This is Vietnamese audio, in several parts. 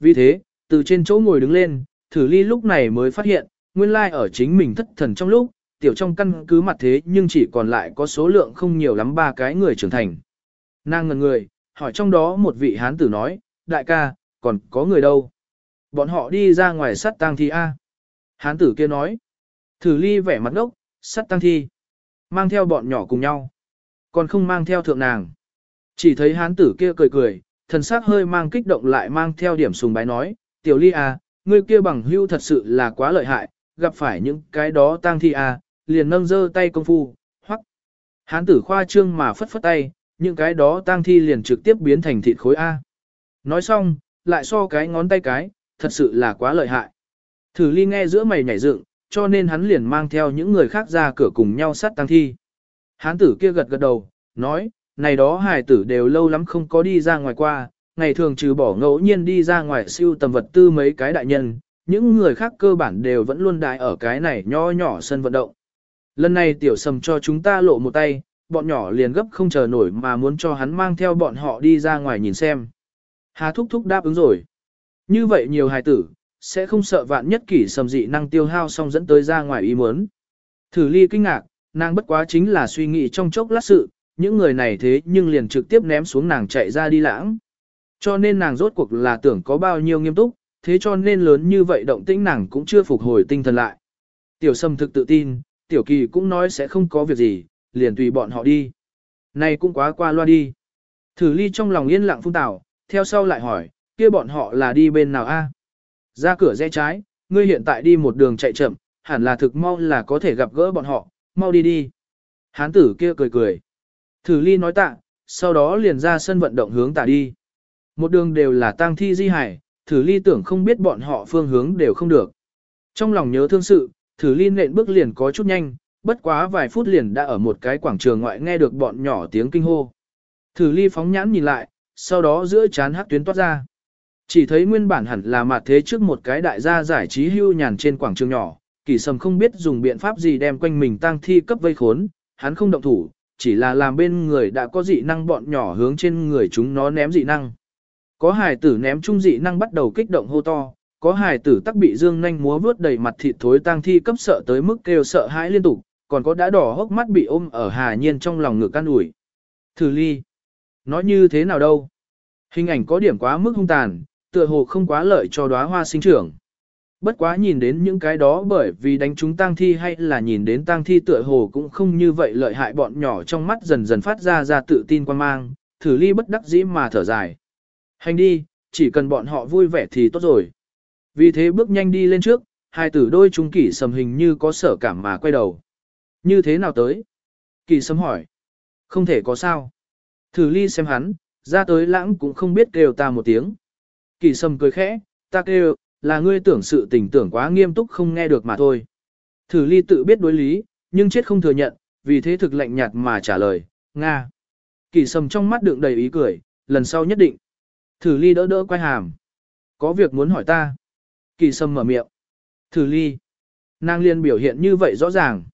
Vì thế, từ trên chỗ ngồi đứng lên, thử ly lúc này mới phát hiện, nguyên lai ở chính mình thất thần trong lúc, tiểu trong căn cứ mặt thế nhưng chỉ còn lại có số lượng không nhiều lắm ba cái người trưởng thành. Nàng ngần người, hỏi trong đó một vị hán tử nói, đại ca, còn có người đâu? Bọn họ đi ra ngoài sắt tang thi A. Hán tử kia nói, thử ly vẻ mặt ngốc, sắt tang thi. Mang theo bọn nhỏ cùng nhau. Còn không mang theo thượng nàng. Chỉ thấy hán tử kia cười cười, thần sắc hơi mang kích động lại mang theo điểm sùng bái nói, tiểu ly à, ngươi kia bằng hưu thật sự là quá lợi hại, gặp phải những cái đó tang thi à, liền nâng dơ tay công phu, hoắc. Hán tử khoa trương mà phất phất tay, những cái đó tang thi liền trực tiếp biến thành thịt khối A. Nói xong, lại so cái ngón tay cái, thật sự là quá lợi hại. Thử ly nghe giữa mày nhảy dựng, cho nên hắn liền mang theo những người khác ra cửa cùng nhau sát tang thi. Hán tử kia gật gật đầu, nói, này đó hài tử đều lâu lắm không có đi ra ngoài qua, ngày thường trừ bỏ ngẫu nhiên đi ra ngoài siêu tầm vật tư mấy cái đại nhân, những người khác cơ bản đều vẫn luôn đại ở cái này nho nhỏ sân vận động. Lần này tiểu sầm cho chúng ta lộ một tay, bọn nhỏ liền gấp không chờ nổi mà muốn cho hắn mang theo bọn họ đi ra ngoài nhìn xem. Hà thúc thúc đáp ứng rồi. Như vậy nhiều hài tử, sẽ không sợ vạn nhất kỷ sầm dị năng tiêu hao xong dẫn tới ra ngoài ý muốn. Thử ly kinh ngạc, nàng bất quá chính là suy nghĩ trong chốc lát sự, những người này thế nhưng liền trực tiếp ném xuống nàng chạy ra đi lãng. Cho nên nàng rốt cuộc là tưởng có bao nhiêu nghiêm túc, thế cho nên lớn như vậy động tĩnh nàng cũng chưa phục hồi tinh thần lại. Tiểu sâm thực tự tin, tiểu kỳ cũng nói sẽ không có việc gì, liền tùy bọn họ đi. Này cũng quá qua loa đi. Thử ly trong lòng yên lặng phung tảo, theo sau lại hỏi, kia bọn họ là đi bên nào a? Ra cửa rẽ trái, ngươi hiện tại đi một đường chạy chậm, hẳn là thực mau là có thể gặp gỡ bọn họ, mau đi đi. Hán tử kia cười cười. Thử ly nói tạ, sau đó liền ra sân vận động hướng tạ đi. Một đường đều là tang thi di hải, thử ly tưởng không biết bọn họ phương hướng đều không được. Trong lòng nhớ thương sự, thử ly nện bước liền có chút nhanh, bất quá vài phút liền đã ở một cái quảng trường ngoại nghe được bọn nhỏ tiếng kinh hô. Thử ly phóng nhãn nhìn lại, sau đó giữa chán hắc tuyến toát ra. Chỉ thấy nguyên bản hẳn là mặt thế trước một cái đại gia giải trí hưu nhàn trên quảng trường nhỏ, kỳ sầm không biết dùng biện pháp gì đem quanh mình tang thi cấp vây khốn, hắn không động thủ, chỉ là làm bên người đã có dị năng bọn nhỏ hướng trên người chúng nó ném dị năng. Có hài tử ném chung dị năng bắt đầu kích động hô to, có hài tử tắc bị dương nhanh múa vướt đầy mặt thịt thối tang thi cấp sợ tới mức kêu sợ hãi liên tục, còn có đã đỏ hốc mắt bị ôm ở hà nhiên trong lòng ngực can ủi. Thử ly. Nói như thế nào đâu? Hình ảnh có điểm quá mức hung tàn, tựa hồ không quá lợi cho đóa hoa sinh trưởng. Bất quá nhìn đến những cái đó bởi vì đánh chúng tang thi hay là nhìn đến tang thi tựa hồ cũng không như vậy lợi hại bọn nhỏ trong mắt dần dần phát ra ra tự tin quan mang, thử ly bất đắc dĩ mà thở dài. Hành đi, chỉ cần bọn họ vui vẻ thì tốt rồi. Vì thế bước nhanh đi lên trước, hai tử đôi chúng kỷ sầm hình như có sở cảm mà quay đầu. Như thế nào tới? Kỷ sầm hỏi. Không thể có sao. Thử ly xem hắn, ra tới lãng cũng không biết kêu ta một tiếng. Kỷ sầm cười khẽ, ta kêu, là ngươi tưởng sự tình tưởng quá nghiêm túc không nghe được mà thôi. Thử ly tự biết đối lý, nhưng chết không thừa nhận, vì thế thực lạnh nhạt mà trả lời, Nga. Kỳ sầm trong mắt đựng đầy ý cười, lần sau nhất định. Thử ly đỡ đỡ quay hàm. Có việc muốn hỏi ta. Kỳ sầm mở miệng. Thử ly. Nàng liền biểu hiện như vậy rõ ràng.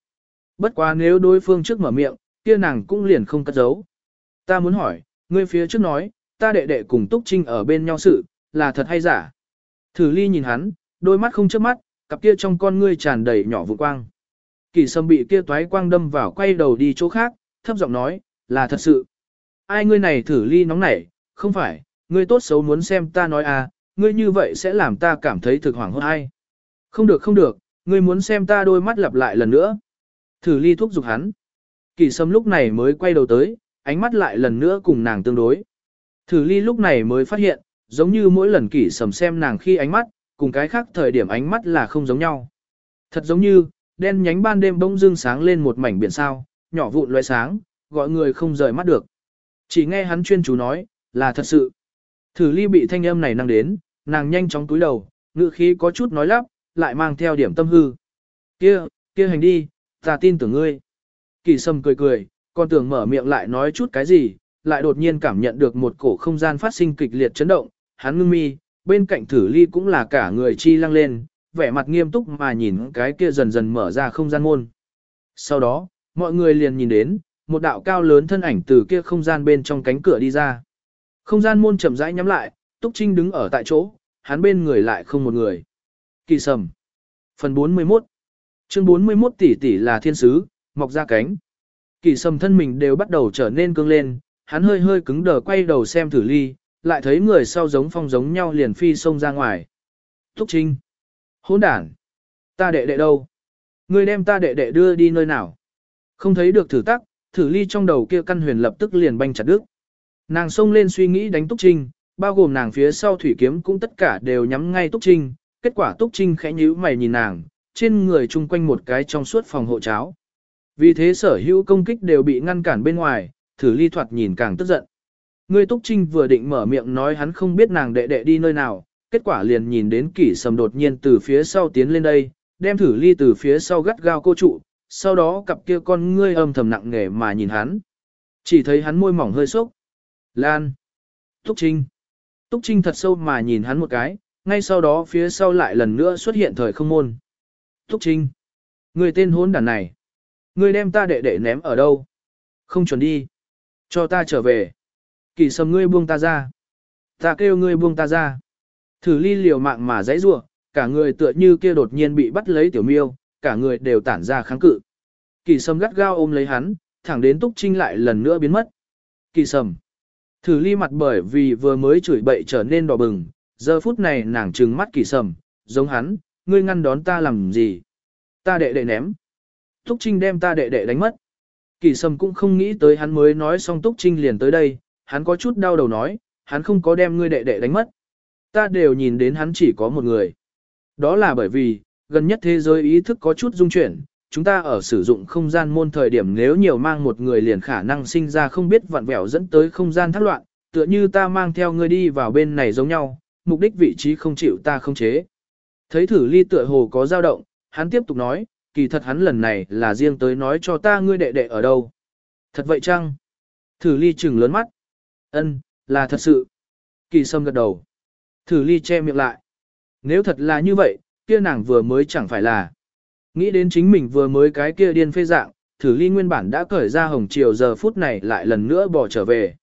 Bất quá nếu đối phương trước mở miệng, kia nàng cũng liền không cất giấu. Ta muốn hỏi, ngươi phía trước nói, ta đệ đệ cùng Túc Trinh ở bên nhau sự, là thật hay giả? Thử ly nhìn hắn, đôi mắt không chớp mắt, cặp kia trong con ngươi tràn đầy nhỏ vụ quang. Kỳ sâm bị kia toái quang đâm vào quay đầu đi chỗ khác, thấp giọng nói, là thật sự. Ai ngươi này thử ly nóng nảy, không phải, ngươi tốt xấu muốn xem ta nói à, ngươi như vậy sẽ làm ta cảm thấy thực hoảng hốt ai. Không được không được, ngươi muốn xem ta đôi mắt lặp lại lần nữa. Thử ly thúc giục hắn. Kỳ sâm lúc này mới quay đầu tới, ánh mắt lại lần nữa cùng nàng tương đối. Thử ly lúc này mới phát hiện, giống như mỗi lần kỷ sầm xem nàng khi ánh mắt, cùng cái khác thời điểm ánh mắt là không giống nhau. Thật giống như, đen nhánh ban đêm bỗng dưng sáng lên một mảnh biển sao, nhỏ vụn loé sáng, gọi người không rời mắt được. Chỉ nghe hắn chuyên chú nói, là thật sự. Thử ly bị thanh âm này năng đến, nàng nhanh chóng túi đầu, ngự khí có chút nói lắp, lại mang theo điểm tâm hư. Kia, kia hành đi, ta tin tưởng ngươi. Kỳ sầm cười cười, còn tưởng mở miệng lại nói chút cái gì, lại đột nhiên cảm nhận được một cổ không gian phát sinh kịch liệt chấn động, hắn ngưng mi, bên cạnh thử ly cũng là cả người chi lăng lên, vẻ mặt nghiêm túc mà nhìn cái kia dần dần mở ra không gian môn. Sau đó, mọi người liền nhìn đến, một đạo cao lớn thân ảnh từ kia không gian bên trong cánh cửa đi ra. Không gian môn chậm rãi nhắm lại, Túc Trinh đứng ở tại chỗ, hắn bên người lại không một người. Kỳ sầm. Phần 41 Chương 41 tỷ tỷ là thiên sứ, mọc ra cánh. Kỳ sầm thân mình đều bắt đầu trở nên cương lên, hắn hơi hơi cứng đờ quay đầu xem thử ly, lại thấy người sau giống phong giống nhau liền phi xông ra ngoài. Thúc Trinh. Hỗn đản. Ta đệ đệ đâu? Ngươi đem ta đệ đệ đưa đi nơi nào? Không thấy được thử tắc, thử ly trong đầu kia căn huyền lập tức liền banh chặt đứt. Nàng xông lên suy nghĩ đánh Túc Trinh, bao gồm nàng phía sau thủy kiếm cũng tất cả đều nhắm ngay Túc Trinh, kết quả Túc Trinh khẽ nhíu mày nhìn nàng, trên người chung quanh một cái trong suốt phòng hộ cháo. Vì thế sở hữu công kích đều bị ngăn cản bên ngoài, thử ly thoạt nhìn càng tức giận. Người Túc Trinh vừa định mở miệng nói hắn không biết nàng đệ đệ đi nơi nào, kết quả liền nhìn đến kỷ sầm đột nhiên từ phía sau tiến lên đây, đem thử ly từ phía sau gắt gao cô trụ, sau đó cặp kia con ngươi âm thầm nặng nề mà nhìn hắn. Chỉ thấy hắn môi mỏng hơi sốc. Lan. Túc Trinh. Túc Trinh thật sâu mà nhìn hắn một cái, ngay sau đó phía sau lại lần nữa xuất hiện thời không môn. Túc Trinh. Người tên hôn đàn này. Người đem ta đệ đệ ném ở đâu? Không chuẩn đi. Cho ta trở về. Kỳ sầm ngươi buông ta ra. Ta kêu ngươi buông ta ra. Thử ly liều mạng mà dãy rủa, cả người tựa như kia đột nhiên bị bắt lấy tiểu miêu, cả người đều tản ra kháng cự. Kỳ sầm gắt gao ôm lấy hắn, thẳng đến túc trinh lại lần nữa biến mất. Kỳ sầm. Thử ly mặt bởi vì vừa mới chửi bậy trở nên đỏ bừng, giờ phút này nàng trừng mắt kỳ sầm, giống hắn, ngươi ngăn đón ta làm gì? Ta đệ đệ ném. Túc Trinh đem ta đệ đệ đánh mất. Kỳ Sâm cũng không nghĩ tới hắn mới nói xong Túc Trinh liền tới đây, hắn có chút đau đầu nói, hắn không có đem ngươi đệ đệ đánh mất. Ta đều nhìn đến hắn chỉ có một người. Đó là bởi vì, gần nhất thế giới ý thức có chút dung chuyển, chúng ta ở sử dụng không gian môn thời điểm nếu nhiều mang một người liền khả năng sinh ra không biết vặn vẹo dẫn tới không gian thác loạn, tựa như ta mang theo ngươi đi vào bên này giống nhau, mục đích vị trí không chịu ta không chế. Thấy thử ly tựa hồ có dao động, hắn tiếp tục nói, kỳ thật hắn lần này là riêng tới nói cho ta ngươi đệ đệ ở đâu. Thật vậy chăng? Thử ly trừng lớn mắt. Ân, là thật sự. Kỳ sâm gật đầu. Thử ly che miệng lại. Nếu thật là như vậy, kia nàng vừa mới chẳng phải là. Nghĩ đến chính mình vừa mới cái kia điên phê dạng, thử ly nguyên bản đã cởi ra hồng chiều giờ phút này lại lần nữa bỏ trở về.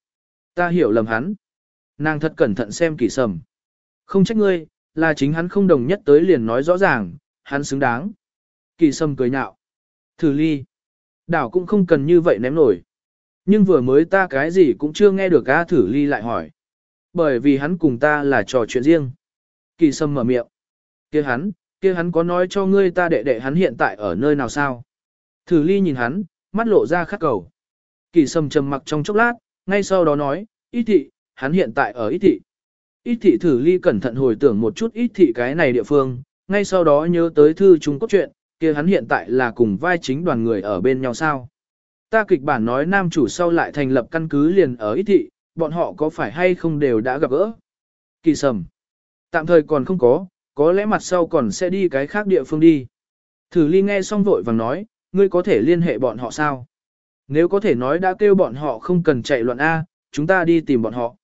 Ta hiểu lầm hắn. Nàng thật cẩn thận xem kỳ sầm. Không trách ngươi, là chính hắn không đồng nhất tới liền nói rõ ràng, hắn xứng đáng. Kỳ sâm cười nhạo. Thử ly. Đảo cũng không cần như vậy ném nổi. Nhưng vừa mới ta cái gì cũng chưa nghe được A thử ly lại hỏi. Bởi vì hắn cùng ta là trò chuyện riêng. Kỳ sâm mở miệng. kia hắn, kia hắn có nói cho ngươi ta đệ đệ hắn hiện tại ở nơi nào sao? Thử ly nhìn hắn, mắt lộ ra khắc cầu. Kỳ sâm trầm mặc trong chốc lát, ngay sau đó nói, ít thị, hắn hiện tại ở ít thị. Ít thị thử ly cẩn thận hồi tưởng một chút ít thị cái này địa phương, ngay sau đó nhớ tới thư Trung cốt chuyện, kia hắn hiện tại là cùng vai chính đoàn người ở bên nhau sao. Ta kịch bản nói nam chủ sau lại thành lập căn cứ liền ở ít thị, bọn họ có phải hay không đều đã gặp gỡ. Kỳ sầm. Tạm thời còn không có, có lẽ mặt sau còn sẽ đi cái khác địa phương đi. Thử ly nghe xong vội vàng nói, ngươi có thể liên hệ bọn họ sao? Nếu có thể nói đã kêu bọn họ không cần chạy loạn A, chúng ta đi tìm bọn họ.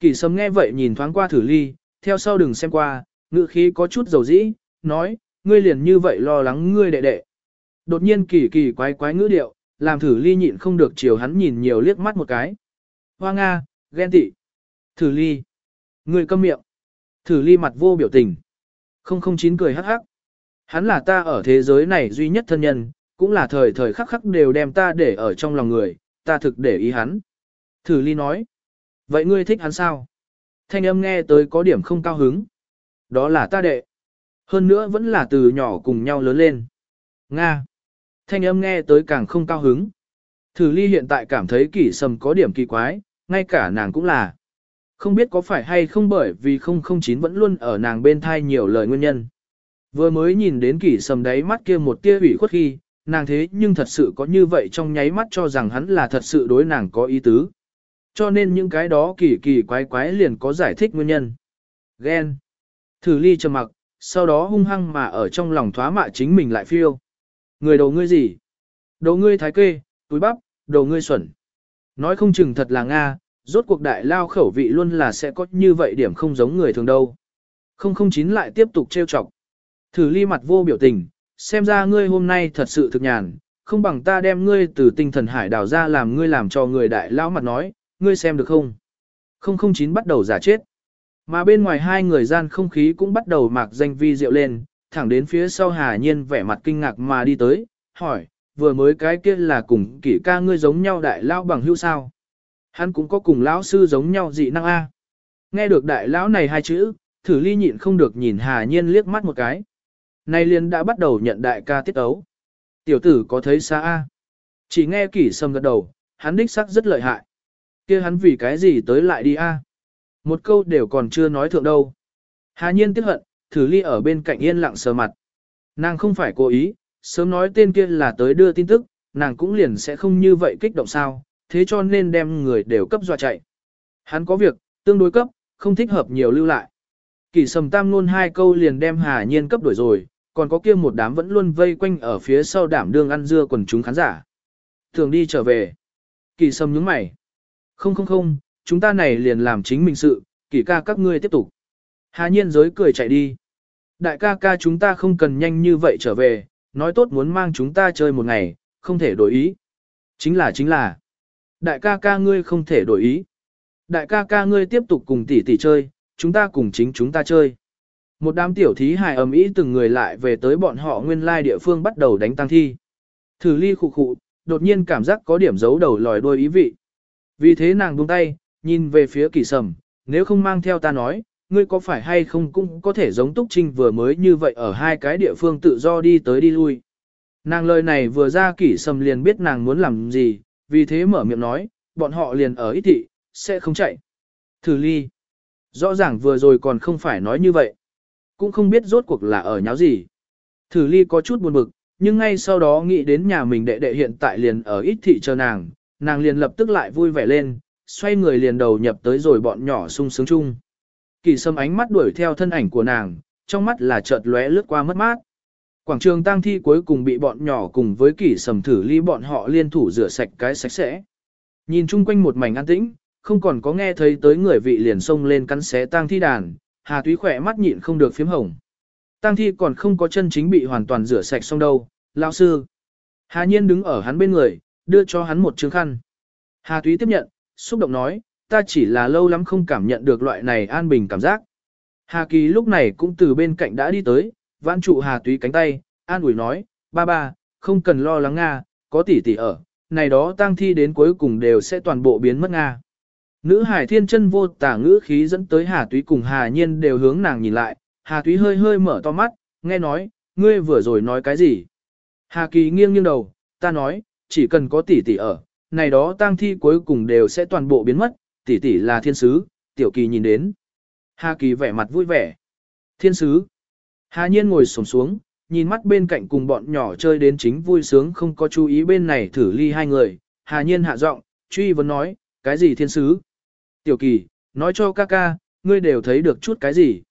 Kỳ sâm nghe vậy nhìn thoáng qua thử ly, theo sau đừng xem qua, ngự khí có chút dầu dĩ, nói, ngươi liền như vậy lo lắng ngươi đệ đệ. Đột nhiên kỳ kỳ quái quái ngữ điệu, làm thử ly nhịn không được chiều hắn nhìn nhiều liếc mắt một cái. Hoa Nga, ghen tị. Thử ly. Ngươi câm miệng. Thử ly mặt vô biểu tình. 009 cười hắc hắc. Hắn là ta ở thế giới này duy nhất thân nhân, cũng là thời thời khắc khắc đều đem ta để ở trong lòng người, ta thực để ý hắn. Thử ly nói. Vậy ngươi thích hắn sao? Thanh âm nghe tới có điểm không cao hứng. Đó là ta đệ. Hơn nữa vẫn là từ nhỏ cùng nhau lớn lên. Nga. Thanh âm nghe tới càng không cao hứng. Thử ly hiện tại cảm thấy kỷ sầm có điểm kỳ quái, ngay cả nàng cũng là. Không biết có phải hay không bởi vì 009 vẫn luôn ở nàng bên thai nhiều lời nguyên nhân. Vừa mới nhìn đến kỷ sầm đáy mắt kia một tia ủy khuất khi, nàng thế nhưng thật sự có như vậy trong nháy mắt cho rằng hắn là thật sự đối nàng có ý tứ. Cho nên những cái đó kỳ kỳ quái quái liền có giải thích nguyên nhân. Ghen. Thử ly trầm mặc, sau đó hung hăng mà ở trong lòng thoá mạ chính mình lại phiêu. Người đầu ngươi gì? Đầu ngươi thái kê, túi bắp, đầu ngươi xuẩn. Nói không chừng thật là Nga, rốt cuộc đại lao khẩu vị luôn là sẽ có như vậy điểm không giống người thường đâu. 009 lại tiếp tục trêu chọc. Thử ly mặt vô biểu tình, xem ra ngươi hôm nay thật sự thực nhàn, không bằng ta đem ngươi từ tinh thần hải đào ra làm ngươi làm cho người đại lao mặt nói, ngươi xem được không? 009 bắt đầu giả chết. Mà bên ngoài hai người gian không khí cũng bắt đầu mạc danh vi diệu lên, thẳng đến phía sau Hà Nhiên vẻ mặt kinh ngạc mà đi tới, hỏi, vừa mới cái kia là cùng kỷ ca ngươi giống nhau đại lão bằng hữu sao? Hắn cũng có cùng lão sư giống nhau dị năng A. Nghe được đại lão này hai chữ, thử ly nhịn không được nhìn Hà Nhiên liếc mắt một cái. Nay liền đã bắt đầu nhận đại ca tiết ấu. Tiểu tử có thấy xa A. Chỉ nghe kỷ sâm gật đầu, hắn đích sắc rất lợi hại. kia hắn vì cái gì tới lại đi A. Một câu đều còn chưa nói thượng đâu. Hà Nhiên tiếc hận, thử ly ở bên cạnh yên lặng sờ mặt. Nàng không phải cố ý, sớm nói tên kia là tới đưa tin tức, nàng cũng liền sẽ không như vậy kích động sao, thế cho nên đem người đều cấp dọa chạy. Hắn có việc, tương đối cấp, không thích hợp nhiều lưu lại. Kỳ sầm tam luôn hai câu liền đem Hà Nhiên cấp đuổi rồi, còn có kia một đám vẫn luôn vây quanh ở phía sau đảm đương ăn dưa quần chúng khán giả. Thường đi trở về. Kỳ sầm nhướng mày. Không không không, chúng ta này liền làm chính mình sự, kỳ ca các ngươi tiếp tục. Hà Nhiên giới cười chạy đi. Đại ca ca chúng ta không cần nhanh như vậy trở về, nói tốt muốn mang chúng ta chơi một ngày, không thể đổi ý. Chính là chính là. Đại ca ca ngươi không thể đổi ý. Đại ca ca ngươi tiếp tục cùng tỷ tỷ chơi, chúng ta cùng chính chúng ta chơi. Một đám tiểu thí hài ầm ĩ từng người lại về tới bọn họ nguyên lai địa phương bắt đầu đánh tăng thi. Thử ly khụ khụ, đột nhiên cảm giác có điểm giấu đầu lòi đuôi ý vị. Vì thế nàng buông tay, nhìn về phía kỳ sầm, nếu không mang theo ta nói, ngươi có phải hay không cũng có thể giống Túc Trinh vừa mới như vậy ở hai cái địa phương tự do đi tới đi lui. Nàng lời này vừa ra kỷ sầm liền biết nàng muốn làm gì, vì thế mở miệng nói, bọn họ liền ở ít thị, sẽ không chạy. Thử ly. Rõ ràng vừa rồi còn không phải nói như vậy. Cũng không biết rốt cuộc là ở nháo gì. Thử ly có chút buồn bực, nhưng ngay sau đó nghĩ đến nhà mình đệ đệ hiện tại liền ở ít thị chờ nàng, nàng liền lập tức lại vui vẻ lên, xoay người liền đầu nhập tới rồi bọn nhỏ sung sướng chung. Kỳ sâm ánh mắt đuổi theo thân ảnh của nàng, trong mắt là chợt lóe lướt qua mất mát. Quảng trường tang thi cuối cùng bị bọn nhỏ cùng với kỳ sầm thử ly bọn họ liên thủ rửa sạch cái sạch sẽ. Nhìn chung quanh một mảnh an tĩnh, không còn có nghe thấy tới người vị liền xông lên cắn xé tang thi đàn, Hà Túy khỏe mắt nhịn không được phím hồng. Tang thi còn không có chân chính bị hoàn toàn rửa sạch xong đâu, lão sư. Hà Nhiên đứng ở hắn bên người, đưa cho hắn một chương khăn. Hà Túy tiếp nhận, xúc động nói, ta chỉ là lâu lắm không cảm nhận được loại này an bình cảm giác. Hà Kỳ lúc này cũng từ bên cạnh đã đi tới, vãn trụ Hà Túy cánh tay, an ủi nói, ba ba, không cần lo lắng Nga, có tỷ tỷ ở, này đó tang thi đến cuối cùng đều sẽ toàn bộ biến mất Nga. Nữ hải thiên chân vô tả ngữ khí dẫn tới Hà Túy cùng Hà Nhiên đều hướng nàng nhìn lại, Hà Túy hơi hơi mở to mắt, nghe nói, ngươi vừa rồi nói cái gì? Hà Kỳ nghiêng nghiêng đầu, ta nói, chỉ cần có tỷ tỷ ở, này đó tang thi cuối cùng đều sẽ toàn bộ biến mất, tỷ tỷ là thiên sứ, tiểu kỳ nhìn đến. Hà Kỳ vẻ mặt vui vẻ. Thiên sứ. Hà Nhiên ngồi sổm xuống, nhìn mắt bên cạnh cùng bọn nhỏ chơi đến chính vui sướng không có chú ý bên này thử ly hai người. Hà Nhiên hạ giọng, truy vấn nói, cái gì thiên sứ? Tiểu kỳ, nói cho ca ca, ngươi đều thấy được chút cái gì?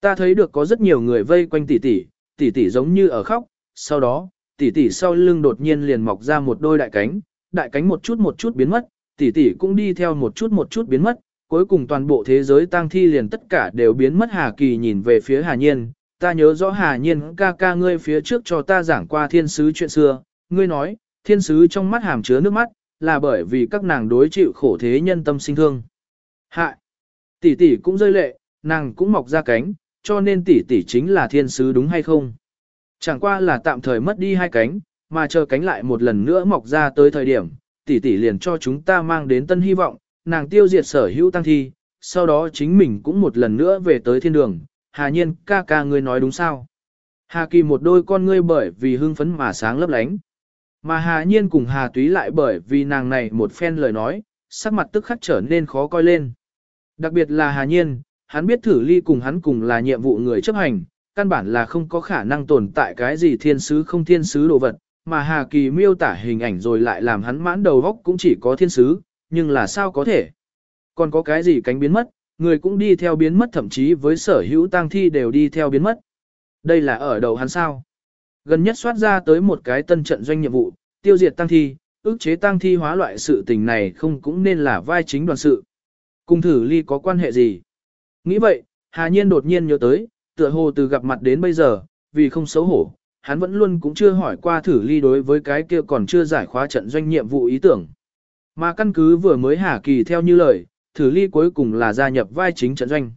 Ta thấy được có rất nhiều người vây quanh tỷ tỷ, tỷ tỷ giống như ở khóc, sau đó, tỷ tỷ sau lưng đột nhiên liền mọc ra một đôi đại cánh, đại cánh một chút một chút biến mất, tỷ tỷ cũng đi theo một chút một chút biến mất, cuối cùng toàn bộ thế giới tang thi liền tất cả đều biến mất Hà Kỳ nhìn về phía Hà Nhiên, ta nhớ rõ Hà Nhiên ca ca ngươi phía trước cho ta giảng qua thiên sứ chuyện xưa, ngươi nói, thiên sứ trong mắt hàm chứa nước mắt, là bởi vì các nàng đối chịu khổ thế nhân tâm sinh thương. Hại! Tỷ tỷ cũng rơi lệ, nàng cũng mọc ra cánh, cho nên tỷ tỷ chính là thiên sứ đúng hay không? Chẳng qua là tạm thời mất đi hai cánh, mà chờ cánh lại một lần nữa mọc ra tới thời điểm, tỷ tỷ liền cho chúng ta mang đến tân hy vọng, nàng tiêu diệt sở hữu tăng thi, sau đó chính mình cũng một lần nữa về tới thiên đường. Hà nhiên, ca ca ngươi nói đúng sao? Hà kỳ một đôi con ngươi bởi vì hưng phấn mà sáng lấp lánh. Mà Hà nhiên cùng Hà túy lại bởi vì nàng này một phen lời nói, sắc mặt tức khắc trở nên khó coi lên. Đặc biệt là Hà nhiên, hắn biết thử ly cùng hắn cùng là nhiệm vụ người chấp hành, căn bản là không có khả năng tồn tại cái gì thiên sứ không thiên sứ đồ vật, mà Hà Kỳ miêu tả hình ảnh rồi lại làm hắn mãn đầu góc cũng chỉ có thiên sứ, nhưng là sao có thể? Còn có cái gì cánh biến mất, người cũng đi theo biến mất thậm chí với sở hữu tang thi đều đi theo biến mất. Đây là ở đầu hắn sao? Gần nhất soát ra tới một cái tân trận doanh nhiệm vụ, tiêu diệt tang thi, ức chế tang thi hóa loại sự tình này không cũng nên là vai chính đoàn sự. Cùng thử ly có quan hệ gì? Nghĩ vậy, Hà Nhiên đột nhiên nhớ tới, tựa hồ từ gặp mặt đến bây giờ, vì không xấu hổ, hắn vẫn luôn cũng chưa hỏi qua thử ly đối với cái kia còn chưa giải khóa trận doanh nhiệm vụ ý tưởng. Mà căn cứ vừa mới Hà Kỳ theo như lời, thử ly cuối cùng là gia nhập vai chính trận doanh.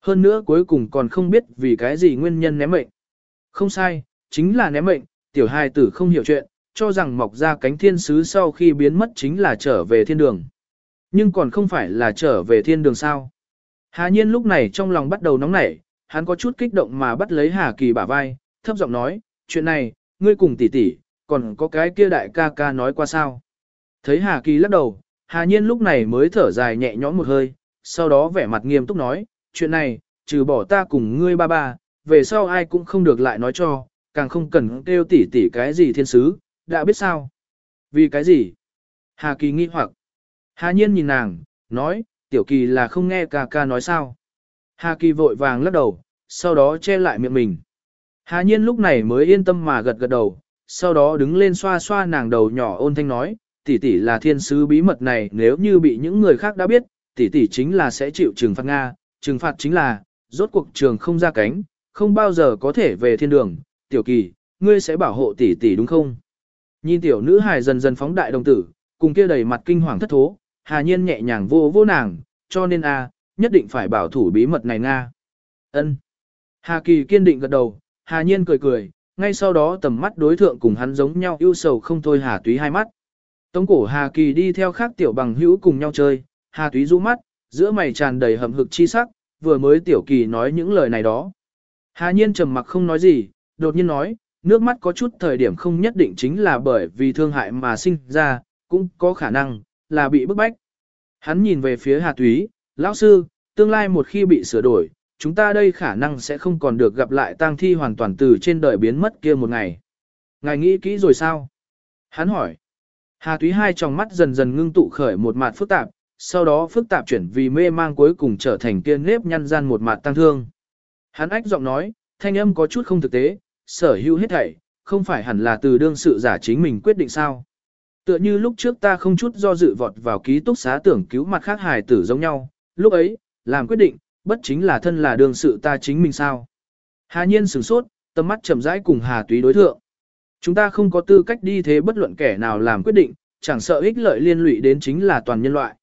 Hơn nữa cuối cùng còn không biết vì cái gì nguyên nhân ném mệnh. Không sai, chính là ném mệnh, tiểu hài tử không hiểu chuyện, cho rằng mọc ra cánh thiên sứ sau khi biến mất chính là trở về thiên đường. Nhưng còn không phải là trở về thiên đường sao. Hà nhiên lúc này trong lòng bắt đầu nóng nảy, hắn có chút kích động mà bắt lấy Hà Kỳ bả vai, thấp giọng nói, chuyện này, ngươi cùng tỷ tỷ, còn có cái kia đại ca ca nói qua sao. Thấy Hà Kỳ lắc đầu, Hà nhiên lúc này mới thở dài nhẹ nhõm một hơi, sau đó vẻ mặt nghiêm túc nói, chuyện này, trừ bỏ ta cùng ngươi ba ba, về sau ai cũng không được lại nói cho, càng không cần kêu tỷ tỷ cái gì thiên sứ, đã biết sao. Vì cái gì? Hà Kỳ nghi hoặc. Hà nhiên nhìn nàng, nói, tiểu kỳ là không nghe ca ca nói sao. Hà Kỳ vội vàng lắc đầu, sau đó che lại miệng mình. Hà nhiên lúc này mới yên tâm mà gật gật đầu, sau đó đứng lên xoa xoa nàng đầu nhỏ ôn thanh nói, tỷ tỷ là thiên sứ bí mật này nếu như bị những người khác đã biết, tỷ tỷ chính là sẽ chịu trừng phạt Nga, trừng phạt chính là, rốt cuộc trường không ra cánh, không bao giờ có thể về thiên đường, tiểu kỳ, ngươi sẽ bảo hộ tỷ tỷ đúng không? Nhìn tiểu nữ hài dần dần phóng đại đồng tử, cùng kia đầy mặt kinh hoàng thất thố, hà nhiên nhẹ nhàng vô vô nàng, cho nên a nhất định phải bảo thủ bí mật này Nga. ân Hà Kỳ kiên định gật đầu, hà nhiên cười cười, ngay sau đó tầm mắt đối thượng cùng hắn giống nhau ưu sầu không thôi hà túy hai mắt. Tống cổ Hà Kỳ đi theo khác tiểu bằng hữu cùng nhau chơi, Hà túy rũ mắt, giữa mày tràn đầy hầm hực chi sắc, vừa mới tiểu kỳ nói những lời này đó. Hà nhiên trầm mặc không nói gì, đột nhiên nói, nước mắt có chút thời điểm không nhất định chính là bởi vì thương hại mà sinh ra, cũng có khả năng, là bị bức bách. Hắn nhìn về phía Hà Túy, lão sư, tương lai một khi bị sửa đổi, chúng ta đây khả năng sẽ không còn được gặp lại tang thi hoàn toàn từ trên đời biến mất kia một ngày. Ngài nghĩ kỹ rồi sao? Hắn hỏi. Hà Túy hai trong mắt dần dần ngưng tụ khởi một mặt phức tạp, sau đó phức tạp chuyển vì mê mang cuối cùng trở thành kia nếp nhăn gian một mặt tăng thương. Hắn ách giọng nói, thanh âm có chút không thực tế, sở hữu hết thảy, không phải hẳn là từ đương sự giả chính mình quyết định sao. Tựa như lúc trước ta không chút do dự vọt vào ký túc xá tưởng cứu mặt khác hài tử giống nhau, lúc ấy, làm quyết định, bất chính là thân là đương sự ta chính mình sao. Hà nhiên sửng sốt, tầm mắt chậm rãi cùng Hà túy đối thượng. Chúng ta không có tư cách đi thế bất luận kẻ nào làm quyết định, chẳng sợ ích lợi liên lụy đến chính là toàn nhân loại.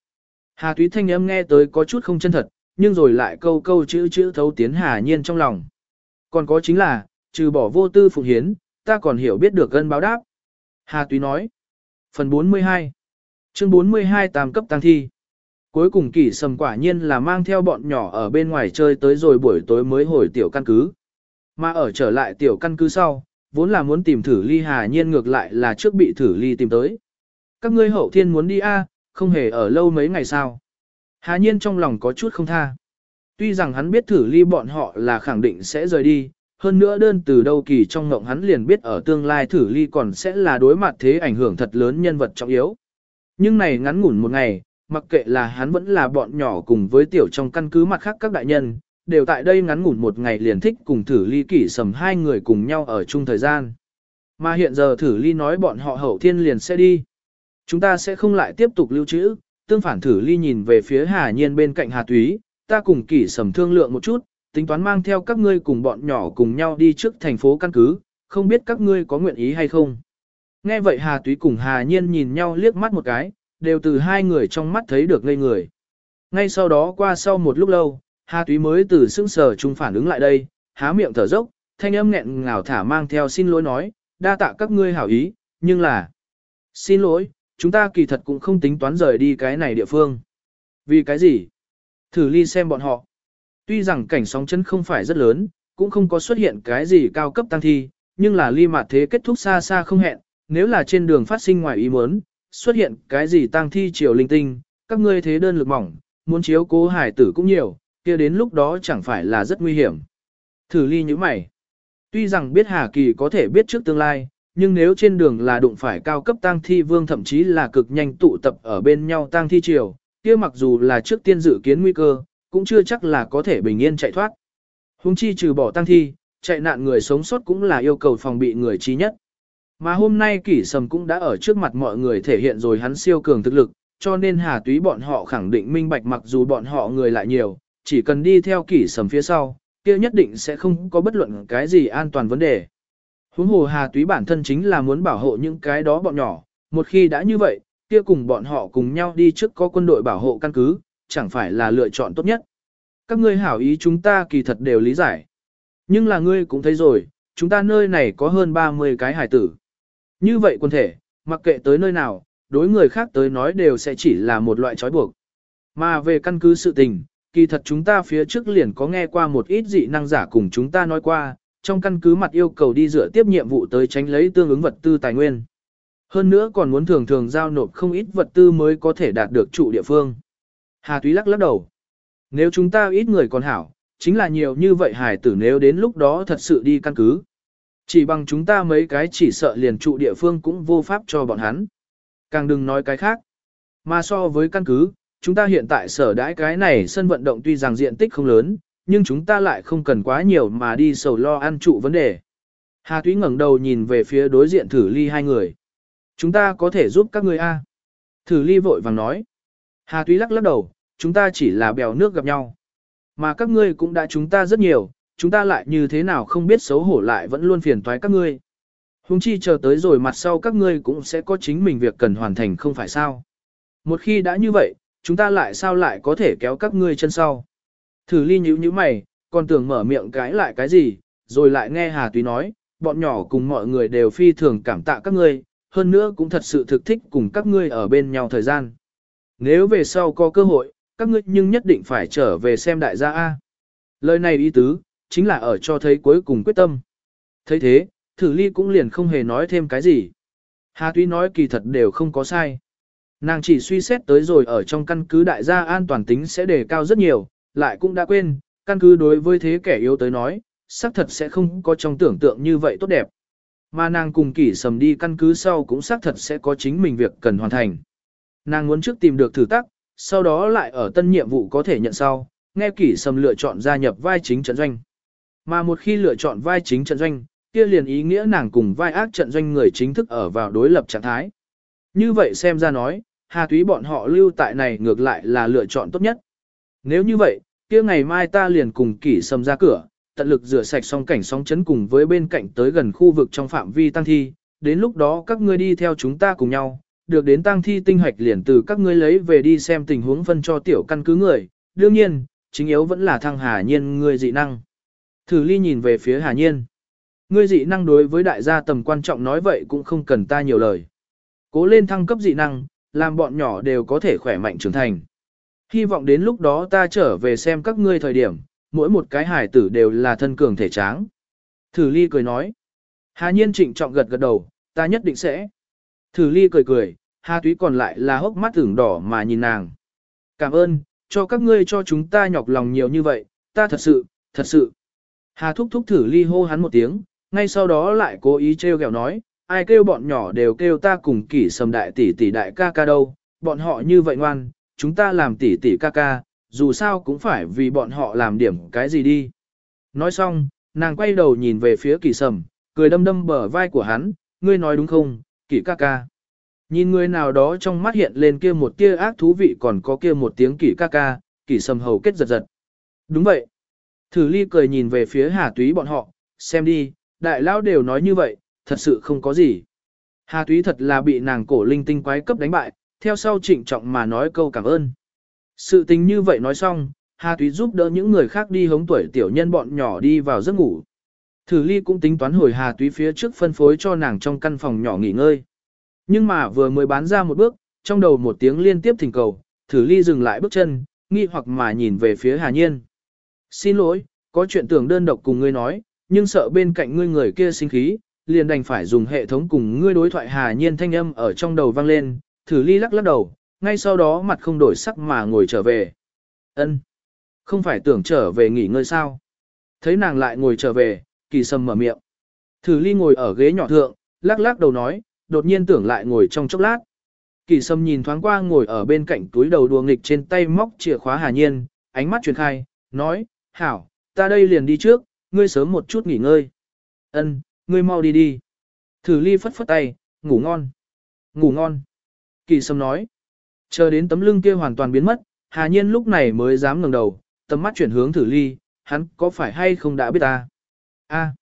Hà túy thanh âm nghe tới có chút không chân thật, nhưng rồi lại câu câu chữ chữ thấu tiến Hà nhiên trong lòng. Còn có chính là, trừ bỏ vô tư phụng hiến, ta còn hiểu biết được gân báo đáp. Hà túy nói. Phần 42 Chương 42 tam cấp tăng thi Cuối cùng kỷ sầm quả nhiên là mang theo bọn nhỏ ở bên ngoài chơi tới rồi buổi tối mới hồi tiểu căn cứ. Mà ở trở lại tiểu căn cứ sau, vốn là muốn tìm thử ly hà nhiên ngược lại là trước bị thử ly tìm tới. Các ngươi hậu thiên muốn đi a không hề ở lâu mấy ngày sao. Hà nhiên trong lòng có chút không tha. Tuy rằng hắn biết thử ly bọn họ là khẳng định sẽ rời đi, hơn nữa đơn từ đâu kỳ trong ngộng hắn liền biết ở tương lai thử ly còn sẽ là đối mặt thế ảnh hưởng thật lớn nhân vật trọng yếu. Nhưng này ngắn ngủn một ngày, mặc kệ là hắn vẫn là bọn nhỏ cùng với tiểu trong căn cứ mặt khác các đại nhân, đều tại đây ngắn ngủn một ngày liền thích cùng thử ly kỷ sầm hai người cùng nhau ở chung thời gian. Mà hiện giờ thử ly nói bọn họ hậu thiên liền sẽ đi. Chúng ta sẽ không lại tiếp tục lưu trữ, tương phản thử ly nhìn về phía hà nhiên bên cạnh hà túy, ta cùng kỷ sầm thương lượng một chút, tính toán mang theo các ngươi cùng bọn nhỏ cùng nhau đi trước thành phố căn cứ, không biết các ngươi có nguyện ý hay không. Nghe vậy hà túy cùng hà nhiên nhìn nhau liếc mắt một cái, đều từ hai người trong mắt thấy được ngây người. Ngay sau đó qua sau một lúc lâu, Hà Túy mới từ sững sờ chung phản ứng lại đây, há miệng thở dốc, thanh âm nghẹn ngào thả mang theo xin lỗi nói, đa tạ các ngươi hảo ý, nhưng là... Xin lỗi, chúng ta kỳ thật cũng không tính toán rời đi cái này địa phương. Vì cái gì? Thử ly xem bọn họ. Tuy rằng cảnh sóng chân không phải rất lớn, cũng không có xuất hiện cái gì cao cấp tăng thi, nhưng là ly mạt thế kết thúc xa xa không hẹn, nếu là trên đường phát sinh ngoài ý muốn, xuất hiện cái gì tang thi triều linh tinh, các ngươi thế đơn lực mỏng, muốn chiếu cố hải tử cũng nhiều, kia đến lúc đó chẳng phải là rất nguy hiểm. Thử ly như mày. Tuy rằng biết Hà Kỳ có thể biết trước tương lai, nhưng nếu trên đường là đụng phải cao cấp tang thi vương thậm chí là cực nhanh tụ tập ở bên nhau tang thi triều, kia mặc dù là trước tiên dự kiến nguy cơ, cũng chưa chắc là có thể bình yên chạy thoát. Hùng chi trừ bỏ tang thi, chạy nạn người sống sót cũng là yêu cầu phòng bị người trí nhất. Mà hôm nay kỷ sầm cũng đã ở trước mặt mọi người thể hiện rồi hắn siêu cường thực lực, cho nên hà túy bọn họ khẳng định minh bạch mặc dù bọn họ người lại nhiều, chỉ cần đi theo kỷ sầm phía sau, kia nhất định sẽ không có bất luận cái gì an toàn vấn đề. Huống hồ hà túy bản thân chính là muốn bảo hộ những cái đó bọn nhỏ, một khi đã như vậy, kia cùng bọn họ cùng nhau đi trước có quân đội bảo hộ căn cứ, chẳng phải là lựa chọn tốt nhất. các ngươi hảo ý chúng ta kỳ thật đều lý giải. Nhưng là ngươi cũng thấy rồi, chúng ta nơi này có hơn 30 cái hải tử. Như vậy quân thể, mặc kệ tới nơi nào, đối người khác tới nói đều sẽ chỉ là một loại trói buộc. Mà về căn cứ sự tình, kỳ thật chúng ta phía trước liền có nghe qua một ít dị năng giả cùng chúng ta nói qua, trong căn cứ mặt yêu cầu đi dựa tiếp nhiệm vụ tới tránh lấy tương ứng vật tư tài nguyên. Hơn nữa còn muốn thường thường giao nộp không ít vật tư mới có thể đạt được trụ địa phương. Hà thúy lắc lắc đầu. Nếu chúng ta ít người còn hảo, chính là nhiều như vậy hải tử nếu đến lúc đó thật sự đi căn cứ. Chỉ bằng chúng ta mấy cái chỉ sợ liền trụ địa phương cũng vô pháp cho bọn hắn. Càng đừng nói cái khác. Mà so với căn cứ, chúng ta hiện tại sở đãi cái này sân vận động tuy rằng diện tích không lớn, nhưng chúng ta lại không cần quá nhiều mà đi sầu lo ăn trụ vấn đề. Hà Thúy ngẩng đầu nhìn về phía đối diện thử ly hai người. Chúng ta có thể giúp các ngươi a Thử ly vội vàng nói. Hà Thúy lắc lắc đầu, chúng ta chỉ là bèo nước gặp nhau. Mà các ngươi cũng đã chúng ta rất nhiều, chúng ta lại như thế nào không biết xấu hổ lại vẫn luôn phiền toái các ngươi. Hùng chi chờ tới rồi mặt sau các ngươi cũng sẽ có chính mình việc cần hoàn thành không phải sao. Một khi đã như vậy, chúng ta lại sao lại có thể kéo các ngươi chân sau. Thử ly nhíu nhíu mày, còn tưởng mở miệng cái lại cái gì, rồi lại nghe Hà Túy nói, bọn nhỏ cùng mọi người đều phi thường cảm tạ các ngươi, hơn nữa cũng thật sự thực thích cùng các ngươi ở bên nhau thời gian. Nếu về sau có cơ hội, các ngươi nhưng nhất định phải trở về xem đại gia A. Lời này ý tứ, chính là ở cho thấy cuối cùng quyết tâm. thấy thế, thử ly cũng liền không hề nói thêm cái gì. Hà thúy nói kỳ thật đều không có sai. Nàng chỉ suy xét tới rồi ở trong căn cứ đại gia an toàn tính sẽ đề cao rất nhiều, lại cũng đã quên, căn cứ đối với thế kẻ yếu tới nói, xác thật sẽ không có trong tưởng tượng như vậy tốt đẹp. Mà nàng cùng kỷ sầm đi căn cứ sau cũng xác thật sẽ có chính mình việc cần hoàn thành. Nàng muốn trước tìm được thử tắc, sau đó lại ở tân nhiệm vụ có thể nhận sau, nghe kỷ sầm lựa chọn gia nhập vai chính trận doanh. Mà một khi lựa chọn vai chính trận doanh, kia liền ý nghĩa nàng cùng vai ác trận doanh người chính thức ở vào đối lập trạng thái. Như vậy xem ra nói, Hà Thúy bọn họ lưu tại này ngược lại là lựa chọn tốt nhất. Nếu như vậy, kia ngày mai ta liền cùng kỷ sầm ra cửa, tận lực rửa sạch xong cảnh sóng chấn cùng với bên cạnh tới gần khu vực trong phạm vi tăng thi, đến lúc đó các ngươi đi theo chúng ta cùng nhau, được đến tăng thi tinh hoạch liền từ các ngươi lấy về đi xem tình huống phân cho tiểu căn cứ người, đương nhiên, chính yếu vẫn là thăng hà nhiên người dị năng. Thử ly nhìn về phía hà nhiên. Ngươi dị năng đối với đại gia tầm quan trọng nói vậy cũng không cần ta nhiều lời. Cố lên thăng cấp dị năng, làm bọn nhỏ đều có thể khỏe mạnh trưởng thành. Hy vọng đến lúc đó ta trở về xem các ngươi thời điểm, mỗi một cái hải tử đều là thân cường thể tráng. Thử ly cười nói. Hà nhiên trịnh trọng gật gật đầu, ta nhất định sẽ. Thử ly cười cười, Hà túy còn lại là hốc mắt tưởng đỏ mà nhìn nàng. Cảm ơn, cho các ngươi cho chúng ta nhọc lòng nhiều như vậy, ta thật sự, thật sự. Hà thúc thúc thử ly hô hắn một tiếng, ngay sau đó lại cố ý trêu ghẹo nói, ai kêu bọn nhỏ đều kêu ta cùng kỷ sầm đại tỷ tỷ đại ca ca đâu, bọn họ như vậy ngoan, chúng ta làm tỷ tỷ ca ca, dù sao cũng phải vì bọn họ làm điểm cái gì đi. Nói xong, nàng quay đầu nhìn về phía kỷ sầm, cười đâm đâm bờ vai của hắn, ngươi nói đúng không, kỷ ca ca. Nhìn người nào đó trong mắt hiện lên kia một tia ác thú vị còn có kia một tiếng kỷ ca ca, kỷ sầm hầu kết giật giật. Đúng vậy. Thử ly cười nhìn về phía hà túy bọn họ, xem đi, đại lão đều nói như vậy, thật sự không có gì. Hà túy thật là bị nàng cổ linh tinh quái cấp đánh bại, theo sau trịnh trọng mà nói câu cảm ơn. Sự tình như vậy nói xong, Hà Túy giúp đỡ những người khác đi hống tuổi tiểu nhân bọn nhỏ đi vào giấc ngủ. Thử ly cũng tính toán hồi Hà Túy phía trước phân phối cho nàng trong căn phòng nhỏ nghỉ ngơi. Nhưng mà vừa mới bán ra một bước, trong đầu một tiếng liên tiếp thỉnh cầu, thử ly dừng lại bước chân, nghi hoặc mà nhìn về phía Hà Nhiên. Xin lỗi, có chuyện tưởng đơn độc cùng ngươi nói, nhưng sợ bên cạnh ngươi người kia sinh khí, liền đành phải dùng hệ thống cùng ngươi đối thoại Hà Nhiên thanh âm ở trong đầu vang lên, thử ly lắc lắc đầu, ngay sau đó mặt không đổi sắc mà ngồi trở về. Ân, Không phải tưởng trở về nghỉ ngơi sao? Thấy nàng lại ngồi trở về, kỳ sâm mở miệng. Thử ly ngồi ở ghế nhỏ thượng, lắc lắc đầu nói, đột nhiên tưởng lại ngồi trong chốc lát. Kỳ sâm nhìn thoáng qua ngồi ở bên cạnh túi đầu đùa nghịch trên tay móc chìa khóa hà nhiên, ánh mắt truyền khai, nói, hảo, ta đây liền đi trước, ngươi sớm một chút nghỉ ngơi. Ân, ngươi mau đi đi. Thử ly phất phất tay, ngủ ngon. Ngủ ngon. Kỳ sâm nói. Chờ đến tấm lưng kia hoàn toàn biến mất, Hà Nhiên lúc này mới dám ngẩng đầu, tầm mắt chuyển hướng thử ly, hắn có phải hay không đã biết ta? A,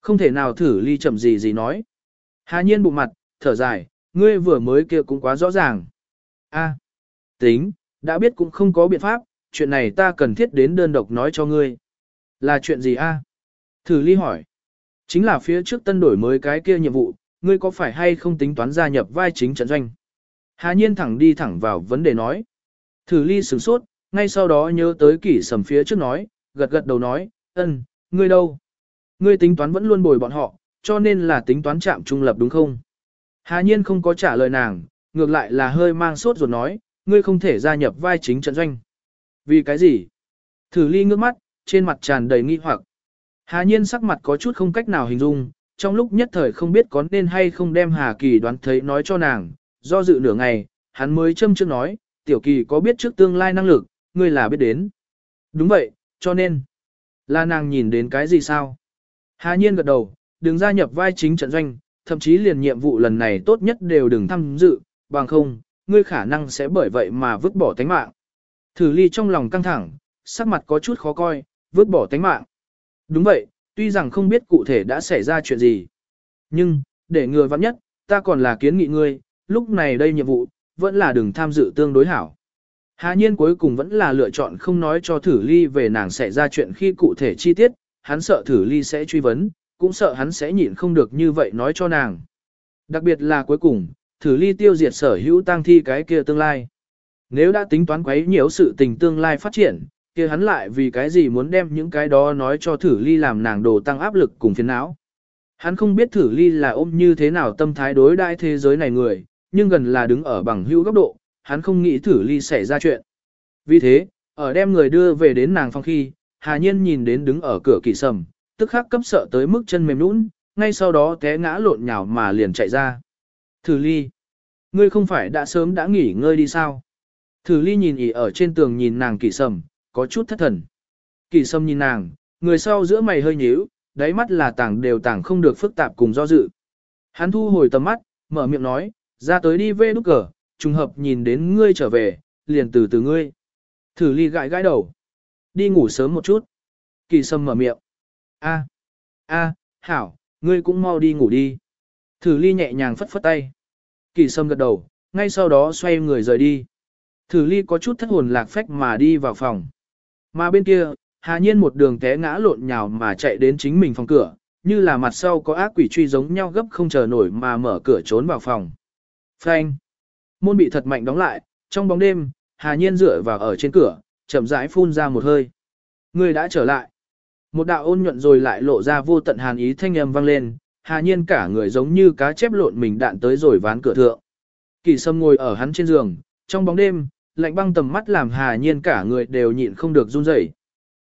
không thể nào thử ly chậm gì gì nói. Hà Nhiên bụng mặt, thở dài, ngươi vừa mới kia cũng quá rõ ràng. A, tính, đã biết cũng không có biện pháp, chuyện này ta cần thiết đến đơn độc nói cho ngươi. Là chuyện gì a? Thử ly hỏi. Chính là phía trước tân đổi mới cái kia nhiệm vụ, ngươi có phải hay không tính toán gia nhập vai chính trận doanh? Hà nhiên thẳng đi thẳng vào vấn đề nói. Thử ly sửng sốt, ngay sau đó nhớ tới kỷ sầm phía trước nói, gật gật đầu nói, ân, ngươi đâu? Ngươi tính toán vẫn luôn bồi bọn họ, cho nên là tính toán chạm trung lập đúng không? Hà nhiên không có trả lời nàng, ngược lại là hơi mang sốt ruột nói, ngươi không thể gia nhập vai chính trận doanh. Vì cái gì? Thử ly ngước mắt, trên mặt tràn đầy nghi hoặc. Hà nhiên sắc mặt có chút không cách nào hình dung, trong lúc nhất thời không biết có nên hay không đem Hà Kỳ đoán thấy nói cho nàng, do dự nửa ngày, hắn mới châm trước nói, tiểu kỳ có biết trước tương lai năng lực, ngươi là biết đến. Đúng vậy, cho nên, là nàng nhìn đến cái gì sao? Hà nhiên gật đầu, đừng gia nhập vai chính trận doanh, thậm chí liền nhiệm vụ lần này tốt nhất đều đừng tham dự, bằng không, ngươi khả năng sẽ bởi vậy mà vứt bỏ tánh mạng. Thử ly trong lòng căng thẳng, sắc mặt có chút khó coi, vứt bỏ tánh mạng. Đúng vậy, tuy rằng không biết cụ thể đã xảy ra chuyện gì. Nhưng, để ngừa vắng nhất, ta còn là kiến nghị ngươi, lúc này đây nhiệm vụ, vẫn là đừng tham dự tương đối hảo. Hà nhiên cuối cùng vẫn là lựa chọn không nói cho thử ly về nàng xảy ra chuyện khi cụ thể chi tiết, hắn sợ thử ly sẽ truy vấn, cũng sợ hắn sẽ nhịn không được như vậy nói cho nàng. Đặc biệt là cuối cùng, thử ly tiêu diệt sở hữu tăng thi cái kia tương lai. Nếu đã tính toán quấy nhiễu sự tình tương lai phát triển, kia hắn lại vì cái gì muốn đem những cái đó nói cho thử ly làm nàng đồ tăng áp lực cùng phiền não. Hắn không biết thử ly là ôm như thế nào tâm thái đối đại thế giới này người, nhưng gần là đứng ở bằng hữu góc độ, hắn không nghĩ thử ly xảy ra chuyện. Vì thế, ở đem người đưa về đến nàng phong khi, Hà Nhiên nhìn đến đứng ở cửa kỳ sầm, tức khắc cấp sợ tới mức chân mềm nũng, ngay sau đó té ngã lộn nhào mà liền chạy ra. Thử ly, ngươi không phải đã sớm đã nghỉ ngơi đi sao? Thử ly nhìn ỉ ở trên tường nhìn nàng kỳ sầm, có chút thất thần. Kỳ sầm nhìn nàng, người sau giữa mày hơi nhíu, đáy mắt là tảng đều tảng không được phức tạp cùng do dự. Hắn thu hồi tầm mắt, mở miệng nói, ra tới đi về nút cờ, trùng hợp nhìn đến ngươi trở về, liền từ từ ngươi. Thử ly gãi gãi đầu. Đi ngủ sớm một chút. Kỳ sâm mở miệng. A, a, hảo, ngươi cũng mau đi ngủ đi. Thử ly nhẹ nhàng phất phất tay. Kỳ sâm gật đầu, ngay sau đó xoay người rời đi. Thử ly có chút thất hồn lạc phách mà đi vào phòng. Mà bên kia, hà nhiên một đường té ngã lộn nhào mà chạy đến chính mình phòng cửa, như là mặt sau có ác quỷ truy giống nhau gấp không chờ nổi mà mở cửa trốn vào phòng. Phanh. Môn bị thật mạnh đóng lại, trong bóng đêm, hà nhiên dựa vào ở trên cửa, chậm rãi phun ra một hơi. Người đã trở lại. Một đạo ôn nhuận rồi lại lộ ra vô tận hàn ý thanh âm vang lên, hà nhiên cả người giống như cá chép lộn mình đạn tới rồi ván cửa thượng. Kỳ sâm ngồi ở hắn trên giường, trong bóng đêm, lạnh băng tầm mắt làm hà nhiên cả người đều nhịn không được run rẩy.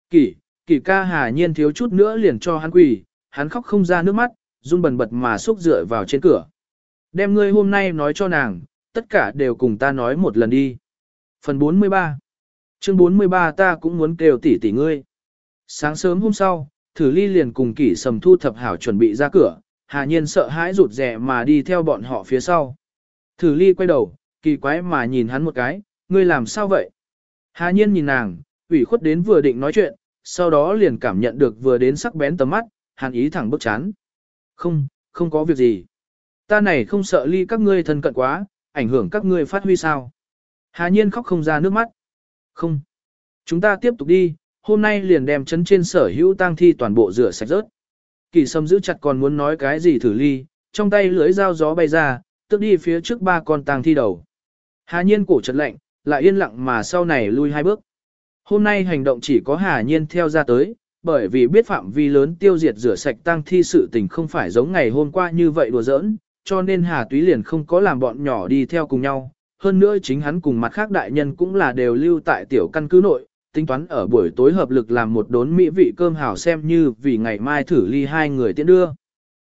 Kỷ, kỷ ca hà nhiên thiếu chút nữa liền cho hắn quỳ, hắn khóc không ra nước mắt, run bần bật mà xúc dựa vào trên cửa. Đem ngươi hôm nay nói cho nàng, tất cả đều cùng ta nói một lần đi. Phần 43 Chương 43 ta cũng muốn kêu tỉ tỉ ngươi. Sáng sớm hôm sau, thử ly liền cùng kỷ sầm thu thập hảo chuẩn bị ra cửa, hà nhiên sợ hãi rụt rẻ mà đi theo bọn họ phía sau. Thử ly quay đầu, kỳ quái mà nhìn hắn một cái, ngươi làm sao vậy? Hà nhiên nhìn nàng, ủy khuất đến vừa định nói chuyện, sau đó liền cảm nhận được vừa đến sắc bén tầm mắt, hàn ý thẳng bức chán. Không, không có việc gì. Ta này không sợ ly các ngươi thân cận quá, ảnh hưởng các ngươi phát huy sao. Hà nhiên khóc không ra nước mắt. Không. Chúng ta tiếp tục đi, hôm nay liền đem chấn trên sở hữu tang thi toàn bộ rửa sạch rớt. Kỳ sâm giữ chặt còn muốn nói cái gì thử ly, trong tay lưới dao gió bay ra, tức đi phía trước ba con tang thi đầu. Hà nhiên cổ chật lạnh, lại yên lặng mà sau này lui hai bước. Hôm nay hành động chỉ có hà nhiên theo ra tới, bởi vì biết phạm vi lớn tiêu diệt rửa sạch tang thi sự tình không phải giống ngày hôm qua như vậy đùa giỡn, cho nên hà túy liền không có làm bọn nhỏ đi theo cùng nhau. Hơn nữa chính hắn cùng mặt khác đại nhân cũng là đều lưu tại tiểu căn cứ nội, tính toán ở buổi tối hợp lực làm một đốn mỹ vị cơm hảo xem như vì ngày mai thử ly hai người tiễn đưa.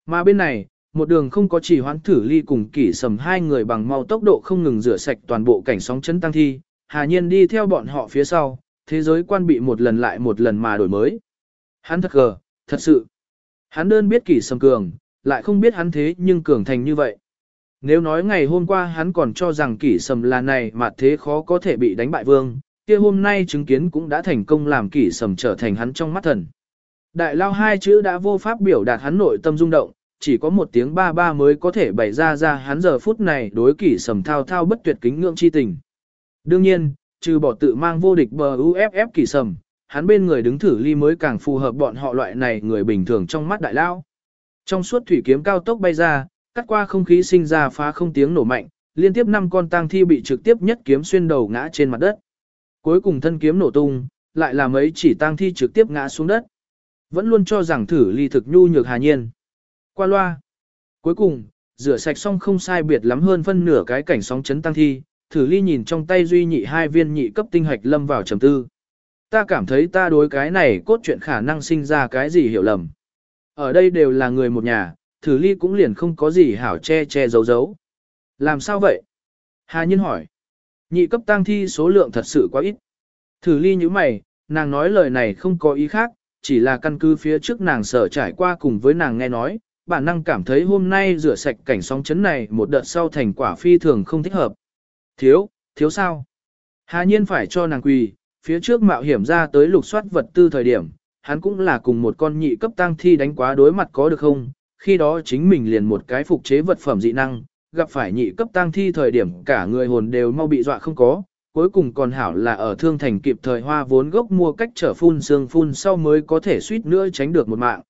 Mà bên này, một đường không có chỉ hoãn thử ly cùng kỷ sầm hai người bằng mau tốc độ không ngừng rửa sạch toàn bộ cảnh sóng chấn tăng thi, hà nhiên đi theo bọn họ phía sau, thế giới quan bị một lần lại một lần mà đổi mới. Hắn thật gờ, thật sự. Hắn đơn biết kỷ sầm cường, lại không biết hắn thế nhưng cường thành như vậy. Nếu nói ngày hôm qua hắn còn cho rằng kỷ sầm là này mà thế khó có thể bị đánh bại vương, kia hôm nay chứng kiến cũng đã thành công làm kỷ sầm trở thành hắn trong mắt thần. Đại lao hai chữ đã vô pháp biểu đạt hắn nội tâm rung động, chỉ có một tiếng ba ba mới có thể bày ra ra hắn giờ phút này đối kỷ sầm thao thao bất tuyệt kính ngưỡng chi tình. Đương nhiên, trừ bỏ tự mang vô địch bờ UFF kỳ sầm, hắn bên người đứng thử ly mới càng phù hợp bọn họ loại này người bình thường trong mắt đại lao. Trong suốt thủy kiếm cao tốc bay ra, cắt qua không khí sinh ra phá không tiếng nổ mạnh, liên tiếp năm con tang thi bị trực tiếp nhất kiếm xuyên đầu ngã trên mặt đất. Cuối cùng thân kiếm nổ tung, lại là mấy chỉ tang thi trực tiếp ngã xuống đất. Vẫn luôn cho rằng thử ly thực nhu nhược hà nhiên. Qua loa. Cuối cùng, rửa sạch xong không sai biệt lắm hơn phân nửa cái cảnh sóng chấn tăng thi, thử ly nhìn trong tay duy nhị hai viên nhị cấp tinh hạch lâm vào trầm tư. Ta cảm thấy ta đối cái này cốt truyện khả năng sinh ra cái gì hiểu lầm. Ở đây đều là người một nhà, thử ly cũng liền không có gì hảo che che giấu giấu. Làm sao vậy? Hà Nhiên hỏi. Nhị cấp tăng thi số lượng thật sự quá ít. Thử ly như mày, nàng nói lời này không có ý khác, chỉ là căn cứ phía trước nàng sở trải qua cùng với nàng nghe nói, bản năng cảm thấy hôm nay rửa sạch cảnh sóng chấn này một đợt sau thành quả phi thường không thích hợp. Thiếu, thiếu sao? Hà nhiên phải cho nàng quỳ, phía trước mạo hiểm ra tới lục soát vật tư thời điểm, hắn cũng là cùng một con nhị cấp tăng thi đánh quá đối mặt có được không? Khi đó chính mình liền một cái phục chế vật phẩm dị năng, gặp phải nhị cấp tăng thi thời điểm cả người hồn đều mau bị dọa không có, cuối cùng còn hảo là ở thương thành kịp thời hoa vốn gốc mua cách trở phun xương phun sau mới có thể suýt nữa tránh được một mạng.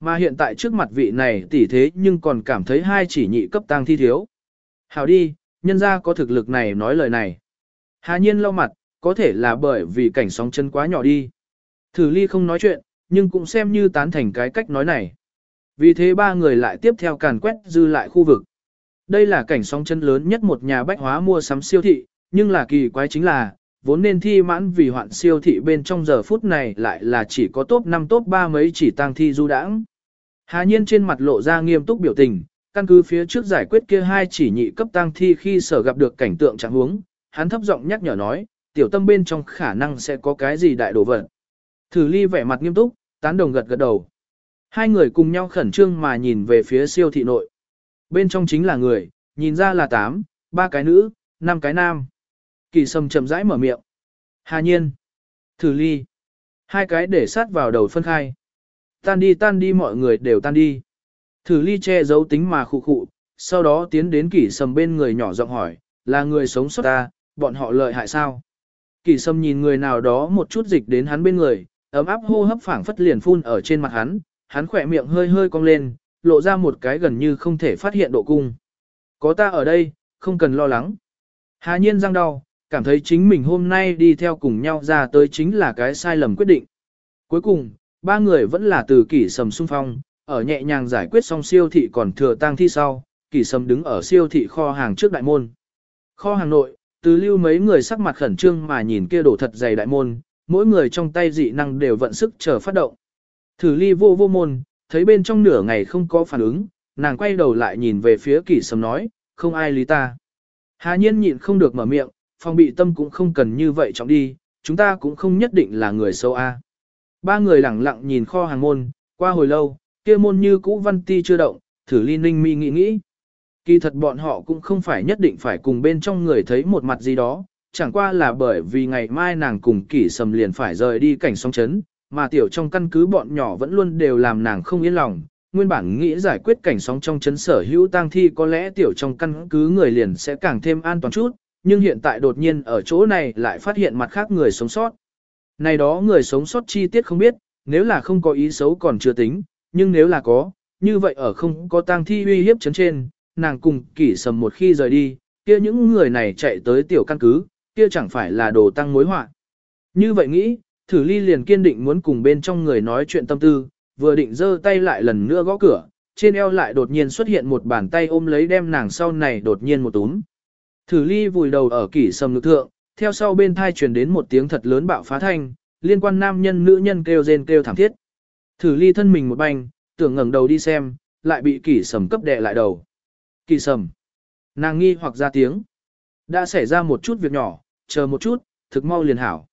Mà hiện tại trước mặt vị này tỷ thế nhưng còn cảm thấy hai chỉ nhị cấp tăng thi thiếu. Hảo đi, nhân ra có thực lực này nói lời này. Hà nhiên lau mặt, có thể là bởi vì cảnh sóng chân quá nhỏ đi. Thử ly không nói chuyện, nhưng cũng xem như tán thành cái cách nói này. Vì thế ba người lại tiếp theo càn quét dư lại khu vực. Đây là cảnh sóng chân lớn nhất một nhà bách hóa mua sắm siêu thị, nhưng là kỳ quái chính là, vốn nên thi mãn vì hoạn siêu thị bên trong giờ phút này lại là chỉ có top 5 top 3 mấy chỉ tăng thi du đãng. Hà nhiên trên mặt lộ ra nghiêm túc biểu tình, căn cứ phía trước giải quyết kia hai chỉ nhị cấp tăng thi khi sở gặp được cảnh tượng trạng huống, hắn thấp giọng nhắc nhở nói, tiểu tâm bên trong khả năng sẽ có cái gì đại đồ vật. Thử ly vẻ mặt nghiêm túc, tán đồng gật gật đầu. Hai người cùng nhau khẩn trương mà nhìn về phía siêu thị nội. Bên trong chính là người, nhìn ra là tám, ba cái nữ, năm cái nam. Kỳ sâm chậm rãi mở miệng. Hà nhiên. Thử ly. Hai cái để sát vào đầu phân khai. Tan đi tan đi mọi người đều tan đi. Thử ly che giấu tính mà khụ khụ, sau đó tiến đến kỷ sầm bên người nhỏ giọng hỏi, là người sống sót ta, bọn họ lợi hại sao? Kỷ sầm nhìn người nào đó một chút dịch đến hắn bên người, ấm áp hô hấp phảng phất liền phun ở trên mặt hắn, hắn khỏe miệng hơi hơi cong lên, lộ ra một cái gần như không thể phát hiện độ cung. Có ta ở đây, không cần lo lắng. Hà nhiên răng đau, cảm thấy chính mình hôm nay đi theo cùng nhau ra tới chính là cái sai lầm quyết định. Cuối cùng, ba người vẫn là từ kỷ sầm xung phong, ở nhẹ nhàng giải quyết xong siêu thị còn thừa tang thi sau, kỷ sầm đứng ở siêu thị kho hàng trước đại môn. Kho hàng nội, từ lưu mấy người sắc mặt khẩn trương mà nhìn kia đổ thật dày đại môn, mỗi người trong tay dị năng đều vận sức chờ phát động. Thử ly vô vô môn, thấy bên trong nửa ngày không có phản ứng, nàng quay đầu lại nhìn về phía kỷ sầm nói, không ai lý ta. Hà nhiên nhịn không được mở miệng, phòng bị tâm cũng không cần như vậy trọng đi, chúng ta cũng không nhất định là người sâu A. Ba người lẳng lặng nhìn kho hàng môn, qua hồi lâu, kia môn như cũ văn ti chưa động, thử ly ninh mi nghĩ nghĩ. Kỳ thật bọn họ cũng không phải nhất định phải cùng bên trong người thấy một mặt gì đó, chẳng qua là bởi vì ngày mai nàng cùng kỷ sầm liền phải rời đi cảnh sóng chấn, mà tiểu trong căn cứ bọn nhỏ vẫn luôn đều làm nàng không yên lòng. Nguyên bản nghĩ giải quyết cảnh sóng trong chấn sở hữu tang thi có lẽ tiểu trong căn cứ người liền sẽ càng thêm an toàn chút, nhưng hiện tại đột nhiên ở chỗ này lại phát hiện mặt khác người sống sót. Này đó người sống sót chi tiết không biết, nếu là không có ý xấu còn chưa tính, nhưng nếu là có, như vậy ở không có tang thi uy hiếp chấn trên, nàng cùng kỷ sầm một khi rời đi, kia những người này chạy tới tiểu căn cứ, kia chẳng phải là đồ tăng mối họa. Như vậy nghĩ, thử ly liền kiên định muốn cùng bên trong người nói chuyện tâm tư, vừa định giơ tay lại lần nữa gõ cửa, trên eo lại đột nhiên xuất hiện một bàn tay ôm lấy đem nàng sau này đột nhiên một túm. Thử ly vùi đầu ở kỷ sầm lực thượng, theo sau bên thai truyền đến một tiếng thật lớn bạo phá thanh, liên quan nam nhân nữ nhân kêu rên kêu thảm thiết. Thử ly thân mình một banh, tưởng ngẩng đầu đi xem, lại bị kỷ sầm cấp đè lại đầu. Kỷ sầm. Nàng nghi hoặc ra tiếng. Đã xảy ra một chút việc nhỏ, chờ một chút, thực mau liền hảo.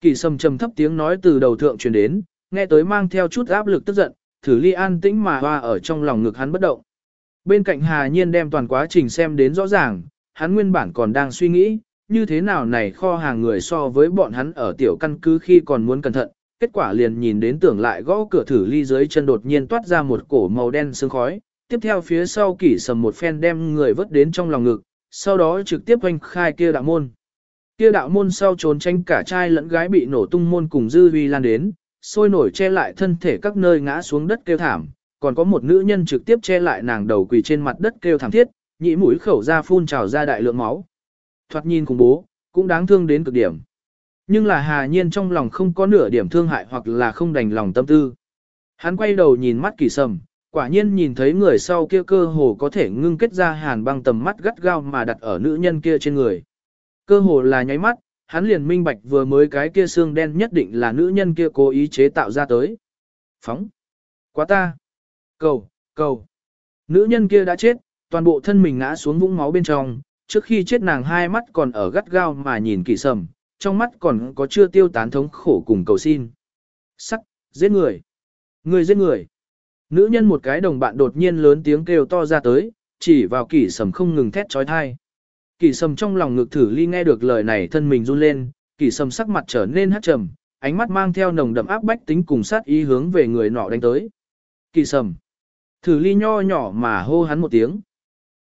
Kỷ sầm trầm thấp tiếng nói từ đầu thượng truyền đến, nghe tới mang theo chút áp lực tức giận, thử ly an tĩnh mà hoa ở trong lòng ngực hắn bất động. Bên cạnh Hà Nhiên đem toàn quá trình xem đến rõ ràng, hắn nguyên bản còn đang suy nghĩ, như thế nào này kho hàng người so với bọn hắn ở tiểu căn cứ khi còn muốn cẩn thận, kết quả liền nhìn đến tưởng lại gõ cửa thử ly dưới chân đột nhiên toát ra một cổ màu đen sương khói, tiếp theo phía sau kỷ sầm một phen đem người vớt đến trong lòng ngực, sau đó trực tiếp quanh khai kia đạo môn. Kia đạo môn sau trốn tranh cả trai lẫn gái bị nổ tung môn cùng dư vi lan đến, sôi nổi che lại thân thể các nơi ngã xuống đất kêu thảm, còn có một nữ nhân trực tiếp che lại nàng đầu quỳ trên mặt đất kêu thảm thiết, nhĩ mũi khẩu ra phun trào ra đại lượng máu. Thoạt nhìn cùng bố, cũng đáng thương đến cực điểm. Nhưng là hà nhiên trong lòng không có nửa điểm thương hại hoặc là không đành lòng tâm tư. Hắn quay đầu nhìn mắt kỳ sầm, quả nhiên nhìn thấy người sau kia cơ hồ có thể ngưng kết ra hàn băng tầm mắt gắt gao mà đặt ở nữ nhân kia trên người. Cơ hồ là nháy mắt, hắn liền minh bạch vừa mới cái kia xương đen nhất định là nữ nhân kia cố ý chế tạo ra tới. Phóng. Quá ta. Cầu, cầu. Nữ nhân kia đã chết, toàn bộ thân mình ngã xuống vũng máu bên trong, trước khi chết nàng hai mắt còn ở gắt gao mà nhìn kỳ sầm, trong mắt còn có chưa tiêu tán thống khổ cùng cầu xin. Sắc, giết người. Người giết người. Nữ nhân một cái đồng bạn đột nhiên lớn tiếng kêu to ra tới, chỉ vào kỷ sầm không ngừng thét trói thai. Kỷ sầm trong lòng ngực thử ly nghe được lời này thân mình run lên, kỷ sầm sắc mặt trở nên hát trầm, ánh mắt mang theo nồng đậm áp bách tính cùng sát ý hướng về người nọ đánh tới. Kỷ sầm. Thử ly nho nhỏ mà hô hắn một tiếng.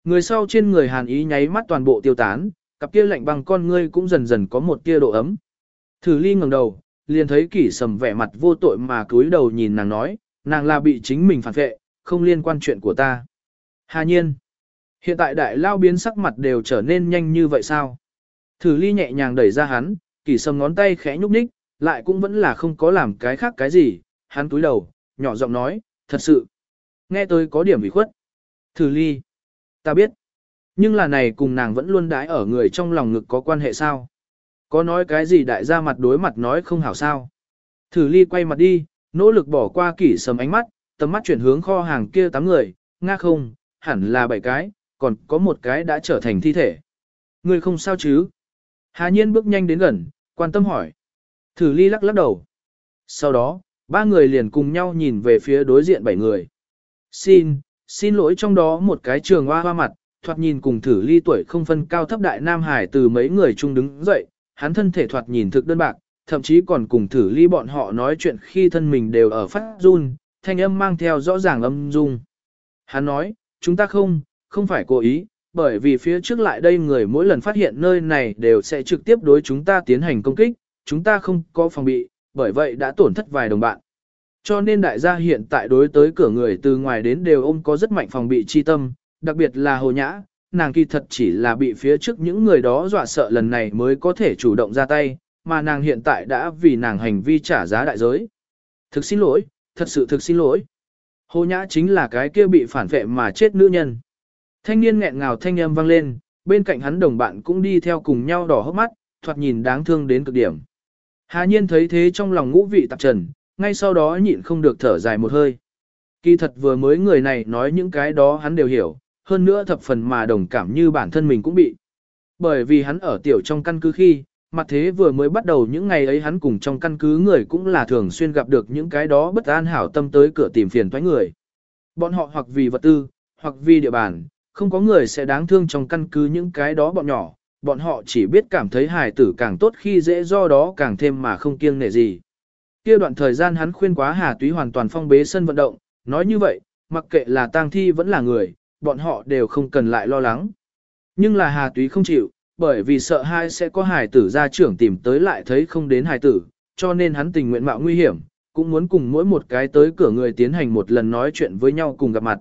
Người sau trên người hàn ý nháy mắt toàn bộ tiêu tán, cặp kia lạnh băng con ngươi cũng dần dần có một tia độ ấm. Thử ly ngẩng đầu, liền thấy kỷ sầm vẻ mặt vô tội mà cúi đầu nhìn nàng nói, nàng là bị chính mình phản vệ, không liên quan chuyện của ta. Hà nhiên, hiện tại đại lao biến sắc mặt đều trở nên nhanh như vậy sao? Thử ly nhẹ nhàng đẩy ra hắn, kỷ sầm ngón tay khẽ nhúc nhích, lại cũng vẫn là không có làm cái khác cái gì, hắn cúi đầu, nhỏ giọng nói, thật sự. Nghe tôi có điểm bị khuất. Thử ly, ta biết. Nhưng là này cùng nàng vẫn luôn đái ở người trong lòng ngực có quan hệ sao? Có nói cái gì đại gia mặt đối mặt nói không hảo sao? Thử ly quay mặt đi, nỗ lực bỏ qua kỷ sầm ánh mắt, tầm mắt chuyển hướng kho hàng kia tám người, nga không, hẳn là bảy cái, còn có một cái đã trở thành thi thể. Người không sao chứ? Hà nhiên bước nhanh đến gần, quan tâm hỏi. Thử ly lắc lắc đầu. Sau đó, ba người liền cùng nhau nhìn về phía đối diện bảy người. Xin, xin lỗi trong đó một cái trường hoa hoa mặt, thoạt nhìn cùng thử ly tuổi không phân cao thấp đại nam hải từ mấy người chung đứng dậy, hắn thân thể thoạt nhìn thực đơn bạc, thậm chí còn cùng thử ly bọn họ nói chuyện khi thân mình đều ở phát run, thanh âm mang theo rõ ràng âm dung. Hắn nói, chúng ta không, không phải cố ý, bởi vì phía trước lại đây người mỗi lần phát hiện nơi này đều sẽ trực tiếp đối chúng ta tiến hành công kích, chúng ta không có phòng bị, bởi vậy đã tổn thất vài đồng bạn. Cho nên đại gia hiện tại đối tới cửa người từ ngoài đến đều ôm có rất mạnh phòng bị chi tâm, đặc biệt là hồ nhã, nàng kỳ thật chỉ là bị phía trước những người đó dọa sợ lần này mới có thể chủ động ra tay, mà nàng hiện tại đã vì nàng hành vi trả giá đại giới. Thực xin lỗi, thật sự thực xin lỗi. Hồ nhã chính là cái kia bị phản vệ mà chết nữ nhân. Thanh niên nghẹn ngào thanh âm vang lên, bên cạnh hắn đồng bạn cũng đi theo cùng nhau đỏ hốc mắt, thoạt nhìn đáng thương đến cực điểm. Hà nhiên thấy thế trong lòng ngũ vị tạp trần, ngay sau đó nhịn không được thở dài một hơi. Kỳ thật vừa mới người này nói những cái đó hắn đều hiểu, hơn nữa thập phần mà đồng cảm như bản thân mình cũng bị. Bởi vì hắn ở tiểu trong căn cứ khi, mặt thế vừa mới bắt đầu những ngày ấy hắn cùng trong căn cứ người cũng là thường xuyên gặp được những cái đó bất an hảo tâm tới cửa tìm phiền toái người. Bọn họ hoặc vì vật tư, hoặc vì địa bàn, không có người sẽ đáng thương trong căn cứ những cái đó bọn nhỏ, bọn họ chỉ biết cảm thấy hài tử càng tốt khi dễ do đó càng thêm mà không kiêng nể gì. Kia đoạn thời gian hắn khuyên quá Hà Túy hoàn toàn phong bế sân vận động, nói như vậy, mặc kệ là tang thi vẫn là người, bọn họ đều không cần lại lo lắng. Nhưng là Hà Túy không chịu, bởi vì sợ hai sẽ có hài tử gia trưởng tìm tới lại thấy không đến hài tử, cho nên hắn tình nguyện mạo nguy hiểm, cũng muốn cùng mỗi một cái tới cửa người tiến hành một lần nói chuyện với nhau cùng gặp mặt.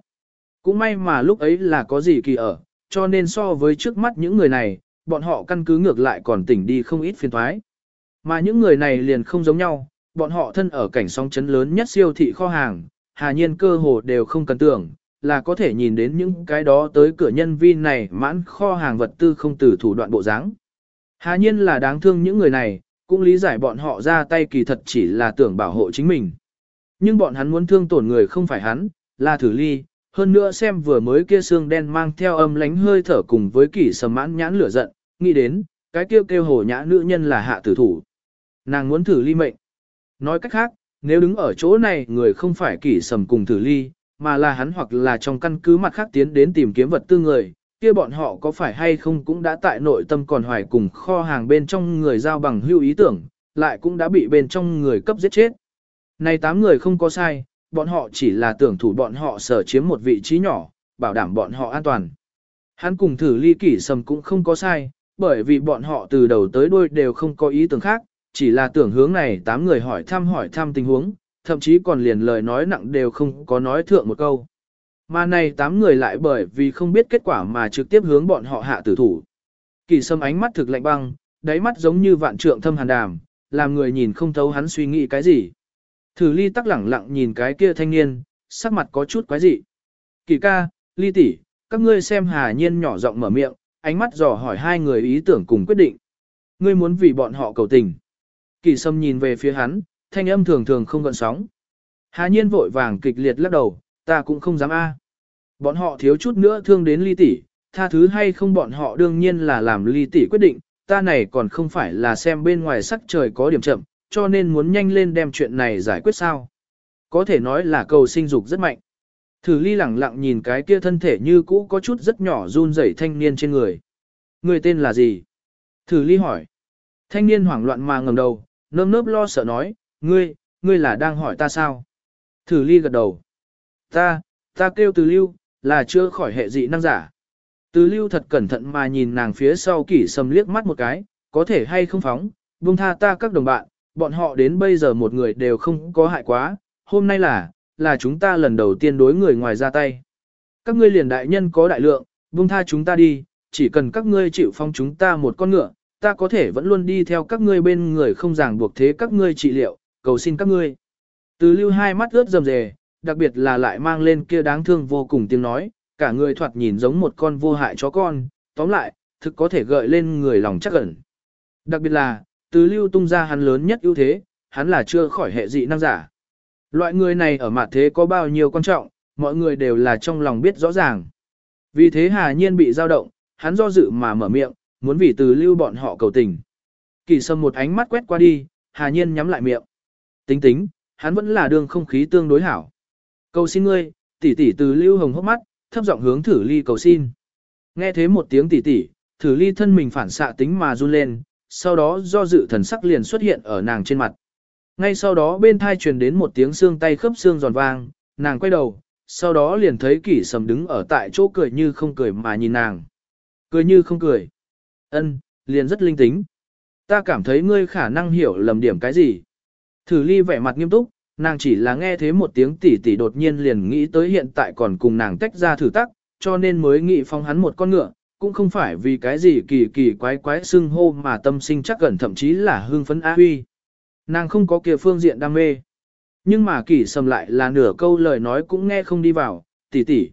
Cũng may mà lúc ấy là có gì kỳ ở, cho nên so với trước mắt những người này, bọn họ căn cứ ngược lại còn tỉnh đi không ít phiền thoái. Mà những người này liền không giống nhau, bọn họ thân ở cảnh sóng chấn lớn nhất siêu thị kho hàng, hà nhiên cơ hồ đều không cần tưởng, là có thể nhìn đến những cái đó tới cửa nhân vi này mãn kho hàng vật tư không từ thủ đoạn bộ dáng. Hà nhiên là đáng thương những người này, cũng lý giải bọn họ ra tay kỳ thật chỉ là tưởng bảo hộ chính mình. Nhưng bọn hắn muốn thương tổn người không phải hắn, là thử ly, hơn nữa xem vừa mới kia xương đen mang theo âm lánh hơi thở cùng với kỷ sầm mãn nhãn lửa giận, nghĩ đến, cái kêu kêu hổ nhã nữ nhân là hạ tử thủ. Nàng muốn thử ly mệnh. Nói cách khác, nếu đứng ở chỗ này người không phải kỷ sầm cùng thử ly, mà là hắn hoặc là trong căn cứ mặt khác tiến đến tìm kiếm vật tư người, kia bọn họ có phải hay không cũng đã tại nội tâm còn hoài cùng kho hàng bên trong người giao bằng hưu ý tưởng, lại cũng đã bị bên trong người cấp giết chết. Này tám người không có sai, bọn họ chỉ là tưởng thủ bọn họ sở chiếm một vị trí nhỏ, bảo đảm bọn họ an toàn. Hắn cùng thử ly kỷ sầm cũng không có sai, bởi vì bọn họ từ đầu tới đuôi đều không có ý tưởng khác, chỉ là tưởng hướng này tám người hỏi thăm hỏi thăm tình huống, thậm chí còn liền lời nói nặng đều không có nói thượng một câu. Mà này tám người lại bởi vì không biết kết quả mà trực tiếp hướng bọn họ hạ tử thủ. Kỳ sâm ánh mắt thực lạnh băng, đáy mắt giống như vạn trượng thâm hàn đàm, làm người nhìn không thấu hắn suy nghĩ cái gì. Thử ly tắc lẳng lặng nhìn cái kia thanh niên, sắc mặt có chút quái dị. Kỳ ca, ly tỷ, các ngươi xem hà nhiên nhỏ giọng mở miệng, ánh mắt dò hỏi hai người ý tưởng cùng quyết định. Ngươi muốn vì bọn họ cầu tình. Kỳ sâm nhìn về phía hắn, thanh âm thường thường không gợn sóng. Hà nhiên vội vàng kịch liệt lắc đầu, ta cũng không dám a. Bọn họ thiếu chút nữa thương đến ly tỷ, tha thứ hay không bọn họ đương nhiên là làm ly tỷ quyết định, ta này còn không phải là xem bên ngoài sắc trời có điểm chậm, cho nên muốn nhanh lên đem chuyện này giải quyết sao. Có thể nói là cầu sinh dục rất mạnh. Thử ly lẳng lặng nhìn cái kia thân thể như cũ có chút rất nhỏ run rẩy thanh niên trên người. Người tên là gì? Thử ly hỏi. Thanh niên hoảng loạn mà ngầm đầu, nơm nớp lo sợ nói, ngươi, ngươi là đang hỏi ta sao? Thử ly gật đầu. Ta, ta kêu từ lưu, là chưa khỏi hệ dị năng giả. Từ lưu thật cẩn thận mà nhìn nàng phía sau kỷ sầm liếc mắt một cái, có thể hay không phóng, buông tha ta các đồng bạn, bọn họ đến bây giờ một người đều không có hại quá, hôm nay là, là chúng ta lần đầu tiên đối người ngoài ra tay. Các ngươi liền đại nhân có đại lượng, buông tha chúng ta đi, chỉ cần các ngươi chịu phong chúng ta một con ngựa, ta có thể vẫn luôn đi theo các ngươi bên người không ràng buộc thế các ngươi trị liệu, cầu xin các ngươi. Từ lưu hai mắt ướt rầm rề, đặc biệt là lại mang lên kia đáng thương vô cùng tiếng nói, cả người thoạt nhìn giống một con vô hại chó con, tóm lại, thực có thể gợi lên người lòng chắc ẩn. Đặc biệt là, từ lưu tung ra hắn lớn nhất ưu thế, hắn là chưa khỏi hệ dị năng giả. Loại người này ở mặt thế có bao nhiêu quan trọng, mọi người đều là trong lòng biết rõ ràng. Vì thế Hà Nhiên bị dao động, hắn do dự mà mở miệng, muốn vì từ lưu bọn họ cầu tình. Kỳ sâm một ánh mắt quét qua đi, Hà Nhiên nhắm lại miệng. Tính tính, hắn vẫn là đường không khí tương đối hảo. Cầu xin ngươi, tỷ tỷ từ lưu hồng hốc mắt, thấp giọng hướng thử ly cầu xin. Nghe thế một tiếng tỷ tỷ, thử ly thân mình phản xạ tính mà run lên, sau đó do dự thần sắc liền xuất hiện ở nàng trên mặt. Ngay sau đó bên thai truyền đến một tiếng xương tay khớp xương giòn vang, nàng quay đầu, sau đó liền thấy kỷ sầm đứng ở tại chỗ cười như không cười mà nhìn nàng. Cười như không cười ân liền rất linh tính. Ta cảm thấy ngươi khả năng hiểu lầm điểm cái gì. Thử ly vẻ mặt nghiêm túc, nàng chỉ là nghe thế một tiếng tỉ tỉ đột nhiên liền nghĩ tới hiện tại còn cùng nàng tách ra thử tắc, cho nên mới nghĩ phong hắn một con ngựa, cũng không phải vì cái gì kỳ kỳ quái quái xưng hô mà tâm sinh chắc gần thậm chí là hương phấn á huy. Nàng không có kia phương diện đam mê. Nhưng mà kỳ sầm lại là nửa câu lời nói cũng nghe không đi vào, tỉ tỉ.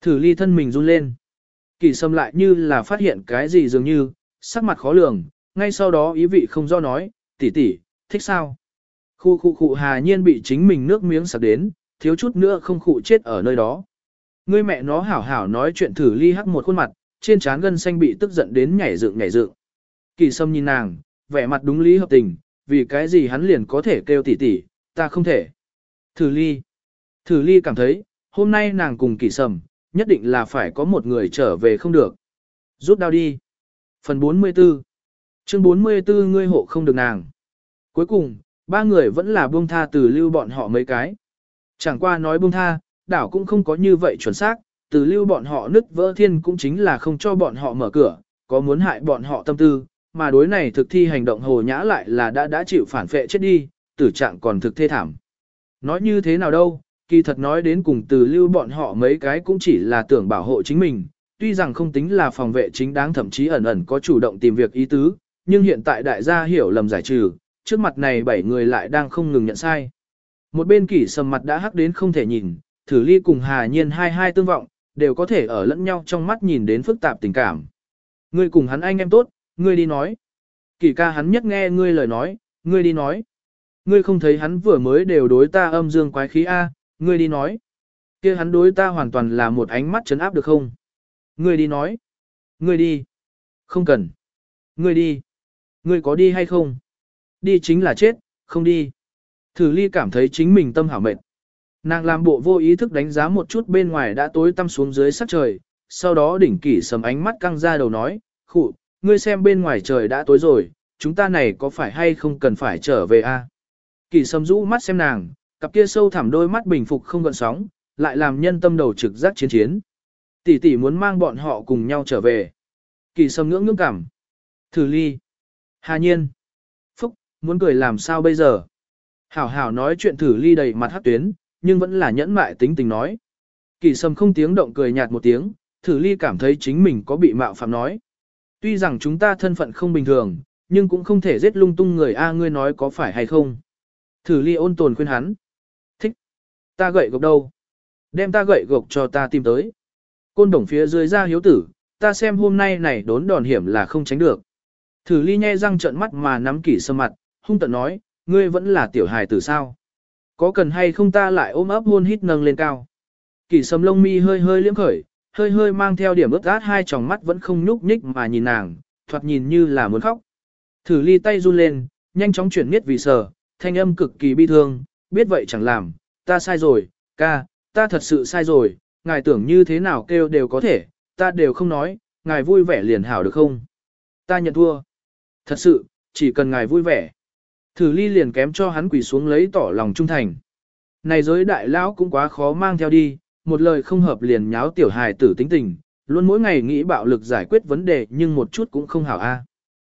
Thử ly thân mình run lên. Kỳ sâm lại như là phát hiện cái gì dường như, sắc mặt khó lường, ngay sau đó ý vị không do nói, tỷ tỷ thích sao? Khu khu khu hà nhiên bị chính mình nước miếng sặc đến, thiếu chút nữa không khụ chết ở nơi đó. Ngươi mẹ nó hảo hảo nói chuyện thử ly hắc một khuôn mặt, trên trán gân xanh bị tức giận đến nhảy dựng nhảy dựng. Kỳ sâm nhìn nàng, vẻ mặt đúng lý hợp tình, vì cái gì hắn liền có thể kêu tỷ tỷ, ta không thể. Thử ly. Thử ly cảm thấy, hôm nay nàng cùng kỳ sâm, nhất định là phải có một người trở về không được. Rút đao đi. Phần 44 Chương 44 ngươi hộ không được nàng. Cuối cùng, ba người vẫn là buông tha từ lưu bọn họ mấy cái. Chẳng qua nói buông tha, đảo cũng không có như vậy chuẩn xác, từ lưu bọn họ nứt vỡ thiên cũng chính là không cho bọn họ mở cửa, có muốn hại bọn họ tâm tư, mà đối này thực thi hành động hồ nhã lại là đã đã chịu phản phệ chết đi, tử trạng còn thực thê thảm. Nói như thế nào đâu, kỳ thật nói đến cùng từ lưu bọn họ mấy cái cũng chỉ là tưởng bảo hộ chính mình, tuy rằng không tính là phòng vệ chính đáng thậm chí ẩn ẩn có chủ động tìm việc ý tứ, nhưng hiện tại đại gia hiểu lầm giải trừ, trước mặt này bảy người lại đang không ngừng nhận sai. Một bên kỷ sầm mặt đã hắc đến không thể nhìn, thử ly cùng hà nhiên hai hai tương vọng, đều có thể ở lẫn nhau trong mắt nhìn đến phức tạp tình cảm. Ngươi cùng hắn anh em tốt, ngươi đi nói. Kỷ ca hắn nhất nghe ngươi lời nói, ngươi đi nói. Ngươi không thấy hắn vừa mới đều đối ta âm dương quái khí A, ngươi đi nói. kia hắn đối ta hoàn toàn là một ánh mắt chấn áp được không? Ngươi đi nói. Ngươi đi. Không cần. Ngươi đi. Ngươi có đi hay không? Đi chính là chết, không đi. Thử ly cảm thấy chính mình tâm hảo mệt. Nàng làm bộ vô ý thức đánh giá một chút bên ngoài đã tối tăm xuống dưới sắc trời, sau đó đỉnh kỷ sầm ánh mắt căng ra đầu nói, khụ, ngươi xem bên ngoài trời đã tối rồi, chúng ta này có phải hay không cần phải trở về a? À? Kỷ sầm rũ mắt xem nàng, cặp kia sâu thẳm đôi mắt bình phục không gợn sóng, lại làm nhân tâm đầu trực giác chiến chiến. Tỷ tỷ muốn mang bọn họ cùng nhau trở về. Kỳ sâm ngưỡng ngưỡng cảm. Thử ly. Hà nhiên. Phúc, muốn cười làm sao bây giờ? Hảo hảo nói chuyện thử ly đầy mặt hát tuyến, nhưng vẫn là nhẫn mại tính tình nói. Kỳ sâm không tiếng động cười nhạt một tiếng, thử ly cảm thấy chính mình có bị mạo phạm nói. Tuy rằng chúng ta thân phận không bình thường, nhưng cũng không thể giết lung tung người A ngươi nói có phải hay không. Thử ly ôn tồn khuyên hắn. Ta gậy gộc đâu? Đem ta gậy gộc cho ta tìm tới. Côn đồng phía dưới ra hiếu tử, ta xem hôm nay này đốn đòn hiểm là không tránh được. Thử ly nhe răng trợn mắt mà nắm kỷ sâm mặt, hung tận nói, ngươi vẫn là tiểu hài tử sao? Có cần hay không ta lại ôm ấp hôn hít nâng lên cao? Kỷ sâm lông mi hơi hơi liếm khởi, hơi hơi mang theo điểm ướt át hai tròng mắt vẫn không nhúc nhích mà nhìn nàng, thoạt nhìn như là muốn khóc. Thử ly tay run lên, nhanh chóng chuyển miết vì sờ, thanh âm cực kỳ bi thương, biết vậy chẳng làm, ta sai rồi, ca, ta thật sự sai rồi, ngài tưởng như thế nào kêu đều có thể, ta đều không nói, ngài vui vẻ liền hảo được không? Ta nhận thua. Thật sự, chỉ cần ngài vui vẻ. Thử ly liền kém cho hắn quỳ xuống lấy tỏ lòng trung thành. Này giới đại lão cũng quá khó mang theo đi, một lời không hợp liền nháo tiểu hài tử tính tình, luôn mỗi ngày nghĩ bạo lực giải quyết vấn đề nhưng một chút cũng không hảo a.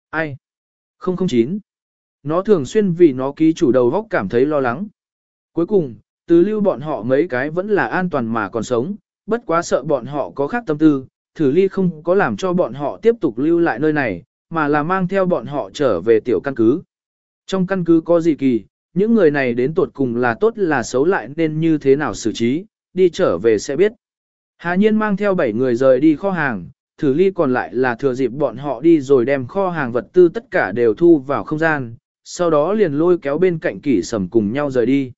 Ai? 009. Nó thường xuyên vì nó ký chủ đầu góc cảm thấy lo lắng. Cuối cùng, từ lưu bọn họ mấy cái vẫn là an toàn mà còn sống, bất quá sợ bọn họ có khác tâm tư, thử ly không có làm cho bọn họ tiếp tục lưu lại nơi này, mà là mang theo bọn họ trở về tiểu căn cứ. Trong căn cứ có gì kỳ, những người này đến tuột cùng là tốt là xấu lại nên như thế nào xử trí, đi trở về sẽ biết. Hà nhiên mang theo 7 người rời đi kho hàng, thử ly còn lại là thừa dịp bọn họ đi rồi đem kho hàng vật tư tất cả đều thu vào không gian, sau đó liền lôi kéo bên cạnh kỷ sầm cùng nhau rời đi.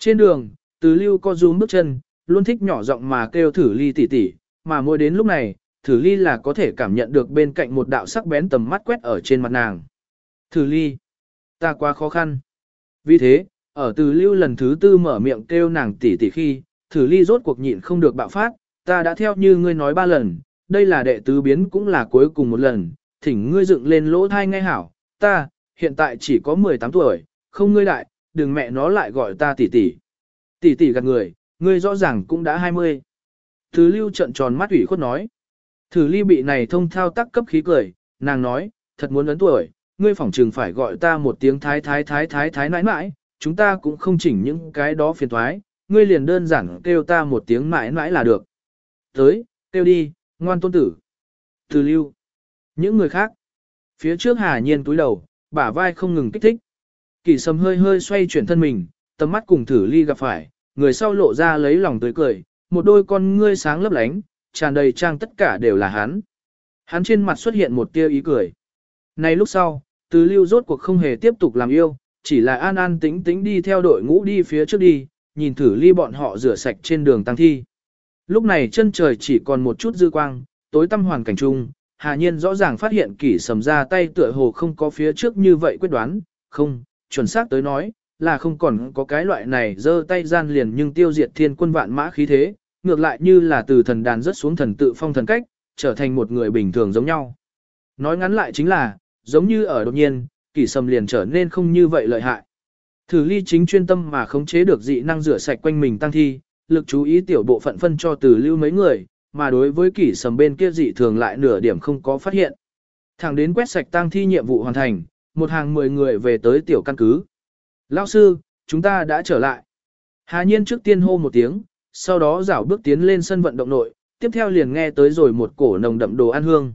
Trên đường, từ lưu co rúm bước chân, luôn thích nhỏ giọng mà kêu thử ly tỉ tỉ, mà mỗi đến lúc này, thử ly là có thể cảm nhận được bên cạnh một đạo sắc bén tầm mắt quét ở trên mặt nàng. Thử ly, ta quá khó khăn. Vì thế, ở từ lưu lần thứ tư mở miệng kêu nàng tỉ tỉ khi, thử ly rốt cuộc nhịn không được bạo phát, ta đã theo như ngươi nói ba lần, đây là đệ tứ biến cũng là cuối cùng một lần, thỉnh ngươi dựng lên lỗ thai ngay hảo, ta, hiện tại chỉ có 18 tuổi, không ngươi đại, đừng mẹ nó lại gọi ta tỷ tỷ. Tỷ tỷ gạt người, ngươi rõ ràng cũng đã 20. Thứ lưu trận tròn mắt ủy khuất nói. Thử ly bị này thông thao tác cấp khí cười, nàng nói, thật muốn ấn tuổi, ngươi phỏng trừng phải gọi ta một tiếng thái thái thái thái thái nãi nãi, chúng ta cũng không chỉnh những cái đó phiền thoái, ngươi liền đơn giản kêu ta một tiếng mãi mãi là được. Tới, kêu đi, ngoan tôn tử. Từ lưu. Những người khác. Phía trước hà nhiên túi đầu, bả vai không ngừng kích thích. Kỳ sầm hơi hơi xoay chuyển thân mình, tầm mắt cùng thử ly gặp phải, người sau lộ ra lấy lòng tươi cười, một đôi con ngươi sáng lấp lánh, tràn đầy trang tất cả đều là hắn. Hắn trên mặt xuất hiện một tia ý cười. Này lúc sau, từ lưu rốt cuộc không hề tiếp tục làm yêu, chỉ là an an tĩnh tĩnh đi theo đội ngũ đi phía trước đi, nhìn thử ly bọn họ rửa sạch trên đường tăng thi. Lúc này chân trời chỉ còn một chút dư quang, tối tăm hoàn cảnh chung, Hà Nhiên rõ ràng phát hiện kỷ sầm ra tay tựa hồ không có phía trước như vậy quyết đoán, không, chuẩn xác tới nói, là không còn có cái loại này giơ tay gian liền nhưng tiêu diệt thiên quân vạn mã khí thế, ngược lại như là từ thần đàn rất xuống thần tự phong thần cách, trở thành một người bình thường giống nhau. Nói ngắn lại chính là, giống như ở đột nhiên, kỷ sầm liền trở nên không như vậy lợi hại. Thử ly chính chuyên tâm mà khống chế được dị năng rửa sạch quanh mình tăng thi, lực chú ý tiểu bộ phận phân cho từ lưu mấy người, mà đối với kỷ sầm bên kia dị thường lại nửa điểm không có phát hiện. Thẳng đến quét sạch tăng thi nhiệm vụ hoàn thành, một hàng mười người về tới tiểu căn cứ. Lão sư, chúng ta đã trở lại. Hà nhiên trước tiên hô một tiếng, sau đó rảo bước tiến lên sân vận động nội, tiếp theo liền nghe tới rồi một cổ nồng đậm đồ ăn hương.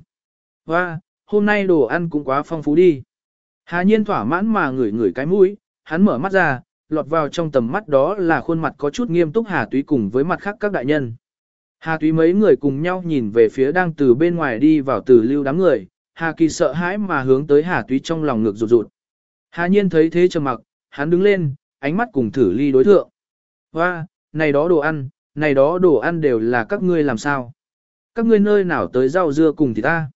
Và, hôm nay đồ ăn cũng quá phong phú đi. Hà nhiên thỏa mãn mà ngửi ngửi cái mũi, hắn mở mắt ra, lọt vào trong tầm mắt đó là khuôn mặt có chút nghiêm túc Hà Túy cùng với mặt khác các đại nhân. Hà Túy mấy người cùng nhau nhìn về phía đang từ bên ngoài đi vào từ lưu đám người, Hà Kỳ sợ hãi mà hướng tới Hà Túy trong lòng ngực rụt rụt. Hà Nhiên thấy thế trầm mặc, hắn đứng lên, ánh mắt cùng thử ly đối thượng. Hoa, này đó đồ ăn, này đó đồ ăn đều là các ngươi làm sao? Các ngươi nơi nào tới rau dưa cùng thì ta?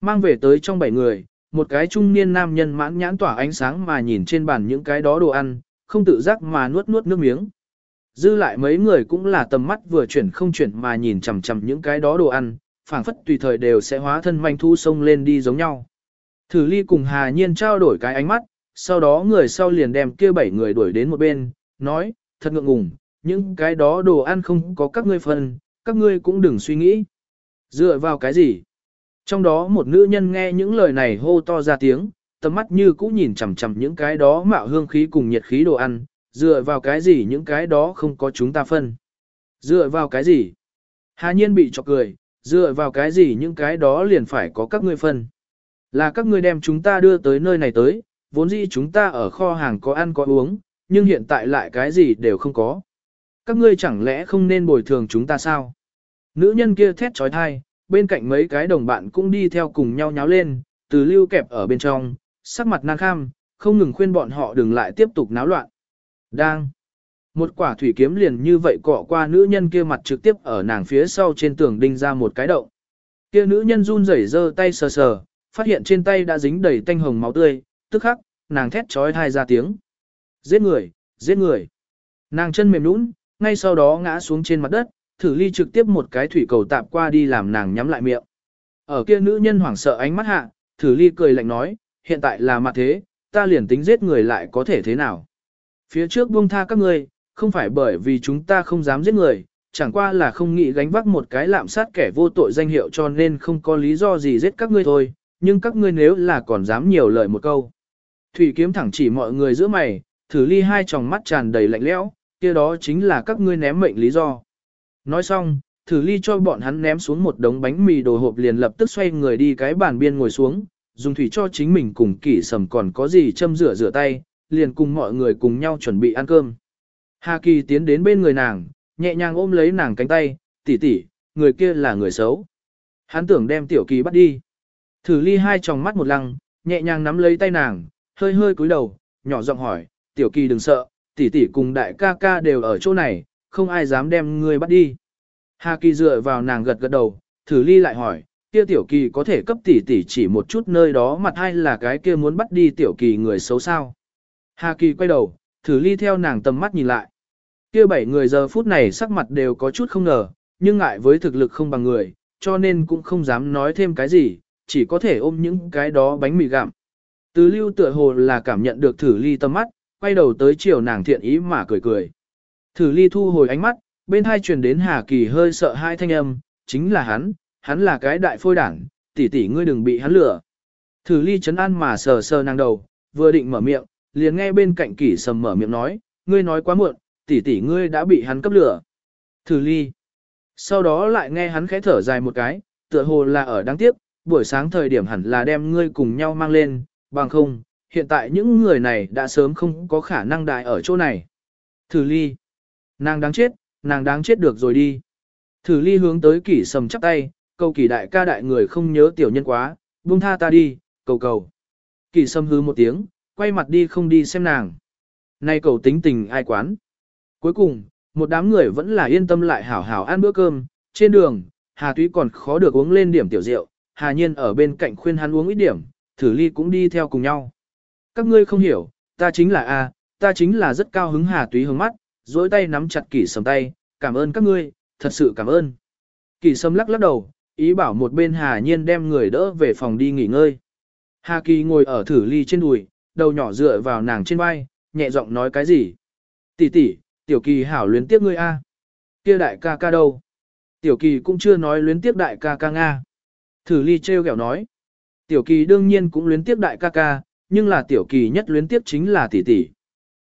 Mang về tới trong bảy người, một cái trung niên nam nhân mãn nhãn tỏa ánh sáng mà nhìn trên bàn những cái đó đồ ăn, không tự giác mà nuốt nuốt nước miếng. Dư lại mấy người cũng là tầm mắt vừa chuyển không chuyển mà nhìn chằm chằm những cái đó đồ ăn, phảng phất tùy thời đều sẽ hóa thân manh thu sông lên đi giống nhau. Thử ly cùng Hà Nhiên trao đổi cái ánh mắt, sau đó người sau liền đem kia bảy người đuổi đến một bên, nói, thật ngượng ngùng, những cái đó đồ ăn không có các ngươi phần, các ngươi cũng đừng suy nghĩ. Dựa vào cái gì? Trong đó một nữ nhân nghe những lời này hô to ra tiếng, tầm mắt như cũ nhìn chằm chằm những cái đó mạo hương khí cùng nhiệt khí đồ ăn, dựa vào cái gì những cái đó không có chúng ta phân. Dựa vào cái gì? Hà nhiên bị chọc cười, dựa vào cái gì những cái đó liền phải có các ngươi phân. Là các ngươi đem chúng ta đưa tới nơi này tới, vốn dĩ chúng ta ở kho hàng có ăn có uống, nhưng hiện tại lại cái gì đều không có. Các ngươi chẳng lẽ không nên bồi thường chúng ta sao? Nữ nhân kia thét trói thai, bên cạnh mấy cái đồng bạn cũng đi theo cùng nhau nháo lên, từ lưu kẹp ở bên trong, sắc mặt nang kham, không ngừng khuyên bọn họ đừng lại tiếp tục náo loạn. Đang. Một quả thủy kiếm liền như vậy cọ qua nữ nhân kia mặt trực tiếp ở nàng phía sau trên tường đinh ra một cái động. Kia nữ nhân run rẩy giơ tay sờ sờ, phát hiện trên tay đã dính đầy tanh hồng máu tươi, tức khắc, nàng thét trói thai ra tiếng. Giết người, giết người. Nàng chân mềm nũng, ngay sau đó ngã xuống trên mặt đất, thử ly trực tiếp một cái thủy cầu tạp qua đi làm nàng nhắm lại miệng. Ở kia nữ nhân hoảng sợ ánh mắt hạ, thử ly cười lạnh nói, hiện tại là mặt thế, ta liền tính giết người lại có thể thế nào. Phía trước buông tha các ngươi, không phải bởi vì chúng ta không dám giết người, chẳng qua là không nghĩ gánh vác một cái lạm sát kẻ vô tội danh hiệu cho nên không có lý do gì giết các ngươi thôi, nhưng các ngươi nếu là còn dám nhiều lời một câu. Thủy kiếm thẳng chỉ mọi người giữa mày, thử ly hai tròng mắt tràn đầy lạnh lẽo, kia đó chính là các ngươi ném mệnh lý do. Nói xong, thử ly cho bọn hắn ném xuống một đống bánh mì đồ hộp liền lập tức xoay người đi cái bàn biên ngồi xuống, dùng thủy cho chính mình cùng kỷ sầm còn có gì châm rửa rửa tay, liền cùng mọi người cùng nhau chuẩn bị ăn cơm. Hà Kỳ tiến đến bên người nàng, nhẹ nhàng ôm lấy nàng cánh tay, tỷ tỷ, người kia là người xấu. Hắn tưởng đem tiểu kỳ bắt đi. Thử ly hai tròng mắt một lăng, nhẹ nhàng nắm lấy tay nàng, hơi hơi cúi đầu, nhỏ giọng hỏi, tiểu kỳ đừng sợ, tỷ tỷ cùng đại ca ca đều ở chỗ này, không ai dám đem ngươi bắt đi. Hà Kỳ dựa vào nàng gật gật đầu, thử ly lại hỏi, kia tiểu kỳ có thể cấp tỷ tỷ chỉ một chút nơi đó mặt hay là cái kia muốn bắt đi tiểu kỳ người xấu sao. Hà Kỳ quay đầu, thử ly theo nàng tầm mắt nhìn lại. Kia bảy người giờ phút này sắc mặt đều có chút không ngờ, nhưng ngại với thực lực không bằng người, cho nên cũng không dám nói thêm cái gì, chỉ có thể ôm những cái đó bánh mì gặm. Từ lưu tựa hồ là cảm nhận được thử ly tâm mắt, quay đầu tới chiều nàng thiện ý mà cười cười. Thử ly thu hồi ánh mắt, bên hai truyền đến Hà Kỳ hơi sợ hai thanh âm, chính là hắn, hắn là cái đại phôi đảng, tỷ tỷ ngươi đừng bị hắn lừa. Thử ly chấn an mà sờ sờ nàng đầu, vừa định mở miệng, liền nghe bên cạnh kỷ sầm mở miệng nói, ngươi nói quá muộn, tỷ tỷ ngươi đã bị hắn cấp lửa. Thử ly. Sau đó lại nghe hắn khẽ thở dài một cái, tựa hồ là ở đáng tiếc, buổi sáng thời điểm hẳn là đem ngươi cùng nhau mang lên, bằng không, hiện tại những người này đã sớm không có khả năng đại ở chỗ này. Thử ly. Nàng đáng chết, nàng đáng chết được rồi đi. Thử ly hướng tới kỷ sầm chắp tay, cầu kỷ đại ca đại người không nhớ tiểu nhân quá, buông tha ta đi, cầu cầu. Kỷ sầm hư một tiếng, quay mặt đi không đi xem nàng. Nay cầu tính tình ai quán. Cuối cùng, một đám người vẫn là yên tâm lại hảo hảo ăn bữa cơm, trên đường, Hà Túy còn khó được uống lên điểm tiểu rượu, Hà Nhiên ở bên cạnh khuyên hắn uống ít điểm, thử ly cũng đi theo cùng nhau. Các ngươi không hiểu, ta chính là A, ta chính là rất cao hứng Hà Túy hướng mắt, dối tay nắm chặt kỷ sầm tay, cảm ơn các ngươi, thật sự cảm ơn. Kỷ sầm lắc lắc đầu, ý bảo một bên Hà Nhiên đem người đỡ về phòng đi nghỉ ngơi. Hà Kỳ ngồi ở thử ly trên đùi, đầu nhỏ dựa vào nàng trên vai, nhẹ giọng nói cái gì. Tỷ tỷ, tiểu kỳ hảo luyến tiếc ngươi a. Kia đại ca ca đâu? Tiểu kỳ cũng chưa nói luyến tiếc đại ca ca Nga. Thử ly treo kẹo nói. Tiểu kỳ đương nhiên cũng luyến tiếc đại ca ca, nhưng là tiểu kỳ nhất luyến tiếc chính là tỷ tỷ.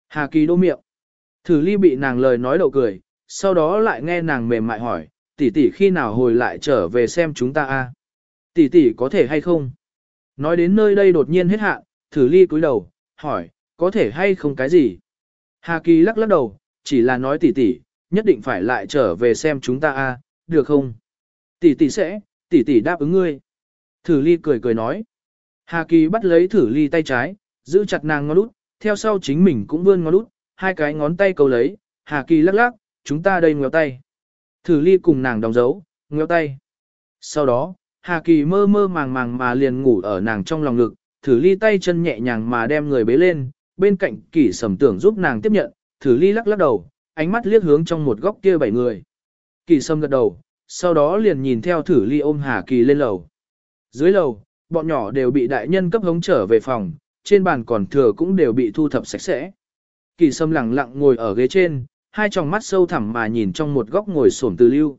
Hà kỳ đô miệng. Thử ly bị nàng lời nói đậu cười, sau đó lại nghe nàng mềm mại hỏi, tỷ tỷ khi nào hồi lại trở về xem chúng ta a? Tỷ tỷ có thể hay không? Nói đến nơi đây đột nhiên hết hạn, thử ly cúi đầu, hỏi, có thể hay không cái gì? Hà Kỳ lắc lắc đầu, chỉ là nói tỷ tỷ, nhất định phải lại trở về xem chúng ta a, được không? Tỷ tỷ sẽ, tỷ tỷ đáp ứng ngươi. Thử ly cười cười nói. Hà Kỳ bắt lấy thử ly tay trái, giữ chặt nàng ngón út, theo sau chính mình cũng vươn ngón út, hai cái ngón tay cầu lấy, Hà Kỳ lắc lắc, chúng ta đây ngoéo tay. Thử ly cùng nàng đóng dấu, ngoéo tay. Sau đó, Hà Kỳ mơ mơ màng màng mà liền ngủ ở nàng trong lòng ngực, thử ly tay chân nhẹ nhàng mà đem người bế lên, bên cạnh kỷ sầm tưởng giúp nàng tiếp nhận, thử ly lắc lắc đầu, ánh mắt liếc hướng trong một góc kia bảy người. Kỳ sâm gật đầu, sau đó liền nhìn theo thử ly ôm Hà Kỳ lên lầu. Dưới lầu, bọn nhỏ đều bị đại nhân cấp hống trở về phòng, trên bàn còn thừa cũng đều bị thu thập sạch sẽ. Kỳ sâm lặng lặng ngồi ở ghế trên, hai tròng mắt sâu thẳm mà nhìn trong một góc ngồi xổm từ lưu.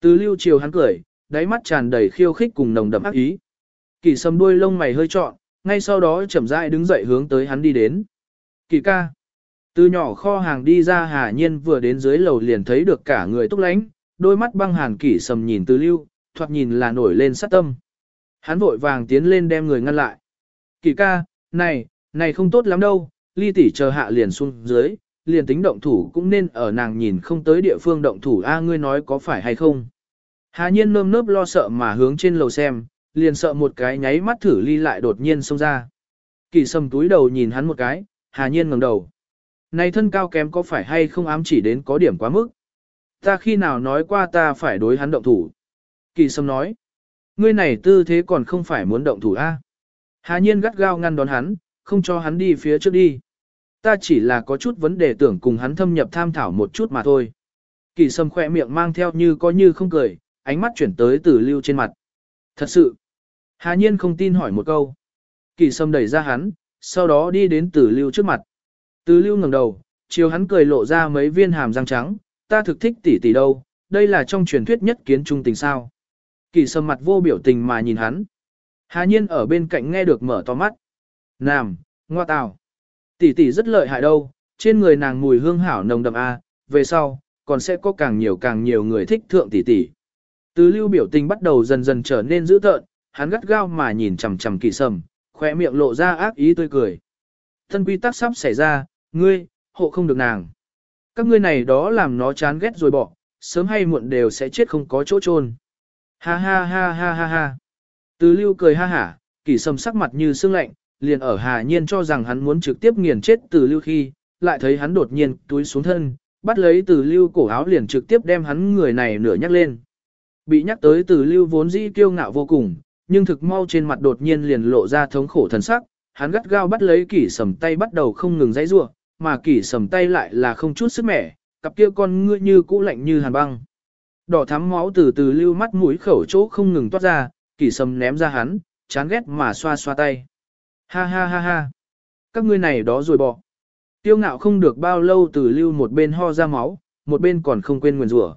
Từ lưu chiều hắn cười, đáy mắt tràn đầy khiêu khích cùng nồng đậm ác ý. Kỳ Sâm đuôi lông mày hơi trọn, ngay sau đó chậm rãi đứng dậy hướng tới hắn đi đến. Kỳ ca. Từ nhỏ kho hàng đi ra Hà Nhiên vừa đến dưới lầu liền thấy được cả người túc lánh, đôi mắt băng hàn kỷ sầm nhìn từ lưu, thoạt nhìn là nổi lên sát tâm. Hắn vội vàng tiến lên đem người ngăn lại. Kỷ ca, này, này không tốt lắm đâu, ly tỷ chờ hạ liền xuống dưới, liền tính động thủ cũng nên ở nàng nhìn không tới địa phương động thủ a ngươi nói có phải hay không. Hà nhiên nơm nớp lo sợ mà hướng trên lầu xem, liền sợ một cái nháy mắt thử ly lại đột nhiên xông ra. Kỳ sầm túi đầu nhìn hắn một cái, hà nhiên ngẩng đầu. Này thân cao kém có phải hay không ám chỉ đến có điểm quá mức? Ta khi nào nói qua ta phải đối hắn động thủ? Kỳ sâm nói. Ngươi này tư thế còn không phải muốn động thủ a? Hà nhiên gắt gao ngăn đón hắn, không cho hắn đi phía trước đi. Ta chỉ là có chút vấn đề tưởng cùng hắn thâm nhập tham thảo một chút mà thôi. Kỳ sâm khỏe miệng mang theo như có như không cười, ánh mắt chuyển tới từ lưu trên mặt. Thật sự. Hà nhiên không tin hỏi một câu. Kỳ sâm đẩy ra hắn, sau đó đi đến từ lưu trước mặt. Từ lưu ngẩng đầu, chiều hắn cười lộ ra mấy viên hàm răng trắng, ta thực thích tỷ tỷ đâu, đây là trong truyền thuyết nhất kiến trung tình sao. Kỳ sâm mặt vô biểu tình mà nhìn hắn. Hà nhiên ở bên cạnh nghe được mở to mắt. Nam, ngoa tào. Tỷ tỷ rất lợi hại đâu, trên người nàng mùi hương hảo nồng đậm a, về sau, còn sẽ có càng nhiều càng nhiều người thích thượng tỷ tỷ. Từ lưu biểu tình bắt đầu dần dần trở nên dữ tợn, hắn gắt gao mà nhìn chằm chằm kỳ sâm, khỏe miệng lộ ra ác ý tươi cười. Thân quy tắc sắp xảy ra, ngươi, hộ không được nàng. Các ngươi này đó làm nó chán ghét rồi bỏ, sớm hay muộn đều sẽ chết không có chỗ chôn. Ha ha ha ha ha ha. Từ lưu cười ha hả, kỷ sầm sắc mặt như sương lạnh, liền ở hà nhiên cho rằng hắn muốn trực tiếp nghiền chết từ lưu khi, lại thấy hắn đột nhiên túi xuống thân, bắt lấy từ lưu cổ áo liền trực tiếp đem hắn người này nửa nhắc lên. Bị nhắc tới từ lưu vốn dĩ kiêu ngạo vô cùng, nhưng thực mau trên mặt đột nhiên liền lộ ra thống khổ thần sắc, hắn gắt gao bắt lấy kỷ sầm tay bắt đầu không ngừng dãy rua, mà kỷ sầm tay lại là không chút sức mẻ, cặp kia con ngươi như cũ lạnh như hàn băng. Đỏ thắm máu từ từ lưu mắt mũi khẩu chỗ không ngừng toát ra, kỷ sầm ném ra hắn, chán ghét mà xoa xoa tay. Ha ha ha ha. Các ngươi này đó rồi bỏ. Tiêu ngạo không được bao lâu từ lưu một bên ho ra máu, một bên còn không quên nguyền rủa.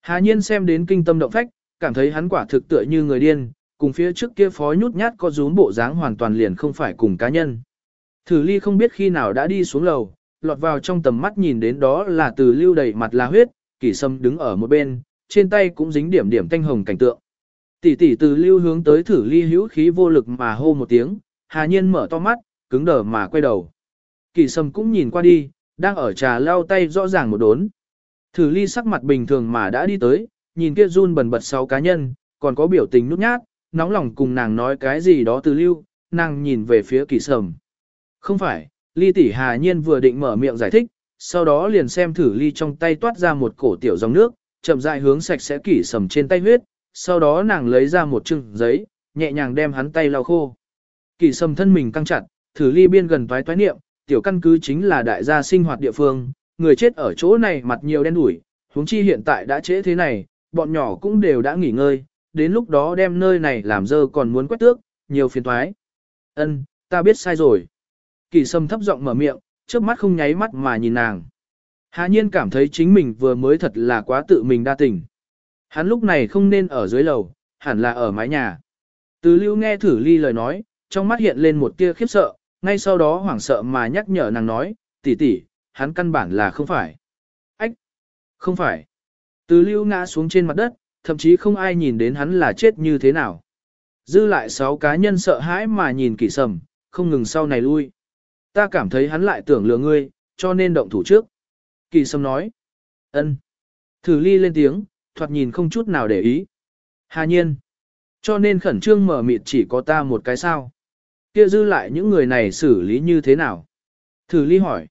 Hà nhiên xem đến kinh tâm động phách, cảm thấy hắn quả thực tựa như người điên, cùng phía trước kia phó nhút nhát có rúm bộ dáng hoàn toàn liền không phải cùng cá nhân. Thử ly không biết khi nào đã đi xuống lầu, lọt vào trong tầm mắt nhìn đến đó là từ lưu đầy mặt là huyết, kỷ sâm đứng ở một bên, trên tay cũng dính điểm điểm thanh hồng cảnh tượng. Tỷ tỷ từ lưu hướng tới thử ly hữu khí vô lực mà hô một tiếng, hà nhiên mở to mắt, cứng đờ mà quay đầu. Kỷ sâm cũng nhìn qua đi, đang ở trà lau tay rõ ràng một đốn. Thử ly sắc mặt bình thường mà đã đi tới, nhìn kia run bẩn bật sáu cá nhân, còn có biểu tình nút nhát, nóng lòng cùng nàng nói cái gì đó từ lưu, nàng nhìn về phía kỳ sầm. Không phải, ly tỷ hà nhiên vừa định mở miệng giải thích, sau đó liền xem thử ly trong tay toát ra một cổ tiểu dòng nước, chậm rãi hướng sạch sẽ kỷ sầm trên tay huyết, sau đó nàng lấy ra một chừng giấy, nhẹ nhàng đem hắn tay lau khô. Kỷ sầm thân mình căng chặt, thử ly biên gần toái toái niệm, tiểu căn cứ chính là đại gia sinh hoạt địa phương, người chết ở chỗ này mặt nhiều đen đủi, huống chi hiện tại đã trễ thế này, bọn nhỏ cũng đều đã nghỉ ngơi, đến lúc đó đem nơi này làm dơ còn muốn quét tước, nhiều phiền toái. Ân, ta biết sai rồi. Kỳ sâm thấp giọng mở miệng, trước mắt không nháy mắt mà nhìn nàng. Hà nhiên cảm thấy chính mình vừa mới thật là quá tự mình đa tình. Hắn lúc này không nên ở dưới lầu, hẳn là ở mái nhà. Từ lưu nghe thử ly lời nói, trong mắt hiện lên một tia khiếp sợ, ngay sau đó hoảng sợ mà nhắc nhở nàng nói, tỷ tỷ, hắn căn bản là không phải. Ách! Không phải. Từ lưu ngã xuống trên mặt đất, thậm chí không ai nhìn đến hắn là chết như thế nào. Dư lại sáu cá nhân sợ hãi mà nhìn kỳ sầm, không ngừng sau này lui. Ta cảm thấy hắn lại tưởng lừa ngươi, cho nên động thủ trước. Kỳ sầm nói. ân. Thử ly lên tiếng, thoạt nhìn không chút nào để ý. Hà nhiên. Cho nên khẩn trương mở mịt chỉ có ta một cái sao. Kia dư lại những người này xử lý như thế nào? Thử ly hỏi.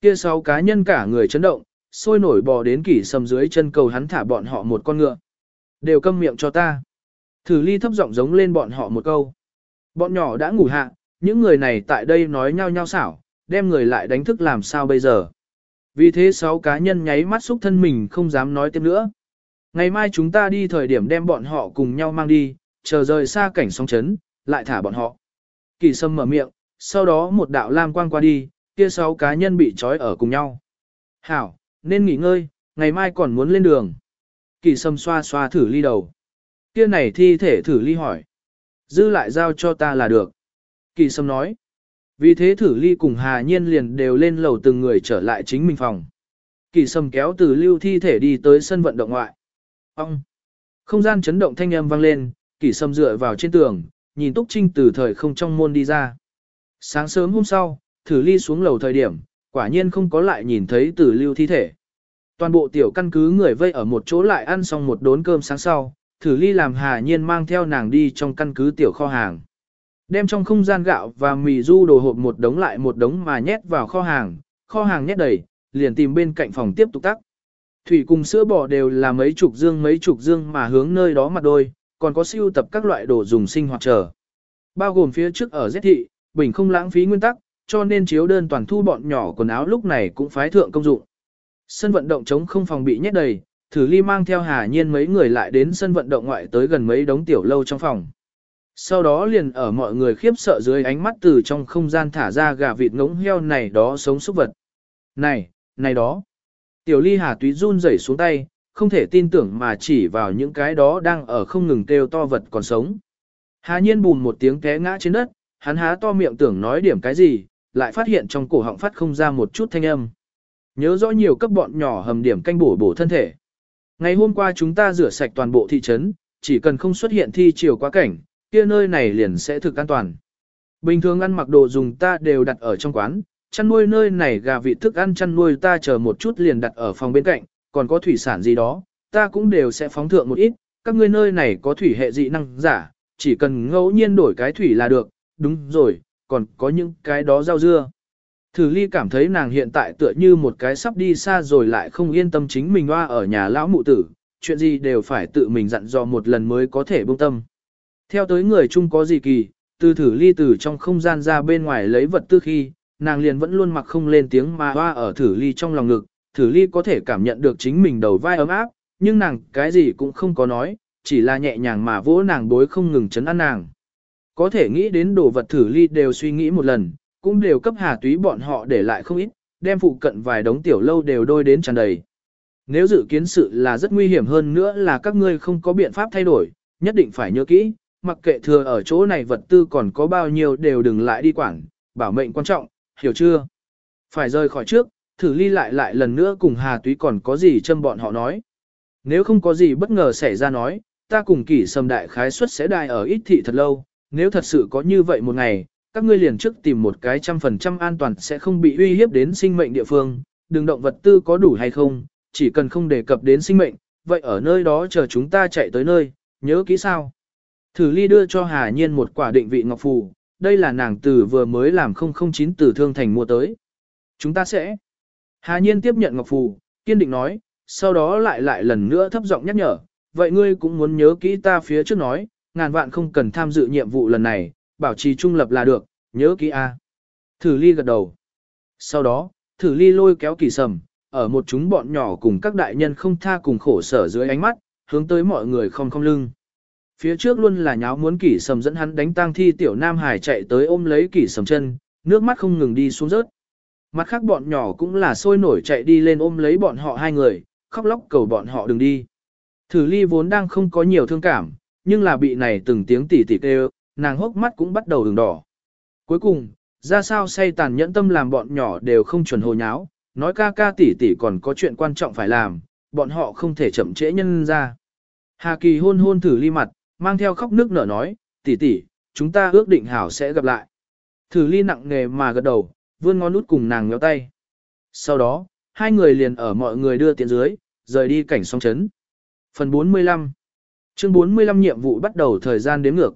Kia sáu cá nhân cả người chấn động, sôi nổi bò đến kỷ sầm dưới chân cầu hắn thả bọn họ một con ngựa. Đều câm miệng cho ta. Thử ly thấp giọng giống lên bọn họ một câu. Bọn nhỏ đã ngủ hạ, những người này tại đây nói nhau nhau xảo, đem người lại đánh thức làm sao bây giờ. Vì thế sáu cá nhân nháy mắt xúc thân mình không dám nói tiếp nữa. Ngày mai chúng ta đi thời điểm đem bọn họ cùng nhau mang đi, chờ rời xa cảnh sóng chấn, lại thả bọn họ. Kỳ sâm mở miệng, sau đó một đạo lam quang qua đi, kia sáu cá nhân bị trói ở cùng nhau. Hảo, nên nghỉ ngơi, ngày mai còn muốn lên đường. Kỳ sâm xoa xoa thử ly đầu. Kia này thi thể thử ly hỏi. Dư lại giao cho ta là được. Kỳ sâm nói. Vì thế thử ly cùng Hà Nhiên liền đều lên lầu từng người trở lại chính mình phòng. Kỳ sâm kéo từ lưu thi thể đi tới sân vận động ngoại. Ông! Không gian chấn động thanh âm vang lên, kỳ sâm dựa vào trên tường, nhìn Túc Trinh từ thời không trong môn đi ra. Sáng sớm hôm sau, thử ly xuống lầu thời điểm, quả nhiên không có lại nhìn thấy từ lưu thi thể. Toàn bộ tiểu căn cứ người vây ở một chỗ lại ăn xong một đốn cơm sáng sau, thử ly làm hà nhiên mang theo nàng đi trong căn cứ tiểu kho hàng. Đem trong không gian gạo và mì du đồ hộp một đống lại một đống mà nhét vào kho hàng, kho hàng nhét đầy, liền tìm bên cạnh phòng tiếp tục tắc. Thủy cùng sữa bò đều là mấy chục dương mấy chục dương mà hướng nơi đó mặt đôi, còn có siêu tập các loại đồ dùng sinh hoạt trở. Bao gồm phía trước ở Z thị, bình không lãng phí nguyên tắc, cho nên chiếu đơn toàn thu bọn nhỏ quần áo lúc này cũng phái thượng công dụng. Sân vận động chống không phòng bị nhét đầy, thử ly mang theo hà nhiên mấy người lại đến sân vận động ngoại tới gần mấy đống tiểu lâu trong phòng. Sau đó liền ở mọi người khiếp sợ dưới ánh mắt từ trong không gian thả ra gà vịt ngỗng heo này đó sống súc vật. Này, này đó. Tiểu ly hà túy run rẩy xuống tay, không thể tin tưởng mà chỉ vào những cái đó đang ở không ngừng kêu to vật còn sống. Hà nhiên bùn một tiếng té ngã trên đất, hắn há to miệng tưởng nói điểm cái gì, lại phát hiện trong cổ họng phát không ra một chút thanh âm. Nhớ rõ nhiều cấp bọn nhỏ hầm điểm canh bổ bổ thân thể. Ngày hôm qua chúng ta rửa sạch toàn bộ thị trấn, chỉ cần không xuất hiện thi chiều quá cảnh, kia nơi này liền sẽ thực an toàn. Bình thường ăn mặc đồ dùng ta đều đặt ở trong quán, chăn nuôi nơi này gà vịt thức ăn chăn nuôi ta chờ một chút liền đặt ở phòng bên cạnh, còn có thủy sản gì đó, ta cũng đều sẽ phóng thượng một ít, các ngươi nơi này có thủy hệ dị năng giả, chỉ cần ngẫu nhiên đổi cái thủy là được, đúng rồi, còn có những cái đó rau dưa. Thử ly cảm thấy nàng hiện tại tựa như một cái sắp đi xa rồi lại không yên tâm chính mình hoa ở nhà lão mụ tử, chuyện gì đều phải tự mình dặn dò một lần mới có thể buông tâm. Theo tới người chung có gì kỳ, từ thử ly từ trong không gian ra bên ngoài lấy vật tư khi, nàng liền vẫn luôn mặc không lên tiếng mà hoa ở thử ly trong lòng ngực, thử ly có thể cảm nhận được chính mình đầu vai ấm áp, nhưng nàng cái gì cũng không có nói, chỉ là nhẹ nhàng mà vỗ nàng bối không ngừng chấn an nàng. Có thể nghĩ đến đồ vật thử ly đều suy nghĩ một lần, cũng đều cấp hà túy bọn họ để lại không ít, đem phụ cận vài đống tiểu lâu đều đôi đến tràn đầy. Nếu dự kiến sự là rất nguy hiểm hơn nữa là các ngươi không có biện pháp thay đổi, nhất định phải nhớ kỹ, mặc kệ thừa ở chỗ này vật tư còn có bao nhiêu đều đừng lại đi quản, bảo mệnh quan trọng, hiểu chưa? Phải rời khỏi trước, thử ly lại lại lần nữa cùng Hà Túy còn có gì châm bọn họ nói. Nếu không có gì bất ngờ xảy ra nói, ta cùng kỷ sầm đại khái suất sẽ đài ở ít thị thật lâu, nếu thật sự có như vậy một ngày, các ngươi liền trước tìm một cái trăm phần trăm an toàn sẽ không bị uy hiếp đến sinh mệnh địa phương, đừng động vật tư có đủ hay không, chỉ cần không đề cập đến sinh mệnh, vậy ở nơi đó chờ chúng ta chạy tới nơi, nhớ kỹ sao. Thử ly đưa cho Hà Nhiên một quả định vị ngọc phù, đây là nàng từ vừa mới làm 009 từ thương thành mua tới. Chúng ta sẽ. Hà Nhiên tiếp nhận ngọc phù, kiên định nói, sau đó lại lại lần nữa thấp giọng nhắc nhở, vậy ngươi cũng muốn nhớ kỹ ta phía trước nói, ngàn vạn không cần tham dự nhiệm vụ lần này, bảo trì trung lập là được, nhớ kỹ A. Thử ly gật đầu. Sau đó, thử ly lôi kéo kỳ sầm, ở một chúng bọn nhỏ cùng các đại nhân không tha cùng khổ sở dưới ánh mắt, hướng tới mọi người không không lưng. Phía trước luôn là nháo muốn kỷ sầm dẫn hắn đánh tang thi tiểu nam hải chạy tới ôm lấy kỷ sầm chân, nước mắt không ngừng đi xuống rớt. Mặt khác bọn nhỏ cũng là sôi nổi chạy đi lên ôm lấy bọn họ hai người, khóc lóc cầu bọn họ đừng đi. Thử ly vốn đang không có nhiều thương cảm, nhưng là bị này từng tiếng tỉ tỉ kêu, nàng hốc mắt cũng bắt đầu đường đỏ. Cuối cùng, ra sao say tàn nhẫn tâm làm bọn nhỏ đều không chuẩn hồ nháo, nói ca ca tỷ tỷ còn có chuyện quan trọng phải làm, bọn họ không thể chậm trễ nhân ra. Hà Kỳ hôn hôn thử ly mặt, mang theo khóc nước nở nói, tỷ tỷ, chúng ta ước định hảo sẽ gặp lại. Thử ly nặng nghề mà gật đầu, vươn ngón út cùng nàng nhéo tay. Sau đó, hai người liền ở mọi người đưa tiện dưới, rời đi cảnh song chấn. Phần 45 Chương 45 nhiệm vụ bắt đầu thời gian đếm ngược.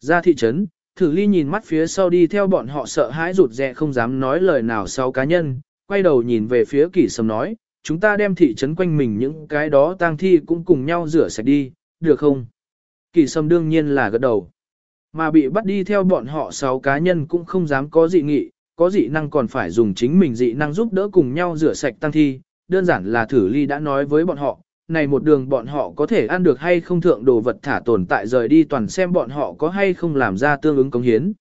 Ra thị trấn, thử ly nhìn mắt phía sau đi theo bọn họ sợ hãi rụt rè không dám nói lời nào sau cá nhân, quay đầu nhìn về phía kỷ sầm nói, chúng ta đem thị trấn quanh mình những cái đó tang thi cũng cùng nhau rửa sạch đi, được không? Kỳ sầm đương nhiên là gật đầu. Mà bị bắt đi theo bọn họ sáu cá nhân cũng không dám có dị nghị, có dị năng còn phải dùng chính mình dị năng giúp đỡ cùng nhau rửa sạch tăng thi, đơn giản là thử ly đã nói với bọn họ, này một đường bọn họ có thể ăn được hay không thượng đồ vật thả tồn tại rời đi toàn xem bọn họ có hay không làm ra tương ứng công hiến.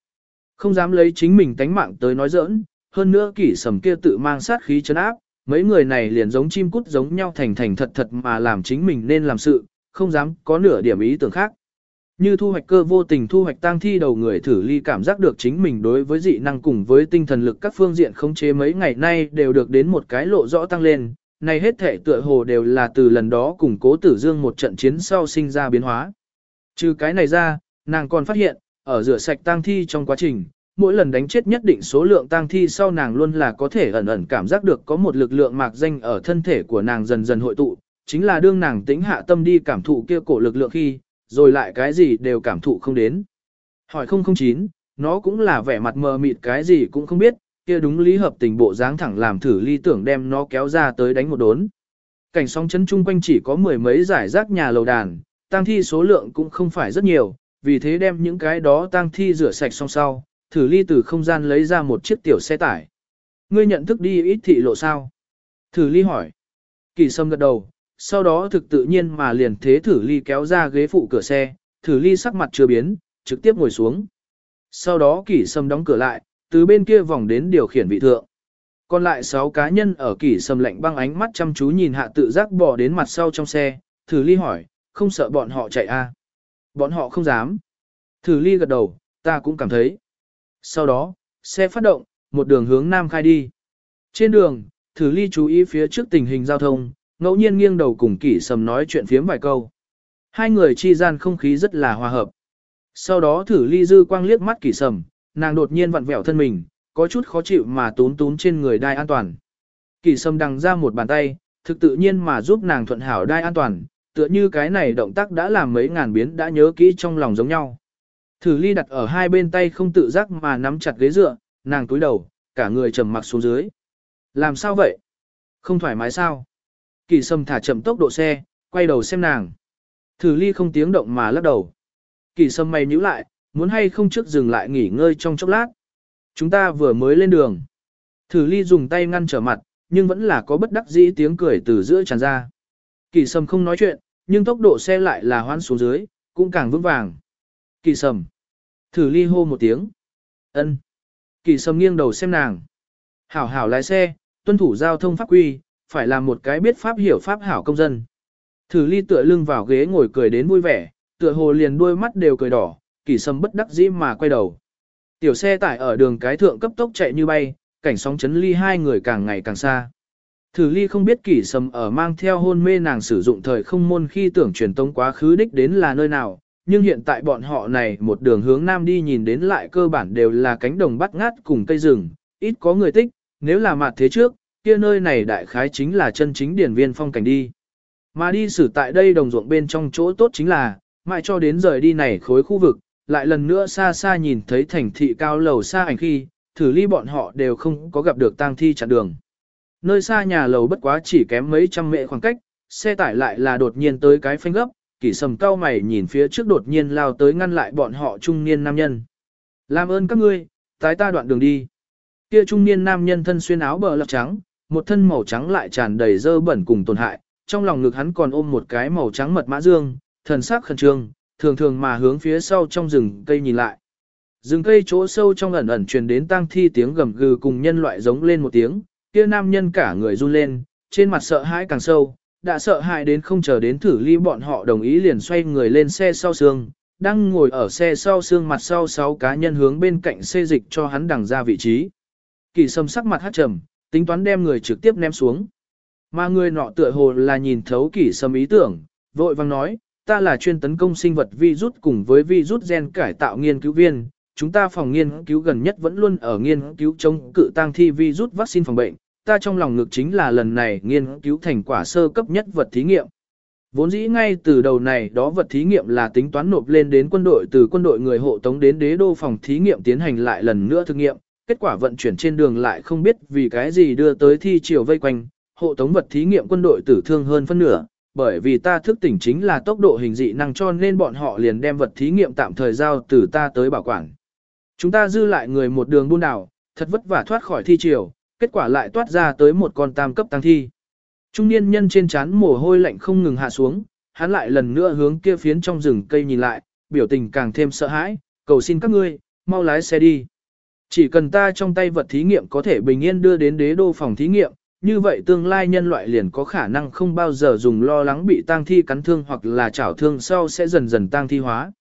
Không dám lấy chính mình tánh mạng tới nói giỡn, hơn nữa kỷ sầm kia tự mang sát khí chấn áp, mấy người này liền giống chim cút giống nhau thành thành thật thật mà làm chính mình nên làm sự, không dám có nửa điểm ý tưởng khác. Như thu hoạch cơ vô tình thu hoạch tang thi đầu người thử ly cảm giác được chính mình đối với dị năng cùng với tinh thần lực các phương diện khống chế mấy ngày nay đều được đến một cái lộ rõ tăng lên, này hết thể tựa hồ đều là từ lần đó cùng cố tử dương một trận chiến sau sinh ra biến hóa. Trừ cái này ra, nàng còn phát hiện, ở rửa sạch tang thi trong quá trình, mỗi lần đánh chết nhất định số lượng tang thi sau nàng luôn là có thể ẩn ẩn cảm giác được có một lực lượng mạc danh ở thân thể của nàng dần dần hội tụ, chính là đương nàng tĩnh hạ tâm đi cảm thụ kia cổ lực lượng khi, rồi lại cái gì đều cảm thụ không đến. Hỏi 009, nó cũng là vẻ mặt mờ mịt cái gì cũng không biết, kia đúng lý hợp tình bộ dáng thẳng làm thử ly tưởng đem nó kéo ra tới đánh một đốn. Cảnh sóng chấn chung quanh chỉ có mười mấy giải rác nhà lầu đàn, tang thi số lượng cũng không phải rất nhiều, vì thế đem những cái đó tang thi rửa sạch xong sau, thử ly từ không gian lấy ra một chiếc tiểu xe tải. Ngươi nhận thức đi ít thị lộ sao? Thử ly hỏi. Kỳ sâm gật đầu, sau đó thực tự nhiên mà liền thế thử ly kéo ra ghế phụ cửa xe, thử ly sắc mặt chưa biến, trực tiếp ngồi xuống. Sau đó kỷ sâm đóng cửa lại, từ bên kia vòng đến điều khiển vị thượng. Còn lại 6 cá nhân ở kỷ sâm lạnh băng ánh mắt chăm chú nhìn hạ tự giác bỏ đến mặt sau trong xe, thử ly hỏi, không sợ bọn họ chạy à? Bọn họ không dám. Thử ly gật đầu, ta cũng cảm thấy. Sau đó, xe phát động, một đường hướng nam khai đi. Trên đường, thử ly chú ý phía trước tình hình giao thông, ngẫu nhiên nghiêng đầu cùng kỷ sầm nói chuyện phiếm vài câu. Hai người chi gian không khí rất là hòa hợp. Sau đó thử ly dư quang liếc mắt kỷ sầm, nàng đột nhiên vặn vẹo thân mình, có chút khó chịu mà tún tún trên người đai an toàn. Kỷ sầm đằng ra một bàn tay, thực tự nhiên mà giúp nàng thuận hảo đai an toàn, tựa như cái này động tác đã làm mấy ngàn biến đã nhớ kỹ trong lòng giống nhau. Thử ly đặt ở hai bên tay không tự giác mà nắm chặt ghế dựa, nàng túi đầu, cả người trầm mặc xuống dưới. Làm sao vậy? Không thoải mái sao? Kỳ sâm thả chậm tốc độ xe, quay đầu xem nàng. Thử ly không tiếng động mà lắc đầu. Kỳ sâm mày nhíu lại, muốn hay không trước dừng lại nghỉ ngơi trong chốc lát. Chúng ta vừa mới lên đường. Thử ly dùng tay ngăn trở mặt, nhưng vẫn là có bất đắc dĩ tiếng cười từ giữa tràn ra. Kỳ sâm không nói chuyện, nhưng tốc độ xe lại là hoan xuống dưới, cũng càng vững vàng. Kỳ sâm. Thử ly hô một tiếng. ân. Kỳ sâm nghiêng đầu xem nàng. Hảo hảo lái xe, tuân thủ giao thông pháp quy, phải là một cái biết pháp hiểu pháp hảo công dân. Thử ly tựa lưng vào ghế ngồi cười đến vui vẻ, tựa hồ liền đôi mắt đều cười đỏ, kỳ sâm bất đắc dĩ mà quay đầu. Tiểu xe tải ở đường cái thượng cấp tốc chạy như bay, cảnh sóng chấn ly hai người càng ngày càng xa. Thử ly không biết kỷ sâm ở mang theo hôn mê nàng sử dụng thời không môn khi tưởng truyền tống quá khứ đích đến là nơi nào, nhưng hiện tại bọn họ này một đường hướng nam đi nhìn đến lại cơ bản đều là cánh đồng bắt ngát cùng cây rừng, ít có người tích, nếu là mặt thế trước, kia nơi này đại khái chính là chân chính điển viên phong cảnh đi. Mà đi xử tại đây đồng ruộng bên trong chỗ tốt chính là, mãi cho đến rời đi này khối khu vực, lại lần nữa xa xa nhìn thấy thành thị cao lầu xa ảnh khi, thử ly bọn họ đều không có gặp được tang thi chặn đường. Nơi xa nhà lầu bất quá chỉ kém mấy trăm mệ khoảng cách, xe tải lại là đột nhiên tới cái phanh gấp, kỷ sầm cao mày nhìn phía trước đột nhiên lao tới ngăn lại bọn họ trung niên nam nhân. Làm ơn các ngươi, tái ta đoạn đường đi. Kia trung niên nam nhân thân xuyên áo bờ lọc trắng, một thân màu trắng lại tràn đầy dơ bẩn cùng tổn hại, trong lòng ngực hắn còn ôm một cái màu trắng mật mã dương, thần sắc khẩn trương, thường thường mà hướng phía sau trong rừng cây nhìn lại. Rừng cây chỗ sâu trong ẩn ẩn truyền đến tang thi tiếng gầm gừ cùng nhân loại giống lên một tiếng, kia nam nhân cả người run lên, trên mặt sợ hãi càng sâu, đã sợ hãi đến không chờ đến thử ly bọn họ đồng ý liền xoay người lên xe sau xương, đang ngồi ở xe sau xương mặt sau sáu cá nhân hướng bên cạnh xê dịch cho hắn đằng ra vị trí. Kỳ sâm sắc mặt hát trầm, tính toán đem người trực tiếp ném xuống. Mà người nọ tựa hồ là nhìn thấu kỷ sâm ý tưởng, vội vang nói, ta là chuyên tấn công sinh vật virus cùng với virus gen cải tạo nghiên cứu viên, chúng ta phòng nghiên cứu gần nhất vẫn luôn ở nghiên cứu chống cự tăng thi virus vaccine phòng bệnh, ta trong lòng ngực chính là lần này nghiên cứu thành quả sơ cấp nhất vật thí nghiệm. Vốn dĩ ngay từ đầu này đó vật thí nghiệm là tính toán nộp lên đến quân đội từ quân đội người hộ tống đến đế đô phòng thí nghiệm tiến hành lại lần nữa thực nghiệm, kết quả vận chuyển trên đường lại không biết vì cái gì đưa tới thi chiều vây quanh, hộ tống vật thí nghiệm quân đội tử thương hơn phân nửa, bởi vì ta thức tỉnh chính là tốc độ hình dị năng cho nên bọn họ liền đem vật thí nghiệm tạm thời giao từ ta tới bảo quản. Chúng ta dư lại người một đường buôn đảo, thật vất vả thoát khỏi thi chiều. kết quả lại toát ra tới một con tam cấp tăng thi. Trung niên nhân trên trán mồ hôi lạnh không ngừng hạ xuống, hắn lại lần nữa hướng kia phiến trong rừng cây nhìn lại, biểu tình càng thêm sợ hãi, cầu xin các ngươi, mau lái xe đi. Chỉ cần ta trong tay vật thí nghiệm có thể bình yên đưa đến đế đô phòng thí nghiệm, như vậy tương lai nhân loại liền có khả năng không bao giờ dùng lo lắng bị tang thi cắn thương hoặc là chảo thương sau sẽ dần dần tang thi hóa.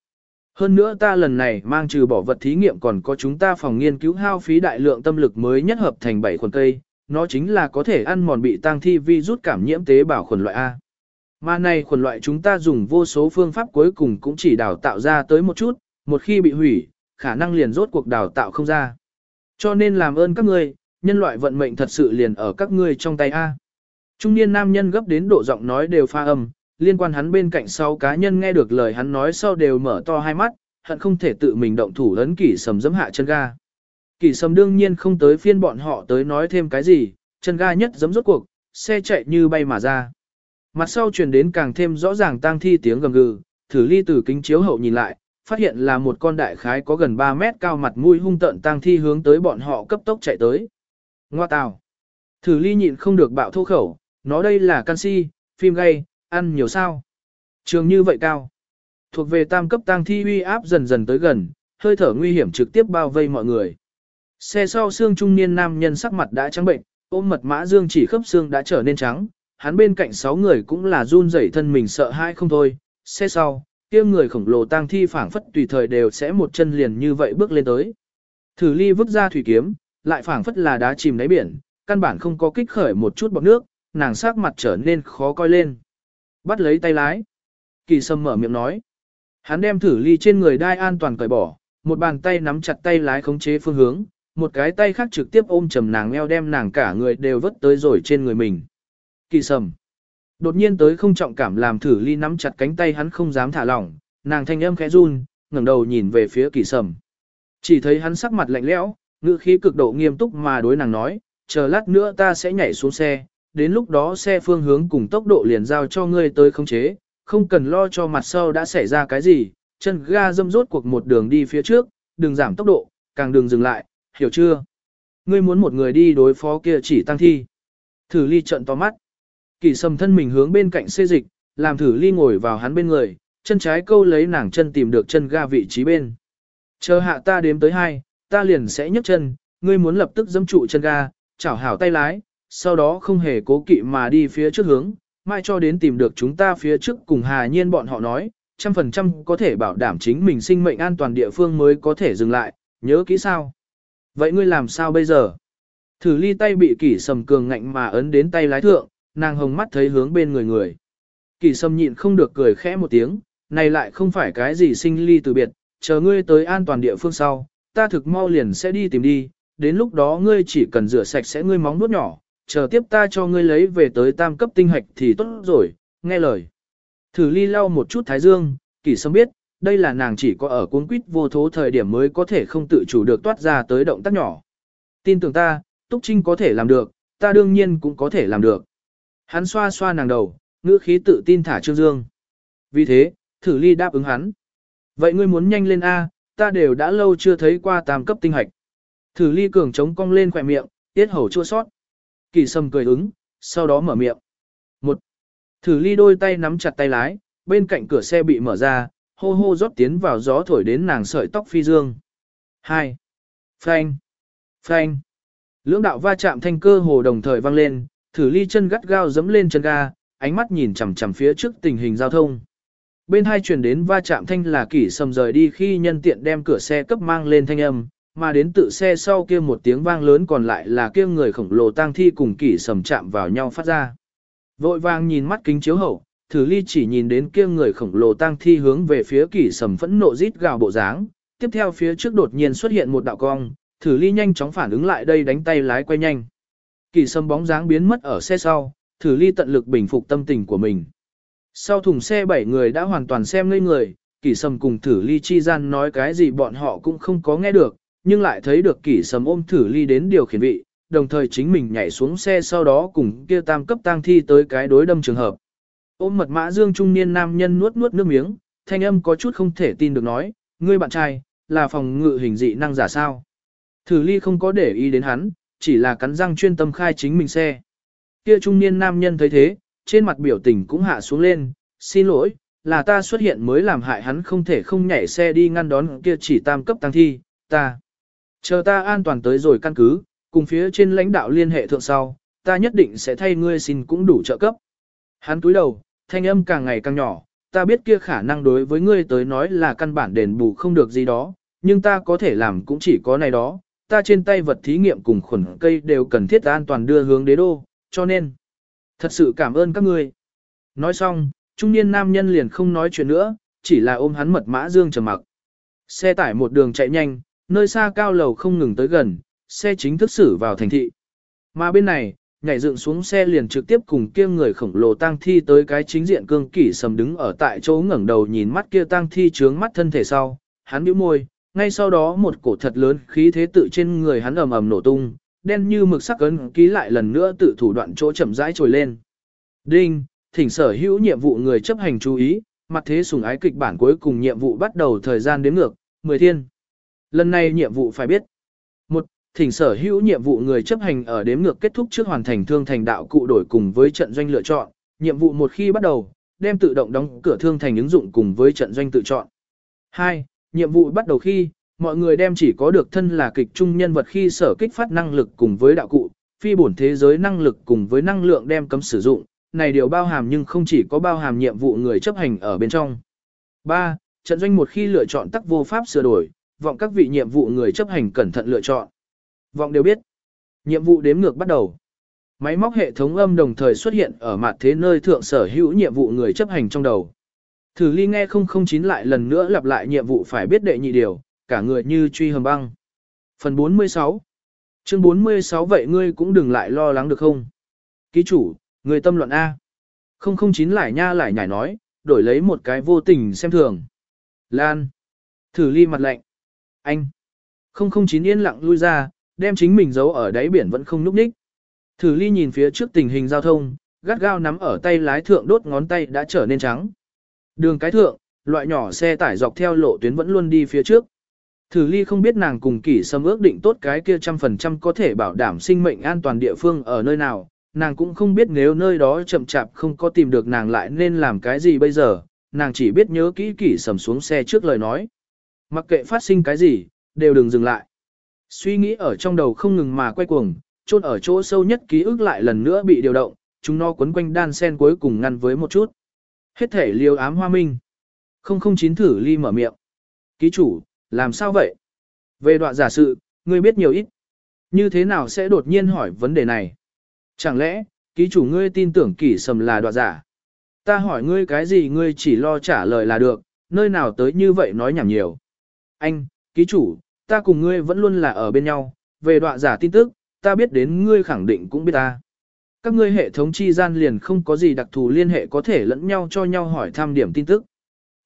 Hơn nữa ta lần này mang trừ bỏ vật thí nghiệm còn có chúng ta phòng nghiên cứu hao phí đại lượng tâm lực mới nhất hợp thành 7 khuẩn cây, nó chính là có thể ăn mòn bị tang thi vi rút cảm nhiễm tế bào khuẩn loại A. Mà này khuẩn loại chúng ta dùng vô số phương pháp cuối cùng cũng chỉ đào tạo ra tới một chút, một khi bị hủy, khả năng liền rốt cuộc đào tạo không ra. Cho nên làm ơn các ngươi, nhân loại vận mệnh thật sự liền ở các ngươi trong tay A. Trung niên nam nhân gấp đến độ giọng nói đều pha âm, liên quan hắn bên cạnh sau cá nhân nghe được lời hắn nói sau đều mở to hai mắt, hận không thể tự mình động thủ lớn kỷ sầm dẫm hạ chân ga. Kỷ sầm đương nhiên không tới phiên bọn họ tới nói thêm cái gì, chân ga nhất dẫm rốt cuộc, xe chạy như bay mà ra. Mặt sau truyền đến càng thêm rõ ràng tang thi tiếng gầm gừ, thử ly từ kính chiếu hậu nhìn lại, phát hiện là một con đại khái có gần 3 mét cao mặt mũi hung tợn tang thi hướng tới bọn họ cấp tốc chạy tới. Ngoa tào. Thử ly nhịn không được bạo thô khẩu, nó đây là canxi, phim gay, ăn nhiều sao. Trường như vậy cao. Thuộc về tam cấp tang thi uy áp dần dần tới gần, hơi thở nguy hiểm trực tiếp bao vây mọi người. Xe sau xương trung niên nam nhân sắc mặt đã trắng bệnh, ôm mật mã dương chỉ khớp xương đã trở nên trắng, hắn bên cạnh sáu người cũng là run rẩy thân mình sợ hãi không thôi. Xe sau, kia người khổng lồ tang thi phảng phất tùy thời đều sẽ một chân liền như vậy bước lên tới. Thử ly vứt ra thủy kiếm, lại phảng phất là đá chìm đáy biển, căn bản không có kích khởi một chút bọt nước, nàng sắc mặt trở nên khó coi lên. Bắt lấy tay lái. Kỳ sâm mở miệng nói. Hắn đem thử ly trên người đai an toàn cởi bỏ, một bàn tay nắm chặt tay lái khống chế phương hướng, một cái tay khác trực tiếp ôm chầm nàng eo đem nàng cả người đều vứt tới rồi trên người mình. Kỳ sầm. Đột nhiên tới không trọng cảm làm thử ly nắm chặt cánh tay hắn không dám thả lỏng, nàng thanh âm khẽ run, ngẩng đầu nhìn về phía kỳ sầm. Chỉ thấy hắn sắc mặt lạnh lẽo, ngữ khí cực độ nghiêm túc mà đối nàng nói, chờ lát nữa ta sẽ nhảy xuống xe, đến lúc đó xe phương hướng cùng tốc độ liền giao cho ngươi tới khống chế, không cần lo cho mặt sau đã xảy ra cái gì, chân ga dâm rốt cuộc một đường đi phía trước, đừng giảm tốc độ, càng đừng dừng lại, hiểu chưa? Ngươi muốn một người đi đối phó kia chỉ tăng thi. Thử ly trận to mắt. Kỳ sầm thân mình hướng bên cạnh xê dịch, làm thử ly ngồi vào hắn bên người, chân trái câu lấy nàng chân tìm được chân ga vị trí bên. Chờ hạ ta đếm tới hai, ta liền sẽ nhấc chân, ngươi muốn lập tức dẫm trụ chân ga, chảo hảo tay lái, sau đó không hề cố kỵ mà đi phía trước hướng, mai cho đến tìm được chúng ta phía trước cùng hà nhiên bọn họ nói, trăm phần trăm có thể bảo đảm chính mình sinh mệnh an toàn địa phương mới có thể dừng lại, nhớ kỹ sao. Vậy ngươi làm sao bây giờ? Thử ly tay bị kỷ sầm cường ngạnh mà ấn đến tay lái thượng, nàng hồng mắt thấy hướng bên người người. Kỳ Sâm nhịn không được cười khẽ một tiếng, này lại không phải cái gì sinh ly từ biệt, chờ ngươi tới an toàn địa phương sau, ta thực mau liền sẽ đi tìm đi, đến lúc đó ngươi chỉ cần rửa sạch sẽ ngươi móng nuốt nhỏ, chờ tiếp ta cho ngươi lấy về tới tam cấp tinh hạch thì tốt rồi, nghe lời. Thử ly lau một chút thái dương, Kỳ sâm biết, đây là nàng chỉ có ở cuốn quýt vô thố thời điểm mới có thể không tự chủ được toát ra tới động tác nhỏ. Tin tưởng ta, Túc Trinh có thể làm được, ta đương nhiên cũng có thể làm được. Hắn xoa xoa nàng đầu, ngữ khí tự tin thả Trương Dương. Vì thế, thử ly đáp ứng hắn. Vậy ngươi muốn nhanh lên A, ta đều đã lâu chưa thấy qua tam cấp tinh hạch. Thử ly cường chống cong lên khỏe miệng, tiết hầu chua sót. Kỳ sâm cười ứng, sau đó mở miệng. Một. Thử ly đôi tay nắm chặt tay lái, bên cạnh cửa xe bị mở ra, hô hô rót tiến vào gió thổi đến nàng sợi tóc phi dương. Hai. Phanh. Phanh. Lưỡng đạo va chạm thanh cơ hồ đồng thời vang lên, thử ly chân gắt gao dấm lên chân ga, ánh mắt nhìn chằm chằm phía trước tình hình giao thông. Bên hai truyền đến va chạm thanh là kỷ sầm rời đi khi nhân tiện đem cửa xe cấp mang lên thanh âm, mà đến tự xe sau kia một tiếng vang lớn còn lại là kia người khổng lồ tang thi cùng kỷ sầm chạm vào nhau phát ra. Vội vang nhìn mắt kính chiếu hậu, thử ly chỉ nhìn đến kia người khổng lồ tang thi hướng về phía kỷ sầm phẫn nộ rít gào bộ dáng, tiếp theo phía trước đột nhiên xuất hiện một đạo cong, thử ly nhanh chóng phản ứng lại đây đánh tay lái quay nhanh. Kỳ sầm bóng dáng biến mất ở xe sau, thử ly tận lực bình phục tâm tình của mình. Sau thùng xe bảy người đã hoàn toàn xem ngây người, kỷ sầm cùng thử ly chi gian nói cái gì bọn họ cũng không có nghe được, nhưng lại thấy được kỷ sầm ôm thử ly đến điều khiển vị, đồng thời chính mình nhảy xuống xe sau đó cùng kia tam cấp tang thi tới cái đối đâm trường hợp. Ôm mật mã dương trung niên nam nhân nuốt nuốt nước miếng, thanh âm có chút không thể tin được nói, ngươi bạn trai, là phòng ngự hình dị năng giả sao. Thử ly không có để ý đến hắn, chỉ là cắn răng chuyên tâm khai chính mình xe. Kia trung niên nam nhân thấy thế, trên mặt biểu tình cũng hạ xuống lên, xin lỗi, là ta xuất hiện mới làm hại hắn không thể không nhảy xe đi ngăn đón kia chỉ tam cấp tăng thi, ta. Chờ ta an toàn tới rồi căn cứ, cùng phía trên lãnh đạo liên hệ thượng sau, ta nhất định sẽ thay ngươi xin cũng đủ trợ cấp. Hắn túi đầu, thanh âm càng ngày càng nhỏ, ta biết kia khả năng đối với ngươi tới nói là căn bản đền bù không được gì đó, nhưng ta có thể làm cũng chỉ có này đó, ta trên tay vật thí nghiệm cùng khuẩn cây đều cần thiết an toàn đưa hướng đế đô, cho nên, thật sự cảm ơn các ngươi. Nói xong, trung niên nam nhân liền không nói chuyện nữa, chỉ là ôm hắn mật mã dương trầm mặc. Xe tải một đường chạy nhanh, nơi xa cao lầu không ngừng tới gần, xe chính thức xử vào thành thị. Mà bên này, nhảy dựng xuống xe liền trực tiếp cùng kia người khổng lồ tang thi tới cái chính diện cương kỷ sầm đứng ở tại chỗ ngẩng đầu nhìn mắt kia tang thi trướng mắt thân thể sau, hắn bĩu môi, ngay sau đó một cổ thật lớn khí thế tự trên người hắn ầm ầm nổ tung, đen như mực sắc ấn ký lại lần nữa tự thủ đoạn chỗ chậm rãi trồi lên. Đinh, thỉnh sở hữu nhiệm vụ người chấp hành chú ý, mặt thế sùng ái kịch bản cuối cùng nhiệm vụ bắt đầu thời gian đến ngược, 10 thiên. Lần này nhiệm vụ phải biết. một Thỉnh sở hữu nhiệm vụ người chấp hành ở đếm ngược kết thúc trước hoàn thành thương thành đạo cụ đổi cùng với trận doanh lựa chọn, nhiệm vụ một khi bắt đầu, đem tự động đóng cửa thương thành ứng dụng cùng với trận doanh tự chọn. 2. Nhiệm vụ bắt đầu khi, mọi người đem chỉ có được thân là kịch trung nhân vật khi sở kích phát năng lực cùng với đạo cụ, phi bổn thế giới năng lực cùng với năng lượng đem cấm sử dụng, này điều bao hàm nhưng không chỉ có bao hàm nhiệm vụ người chấp hành ở bên trong. 3. Trận doanh một khi lựa chọn tắc vô pháp sửa đổi, vọng các vị nhiệm vụ người chấp hành cẩn thận lựa chọn. Vọng đều biết. Nhiệm vụ đếm ngược bắt đầu. Máy móc hệ thống âm đồng thời xuất hiện ở mặt thế nơi thượng sở hữu nhiệm vụ người chấp hành trong đầu. Thử ly nghe 009 lại lần nữa lặp lại nhiệm vụ phải biết đệ nhị điều, cả người như truy hầm băng. Phần 46 Chương 46 vậy ngươi cũng đừng lại lo lắng được không? Ký chủ, người tâm luận A. 009 lại nha lại nhảy nói, đổi lấy một cái vô tình xem thường. Lan. Thử ly mặt lạnh. Anh. 009 yên lặng lui ra, đem chính mình giấu ở đáy biển vẫn không núp ních. Thử ly nhìn phía trước tình hình giao thông, gắt gao nắm ở tay lái thượng đốt ngón tay đã trở nên trắng. Đường cái thượng, loại nhỏ xe tải dọc theo lộ tuyến vẫn luôn đi phía trước. Thử ly không biết nàng cùng kỷ sâm ước định tốt cái kia trăm phần trăm có thể bảo đảm sinh mệnh an toàn địa phương ở nơi nào, nàng cũng không biết nếu nơi đó chậm chạp không có tìm được nàng lại nên làm cái gì bây giờ, nàng chỉ biết nhớ kỹ kỷ sầm xuống xe trước lời nói. Mặc kệ phát sinh cái gì, đều đừng dừng lại. Suy nghĩ ở trong đầu không ngừng mà quay cuồng, chôn ở chỗ sâu nhất ký ức lại lần nữa bị điều động, chúng nó quấn quanh đan sen cuối cùng ngăn với một chút. Hết thể liều ám hoa minh. Không không chín thử ly mở miệng. Ký chủ, làm sao vậy? Về đoạn giả sự, ngươi biết nhiều ít. Như thế nào sẽ đột nhiên hỏi vấn đề này? Chẳng lẽ, ký chủ ngươi tin tưởng kỷ sầm là đoạn giả? Ta hỏi ngươi cái gì ngươi chỉ lo trả lời là được, nơi nào tới như vậy nói nhảm nhiều. Anh, ký chủ, ta cùng ngươi vẫn luôn là ở bên nhau, về đoạn giả tin tức, ta biết đến ngươi khẳng định cũng biết ta. Các ngươi hệ thống chi gian liền không có gì đặc thù liên hệ có thể lẫn nhau cho nhau hỏi thăm điểm tin tức.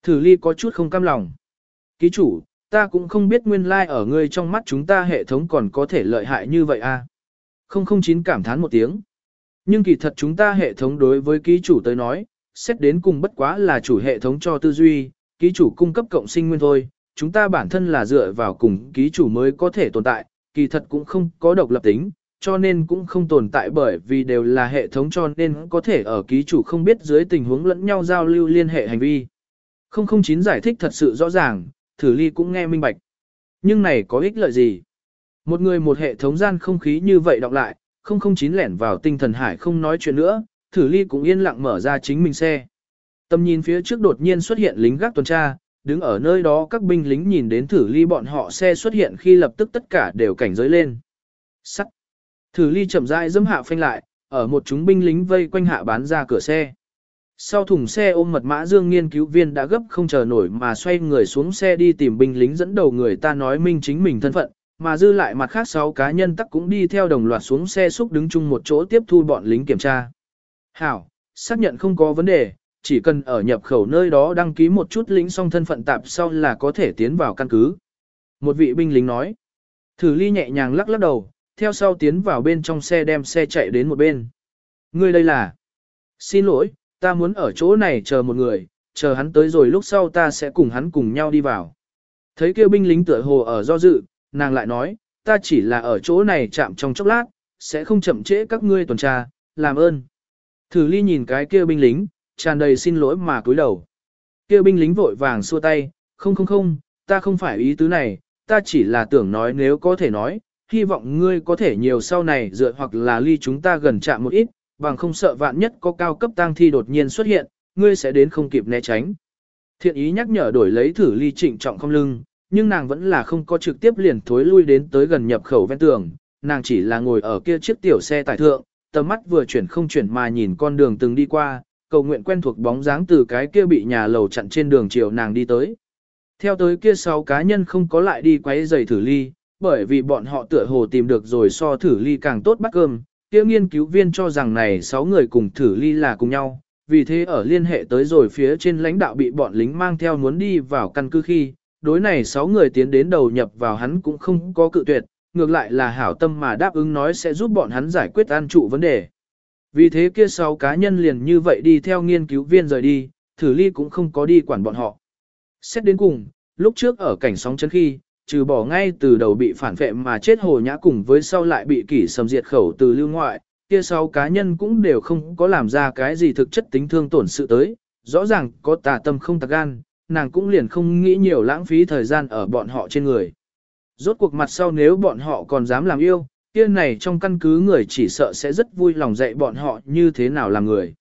Thử ly có chút không cam lòng. Ký chủ, ta cũng không biết nguyên lai like ở ngươi trong mắt chúng ta hệ thống còn có thể lợi hại như vậy a. À? 009 cảm thán một tiếng. Nhưng kỳ thật chúng ta hệ thống đối với ký chủ tới nói, xét đến cùng bất quá là chủ hệ thống cho tư duy, ký chủ cung cấp cộng sinh nguyên thôi, chúng ta bản thân là dựa vào cùng ký chủ mới có thể tồn tại, kỳ thật cũng không có độc lập tính, cho nên cũng không tồn tại bởi vì đều là hệ thống cho nên có thể ở ký chủ không biết dưới tình huống lẫn nhau giao lưu liên hệ hành vi. 009 giải thích thật sự rõ ràng, thử ly cũng nghe minh bạch. Nhưng này có ích lợi gì? Một người một hệ thống gian không khí như vậy đọc lại, 009 lẻn vào tinh thần hải không nói chuyện nữa, thử ly cũng yên lặng mở ra chính mình xe. Tầm nhìn phía trước đột nhiên xuất hiện lính gác tuần tra, đứng ở nơi đó các binh lính nhìn đến thử ly bọn họ xe xuất hiện khi lập tức tất cả đều cảnh giới lên. Sắt. Thử ly chậm rãi dâm hạ phanh lại, ở một chúng binh lính vây quanh hạ bán ra cửa xe. Sau thùng xe ôm mật mã dương nghiên cứu viên đã gấp không chờ nổi mà xoay người xuống xe đi tìm binh lính dẫn đầu người ta nói minh chính mình thân phận, mà dư lại mặt khác sáu cá nhân tắc cũng đi theo đồng loạt xuống xe xúc đứng chung một chỗ tiếp thu bọn lính kiểm tra. Hảo, xác nhận không có vấn đề, chỉ cần ở nhập khẩu nơi đó đăng ký một chút lính xong thân phận tạp sau là có thể tiến vào căn cứ. Một vị binh lính nói. Thử ly nhẹ nhàng lắc lắc đầu, theo sau tiến vào bên trong xe đem xe chạy đến một bên. Ngươi đây là... Xin lỗi, ta muốn ở chỗ này chờ một người, chờ hắn tới rồi lúc sau ta sẽ cùng hắn cùng nhau đi vào. Thấy kêu binh lính tựa hồ ở do dự, nàng lại nói, ta chỉ là ở chỗ này chạm trong chốc lát, sẽ không chậm trễ các ngươi tuần tra, làm ơn. Thử ly nhìn cái kia binh lính, tràn đầy xin lỗi mà cúi đầu. Kia binh lính vội vàng xua tay, không không không, ta không phải ý tứ này, ta chỉ là tưởng nói nếu có thể nói, hy vọng ngươi có thể nhiều sau này dựa hoặc là ly chúng ta gần chạm một ít, bằng không sợ vạn nhất có cao cấp tang thi đột nhiên xuất hiện, ngươi sẽ đến không kịp né tránh. Thiện ý nhắc nhở đổi lấy thử ly trịnh trọng không lưng, nhưng nàng vẫn là không có trực tiếp liền thối lui đến tới gần nhập khẩu ven tường, nàng chỉ là ngồi ở kia chiếc tiểu xe tải thượng, tầm mắt vừa chuyển không chuyển mà nhìn con đường từng đi qua, cầu nguyện quen thuộc bóng dáng từ cái kia bị nhà lầu chặn trên đường chiều nàng đi tới. Theo tới kia sáu cá nhân không có lại đi quấy giày thử ly, bởi vì bọn họ tựa hồ tìm được rồi so thử ly càng tốt bắt cơm, kia nghiên cứu viên cho rằng này sáu người cùng thử ly là cùng nhau, vì thế ở liên hệ tới rồi phía trên lãnh đạo bị bọn lính mang theo muốn đi vào căn cứ khi, đối này sáu người tiến đến đầu nhập vào hắn cũng không có cự tuyệt, ngược lại là hảo tâm mà đáp ứng nói sẽ giúp bọn hắn giải quyết an trụ vấn đề. Vì thế kia sáu cá nhân liền như vậy đi theo nghiên cứu viên rời đi, thử ly cũng không có đi quản bọn họ. Xét đến cùng, lúc trước ở cảnh sóng chân khi, trừ bỏ ngay từ đầu bị phản vệ mà chết hồ nhã cùng với sau lại bị kỷ sầm diệt khẩu từ lưu ngoại, kia sáu cá nhân cũng đều không có làm ra cái gì thực chất tính thương tổn sự tới, rõ ràng có tà tâm không tà gan, nàng cũng liền không nghĩ nhiều lãng phí thời gian ở bọn họ trên người. Rốt cuộc mặt sau nếu bọn họ còn dám làm yêu, kia này trong căn cứ người chỉ sợ sẽ rất vui lòng dạy bọn họ như thế nào làm người.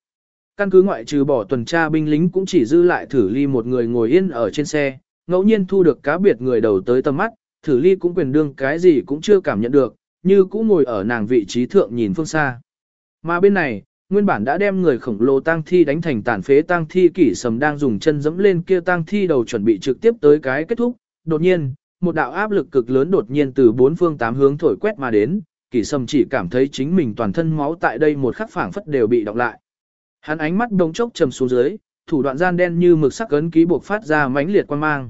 Căn cứ ngoại trừ bỏ tuần tra binh lính cũng chỉ dư lại thử ly một người ngồi yên ở trên xe, ngẫu nhiên thu được cá biệt người đầu tới tầm mắt, thử ly cũng quyền đương cái gì cũng chưa cảm nhận được, như cũng ngồi ở nàng vị trí thượng nhìn phương xa. Mà bên này, nguyên bản đã đem người khổng lồ tang thi đánh thành tàn phế tang thi kỷ sầm đang dùng chân dẫm lên kia tang thi đầu chuẩn bị trực tiếp tới cái kết thúc, đột nhiên, một đạo áp lực cực lớn đột nhiên từ bốn phương tám hướng thổi quét mà đến, kỷ sầm chỉ cảm thấy chính mình toàn thân máu tại đây một khắc phảng phất đều bị đọc lại. Hắn ánh mắt đông chốc trầm xuống dưới, thủ đoạn gian đen như mực sắc ấn ký buộc phát ra mãnh liệt quan mang.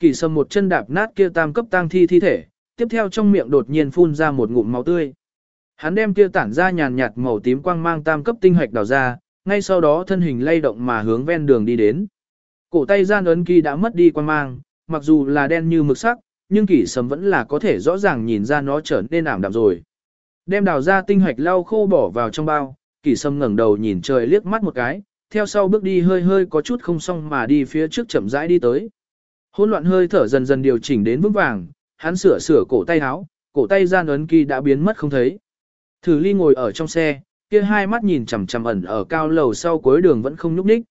Kỳ sâm sầm một chân đạp nát kia tam cấp tang thi thi thể, tiếp theo trong miệng đột nhiên phun ra một ngụm máu tươi. Hắn đem kia tản ra nhàn nhạt màu tím quang mang tam cấp tinh hạch đào ra, ngay sau đó thân hình lay động mà hướng ven đường đi đến. Cổ tay gian ấn kỳ đã mất đi quang mang, mặc dù là đen như mực sắc, nhưng kỷ sầm vẫn là có thể rõ ràng nhìn ra nó trở nên ảm đạm rồi. Đem đào ra tinh hạch lau khô bỏ vào trong bao, kỷ sầm ngẩng đầu nhìn trời liếc mắt một cái, theo sau bước đi hơi hơi có chút không xong mà đi phía trước chậm rãi đi tới. Hỗn loạn hơi thở dần dần điều chỉnh đến vững vàng, hắn sửa sửa cổ tay áo, cổ tay gian ấn kỳ đã biến mất không thấy. Thử ly ngồi ở trong xe, kia hai mắt nhìn chằm chằm ẩn ở cao lầu sau cuối đường vẫn không nhúc nhích.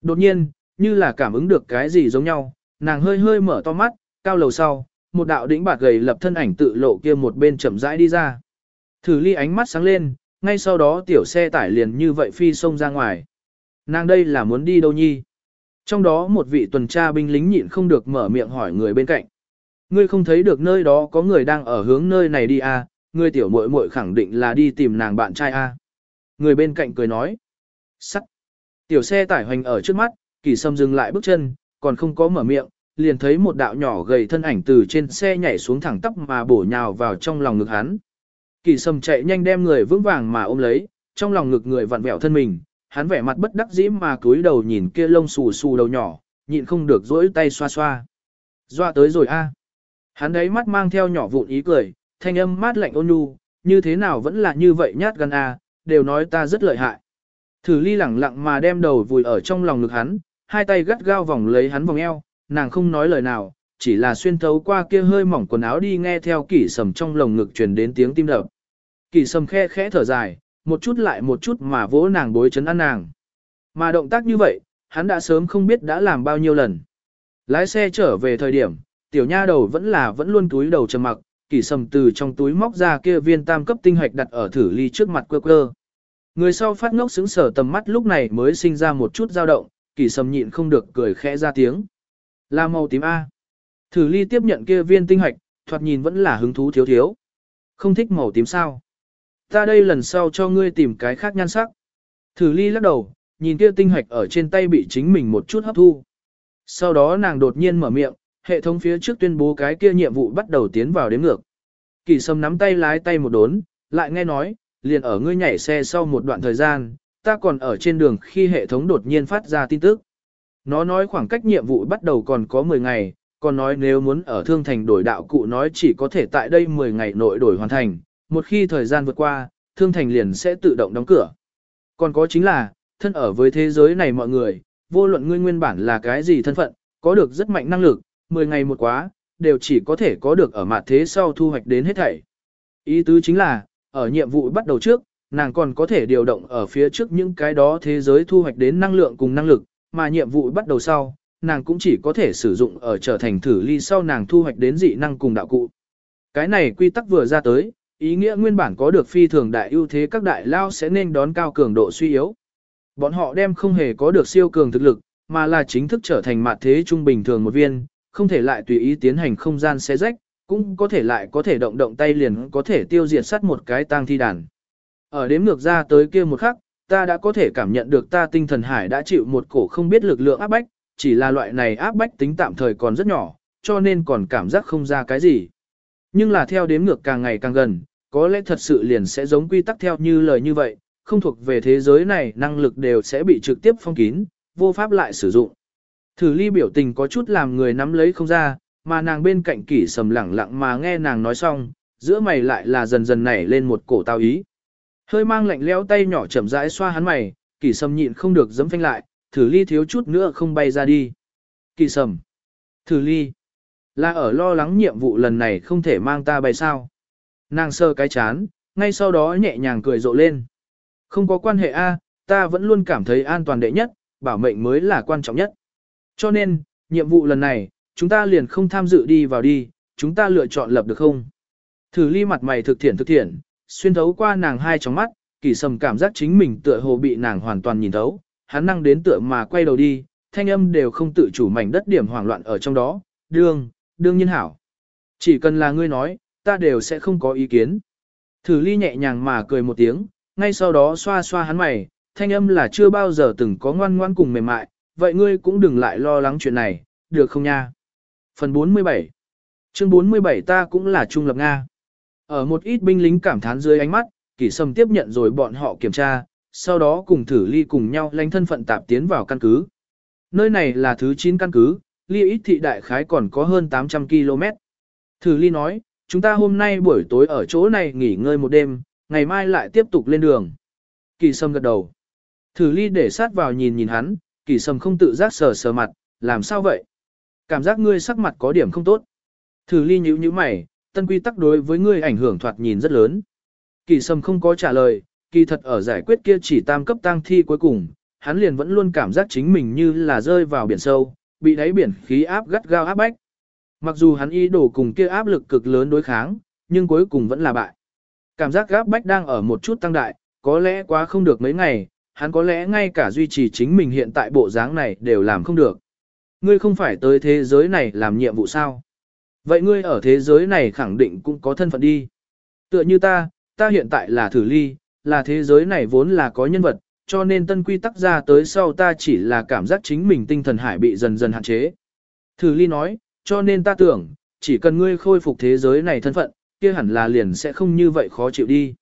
Đột nhiên, như là cảm ứng được cái gì giống nhau, nàng hơi hơi mở to mắt, cao lầu sau, một đạo đỉnh bạc gầy lập thân ảnh tự lộ kia một bên chậm rãi đi ra. Thử ly ánh mắt sáng lên, ngay sau đó tiểu xe tải liền như vậy phi xông ra ngoài. Nàng đây là muốn đi đâu nhi? Trong đó một vị tuần tra binh lính nhịn không được mở miệng hỏi người bên cạnh. Ngươi không thấy được nơi đó có người đang ở hướng nơi này đi à, người tiểu muội muội khẳng định là đi tìm nàng bạn trai à Người bên cạnh cười nói. Sắt. Tiểu xe tải hoành ở trước mắt, kỳ sâm dừng lại bước chân, còn không có mở miệng, liền thấy một đạo nhỏ gầy thân ảnh từ trên xe nhảy xuống thẳng tóc mà bổ nhào vào trong lòng ngực hắn. Kỳ sâm chạy nhanh đem người vững vàng mà ôm lấy, trong lòng ngực người vặn vẹo thân mình, hắn vẻ mặt bất đắc dĩ mà cúi đầu nhìn kia lông xù xù đầu nhỏ, nhịn không được rỗi tay xoa xoa. Doa tới rồi a. Hắn đấy mắt mang theo nhỏ vụn ý cười, thanh âm mát lạnh ôn nhu, như thế nào vẫn là như vậy nhát gan a, đều nói ta rất lợi hại. Thử ly lẳng lặng mà đem đầu vùi ở trong lòng ngực hắn, hai tay gắt gao vòng lấy hắn vòng eo, nàng không nói lời nào, chỉ là xuyên thấu qua kia hơi mỏng quần áo đi nghe theo kỷ sầm trong lồng ngực truyền đến tiếng tim đập. Kỷ sầm khe khẽ thở dài, một chút lại một chút mà vỗ nàng bối chấn ăn nàng. Mà động tác như vậy, hắn đã sớm không biết đã làm bao nhiêu lần. Lái xe trở về thời điểm, tiểu nha đầu vẫn là vẫn luôn túi đầu trầm mặc, kỷ sầm từ trong túi móc ra kia viên tam cấp tinh hoạch đặt ở thử ly trước mặt quơ quơ. Người sau phát ngốc xứng sở tầm mắt lúc này mới sinh ra một chút dao động, kỷ sầm nhịn không được cười khẽ ra tiếng. Là màu tím A. Thử ly tiếp nhận kia viên tinh hoạch, thoạt nhìn vẫn là hứng thú thiếu thiếu. Không thích màu tím sao. Ta đây lần sau cho ngươi tìm cái khác nhan sắc. Thử ly lắc đầu, nhìn kia tinh hoạch ở trên tay bị chính mình một chút hấp thu. Sau đó nàng đột nhiên mở miệng, hệ thống phía trước tuyên bố cái kia nhiệm vụ bắt đầu tiến vào đếm ngược. Kỳ sâm nắm tay lái tay một đốn, lại nghe nói, liền ở ngươi nhảy xe sau một đoạn thời gian, ta còn ở trên đường khi hệ thống đột nhiên phát ra tin tức. Nó nói khoảng cách nhiệm vụ bắt đầu còn có 10 ngày, còn nói nếu muốn ở thương thành đổi đạo cụ nói chỉ có thể tại đây 10 ngày nội đổi hoàn thành, một khi thời gian vượt qua, thương thành liền sẽ tự động đóng cửa. Còn có chính là, thân ở với thế giới này mọi người, vô luận ngươi nguyên bản là cái gì thân phận, có được rất mạnh năng lực, 10 ngày một quá, đều chỉ có thể có được ở mặt thế sau thu hoạch đến hết thảy. Ý tứ chính là, ở nhiệm vụ bắt đầu trước, nàng còn có thể điều động ở phía trước những cái đó thế giới thu hoạch đến năng lượng cùng năng lực, mà nhiệm vụ bắt đầu sau, nàng cũng chỉ có thể sử dụng ở trở thành thử ly sau nàng thu hoạch đến dị năng cùng đạo cụ. Cái này quy tắc vừa ra tới, ý nghĩa nguyên bản có được phi thường đại ưu thế các đại lao sẽ nên đón cao cường độ suy yếu. Bọn họ đem không hề có được siêu cường thực lực, mà là chính thức trở thành mặt thế trung bình thường một viên, không thể lại tùy ý tiến hành không gian xé rách, cũng có thể lại có thể động động tay liền có thể tiêu diệt sát một cái tang thi đàn. Ở đếm ngược ra tới kia một khắc, ta đã có thể cảm nhận được ta tinh thần hải đã chịu một cổ không biết lực lượng áp bách, chỉ là loại này áp bách tính tạm thời còn rất nhỏ, cho nên còn cảm giác không ra cái gì. Nhưng là theo đếm ngược càng ngày càng gần, có lẽ thật sự liền sẽ giống quy tắc theo như lời như vậy, không thuộc về thế giới này năng lực đều sẽ bị trực tiếp phong kín, vô pháp lại sử dụng. Thử ly biểu tình có chút làm người nắm lấy không ra, mà nàng bên cạnh kỷ sầm lẳng lặng mà nghe nàng nói xong, giữa mày lại là dần dần nảy lên một cổ tao ý. Hơi mang lạnh lẽo tay nhỏ chậm rãi xoa hắn mày, kỷ sầm nhịn không được dấm phanh lại, thử ly thiếu chút nữa không bay ra đi. Kỷ sầm. Thử ly. Là ở lo lắng nhiệm vụ lần này không thể mang ta bay sao. Nàng sơ cái chán, ngay sau đó nhẹ nhàng cười rộ lên. Không có quan hệ A, ta vẫn luôn cảm thấy an toàn đệ nhất, bảo mệnh mới là quan trọng nhất. Cho nên, nhiệm vụ lần này, chúng ta liền không tham dự đi vào đi, chúng ta lựa chọn lập được không? Thử ly mặt mày thực thiện thực thiện, xuyên thấu qua nàng hai tròng mắt, kỳ sầm cảm giác chính mình tựa hồ bị nàng hoàn toàn nhìn thấu, hắn năng đến tựa mà quay đầu đi, thanh âm đều không tự chủ mảnh đất điểm hoảng loạn ở trong đó, đương, đương nhiên hảo. Chỉ cần là ngươi nói, ta đều sẽ không có ý kiến. Thử ly nhẹ nhàng mà cười một tiếng, ngay sau đó xoa xoa hắn mày, thanh âm là chưa bao giờ từng có ngoan ngoan cùng mềm mại, vậy ngươi cũng đừng lại lo lắng chuyện này, được không nha? Phần 47 Chương 47 ta cũng là trung lập Nga. Ở một ít binh lính cảm thán dưới ánh mắt, kỷ sâm tiếp nhận rồi bọn họ kiểm tra, sau đó cùng thử ly cùng nhau lánh thân phận tạp tiến vào căn cứ. Nơi này là thứ 9 căn cứ, ly ít thị đại khái còn có hơn 800 km. Thử ly nói, chúng ta hôm nay buổi tối ở chỗ này nghỉ ngơi một đêm, ngày mai lại tiếp tục lên đường. Kỳ sâm gật đầu. Thử ly để sát vào nhìn nhìn hắn, kỳ sâm không tự giác sờ sờ mặt, làm sao vậy? Cảm giác ngươi sắc mặt có điểm không tốt. Thử ly nhíu nhíu mày, tân quy tắc đối với ngươi ảnh hưởng thoạt nhìn rất lớn. Kỳ sâm không có trả lời, kỳ thật ở giải quyết kia chỉ tam cấp tăng thi cuối cùng, hắn liền vẫn luôn cảm giác chính mình như là rơi vào biển sâu, bị đáy biển khí áp gắt gao áp bách. Mặc dù hắn ý đồ cùng kia áp lực cực lớn đối kháng, nhưng cuối cùng vẫn là bại. Cảm giác gáp bách đang ở một chút tăng đại, có lẽ quá không được mấy ngày, hắn có lẽ ngay cả duy trì chính mình hiện tại bộ dáng này đều làm không được. Ngươi không phải tới thế giới này làm nhiệm vụ sao? Vậy ngươi ở thế giới này khẳng định cũng có thân phận đi. Tựa như ta, ta hiện tại là thử ly, là thế giới này vốn là có nhân vật, cho nên tân quy tắc ra tới sau ta chỉ là cảm giác chính mình tinh thần hải bị dần dần hạn chế. Thử ly nói, cho nên ta tưởng, chỉ cần ngươi khôi phục thế giới này thân phận, kia hẳn là liền sẽ không như vậy khó chịu đi.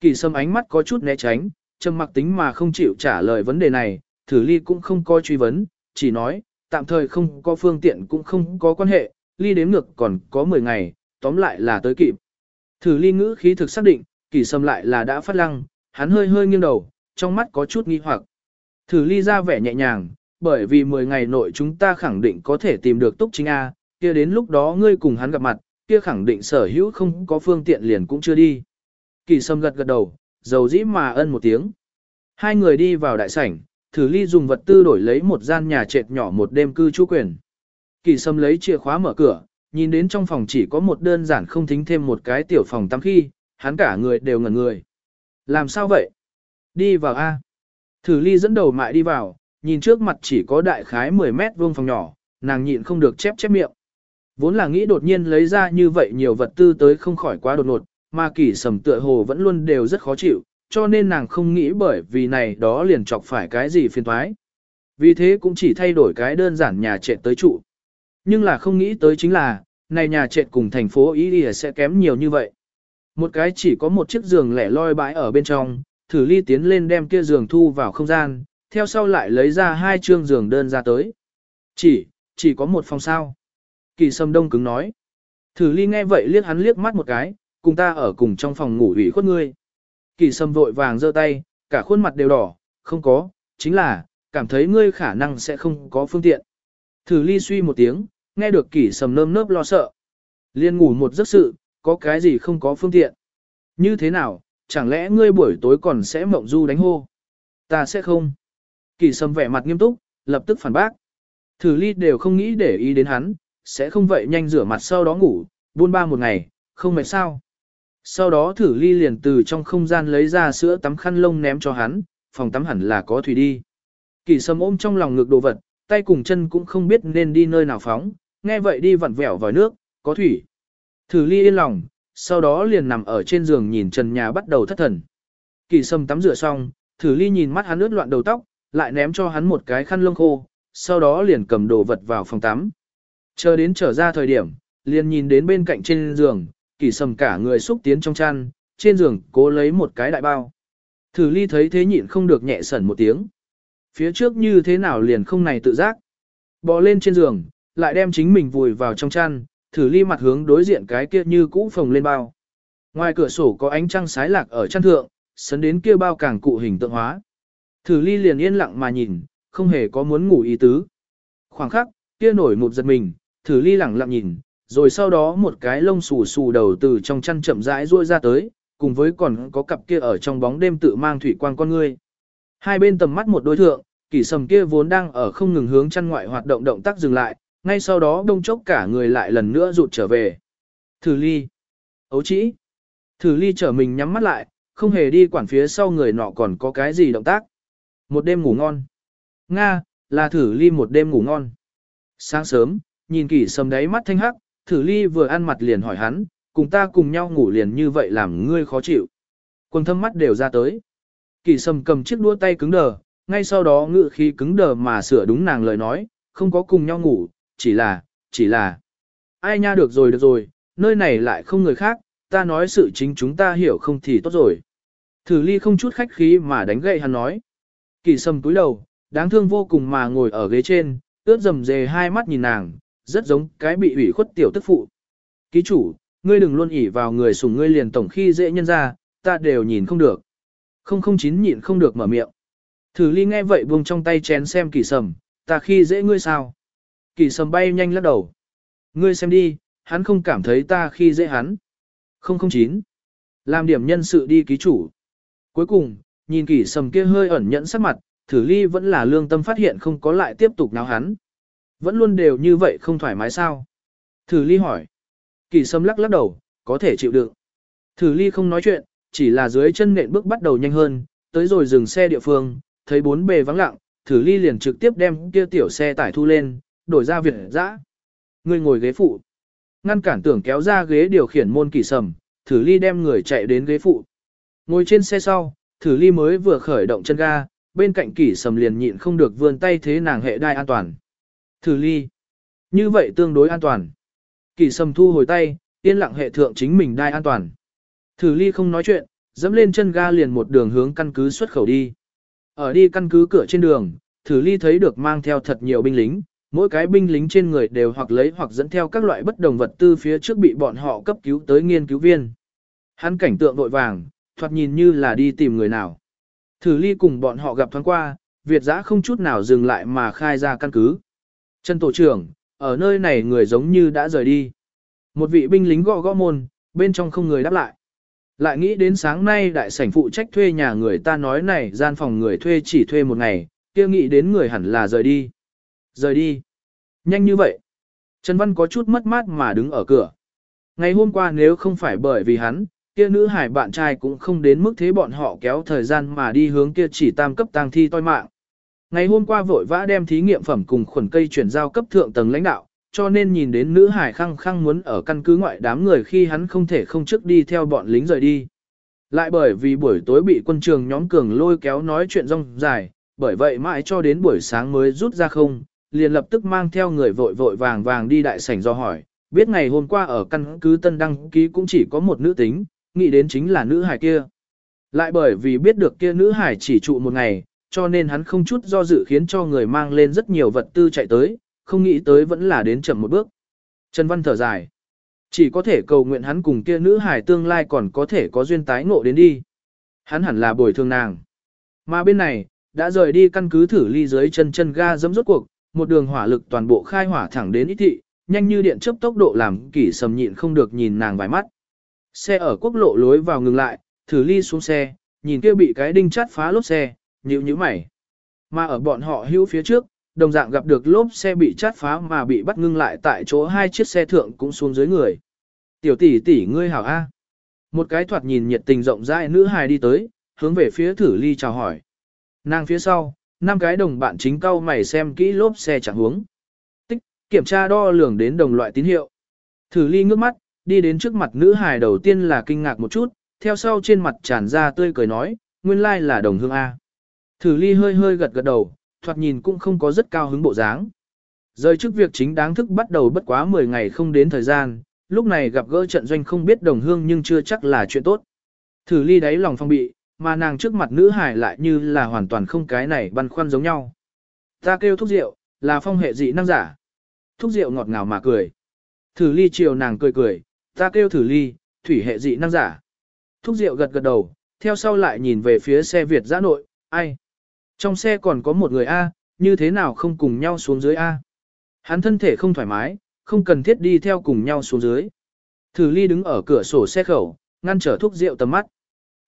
Kỳ sâm ánh mắt có chút né tránh, trầm mặc tính mà không chịu trả lời vấn đề này, thử ly cũng không coi truy vấn, chỉ nói, tạm thời không có phương tiện cũng không có quan hệ, ly đếm ngược còn có 10 ngày, tóm lại là tới kịp. Thử ly ngữ khí thực xác định, kỳ sâm lại là đã phát lăng, hắn hơi hơi nghiêng đầu, trong mắt có chút nghi hoặc. Thử ly ra vẻ nhẹ nhàng, bởi vì 10 ngày nội chúng ta khẳng định có thể tìm được túc chính A, kia đến lúc đó ngươi cùng hắn gặp mặt, kia khẳng định sở hữu không có phương tiện liền cũng chưa đi. Kỳ sâm gật gật đầu, dầu dĩ mà ân một tiếng. Hai người đi vào đại sảnh, thử ly dùng vật tư đổi lấy một gian nhà trệt nhỏ một đêm cư trú quyền. Kỳ sâm lấy chìa khóa mở cửa, nhìn đến trong phòng chỉ có một đơn giản không thính thêm một cái tiểu phòng tắm khi, hắn cả người đều ngẩn người. Làm sao vậy? Đi vào A. Thử ly dẫn đầu mại đi vào, nhìn trước mặt chỉ có đại khái 10 mét vuông phòng nhỏ, nàng nhịn không được chép chép miệng. Vốn là nghĩ đột nhiên lấy ra như vậy nhiều vật tư tới không khỏi quá đột ngột, mà kỷ sầm tựa hồ vẫn luôn đều rất khó chịu, cho nên nàng không nghĩ bởi vì này đó liền chọc phải cái gì phiền thoái. Vì thế cũng chỉ thay đổi cái đơn giản nhà trệt tới trụ. Nhưng là không nghĩ tới chính là, này nhà trệt cùng thành phố ý sẽ kém nhiều như vậy. Một cái chỉ có một chiếc giường lẻ loi bãi ở bên trong, thử ly tiến lên đem kia giường thu vào không gian, theo sau lại lấy ra hai chương giường đơn ra tới. Chỉ, chỉ có một phòng sao. Kỳ sâm đông cứng nói. Thử ly nghe vậy liếc hắn liếc mắt một cái, cùng ta ở cùng trong phòng ngủ ủy khuất ngươi. Kỳ sâm vội vàng giơ tay, cả khuôn mặt đều đỏ, không có, chính là, cảm thấy ngươi khả năng sẽ không có phương tiện. Thử ly suy một tiếng, nghe được kỳ sâm nơm nớp lo sợ. Liên ngủ một giấc sự, có cái gì không có phương tiện. Như thế nào, chẳng lẽ ngươi buổi tối còn sẽ mộng du đánh hô? Ta sẽ không. Kỳ sâm vẻ mặt nghiêm túc, lập tức phản bác. Thử ly đều không nghĩ để ý đến hắn, sẽ không vậy nhanh rửa mặt sau đó ngủ, buôn ba một ngày, không mệt sao. Sau đó thử ly liền từ trong không gian lấy ra sữa tắm khăn lông ném cho hắn, phòng tắm hẳn là có thủy đi. Kỳ sâm ôm trong lòng ngực đồ vật, tay cùng chân cũng không biết nên đi nơi nào phóng, nghe vậy đi vặn vẹo vào nước, có thủy. Thử ly yên lòng, sau đó liền nằm ở trên giường nhìn trần nhà bắt đầu thất thần. Kỳ sâm tắm rửa xong, thử ly nhìn mắt hắn ướt loạn đầu tóc, lại ném cho hắn một cái khăn lông khô, sau đó liền cầm đồ vật vào phòng tắm. Chờ đến trở ra thời điểm, liền nhìn đến bên cạnh trên giường, kỳ sầm cả người xúc tiến trong chăn, trên giường cố lấy một cái đại bao. Thử ly thấy thế nhịn không được nhẹ sẩn một tiếng. Phía trước như thế nào liền không này tự giác. Bò lên trên giường, lại đem chính mình vùi vào trong chăn, thử ly mặt hướng đối diện cái kia như cũ phồng lên bao. Ngoài cửa sổ có ánh trăng sái lạc ở chăn thượng, sấn đến kia bao càng cụ hình tượng hóa. Thử ly liền yên lặng mà nhìn, không hề có muốn ngủ ý tứ. Khoảng khắc, kia nổi một giật mình, thử ly lặng lặng nhìn, rồi sau đó một cái lông xù xù đầu từ trong chăn chậm rãi ruôi ra tới, cùng với còn có cặp kia ở trong bóng đêm tự mang thủy quang con ngươi. Hai bên tầm mắt một đối thượng, kỷ sầm kia vốn đang ở không ngừng hướng chăn ngoại hoạt động động tác dừng lại, ngay sau đó đông chốc cả người lại lần nữa rụt trở về. Thử ly. Ấu chỉ. Thử ly trở mình nhắm mắt lại, không hề đi quản phía sau người nọ còn có cái gì động tác. Một đêm ngủ ngon. Nga, là thử ly một đêm ngủ ngon. Sáng sớm, nhìn kỷ sầm đáy mắt thanh hắc, thử ly vừa ăn mặt liền hỏi hắn, cùng ta cùng nhau ngủ liền như vậy làm ngươi khó chịu. Quần thâm mắt đều ra tới. Kỷ sầm cầm chiếc đua tay cứng đờ, ngay sau đó ngự khí cứng đờ mà sửa đúng nàng lời nói, không có cùng nhau ngủ, chỉ là, chỉ là. Ai nha được rồi được rồi, nơi này lại không người khác, ta nói sự chính chúng ta hiểu không thì tốt rồi. Thử ly không chút khách khí mà đánh gậy hắn nói. Kỳ sầm túi đầu, đáng thương vô cùng mà ngồi ở ghế trên, ướt dầm dề hai mắt nhìn nàng, rất giống cái bị ủy khuất tiểu tức phụ. Ký chủ, ngươi đừng luôn ỉ vào người sùng ngươi liền tổng khi dễ nhân ra, ta đều nhìn không được. Không không chín nhịn không được mở miệng. Thử ly nghe vậy buông trong tay chén xem kỳ sầm, ta khi dễ ngươi sao? Kỳ sầm bay nhanh lắc đầu. Ngươi xem đi, hắn không cảm thấy ta khi dễ hắn. 009. Làm điểm nhân sự đi ký chủ. Cuối cùng, nhìn kỳ sầm kia hơi ẩn nhẫn sắc mặt, thử ly vẫn là lương tâm phát hiện không có lại tiếp tục náo hắn. Vẫn luôn đều như vậy không thoải mái sao? Thử ly hỏi. Kỳ sầm lắc lắc đầu, có thể chịu đựng. Thử ly không nói chuyện, chỉ là dưới chân nện bước bắt đầu nhanh hơn, tới rồi dừng xe địa phương, thấy bốn bề vắng lặng, thử ly liền trực tiếp đem kia tiểu xe tải thu lên, đổi ra việt dã. Người ngồi ghế phụ. Ngăn cản tưởng kéo ra ghế điều khiển môn kỳ sầm, thử ly đem người chạy đến ghế phụ. Ngồi trên xe sau, thử ly mới vừa khởi động chân ga, bên cạnh Kỷ sầm liền nhịn không được vươn tay thế nàng hệ đai an toàn. Thử ly. Như vậy tương đối an toàn. Kỷ sầm thu hồi tay, yên lặng hệ thượng chính mình đai an toàn. Thử ly không nói chuyện, dẫm lên chân ga liền một đường hướng căn cứ xuất khẩu đi. Ở đi căn cứ cửa trên đường, thử ly thấy được mang theo thật nhiều binh lính, mỗi cái binh lính trên người đều hoặc lấy hoặc dẫn theo các loại bất đồng vật tư phía trước bị bọn họ cấp cứu tới nghiên cứu viên. Hắn cảnh tượng vội vàng, thoạt nhìn như là đi tìm người nào. Thử ly cùng bọn họ gặp thoáng qua, Việt giã không chút nào dừng lại mà khai ra căn cứ. Trần tổ trưởng, ở nơi này người giống như đã rời đi. Một vị binh lính gõ gõ môn, bên trong không người đáp lại. Lại nghĩ đến sáng nay đại sảnh phụ trách thuê nhà người ta nói này gian phòng người thuê chỉ thuê một ngày, kia nghĩ đến người hẳn là rời đi. Rời đi. Nhanh như vậy. Trần Văn có chút mất mát mà đứng ở cửa. Ngày hôm qua nếu không phải bởi vì hắn, kia nữ hải bạn trai cũng không đến mức thế bọn họ kéo thời gian mà đi hướng kia chỉ tam cấp tang thi toi mạng. Ngày hôm qua vội vã đem thí nghiệm phẩm cùng khuẩn cây chuyển giao cấp thượng tầng lãnh đạo, cho nên nhìn đến nữ hải khăng khăng muốn ở căn cứ ngoại đám người khi hắn không thể không trước đi theo bọn lính rời đi. Lại bởi vì buổi tối bị quân trường nhóm cường lôi kéo nói chuyện rong dài, bởi vậy mãi cho đến buổi sáng mới rút ra không, liền lập tức mang theo người vội vội vàng vàng đi đại sảnh do hỏi, biết ngày hôm qua ở căn cứ tân đăng ký cũng chỉ có một nữ tính, nghĩ đến chính là nữ hải kia. Lại bởi vì biết được kia nữ hải chỉ trụ một ngày, cho nên hắn không chút do dự khiến cho người mang lên rất nhiều vật tư chạy tới, không nghĩ tới vẫn là đến chậm một bước. Trần Văn thở dài. Chỉ có thể cầu nguyện hắn cùng kia nữ hải tương lai còn có thể có duyên tái ngộ đến đi. Hắn hẳn là bồi thường nàng. Mà bên này, đã rời đi căn cứ thử ly dưới chân chân ga dẫm rốt cuộc, một đường hỏa lực toàn bộ khai hỏa thẳng đến ít thị, nhanh như điện chớp tốc độ làm kỷ sầm nhịn không được nhìn nàng vài mắt. Xe ở quốc lộ lối vào ngừng lại, thử ly xuống xe, nhìn kia bị cái đinh chát phá lốp xe, nhíu nhíu mày. Mà ở bọn họ hữu phía trước, đồng dạng gặp được lốp xe bị chát phá mà bị bắt ngưng lại tại chỗ hai chiếc xe thượng cũng xuống dưới người. Tiểu tỷ tỷ ngươi hảo A. Một cái thoạt nhìn nhiệt tình rộng rãi nữ hài đi tới, hướng về phía thử ly chào hỏi. Nàng phía sau, năm cái đồng bạn chính cao mày xem kỹ lốp xe chẳng hướng. Tích, kiểm tra đo lường đến đồng loại tín hiệu. Thử ly ngước mắt, đi đến trước mặt nữ hài đầu tiên là kinh ngạc một chút, theo sau trên mặt tràn ra tươi cười nói, nguyên lai là đồng hương A. Thử ly hơi hơi gật gật đầu, thoạt nhìn cũng không có rất cao hứng bộ dáng. Rời trước việc chính đáng thức bắt đầu bất quá 10 ngày không đến thời gian, lúc này gặp gỡ trận doanh không biết đồng hương nhưng chưa chắc là chuyện tốt. Thử ly đáy lòng phong bị, mà nàng trước mặt nữ hải lại như là hoàn toàn không cái này băn khoăn giống nhau. Ta kêu thúc rượu, là phong hệ dị năng giả. Thúc rượu ngọt ngào mà cười. Thử ly chiều nàng cười cười, ta kêu thử ly, thủy hệ dị năng giả. Thúc rượu gật gật đầu, theo sau lại nhìn về phía xe Việt giã nội, ai? Trong xe còn có một người A, như thế nào không cùng nhau xuống dưới A? Hắn thân thể không thoải mái, không cần thiết đi theo cùng nhau xuống dưới. Thử ly đứng ở cửa sổ xe khẩu, ngăn trở thuốc rượu tầm mắt.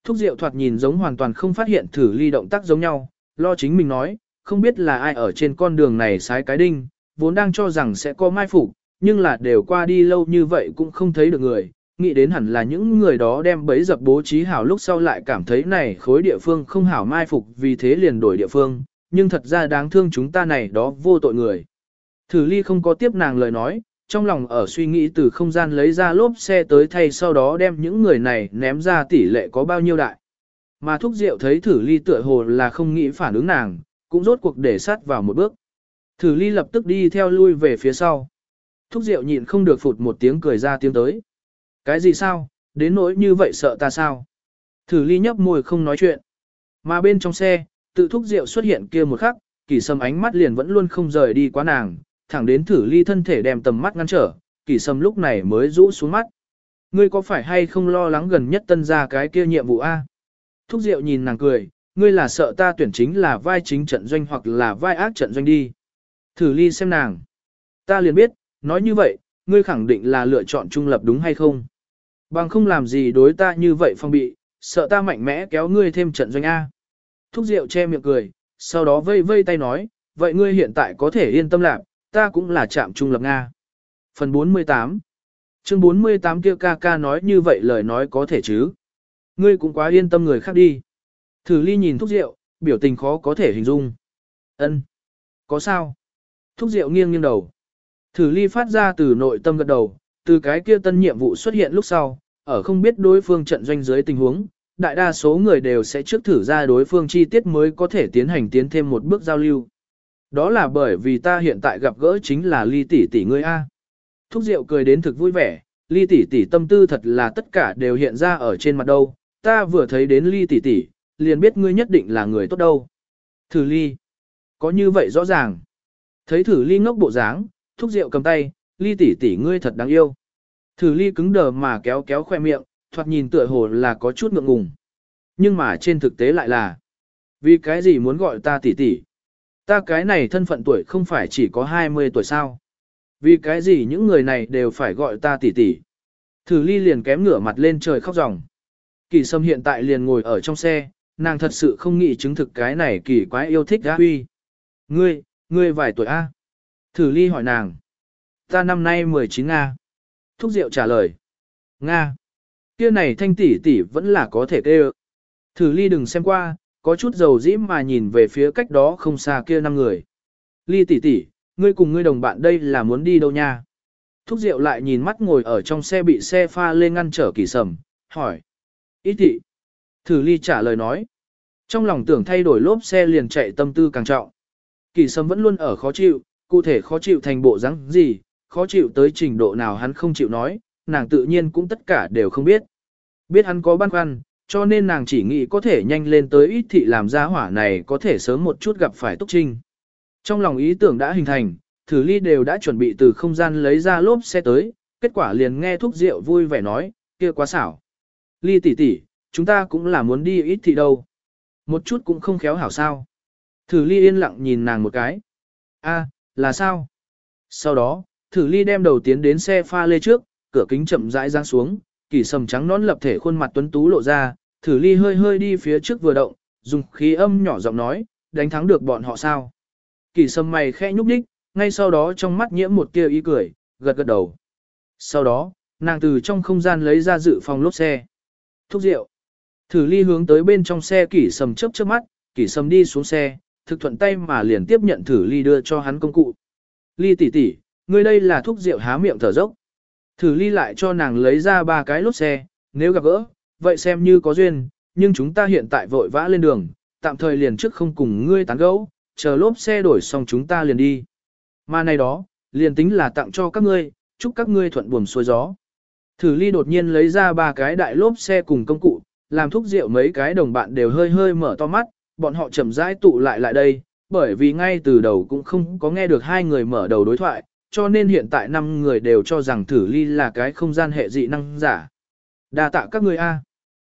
Thuốc rượu thoạt nhìn giống hoàn toàn không phát hiện thử ly động tác giống nhau, lo chính mình nói, không biết là ai ở trên con đường này sái cái đinh, vốn đang cho rằng sẽ có mai phục, nhưng là đều qua đi lâu như vậy cũng không thấy được người, nghĩ đến hẳn là những người đó đem bấy dập bố trí hảo lúc sau lại cảm thấy này khối địa phương không hảo mai phục vì thế liền đổi địa phương, nhưng thật ra đáng thương chúng ta này đó vô tội người. Thử ly không có tiếp nàng lời nói, trong lòng ở suy nghĩ từ không gian lấy ra lốp xe tới thay sau đó đem những người này ném ra tỷ lệ có bao nhiêu đại. Mà thúc rượu thấy thử ly tựa hồ là không nghĩ phản ứng nàng, cũng rốt cuộc để sát vào một bước. Thử ly lập tức đi theo lui về phía sau. Thúc rượu nhịn không được phụt một tiếng cười ra tiếng tới. Cái gì sao, đến nỗi như vậy sợ ta sao? Thử ly nhấp môi không nói chuyện. Mà bên trong xe, tự thúc rượu xuất hiện kia một khắc, kỳ sâm ánh mắt liền vẫn luôn không rời đi quá nàng, thẳng đến thử ly thân thể đem tầm mắt ngăn trở, kỳ sâm lúc này mới rũ xuống mắt. Ngươi có phải hay không lo lắng gần nhất tân ra cái kia nhiệm vụ A? Thúc rượu nhìn nàng cười, ngươi là sợ ta tuyển chính là vai chính trận doanh hoặc là vai ác trận doanh đi. Thử ly xem nàng. Ta liền biết, nói như vậy, ngươi khẳng định là lựa chọn trung lập đúng hay không? Bằng không làm gì đối ta như vậy phong bị, sợ ta mạnh mẽ kéo ngươi thêm trận doanh A. Thúc rượu che miệng cười, sau đó vây vây tay nói, vậy ngươi hiện tại có thể yên tâm lạc, ta cũng là trạm trung lập Nga. Phần 48 Chương 48 kia ca ca nói như vậy lời nói có thể chứ. Ngươi cũng quá yên tâm người khác đi. Thử ly nhìn thúc rượu, biểu tình khó có thể hình dung. ân Có sao? Thúc rượu nghiêng nghiêng đầu. Thử ly phát ra từ nội tâm gật đầu, từ cái kia tân nhiệm vụ xuất hiện lúc sau, ở không biết đối phương trận doanh dưới tình huống, đại đa số người đều sẽ trước thử ra đối phương chi tiết mới có thể tiến hành tiến thêm một bước giao lưu. Đó là bởi vì ta hiện tại gặp gỡ chính là ly tỷ tỷ ngươi A. Thúc Diệu cười đến thực vui vẻ, ly tỷ tỷ tâm tư thật là tất cả đều hiện ra ở trên mặt đâu, ta vừa thấy đến ly tỷ tỷ, liền biết ngươi nhất định là người tốt đâu. Thử ly. Có như vậy rõ ràng. Thấy thử ly ngốc bộ dáng, thúc rượu cầm tay, ly tỷ tỷ ngươi thật đáng yêu. Thử ly cứng đờ mà kéo kéo khoe miệng, thoạt nhìn tựa hồ là có chút ngượng ngùng. Nhưng mà trên thực tế lại là, vì cái gì muốn gọi ta tỷ tỷ? Ta cái này thân phận tuổi không phải chỉ có 20 tuổi sao? Vì cái gì những người này đều phải gọi ta tỷ tỷ? Thử ly liền kém ngửa mặt lên trời khóc ròng. Kỳ sâm hiện tại liền ngồi ở trong xe, nàng thật sự không nghĩ chứng thực cái này kỳ quái yêu thích gã huy. Ngươi, ngươi vài tuổi A? Thử ly hỏi nàng. Ta năm nay 19 Nga. Thúc Diệu trả lời. Nga. Kia này thanh tỷ tỷ vẫn là có thể tê Thử ly đừng xem qua, có chút dầu dĩ mà nhìn về phía cách đó không xa kia năm người. Ly tỷ tỷ, ngươi cùng ngươi đồng bạn đây là muốn đi đâu nha? Thúc Diệu lại nhìn mắt ngồi ở trong xe bị xe pha lên ngăn trở kỳ sầm, hỏi. Ý thị. Thử ly trả lời nói. Trong lòng tưởng thay đổi lốp xe liền chạy tâm tư càng trọng. Kỳ sầm vẫn luôn ở khó chịu, cụ thể khó chịu thành bộ rắn gì, khó chịu tới trình độ nào hắn không chịu nói, nàng tự nhiên cũng tất cả đều không biết. Biết hắn có băn khoăn, cho nên nàng chỉ nghĩ có thể nhanh lên tới ít thị làm ra hỏa này có thể sớm một chút gặp phải Túc Trinh. Trong lòng ý tưởng đã hình thành, thử ly đều đã chuẩn bị từ không gian lấy ra lốp xe tới, kết quả liền nghe thuốc rượu vui vẻ nói, kia quá xảo. Ly tỷ tỷ, chúng ta cũng là muốn đi ít thị đâu. Một chút cũng không khéo hảo sao. Thử ly yên lặng nhìn nàng một cái. a là sao? Sau đó, thử ly đem đầu tiến đến xe pha lê trước, cửa kính chậm rãi giáng xuống, kỳ sầm trắng nón lập thể khuôn mặt tuấn tú lộ ra, thử ly hơi hơi đi phía trước vừa động, dùng khí âm nhỏ giọng nói, đánh thắng được bọn họ sao. Kỳ sầm mày khẽ nhúc nhích, ngay sau đó trong mắt nhiễm một tia ý cười, gật gật đầu. Sau đó, nàng từ trong không gian lấy ra dự phòng lốp xe. Thúc rượu. Thử ly hướng tới bên trong xe kỷ sầm chớp chớp mắt, kỷ sầm đi xuống xe, thực thuận tay mà liền tiếp nhận thử ly đưa cho hắn công cụ. Ly tỷ tỷ, ngươi đây là thuốc rượu há miệng thở dốc. Thử ly lại cho nàng lấy ra ba cái lốp xe, nếu gặp gỡ, vậy xem như có duyên, nhưng chúng ta hiện tại vội vã lên đường, tạm thời liền trước không cùng ngươi tán gẫu, chờ lốp xe đổi xong chúng ta liền đi. Mà này đó, liền tính là tặng cho các ngươi, chúc các ngươi thuận buồm xuôi gió. Thử ly đột nhiên lấy ra ba cái đại lốp xe cùng công cụ, làm thuốc rượu mấy cái đồng bạn đều hơi hơi mở to mắt, bọn họ chậm rãi tụ lại lại đây, bởi vì ngay từ đầu cũng không có nghe được hai người mở đầu đối thoại, cho nên hiện tại năm người đều cho rằng thử ly là cái không gian hệ dị năng giả. đa tạ các người A.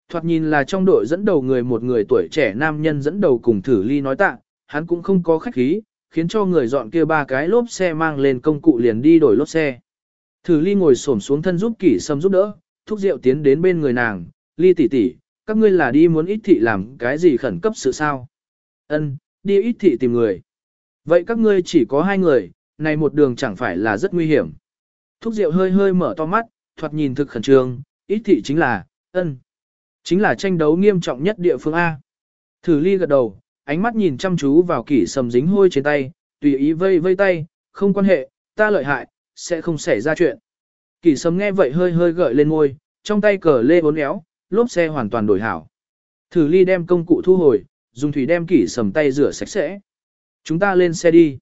Thoạt nhìn là trong đội dẫn đầu người một người tuổi trẻ nam nhân dẫn đầu cùng thử ly nói tạ, hắn cũng không có khách khí, khiến cho người dọn kia ba cái lốp xe mang lên công cụ liền đi đổi lốp xe. Thử ly ngồi xổm xuống thân giúp kỷ sâm giúp đỡ, thúc rượu tiến đến bên người nàng, ly tỷ tỷ, các ngươi là đi muốn ít thị làm cái gì khẩn cấp sự sao? Ân, đi ít thị tìm người. Vậy các ngươi chỉ có hai người, này một đường chẳng phải là rất nguy hiểm. Thúc rượu hơi hơi mở to mắt, thoạt nhìn thực khẩn trương, ít thị chính là, ân. Chính là tranh đấu nghiêm trọng nhất địa phương A. Thử ly gật đầu, ánh mắt nhìn chăm chú vào kỷ sầm dính hôi trên tay, tùy ý vây vây tay, không quan hệ, ta lợi hại, sẽ không xảy ra chuyện. Kỷ sầm nghe vậy hơi hơi gợi lên ngôi, trong tay cờ lê bốn éo, lốp xe hoàn toàn đổi hảo. Thử ly đem công cụ thu hồi, dùng thủy đem kỷ sầm tay rửa sạch sẽ. Chúng ta lên xe đi.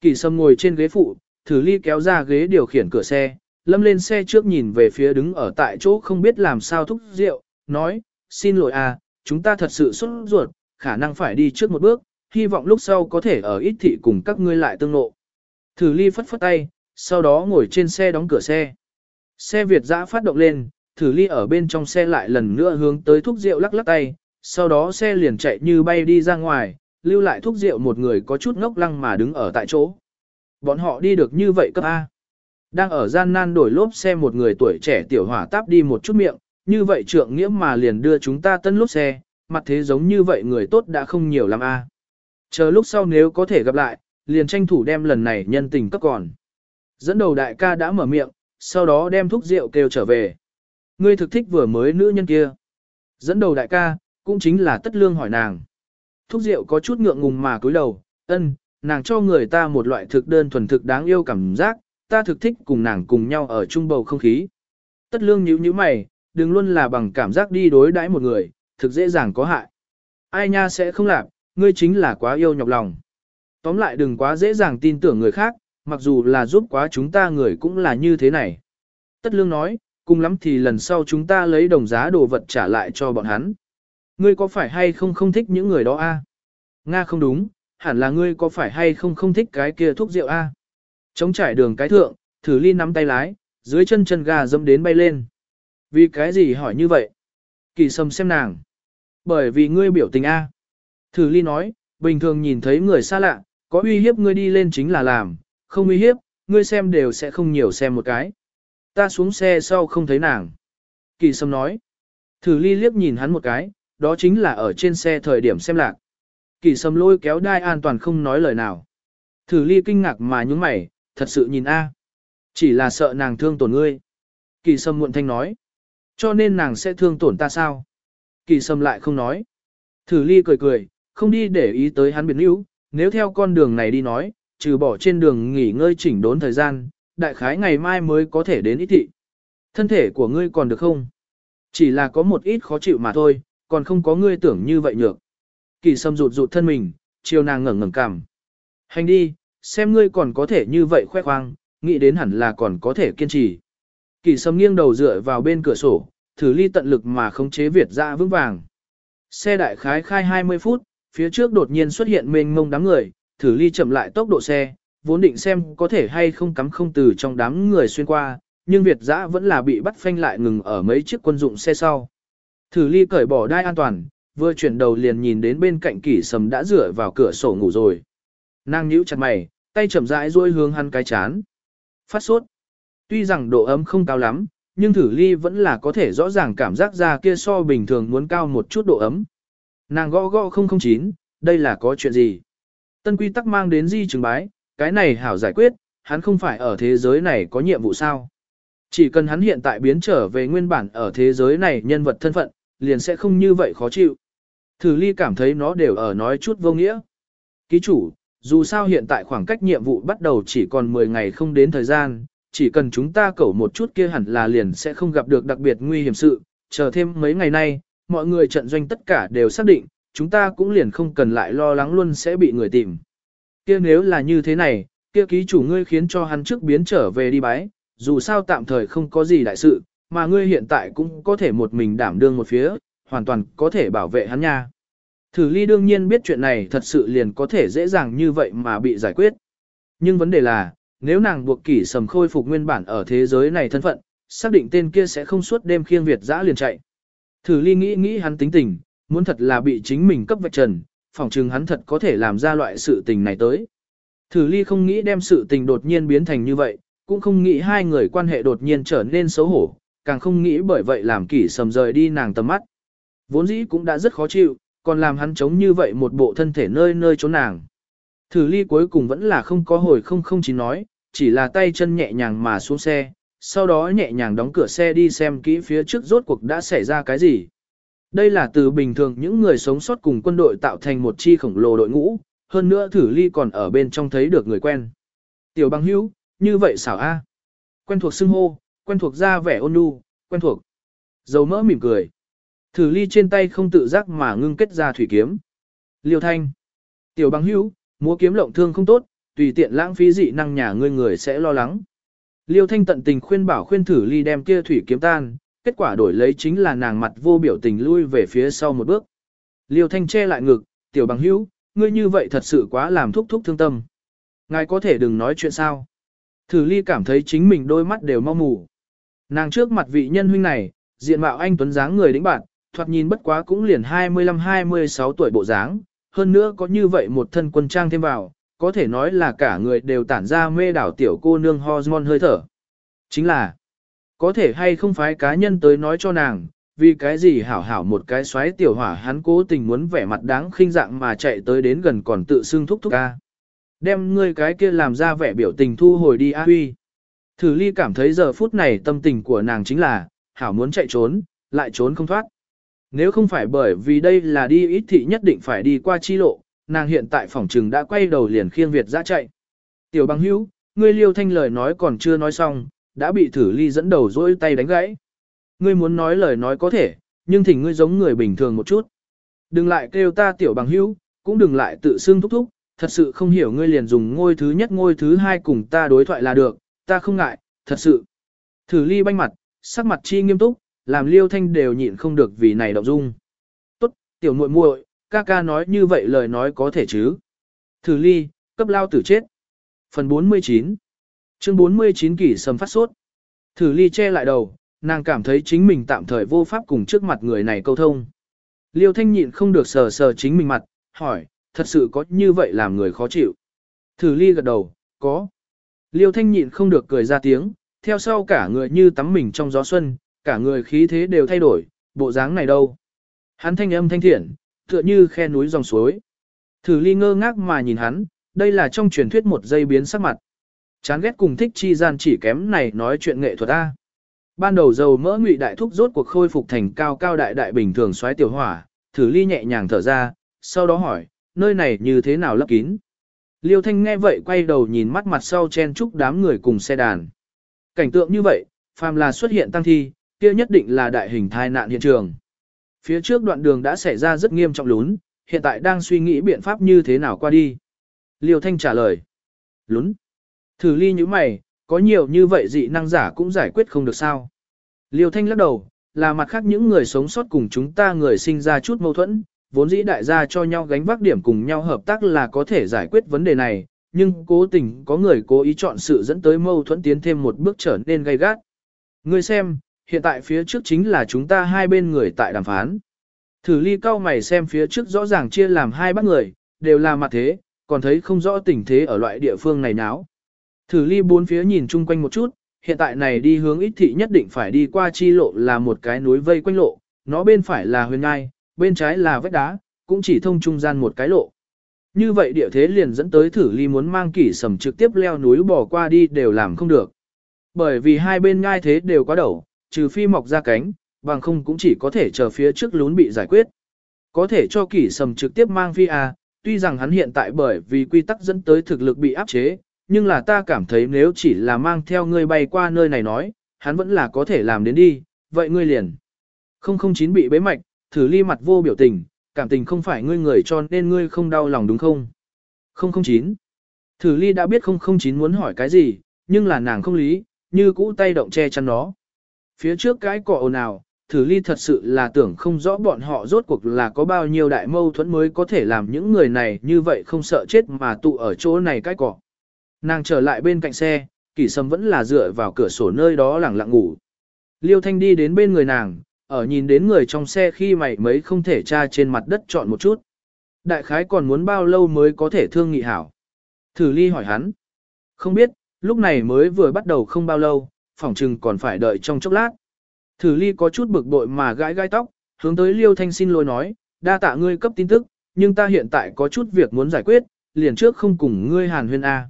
Kỷ sầm ngồi trên ghế phụ, thử ly kéo ra ghế điều khiển cửa xe, lâm lên xe trước nhìn về phía đứng ở tại chỗ không biết làm sao thúc rượu, nói, xin lỗi à, chúng ta thật sự xuất ruột, khả năng phải đi trước một bước, hy vọng lúc sau có thể ở ít thị cùng các ngươi lại tương lộ. Thử ly phất phất tay, sau đó ngồi trên xe đóng cửa xe. Xe Việt dã phát động lên, thử ly ở bên trong xe lại lần nữa hướng tới thuốc rượu lắc lắc tay, sau đó xe liền chạy như bay đi ra ngoài, lưu lại thuốc rượu một người có chút ngốc lăng mà đứng ở tại chỗ. Bọn họ đi được như vậy cấp A. Đang ở gian nan đổi lốp xe một người tuổi trẻ tiểu hỏa táp đi một chút miệng, như vậy trượng nghĩa mà liền đưa chúng ta tân lốp xe, mặt thế giống như vậy người tốt đã không nhiều lắm A. Chờ lúc sau nếu có thể gặp lại, liền tranh thủ đem lần này nhân tình cấp còn. Dẫn đầu đại ca đã mở miệng, sau đó đem thuốc rượu kêu trở về. Ngươi thực thích vừa mới nữ nhân kia. Dẫn đầu đại ca, cũng chính là tất lương hỏi nàng. Thúc rượu có chút ngượng ngùng mà cúi đầu, ân, nàng cho người ta một loại thực đơn thuần thực đáng yêu cảm giác, ta thực thích cùng nàng cùng nhau ở chung bầu không khí. Tất lương nhíu nhíu mày, đừng luôn là bằng cảm giác đi đối đãi một người, thực dễ dàng có hại. Ai nha sẽ không làm, ngươi chính là quá yêu nhọc lòng. Tóm lại đừng quá dễ dàng tin tưởng người khác, mặc dù là giúp quá chúng ta người cũng là như thế này. Tất lương nói, cùng lắm thì lần sau chúng ta lấy đồng giá đồ vật trả lại cho bọn hắn. Ngươi có phải hay không không thích những người đó a? Nga không đúng, hẳn là ngươi có phải hay không không thích cái kia thuốc rượu a? À? Chống trải đường cái thượng, thử ly nắm tay lái, dưới chân chân gà dâm đến bay lên. Vì cái gì hỏi như vậy? Kỳ sâm xem nàng. Bởi vì ngươi biểu tình a. Thử ly nói, bình thường nhìn thấy người xa lạ, có uy hiếp ngươi đi lên chính là làm, không uy hiếp, ngươi xem đều sẽ không nhiều xem một cái. Ta xuống xe sau không thấy nàng. Kỳ sâm nói. Thử ly liếc nhìn hắn một cái, đó chính là ở trên xe thời điểm xem lạc. Kỳ sâm lôi kéo đai an toàn không nói lời nào. Thử ly kinh ngạc mà nhúng mày, thật sự nhìn a, Chỉ là sợ nàng thương tổn ngươi. Kỳ sâm muộn thanh nói. Cho nên nàng sẽ thương tổn ta sao? Kỳ sâm lại không nói. Thử ly cười cười, không đi để ý tới hắn biến yếu, nếu theo con đường này đi nói, trừ bỏ trên đường nghỉ ngơi chỉnh đốn thời gian, đại khái ngày mai mới có thể đến ít thị. Thân thể của ngươi còn được không? Chỉ là có một ít khó chịu mà thôi, còn không có ngươi tưởng như vậy nhược. Kỳ sâm rụt rụt thân mình, chiều nàng ngẩng ngẩng cằm. Hành đi, xem ngươi còn có thể như vậy khoe khoang, nghĩ đến hẳn là còn có thể kiên trì. Kỳ sâm nghiêng đầu dựa vào bên cửa sổ, thử ly tận lực mà khống chế Việt ra vững vàng. Xe đại khái khai 20 phút, phía trước đột nhiên xuất hiện mênh mông đám người, thử ly chậm lại tốc độ xe, vốn định xem có thể hay không cắm không từ trong đám người xuyên qua, nhưng Việt giã vẫn là bị bắt phanh lại ngừng ở mấy chiếc quân dụng xe sau. Thử ly cởi bỏ đai an toàn, vừa chuyển đầu liền nhìn đến bên cạnh kỷ sầm đã rửa vào cửa sổ ngủ rồi. Nàng nhíu chặt mày, tay chậm rãi duỗi hướng hắn cái chán. Phát sốt. Tuy rằng độ ấm không cao lắm, nhưng thử ly vẫn là có thể rõ ràng cảm giác ra kia so bình thường muốn cao một chút độ ấm. Nàng gõ gõ 009, đây là có chuyện gì? Tân quy tắc mang đến di trường bái, cái này hảo giải quyết, hắn không phải ở thế giới này có nhiệm vụ sao? Chỉ cần hắn hiện tại biến trở về nguyên bản ở thế giới này nhân vật thân phận, liền sẽ không như vậy khó chịu. Thử ly cảm thấy nó đều ở nói chút vô nghĩa. Ký chủ, dù sao hiện tại khoảng cách nhiệm vụ bắt đầu chỉ còn 10 ngày không đến thời gian, chỉ cần chúng ta cẩu một chút kia hẳn là liền sẽ không gặp được đặc biệt nguy hiểm sự, chờ thêm mấy ngày nay, mọi người trận doanh tất cả đều xác định, chúng ta cũng liền không cần lại lo lắng luôn sẽ bị người tìm. Kia nếu là như thế này, kia ký chủ ngươi khiến cho hắn trước biến trở về đi bái, dù sao tạm thời không có gì đại sự, mà ngươi hiện tại cũng có thể một mình đảm đương một phía, hoàn toàn có thể bảo vệ hắn nha. Thử ly đương nhiên biết chuyện này thật sự liền có thể dễ dàng như vậy mà bị giải quyết. Nhưng vấn đề là, nếu nàng buộc kỷ sầm khôi phục nguyên bản ở thế giới này thân phận, xác định tên kia sẽ không suốt đêm khiêng Việt dã liền chạy. Thử ly nghĩ nghĩ hắn tính tình, muốn thật là bị chính mình cấp vạch trần, phỏng chừng hắn thật có thể làm ra loại sự tình này tới. Thử ly không nghĩ đem sự tình đột nhiên biến thành như vậy, cũng không nghĩ hai người quan hệ đột nhiên trở nên xấu hổ, càng không nghĩ bởi vậy làm kỷ sầm rời đi nàng tầm mắt. Vốn dĩ cũng đã rất khó chịu, còn làm hắn chống như vậy một bộ thân thể nơi nơi trốn nàng. Thử ly cuối cùng vẫn là không có hồi không không chỉ nói, chỉ là tay chân nhẹ nhàng mà xuống xe, sau đó nhẹ nhàng đóng cửa xe đi xem kỹ phía trước rốt cuộc đã xảy ra cái gì. Đây là từ bình thường những người sống sót cùng quân đội tạo thành một chi khổng lồ đội ngũ, hơn nữa thử ly còn ở bên trong thấy được người quen. Tiểu băng hữu, như vậy xảo a. Quen thuộc xưng hô, quen thuộc ra vẻ ôn nhu, quen thuộc. Dầu mỡ mỉm cười. Thử ly trên tay không tự giác mà ngưng kết ra thủy kiếm. Liêu thanh. Tiểu băng hữu, múa kiếm lộng thương không tốt, tùy tiện lãng phí dị năng nhà ngươi người sẽ lo lắng. Liêu thanh tận tình khuyên bảo khuyên thử ly đem kia thủy kiếm tan, kết quả đổi lấy chính là nàng mặt vô biểu tình lui về phía sau một bước. Liêu thanh che lại ngực, tiểu bằng hữu, ngươi như vậy thật sự quá làm thúc thúc thương tâm. Ngài có thể đừng nói chuyện sao. Thử ly cảm thấy chính mình đôi mắt đều mau mù. Nàng trước mặt vị nhân huynh này, diện mạo anh tuấn dáng người đĩnh bạn, thoạt nhìn bất quá cũng liền 25-26 tuổi bộ dáng, hơn nữa có như vậy một thân quân trang thêm vào, có thể nói là cả người đều tản ra mê đảo tiểu cô nương hormone hơi thở. Chính là, có thể hay không phái cá nhân tới nói cho nàng, vì cái gì hảo hảo một cái xoáy tiểu hỏa hắn cố tình muốn vẻ mặt đáng khinh dạng mà chạy tới đến gần còn tự xưng thúc thúc ca. Đem ngươi cái kia làm ra vẻ biểu tình thu hồi đi a huy. Thử ly cảm thấy giờ phút này tâm tình của nàng chính là, hảo muốn chạy trốn, lại trốn không thoát. Nếu không phải bởi vì đây là đi ít thị nhất định phải đi qua chi lộ, nàng hiện tại phòng trừng đã quay đầu liền khiêng Việt ra chạy. Tiểu bằng hữu, ngươi liêu thanh lời nói còn chưa nói xong, đã bị thử ly dẫn đầu dỗi tay đánh gãy. Ngươi muốn nói lời nói có thể, nhưng thỉnh ngươi giống người bình thường một chút. Đừng lại kêu ta tiểu bằng hữu, cũng đừng lại tự xưng thúc thúc, thật sự không hiểu ngươi liền dùng ngôi thứ nhất ngôi thứ hai cùng ta đối thoại là được, ta không ngại, thật sự. Thử ly banh mặt, sắc mặt chi nghiêm túc, làm liêu thanh đều nhịn không được vì này động dung. Tốt, tiểu muội muội, ca ca nói như vậy lời nói có thể chứ. Thử ly, cấp lao tử chết. Phần 49 Chương 49 kỷ sầm phát sốt. Thử ly che lại đầu, nàng cảm thấy chính mình tạm thời vô pháp cùng trước mặt người này câu thông. Liêu thanh nhịn không được sờ sờ chính mình mặt, hỏi, thật sự có như vậy làm người khó chịu. Thử ly gật đầu, có. Liêu thanh nhịn không được cười ra tiếng, theo sau cả người như tắm mình trong gió xuân, cả người khí thế đều thay đổi, bộ dáng này đâu. Hắn thanh âm thanh thiện, tựa như khe núi dòng suối. Thử ly ngơ ngác mà nhìn hắn, đây là trong truyền thuyết một giây biến sắc mặt. Chán ghét cùng thích chi gian chỉ kém này nói chuyện nghệ thuật A. Ban đầu dầu mỡ ngụy đại thúc rốt cuộc khôi phục thành cao cao đại đại bình thường xoáy tiểu hỏa, thử ly nhẹ nhàng thở ra, sau đó hỏi, nơi này như thế nào lấp kín. Liêu thanh nghe vậy quay đầu nhìn mắt mặt sau chen chúc đám người cùng xe đàn. Cảnh tượng như vậy, phàm là xuất hiện tăng thi, kia nhất định là đại hình thai nạn hiện trường. Phía trước đoạn đường đã xảy ra rất nghiêm trọng lún, hiện tại đang suy nghĩ biện pháp như thế nào qua đi. Liêu Thanh trả lời. Lún. Thử ly như mày, có nhiều như vậy dị năng giả cũng giải quyết không được sao. Liêu Thanh lắc đầu, là mặt khác những người sống sót cùng chúng ta người sinh ra chút mâu thuẫn, vốn dĩ đại gia cho nhau gánh vác điểm cùng nhau hợp tác là có thể giải quyết vấn đề này, nhưng cố tình có người cố ý chọn sự dẫn tới mâu thuẫn tiến thêm một bước trở nên gay gắt. Ngươi xem, hiện tại phía trước chính là chúng ta hai bên người tại đàm phán. Thử ly cao mày xem phía trước rõ ràng chia làm hai bác người, đều là mặt thế, còn thấy không rõ tình thế ở loại địa phương này náo. Thử ly bốn phía nhìn chung quanh một chút, hiện tại này đi hướng ít thị nhất định phải đi qua chi lộ là một cái núi vây quanh lộ, nó bên phải là huyền ngai, bên trái là vách đá, cũng chỉ thông trung gian một cái lộ. Như vậy địa thế liền dẫn tới thử ly muốn mang kỷ sầm trực tiếp leo núi bỏ qua đi đều làm không được. Bởi vì hai bên ngai thế đều quá đầu, trừ phi mọc ra cánh, bằng không cũng chỉ có thể chờ phía trước lún bị giải quyết. Có thể cho kỷ sầm trực tiếp mang phi à, tuy rằng hắn hiện tại bởi vì quy tắc dẫn tới thực lực bị áp chế, nhưng là ta cảm thấy nếu chỉ là mang theo ngươi bay qua nơi này nói, hắn vẫn là có thể làm đến đi, vậy ngươi liền. 009 bị bế mạch, thử ly mặt vô biểu tình, cảm tình không phải ngươi người cho nên ngươi không đau lòng đúng không? 009 Thử ly đã biết 009 muốn hỏi cái gì, nhưng là nàng không lý, như cũ tay động che chắn nó. Phía trước cái cỏ ồn ào, thử ly thật sự là tưởng không rõ bọn họ rốt cuộc là có bao nhiêu đại mâu thuẫn mới có thể làm những người này như vậy không sợ chết mà tụ ở chỗ này cái cỏ. Nàng trở lại bên cạnh xe, kỷ sâm vẫn là dựa vào cửa sổ nơi đó lẳng lặng ngủ. Liêu thanh đi đến bên người nàng, ở nhìn đến người trong xe khi mày mấy không thể tra trên mặt đất chọn một chút. Đại khái còn muốn bao lâu mới có thể thương nghị hảo. Thử ly hỏi hắn. Không biết, lúc này mới vừa bắt đầu không bao lâu, phỏng chừng còn phải đợi trong chốc lát. Thử ly có chút bực bội mà gãi gai tóc, hướng tới Liêu Thanh xin lỗi nói, đa tạ ngươi cấp tin tức, nhưng ta hiện tại có chút việc muốn giải quyết, liền trước không cùng ngươi hàn huyên A.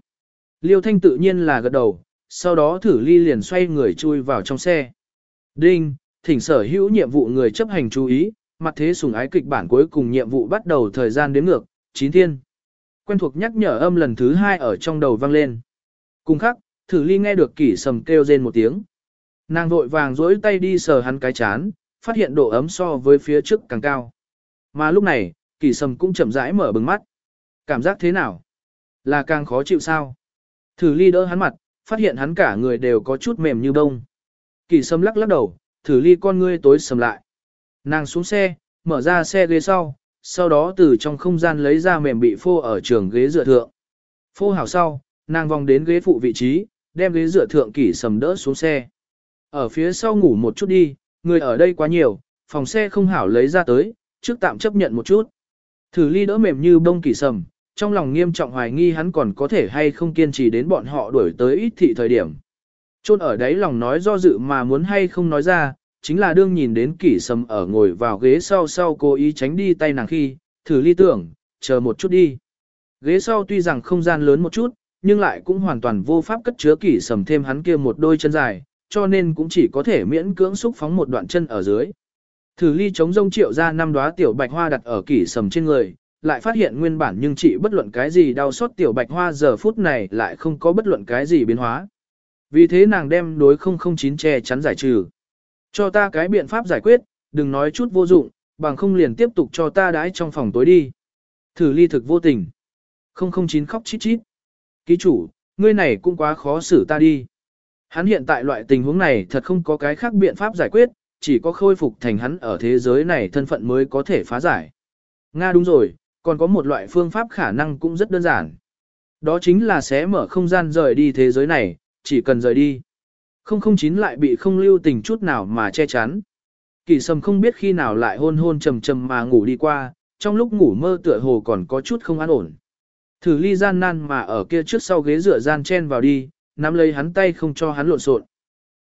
Liêu Thanh tự nhiên là gật đầu, sau đó thử ly liền xoay người chui vào trong xe. Đinh, thỉnh sở hữu nhiệm vụ người chấp hành chú ý, mặt thế sùng ái kịch bản cuối cùng nhiệm vụ bắt đầu thời gian đến ngược, 9 thiên. Quen thuộc nhắc nhở âm lần thứ hai ở trong đầu vang lên. Cùng khắc, thử ly nghe được kỷ sầm kêu rên một tiếng. Nàng vội vàng dỗi tay đi sờ hắn cái chán, phát hiện độ ấm so với phía trước càng cao. Mà lúc này, kỷ sầm cũng chậm rãi mở bừng mắt. Cảm giác thế nào? Là càng khó chịu sao? Thử ly đỡ hắn mặt, phát hiện hắn cả người đều có chút mềm như bông. Kỳ sầm lắc lắc đầu, thử ly con ngươi tối sầm lại. Nàng xuống xe, mở ra xe ghế sau, sau đó từ trong không gian lấy ra mềm bị phô ở trường ghế dựa thượng. Phô hảo sau, nàng vòng đến ghế phụ vị trí, đem ghế dựa thượng kỷ sầm đỡ xuống xe. Ở phía sau ngủ một chút đi, người ở đây quá nhiều, phòng xe không hảo lấy ra tới, trước tạm chấp nhận một chút. Thử ly đỡ mềm như bông kỷ sầm, trong lòng nghiêm trọng hoài nghi hắn còn có thể hay không kiên trì đến bọn họ đuổi tới ít thị thời điểm. Chôn ở đấy lòng nói do dự mà muốn hay không nói ra, chính là đương nhìn đến kỷ sầm ở ngồi vào ghế sau sau cố ý tránh đi tay nàng khi, thử ly tưởng, chờ một chút đi. Ghế sau tuy rằng không gian lớn một chút, nhưng lại cũng hoàn toàn vô pháp cất chứa kỷ sầm thêm hắn kia một đôi chân dài, cho nên cũng chỉ có thể miễn cưỡng xúc phóng một đoạn chân ở dưới. Thử ly chống rông triệu ra năm đóa tiểu bạch hoa đặt ở kỷ sầm trên người, lại phát hiện nguyên bản nhưng chỉ bất luận cái gì đau xót tiểu bạch hoa giờ phút này lại không có bất luận cái gì biến hóa. Vì thế nàng đem đối 009 che chắn giải trừ. Cho ta cái biện pháp giải quyết, đừng nói chút vô dụng, bằng không liền tiếp tục cho ta đãi trong phòng tối đi. Thử ly thực vô tình. 009 khóc chít chít. Ký chủ, ngươi này cũng quá khó xử ta đi. Hắn hiện tại loại tình huống này thật không có cái khác biện pháp giải quyết, chỉ có khôi phục thành hắn ở thế giới này thân phận mới có thể phá giải. Nga đúng rồi, còn có một loại phương pháp khả năng cũng rất đơn giản. Đó chính là sẽ mở không gian rời đi thế giới này, chỉ cần rời đi. 009 lại bị không lưu tình chút nào mà che chắn. Kỳ sầm không biết khi nào lại hôn hôn trầm trầm mà ngủ đi qua, trong lúc ngủ mơ tựa hồ còn có chút không an ổn. Thử ly gian nan mà ở kia trước sau ghế rửa gian chen vào đi, nắm lấy hắn tay không cho hắn lộn xộn.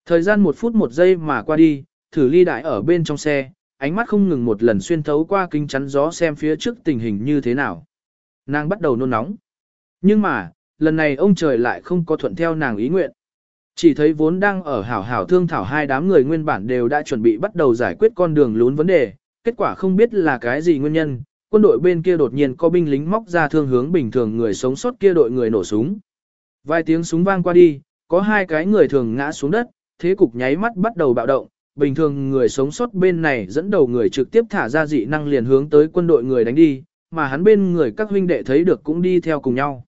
Thời gian một phút một giây mà qua đi, thử ly đại ở bên trong xe, ánh mắt không ngừng một lần xuyên thấu qua kính chắn gió xem phía trước tình hình như thế nào. Nàng bắt đầu nôn nóng. Nhưng mà, lần này ông trời lại không có thuận theo nàng ý nguyện. Chỉ thấy vốn đang ở hảo hảo thương thảo hai đám người nguyên bản đều đã chuẩn bị bắt đầu giải quyết con đường lún vấn đề, kết quả không biết là cái gì nguyên nhân, quân đội bên kia đột nhiên có binh lính móc ra thương hướng bình thường người sống sót kia đội người nổ súng. Vài tiếng súng vang qua đi, có hai cái người thường ngã xuống đất, thế cục nháy mắt bắt đầu bạo động, bình thường người sống sót bên này dẫn đầu người trực tiếp thả ra dị năng liền hướng tới quân đội người đánh đi, mà hắn bên người các huynh đệ thấy được cũng đi theo cùng nhau.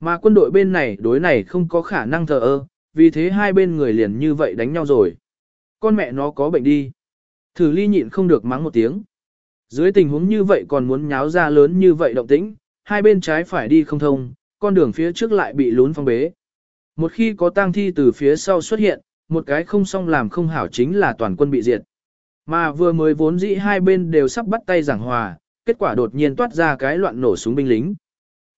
Mà quân đội bên này đối này không có khả năng thờ ơ, vì thế hai bên người liền như vậy đánh nhau rồi. Con mẹ nó có bệnh đi. Thử ly nhịn không được mắng một tiếng. Dưới tình huống như vậy còn muốn nháo ra lớn như vậy động tĩnh, hai bên trái phải đi không thông, con đường phía trước lại bị lún phong bế. Một khi có tang thi từ phía sau xuất hiện, một cái không xong làm không hảo chính là toàn quân bị diệt. Mà vừa mới vốn dĩ hai bên đều sắp bắt tay giảng hòa, kết quả đột nhiên toát ra cái loạn nổ súng binh lính.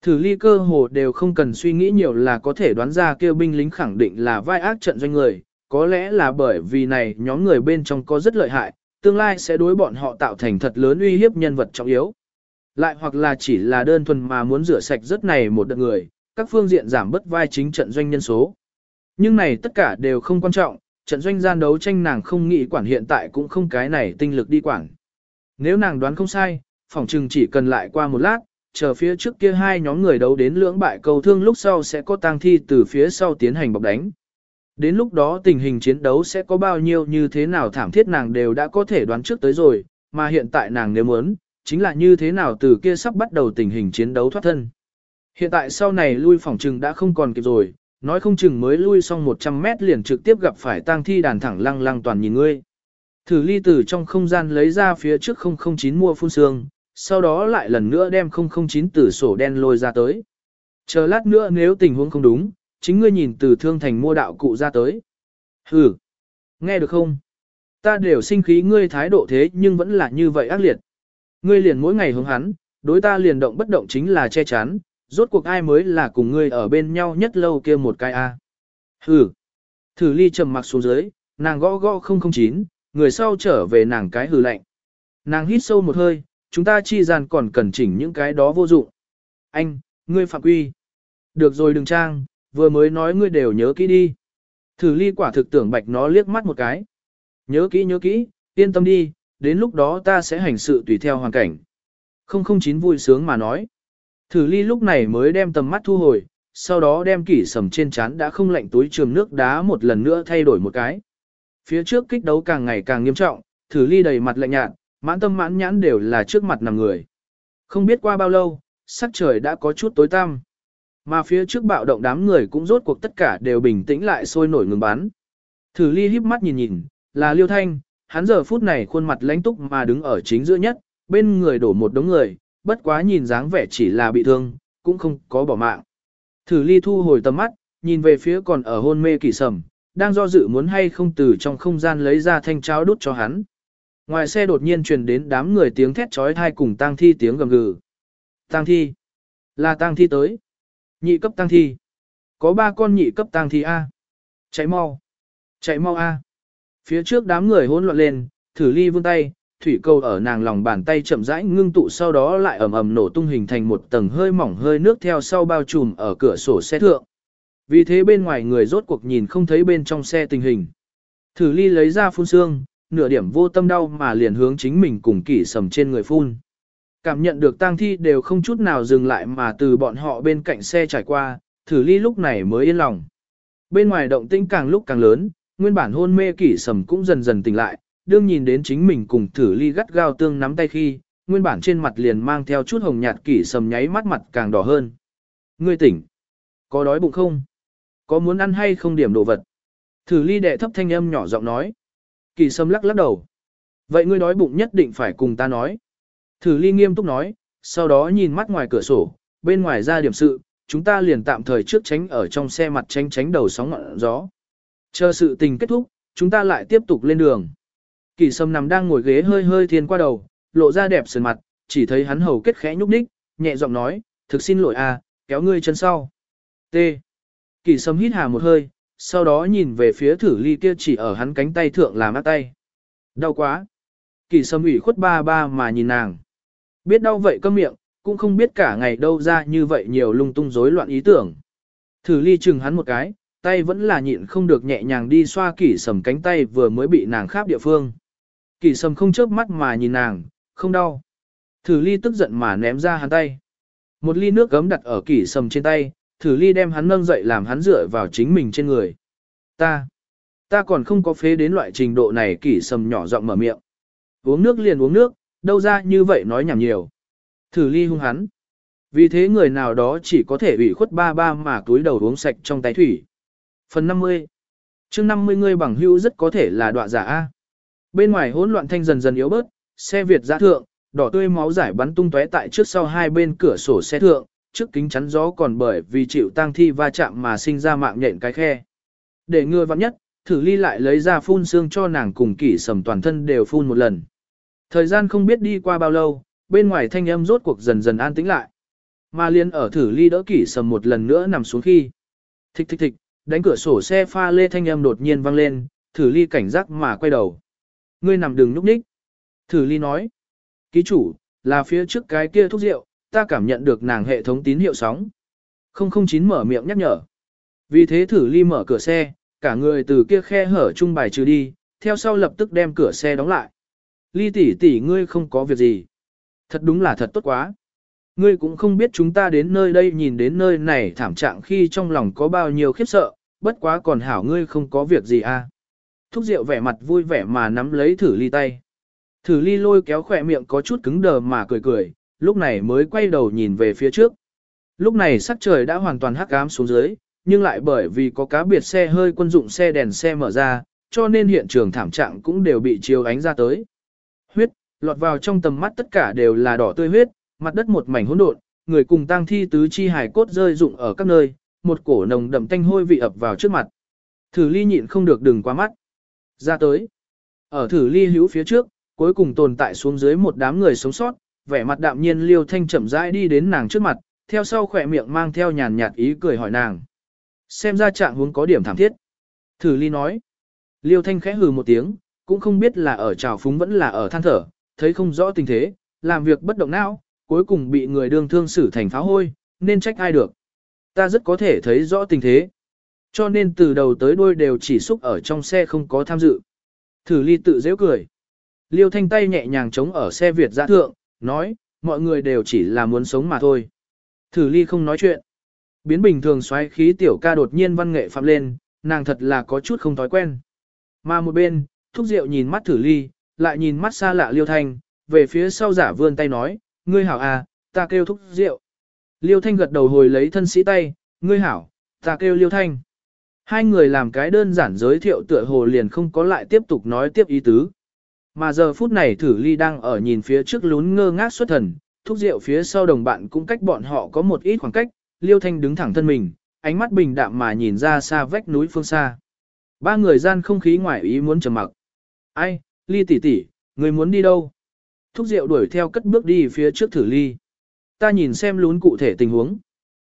Thử ly cơ hồ đều không cần suy nghĩ nhiều là có thể đoán ra kêu binh lính khẳng định là vai ác trận doanh người, có lẽ là bởi vì này nhóm người bên trong có rất lợi hại, tương lai sẽ đối bọn họ tạo thành thật lớn uy hiếp nhân vật trọng yếu. Lại hoặc là chỉ là đơn thuần mà muốn rửa sạch rất này một đợt người, các phương diện giảm bớt vai chính trận doanh nhân số. Nhưng này tất cả đều không quan trọng, trận doanh gian đấu tranh nàng không nghĩ quản hiện tại cũng không cái này tinh lực đi quản. Nếu nàng đoán không sai, phỏng chừng chỉ cần lại qua một lát, chờ phía trước kia hai nhóm người đấu đến lưỡng bại cầu thương lúc sau sẽ có tang thi từ phía sau tiến hành bọc đánh. Đến lúc đó tình hình chiến đấu sẽ có bao nhiêu như thế nào thảm thiết nàng đều đã có thể đoán trước tới rồi, mà hiện tại nàng nếu muốn, chính là như thế nào từ kia sắp bắt đầu tình hình chiến đấu thoát thân. Hiện tại sau này lui phỏng trừng đã không còn kịp rồi, nói không chừng mới lui xong 100 mét liền trực tiếp gặp phải tang thi đàn thẳng lăng lăng toàn nhìn ngươi. Thử ly từ trong không gian lấy ra phía trước 009 mua phun xương, sau đó lại lần nữa đem 009 từ sổ đen lôi ra tới. Chờ lát nữa nếu tình huống không đúng, chính ngươi nhìn từ thương thành mua đạo cụ ra tới. Hừ, nghe được không? Ta đều sinh khí ngươi thái độ thế nhưng vẫn là như vậy ác liệt. Ngươi liền mỗi ngày hướng hắn, đối ta liền động bất động chính là che chắn, rốt cuộc ai mới là cùng ngươi ở bên nhau nhất lâu kia một cái a. Hừ. Thử ly trầm mặc xuống dưới, nàng gõ gõ 009, người sau trở về nàng cái hừ lạnh. Nàng hít sâu một hơi, chúng ta chi gian còn cần chỉnh những cái đó vô dụng. Anh, ngươi phạm quy. Được rồi đừng trang, vừa mới nói ngươi đều nhớ kỹ đi. Thử ly quả thực tưởng bạch nó liếc mắt một cái. Nhớ kỹ nhớ kỹ, yên tâm đi, đến lúc đó ta sẽ hành sự tùy theo hoàn cảnh. 009 vui sướng mà nói. Thử ly lúc này mới đem tầm mắt thu hồi, sau đó đem kỷ sầm trên chán đã không lạnh túi trường nước đá một lần nữa thay đổi một cái. Phía trước kích đấu càng ngày càng nghiêm trọng, thử ly đầy mặt lạnh nhạt, mãn tâm mãn nhãn đều là trước mặt nằm người. Không biết qua bao lâu, sắc trời đã có chút tối tăm. Mà phía trước bạo động đám người cũng rốt cuộc tất cả đều bình tĩnh lại sôi nổi ngừng bắn. Thử ly híp mắt nhìn nhìn, là Liêu Thanh, hắn giờ phút này khuôn mặt lãnh túc mà đứng ở chính giữa nhất, bên người đổ một đống người, bất quá nhìn dáng vẻ chỉ là bị thương, cũng không có bỏ mạng. Thử ly thu hồi tầm mắt, nhìn về phía còn ở hôn mê kỳ sầm, đang do dự muốn hay không từ trong không gian lấy ra thanh cháo đút cho hắn. Ngoài xe đột nhiên truyền đến đám người tiếng thét trói thai cùng tang thi tiếng gầm gừ. Tang thi. Là tang thi tới. Nhị cấp tang thi. Có ba con nhị cấp tang thi A. Chạy mau. Chạy mau A. Phía trước đám người hỗn loạn lên, thử ly vươn tay, thủy cầu ở nàng lòng bàn tay chậm rãi ngưng tụ sau đó lại ầm ầm nổ tung hình thành một tầng hơi mỏng hơi nước theo sau bao trùm ở cửa sổ xe thượng. Vì thế bên ngoài người rốt cuộc nhìn không thấy bên trong xe tình hình. Thử ly lấy ra phun xương, nửa điểm vô tâm đau mà liền hướng chính mình cùng kỷ sầm trên người phun. Cảm nhận được tang thi đều không chút nào dừng lại mà từ bọn họ bên cạnh xe trải qua, thử ly lúc này mới yên lòng. Bên ngoài động tĩnh càng lúc càng lớn, nguyên bản hôn mê kỷ sầm cũng dần dần tỉnh lại, đương nhìn đến chính mình cùng thử ly gắt gao tương nắm tay khi, nguyên bản trên mặt liền mang theo chút hồng nhạt kỷ sầm nháy mắt mặt càng đỏ hơn. Ngươi tỉnh. Có đói bụng không? Có muốn ăn hay không điểm đồ vật? Thử ly đệ thấp thanh âm nhỏ giọng nói. Kỷ sầm lắc lắc đầu. Vậy ngươi đói bụng nhất định phải cùng ta nói. Thử ly nghiêm túc nói, sau đó nhìn mắt ngoài cửa sổ, bên ngoài ra điểm sự, chúng ta liền tạm thời trước tránh ở trong xe mặt tránh tránh đầu sóng ngọn gió. Chờ sự tình kết thúc, chúng ta lại tiếp tục lên đường. Kỳ sâm nằm đang ngồi ghế hơi hơi thiên qua đầu, lộ ra đẹp sườn mặt, chỉ thấy hắn hầu kết khẽ nhúc nhích, nhẹ giọng nói, thực xin lỗi à, kéo ngươi chân sau. T. Kỳ sâm hít hà một hơi, sau đó nhìn về phía thử ly kia chỉ ở hắn cánh tay thượng làm ác tay. Đau quá. Kỳ sâm ủy khuất ba ba mà nhìn nàng. Biết đau vậy câm miệng, cũng không biết cả ngày đâu ra như vậy nhiều lung tung rối loạn ý tưởng. Thử ly chừng hắn một cái, tay vẫn là nhịn không được nhẹ nhàng đi xoa kỷ sầm cánh tay vừa mới bị nàng kháp địa phương. Kỳ sầm không chớp mắt mà nhìn nàng, không đau. Thử ly tức giận mà ném ra hắn tay. Một ly nước gấm đặt ở kỳ sầm trên tay, thử ly đem hắn nâng dậy làm hắn dựa vào chính mình trên người. Ta, ta còn không có phế đến loại trình độ này kỳ sầm nhỏ giọng mở miệng. Uống nước liền uống nước, đâu ra như vậy nói nhảm nhiều. Thử ly hung hắn. Vì thế người nào đó chỉ có thể ủy khuất ba ba mà túi đầu uống sạch trong tay thủy. Phần 50 chương 50 người bằng hữu rất có thể là đọa giả A. Bên ngoài hỗn loạn thanh dần dần yếu bớt, xe Việt giã thượng, đỏ tươi máu giải bắn tung tóe tại trước sau hai bên cửa sổ xe thượng, trước kính chắn gió còn bởi vì chịu tang thi va chạm mà sinh ra mạng nhện cái khe. Để ngừa vắng nhất, thử ly lại lấy ra phun xương cho nàng cùng kỷ sầm toàn thân đều phun một lần. Thời gian không biết đi qua bao lâu, bên ngoài thanh âm rốt cuộc dần dần an tĩnh lại. Mà liên ở thử ly đỡ kỷ sầm một lần nữa nằm xuống khi. Thịch thịch thịch, đánh cửa sổ xe pha lê thanh âm đột nhiên vang lên, thử ly cảnh giác mà quay đầu. Ngươi nằm đừng nhúc nhích. Thử ly nói. Ký chủ, là phía trước cái kia thuốc rượu, ta cảm nhận được nàng hệ thống tín hiệu sóng. 009 mở miệng nhắc nhở. Vì thế thử ly mở cửa xe, cả người từ kia khe hở trung bài trừ đi, theo sau lập tức đem cửa xe đóng lại. Ly tỷ tỷ ngươi không có việc gì. Thật đúng là thật tốt quá. Ngươi cũng không biết chúng ta đến nơi đây nhìn đến nơi này thảm trạng khi trong lòng có bao nhiêu khiếp sợ, bất quá còn hảo ngươi không có việc gì à. Thúc rượu vẻ mặt vui vẻ mà nắm lấy thử ly tay. Thử ly lôi kéo khỏe miệng có chút cứng đờ mà cười cười, lúc này mới quay đầu nhìn về phía trước. Lúc này sắc trời đã hoàn toàn hắc ám xuống dưới, nhưng lại bởi vì có cá biệt xe hơi quân dụng xe đèn xe mở ra, cho nên hiện trường thảm trạng cũng đều bị chiếu ánh ra tới. Huyết, lọt vào trong tầm mắt tất cả đều là đỏ tươi huyết, mặt đất một mảnh hỗn độn, người cùng tang thi tứ chi hải cốt rơi rụng ở các nơi, một cổ nồng đậm tanh hôi vị ập vào trước mặt. Thử ly nhịn không được đừng qua mắt. Ra tới. Ở thử ly hữu phía trước, cuối cùng tồn tại xuống dưới một đám người sống sót, vẻ mặt đạm nhiên liêu thanh chậm rãi đi đến nàng trước mặt, theo sau khỏe miệng mang theo nhàn nhạt ý cười hỏi nàng. Xem ra trạng huống có điểm thảm thiết. Thử ly nói. Liêu thanh khẽ hừ một tiếng, cũng không biết là ở trào phúng vẫn là ở than thở, thấy không rõ tình thế, làm việc bất động não, cuối cùng bị người đương thương xử thành pháo hôi, nên trách ai được. Ta rất có thể thấy rõ tình thế. Cho nên từ đầu tới đuôi đều chỉ xúc ở trong xe không có tham dự. Thử ly tự dễ cười. Liêu thanh tay nhẹ nhàng chống ở xe Việt giã thượng, nói, mọi người đều chỉ là muốn sống mà thôi. Thử ly không nói chuyện. Biến bình thường xoáy khí tiểu ca đột nhiên văn nghệ phạm lên, nàng thật là có chút không thói quen. Mà một bên, thúc rượu nhìn mắt thử ly, lại nhìn mắt xa lạ liêu thanh, về phía sau giả vươn tay nói, ngươi hảo à, ta kêu thúc rượu. Liêu thanh gật đầu hồi lấy thân sĩ tay, ngươi hảo, ta kêu liêu thanh. Hai người làm cái đơn giản giới thiệu tựa hồ liền không có lại tiếp tục nói tiếp ý tứ. Mà giờ phút này thử ly đang ở nhìn phía trước lún ngơ ngác xuất thần, thúc rượu phía sau đồng bạn cũng cách bọn họ có một ít khoảng cách, liêu thanh đứng thẳng thân mình, ánh mắt bình đạm mà nhìn ra xa vách núi phương xa. Ba người gian không khí ngoài ý muốn trầm mặc. Ai, ly tỷ tỷ, người muốn đi đâu? Thúc rượu đuổi theo cất bước đi phía trước thử ly. Ta nhìn xem lún cụ thể tình huống.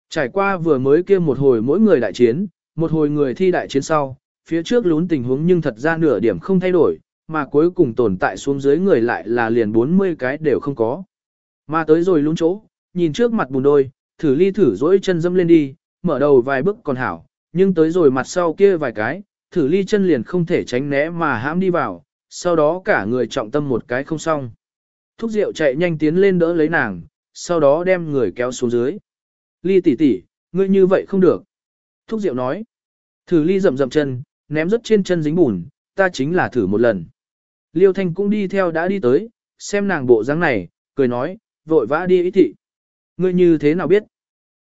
Trải qua vừa mới kia một hồi mỗi người đại chiến, một hồi người thi đại chiến sau, phía trước lún tình huống nhưng thật ra nửa điểm không thay đổi, mà cuối cùng tồn tại xuống dưới người lại là liền 40 cái đều không có. Mà tới rồi lún chỗ, nhìn trước mặt bùn đôi, thử ly thử dỗi chân dâm lên đi, mở đầu vài bước còn hảo, nhưng tới rồi mặt sau kia vài cái, thử ly chân liền không thể tránh né mà hãm đi vào, sau đó cả người trọng tâm một cái không xong. Thúc rượu chạy nhanh tiến lên đỡ lấy nàng, sau đó đem người kéo xuống dưới. Ly tỷ tỷ, ngươi như vậy không được. Thúc Diệu nói. Thử ly rậm rậm chân, ném rất trên chân dính bùn, ta chính là thử một lần. Liêu Thanh cũng đi theo đã đi tới, xem nàng bộ dáng này, cười nói, vội vã đi ý thị. Ngươi như thế nào biết?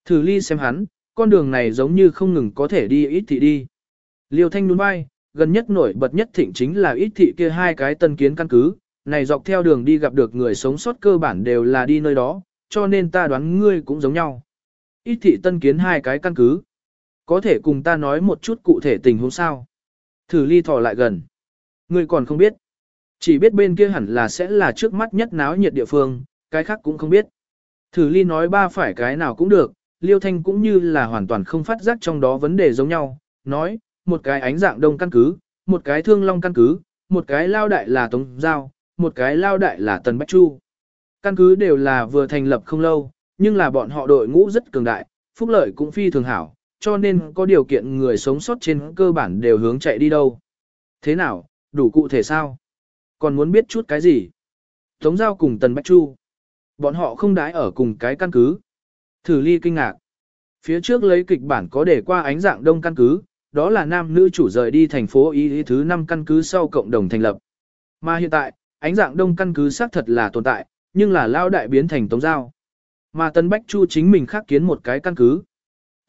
Thử ly xem hắn, con đường này giống như không ngừng có thể đi ít thị đi. Liêu Thanh nhún vai, gần nhất nổi bật nhất thịnh chính là ít thị kia hai cái tân kiến căn cứ, này dọc theo đường đi gặp được người sống sót cơ bản đều là đi nơi đó, cho nên ta đoán ngươi cũng giống nhau. Ít thị tân kiến hai cái căn cứ. Có thể cùng ta nói một chút cụ thể tình huống sao? Thử ly thò lại gần. Ngươi còn không biết. Chỉ biết bên kia hẳn là sẽ là trước mắt nhất náo nhiệt địa phương, cái khác cũng không biết. Thử ly nói ba phải cái nào cũng được, liêu thanh cũng như là hoàn toàn không phát giác trong đó vấn đề giống nhau, nói, một cái ánh dạng đông căn cứ, một cái thương long căn cứ, một cái lao đại là tống giao, một cái lao đại là tần bách chu. Căn cứ đều là vừa thành lập không lâu, nhưng là bọn họ đội ngũ rất cường đại, phúc lợi cũng phi thường hảo, cho nên có điều kiện người sống sót trên cơ bản đều hướng chạy đi đâu. Thế nào, đủ cụ thể sao? Còn muốn biết chút cái gì? Tống giao cùng tần bách chu. Bọn họ không đái ở cùng cái căn cứ. Thử ly kinh ngạc. Phía trước lấy kịch bản có để qua ánh dạng đông căn cứ, đó là nam nữ chủ rời đi thành phố Y thứ 5 căn cứ sau cộng đồng thành lập. Mà hiện tại, ánh dạng đông căn cứ xác thật là tồn tại, nhưng là lao đại biến thành tống giao. Mà Tân Bách Chu chính mình khác kiến một cái căn cứ.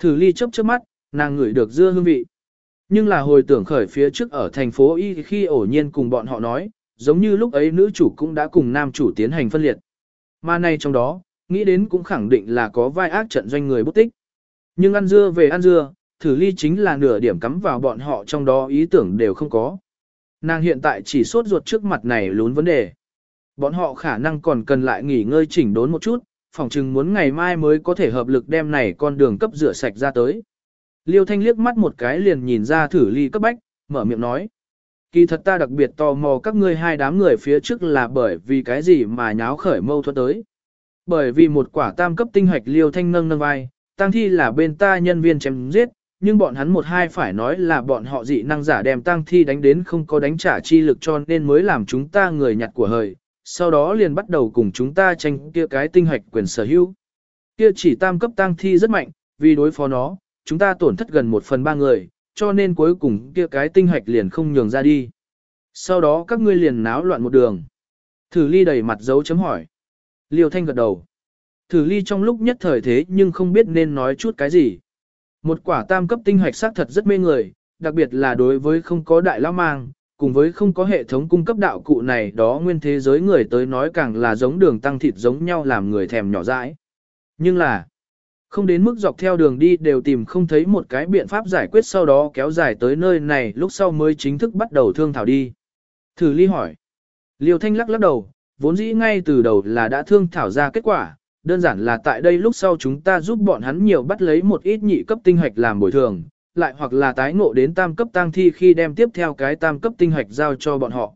Thử ly chớp chớp mắt, nàng ngửi được dưa hương vị. Nhưng là hồi tưởng khởi phía trước ở thành phố Y khi ổ nhiên cùng bọn họ nói, giống như lúc ấy nữ chủ cũng đã cùng nam chủ tiến hành phân liệt. Mà nay trong đó, nghĩ đến cũng khẳng định là có vai ác trận doanh người bút tích. Nhưng ăn dưa về ăn dưa, thử ly chính là nửa điểm cắm vào bọn họ trong đó ý tưởng đều không có. Nàng hiện tại chỉ sốt ruột trước mặt này lún vấn đề. Bọn họ khả năng còn cần lại nghỉ ngơi chỉnh đốn một chút, phỏng chừng muốn ngày mai mới có thể hợp lực đem này con đường cấp rửa sạch ra tới. Liêu Thanh liếc mắt một cái liền nhìn ra thử ly cấp bách, mở miệng nói. Kỳ thật ta đặc biệt tò mò các ngươi hai đám người phía trước là bởi vì cái gì mà nháo khởi mâu thuẫn tới. Bởi vì một quả tam cấp tinh hoạch Liêu Thanh nâng nâng vai, tăng thi là bên ta nhân viên chém giết, nhưng bọn hắn một hai phải nói là bọn họ dị năng giả đem tăng thi đánh đến không có đánh trả chi lực cho nên mới làm chúng ta người nhặt của hời, sau đó liền bắt đầu cùng chúng ta tranh kia cái tinh hoạch quyền sở hữu. Kia chỉ tam cấp tăng thi rất mạnh, vì đối phó nó, chúng ta tổn thất gần một phần ba người, cho nên cuối cùng kia cái tinh hoạch liền không nhường ra đi. Sau đó các ngươi liền náo loạn một đường. Thử ly đầy mặt dấu chấm hỏi. Liêu thanh gật đầu. Thử ly trong lúc nhất thời thế nhưng không biết nên nói chút cái gì. Một quả tam cấp tinh hoạch xác thật rất mê người, đặc biệt là đối với không có đại lao mang, cùng với không có hệ thống cung cấp đạo cụ này đó nguyên thế giới người tới nói càng là giống đường tăng thịt giống nhau làm người thèm nhỏ dãi. Nhưng là, không đến mức dọc theo đường đi đều tìm không thấy một cái biện pháp giải quyết sau đó kéo dài tới nơi này lúc sau mới chính thức bắt đầu thương thảo đi. Thử ly hỏi. Liêu thanh lắc lắc đầu, vốn dĩ ngay từ đầu là đã thương thảo ra kết quả, đơn giản là tại đây lúc sau chúng ta giúp bọn hắn nhiều bắt lấy một ít nhị cấp tinh hoạch làm bồi thường, lại hoặc là tái ngộ đến tam cấp tang thi khi đem tiếp theo cái tam cấp tinh hoạch giao cho bọn họ.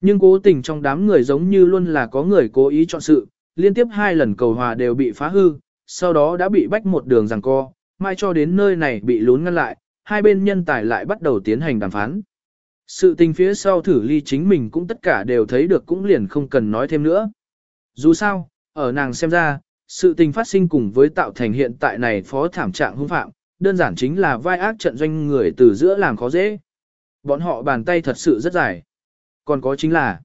Nhưng cố tình trong đám người giống như luôn là có người cố ý chọn sự, liên tiếp hai lần cầu hòa đều bị phá hư, sau đó đã bị bách một đường giằng co, mai cho đến nơi này bị lún ngăn lại, hai bên nhân tài lại bắt đầu tiến hành đàm phán. Sự tình phía sau thử ly chính mình cũng tất cả đều thấy được cũng liền không cần nói thêm nữa. Dù sao, ở nàng xem ra, sự tình phát sinh cùng với tạo thành hiện tại này phó thảm trạng hung phạm, đơn giản chính là vai ác trận doanh người từ giữa làm khó dễ. Bọn họ bàn tay thật sự rất dài. Còn có chính là,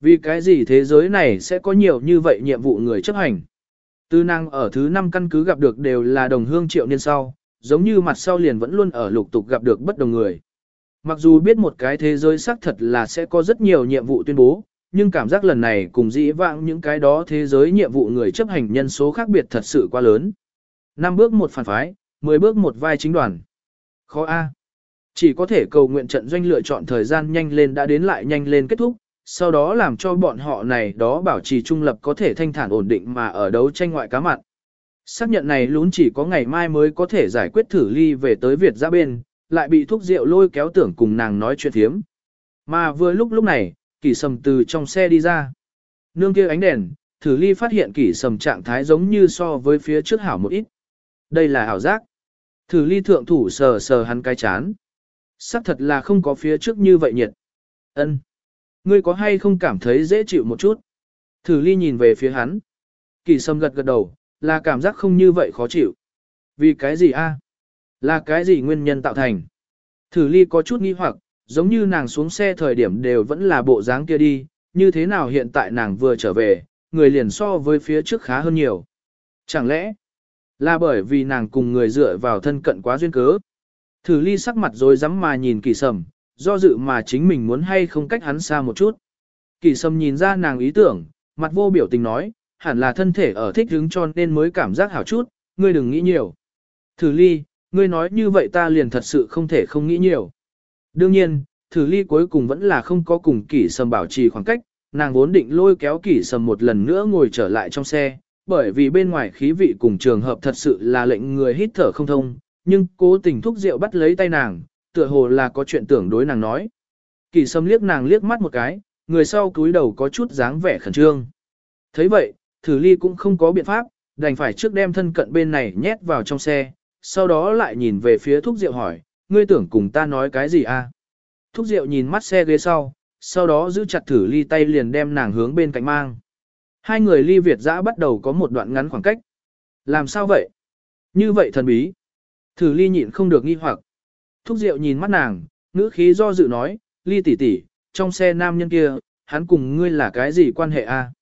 vì cái gì thế giới này sẽ có nhiều như vậy nhiệm vụ người chấp hành. Tư năng ở thứ năm căn cứ gặp được đều là đồng hương triệu niên sau, giống như mặt sau liền vẫn luôn ở lục tục gặp được bất đồng người. Mặc dù biết một cái thế giới xác thật là sẽ có rất nhiều nhiệm vụ tuyên bố, nhưng cảm giác lần này cùng dĩ vãng những cái đó thế giới nhiệm vụ người chấp hành nhân số khác biệt thật sự quá lớn. Năm bước một phản phái, 10 bước một vai chính đoàn. Khó A. Chỉ có thể cầu nguyện trận doanh lựa chọn thời gian nhanh lên đã đến lại nhanh lên kết thúc, sau đó làm cho bọn họ này đó bảo trì trung lập có thể thanh thản ổn định mà ở đấu tranh ngoại cá mặt. Xác nhận này lún chỉ có ngày mai mới có thể giải quyết thử ly về tới Việt ra bên, lại bị thuốc rượu lôi kéo tưởng cùng nàng nói chuyện thiếm. Mà vừa lúc lúc này, kỷ sầm từ trong xe đi ra. Nương kia ánh đèn, thử ly phát hiện kỷ sầm trạng thái giống như so với phía trước hảo một ít. Đây là hảo giác. Thử ly thượng thủ sờ sờ hắn cái chán. Sắc thật là không có phía trước như vậy nhiệt. Ân, Ngươi có hay không cảm thấy dễ chịu một chút? Thử ly nhìn về phía hắn. Kỳ sâm gật gật đầu, là cảm giác không như vậy khó chịu. Vì cái gì a? Là cái gì nguyên nhân tạo thành? Thử ly có chút nghi hoặc, giống như nàng xuống xe thời điểm đều vẫn là bộ dáng kia đi, như thế nào hiện tại nàng vừa trở về, người liền so với phía trước khá hơn nhiều. Chẳng lẽ, là bởi vì nàng cùng người dựa vào thân cận quá duyên cớ. Thử ly sắc mặt rồi dám mà nhìn kỳ sầm, do dự mà chính mình muốn hay không cách hắn xa một chút. Kỳ sầm nhìn ra nàng ý tưởng, mặt vô biểu tình nói, hẳn là thân thể ở thích hứng cho nên mới cảm giác hảo chút, ngươi đừng nghĩ nhiều. Thử ly, ngươi nói như vậy ta liền thật sự không thể không nghĩ nhiều. Đương nhiên, thử ly cuối cùng vẫn là không có cùng kỷ sầm bảo trì khoảng cách, nàng vốn định lôi kéo kỷ sầm một lần nữa ngồi trở lại trong xe, bởi vì bên ngoài khí vị cùng trường hợp thật sự là lệnh người hít thở không thông, nhưng cố tình thúc rượu bắt lấy tay nàng, tựa hồ là có chuyện tưởng đối nàng nói. Kỳ sâm liếc nàng liếc mắt một cái, người sau cúi đầu có chút dáng vẻ khẩn trương. thấy vậy, thử ly cũng không có biện pháp, đành phải trước đem thân cận bên này nhét vào trong xe, sau đó lại nhìn về phía thúc rượu hỏi, ngươi tưởng cùng ta nói cái gì a? À? Thúc rượu nhìn mắt xe ghế sau, sau đó giữ chặt thử ly tay liền đem nàng hướng bên cạnh mang. Hai người ly Việt dã bắt đầu có một đoạn ngắn khoảng cách. Làm sao vậy? Như vậy thần bí. Thử ly nhịn không được nghi hoặc. Thúc Diệu nhìn mắt nàng, ngữ khí do dự nói, ly tỷ tỷ, trong xe nam nhân kia, hắn cùng ngươi là cái gì quan hệ a?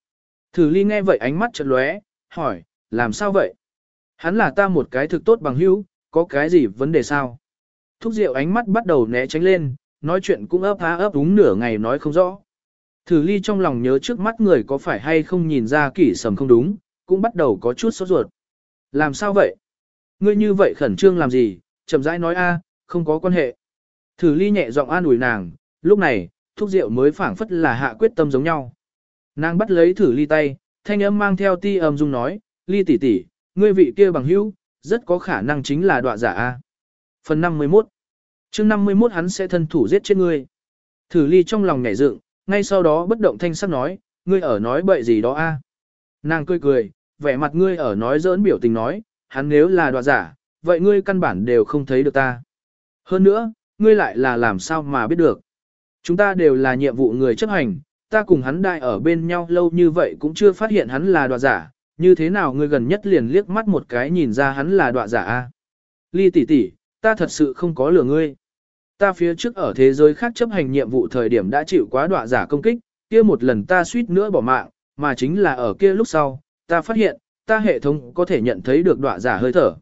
Thử ly nghe vậy ánh mắt chợt lóe, hỏi, làm sao vậy? Hắn là ta một cái thực tốt bằng hữu, có cái gì vấn đề sao? Thúc Diệu ánh mắt bắt đầu né tránh lên, nói chuyện cũng ấp há ấp đúng nửa ngày nói không rõ. Thử ly trong lòng nhớ trước mắt người có phải hay không nhìn ra kỷ sầm không đúng, cũng bắt đầu có chút sốt ruột. Làm sao vậy? Ngươi như vậy khẩn trương làm gì, chậm rãi nói a, không có quan hệ. Thử ly nhẹ giọng an ủi nàng, lúc này, thuốc rượu mới phảng phất là hạ quyết tâm giống nhau. Nàng bắt lấy thử ly tay, thanh âm mang theo ti âm dung nói, ly tỷ tỷ, ngươi vị kia bằng hữu, rất có khả năng chính là đọa giả A. Phần 51 chương 51 hắn sẽ thân thủ giết chết ngươi. Thử ly trong lòng nhảy dựng, ngay sau đó bất động thanh sắc nói, ngươi ở nói bậy gì đó a? Nàng cười cười, vẻ mặt ngươi ở nói giỡn biểu tình nói, hắn nếu là đoạt giả, vậy ngươi căn bản đều không thấy được ta. Hơn nữa, ngươi lại là làm sao mà biết được. Chúng ta đều là nhiệm vụ người chấp hành, ta cùng hắn đại ở bên nhau lâu như vậy cũng chưa phát hiện hắn là đoạt giả, như thế nào ngươi gần nhất liền liếc mắt một cái nhìn ra hắn là đoạt giả a? Ly tỷ tỷ, ta thật sự không có lừa ngươi. Ta phía trước ở thế giới khác chấp hành nhiệm vụ thời điểm đã chịu quá đọa giả công kích, kia một lần ta suýt nữa bỏ mạng, mà chính là ở kia lúc sau, ta phát hiện, ta hệ thống có thể nhận thấy được đọa giả hơi thở.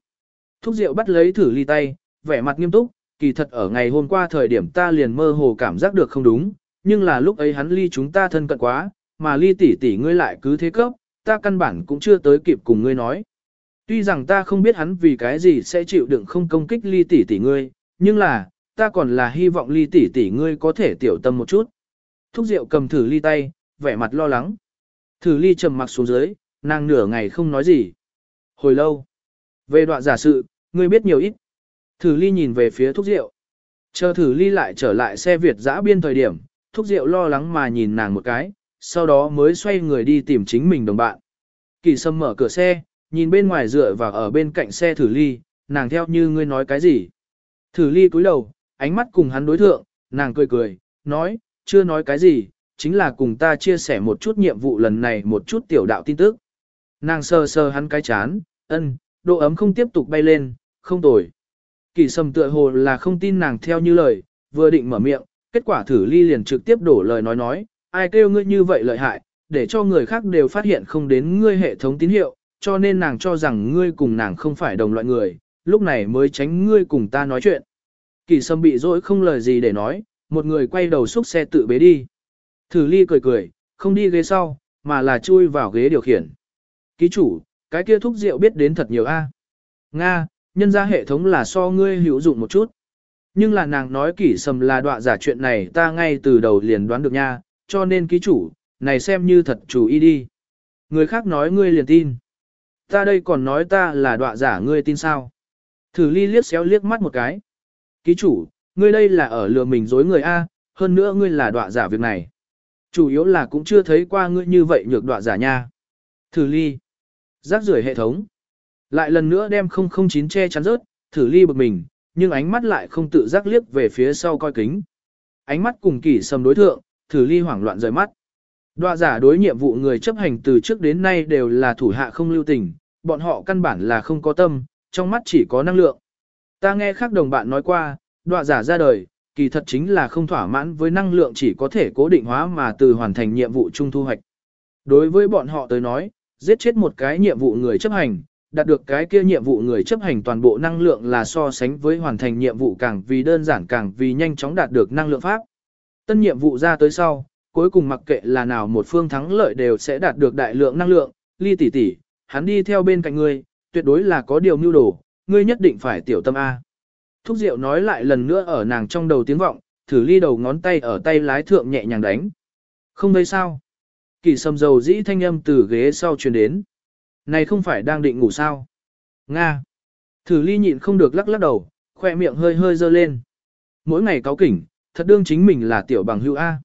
Thúc Diệu bắt lấy thử ly tay, vẻ mặt nghiêm túc, kỳ thật ở ngày hôm qua thời điểm ta liền mơ hồ cảm giác được không đúng, nhưng là lúc ấy hắn ly chúng ta thân cận quá, mà ly tỷ tỷ ngươi lại cứ thế cấp, ta căn bản cũng chưa tới kịp cùng ngươi nói. Tuy rằng ta không biết hắn vì cái gì sẽ chịu đựng không công kích ly tỷ tỷ ngươi, nhưng là, ta còn là hy vọng ly tỷ tỷ ngươi có thể tiểu tâm một chút. Thúc rượu cầm thử ly tay, vẻ mặt lo lắng. Thử ly trầm mặc xuống dưới, nàng nửa ngày không nói gì. Hồi lâu. Về đoạn giả sự, ngươi biết nhiều ít. Thử ly nhìn về phía thúc rượu. Chờ thử ly lại trở lại xe Việt giã biên thời điểm, thúc rượu lo lắng mà nhìn nàng một cái, sau đó mới xoay người đi tìm chính mình đồng bạn. Kỳ sâm mở cửa xe, nhìn bên ngoài dựa vào ở bên cạnh xe thử ly, nàng theo như ngươi nói cái gì. Thử ly cúi đầu, ánh mắt cùng hắn đối thượng, nàng cười cười, nói, chưa nói cái gì, chính là cùng ta chia sẻ một chút nhiệm vụ lần này một chút tiểu đạo tin tức. Nàng sờ sờ hắn cái chán, ân, độ ấm không tiếp tục bay lên, không tồi. Kỳ sầm tựa hồ là không tin nàng theo như lời, vừa định mở miệng, kết quả thử ly liền trực tiếp đổ lời nói nói, ai kêu ngươi như vậy lợi hại, để cho người khác đều phát hiện không đến ngươi hệ thống tín hiệu, cho nên nàng cho rằng ngươi cùng nàng không phải đồng loại người, lúc này mới tránh ngươi cùng ta nói chuyện. Kỳ sâm bị dỗi không lời gì để nói, một người quay đầu xúc xe tự bế đi. Thử ly cười cười, không đi ghế sau, mà là chui vào ghế điều khiển. Ký chủ, cái kia thúc rượu biết đến thật nhiều a. Nga, nhân ra hệ thống là so ngươi hữu dụng một chút. Nhưng là nàng nói kỷ sầm là đọa giả chuyện này ta ngay từ đầu liền đoán được nha, cho nên ký chủ, này xem như thật chủ ý đi. Người khác nói ngươi liền tin. Ta đây còn nói ta là đọa giả ngươi tin sao. Thử ly liếc xéo liếc mắt một cái. Ký chủ, ngươi đây là ở lừa mình dối người A, hơn nữa ngươi là đọa giả việc này. Chủ yếu là cũng chưa thấy qua ngươi như vậy nhược đọa giả nha. Thử ly. Rác rưởi hệ thống. Lại lần nữa đem 009 che chắn rớt, thử ly bực mình, nhưng ánh mắt lại không tự giác liếc về phía sau coi kính. Ánh mắt cùng kỷ sầm đối thượng, thử ly hoảng loạn rời mắt. Đoạ giả đối nhiệm vụ người chấp hành từ trước đến nay đều là thủ hạ không lưu tình, bọn họ căn bản là không có tâm, trong mắt chỉ có năng lượng. Ta nghe khác đồng bạn nói qua, đọa giả ra đời, kỳ thật chính là không thỏa mãn với năng lượng chỉ có thể cố định hóa mà từ hoàn thành nhiệm vụ chung thu hoạch. Đối với bọn họ tới nói, giết chết một cái nhiệm vụ người chấp hành, đạt được cái kia nhiệm vụ người chấp hành toàn bộ năng lượng là so sánh với hoàn thành nhiệm vụ càng vì đơn giản càng vì nhanh chóng đạt được năng lượng pháp. Tân nhiệm vụ ra tới sau, cuối cùng mặc kệ là nào một phương thắng lợi đều sẽ đạt được đại lượng năng lượng, ly tỷ tỷ, hắn đi theo bên cạnh ngươi, tuyệt đối là có điều mưu đồ, ngươi nhất định phải tiểu tâm A. Thúc Diệu nói lại lần nữa ở nàng trong đầu tiếng vọng, thử ly đầu ngón tay ở tay lái thượng nhẹ nhàng đánh. Không thấy sao. Kỳ sầm dầu dĩ thanh âm từ ghế sau truyền đến. Này không phải đang định ngủ sao. Nga. Thử ly nhịn không được lắc lắc đầu, khoe miệng hơi hơi dơ lên. Mỗi ngày cáo kỉnh, thật đương chính mình là tiểu bằng hữu A.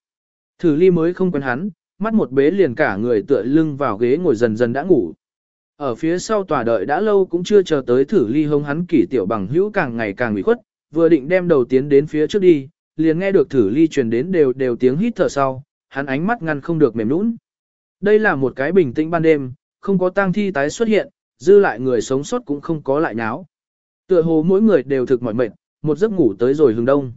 Thử ly mới không quen hắn, mắt một bế liền cả người tựa lưng vào ghế ngồi dần dần đã ngủ. Ở phía sau tòa đợi đã lâu cũng chưa chờ tới thử ly hông hắn kỷ tiểu bằng hữu càng ngày càng bị khuất, vừa định đem đầu tiến đến phía trước đi, liền nghe được thử ly truyền đến đều đều tiếng hít thở sau, hắn ánh mắt ngăn không được mềm nũng. Đây là một cái bình tĩnh ban đêm, không có tang thi tái xuất hiện, dư lại người sống sót cũng không có lại nháo. Tựa hồ mỗi người đều thực mỏi mệt, một giấc ngủ tới rồi hừng đông.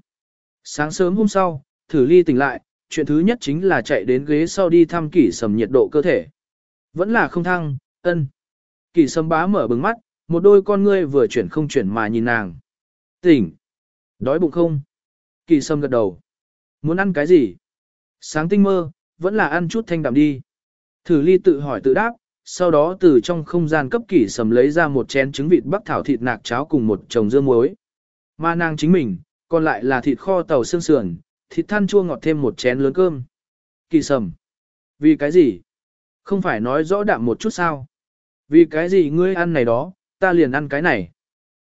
Sáng sớm hôm sau, thử ly tỉnh lại, chuyện thứ nhất chính là chạy đến ghế sau đi thăm kỷ sầm nhiệt độ cơ thể. Vẫn là không thăng, ân. Kỳ sâm bá mở bừng mắt, một đôi con ngươi vừa chuyển không chuyển mà nhìn nàng. Tỉnh. Đói bụng không? Kỳ sâm gật đầu. Muốn ăn cái gì? Sáng tinh mơ, vẫn là ăn chút thanh đạm đi. Thử ly tự hỏi tự đáp, sau đó từ trong không gian cấp kỷ sầm lấy ra một chén trứng vịt bắc thảo thịt nạc cháo cùng một chồng dưa muối. Mà nàng chính mình, còn lại là thịt kho tàu xương sườn, thịt than chua ngọt thêm một chén lớn cơm. Kỳ sầm. Vì cái gì? Không phải nói rõ đạm một chút sao? Vì cái gì ngươi ăn này đó, ta liền ăn cái này.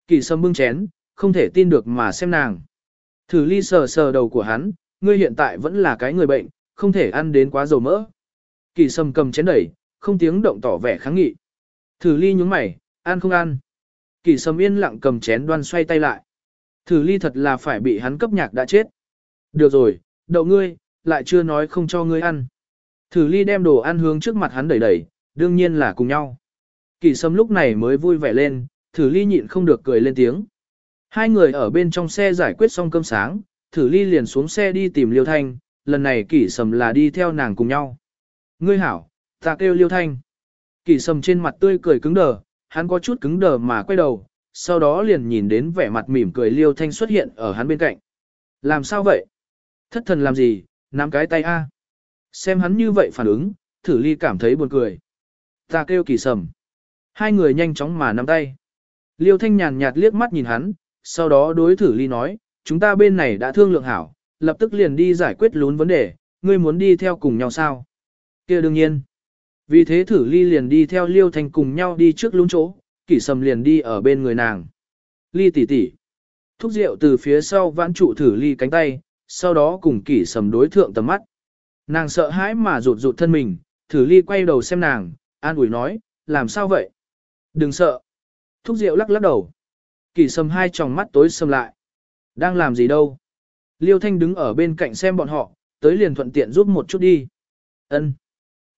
Kỳ sâm bưng chén, không thể tin được mà xem nàng. Thử ly sờ sờ đầu của hắn, ngươi hiện tại vẫn là cái người bệnh, không thể ăn đến quá dầu mỡ. Kỳ sâm cầm chén đẩy, không tiếng động tỏ vẻ kháng nghị. Thử ly nhúng mày, ăn không ăn. Kỳ sâm yên lặng cầm chén đoan xoay tay lại. Thử ly thật là phải bị hắn cấp nhạc đã chết. Được rồi, đậu ngươi, lại chưa nói không cho ngươi ăn. Thử ly đem đồ ăn hướng trước mặt hắn đẩy đẩy, đương nhiên là cùng nhau. Kỳ sâm lúc này mới vui vẻ lên, thử ly nhịn không được cười lên tiếng. Hai người ở bên trong xe giải quyết xong cơm sáng, thử ly liền xuống xe đi tìm Liêu Thanh, lần này kỷ sầm là đi theo nàng cùng nhau. Ngươi hảo, ta kêu Liêu Thanh. Kỷ sầm trên mặt tươi cười cứng đờ, hắn có chút cứng đờ mà quay đầu, sau đó liền nhìn đến vẻ mặt mỉm cười Liêu Thanh xuất hiện ở hắn bên cạnh. Làm sao vậy? Thất thần làm gì, nắm cái tay a. Xem hắn như vậy phản ứng, thử ly cảm thấy buồn cười. Ta kêu kỳ sầm. Hai người nhanh chóng mà nắm tay. Liêu Thanh nhàn nhạt liếc mắt nhìn hắn, sau đó đối thử ly nói, chúng ta bên này đã thương lượng hảo, lập tức liền đi giải quyết lún vấn đề, ngươi muốn đi theo cùng nhau sao? kia đương nhiên. Vì thế thử ly liền đi theo Liêu Thanh cùng nhau đi trước lún chỗ, kỷ sầm liền đi ở bên người nàng. Ly tỷ tỷ. Thúc rượu từ phía sau vãn trụ thử ly cánh tay, sau đó cùng kỷ sầm đối thượng tầm mắt. Nàng sợ hãi mà rụt rụt thân mình, thử ly quay đầu xem nàng, an ủi nói, làm sao vậy? Đừng sợ. Thúc rượu lắc lắc đầu. Kỳ sầm hai tròng mắt tối sầm lại. Đang làm gì đâu? Liêu Thanh đứng ở bên cạnh xem bọn họ, tới liền thuận tiện giúp một chút đi. Ân.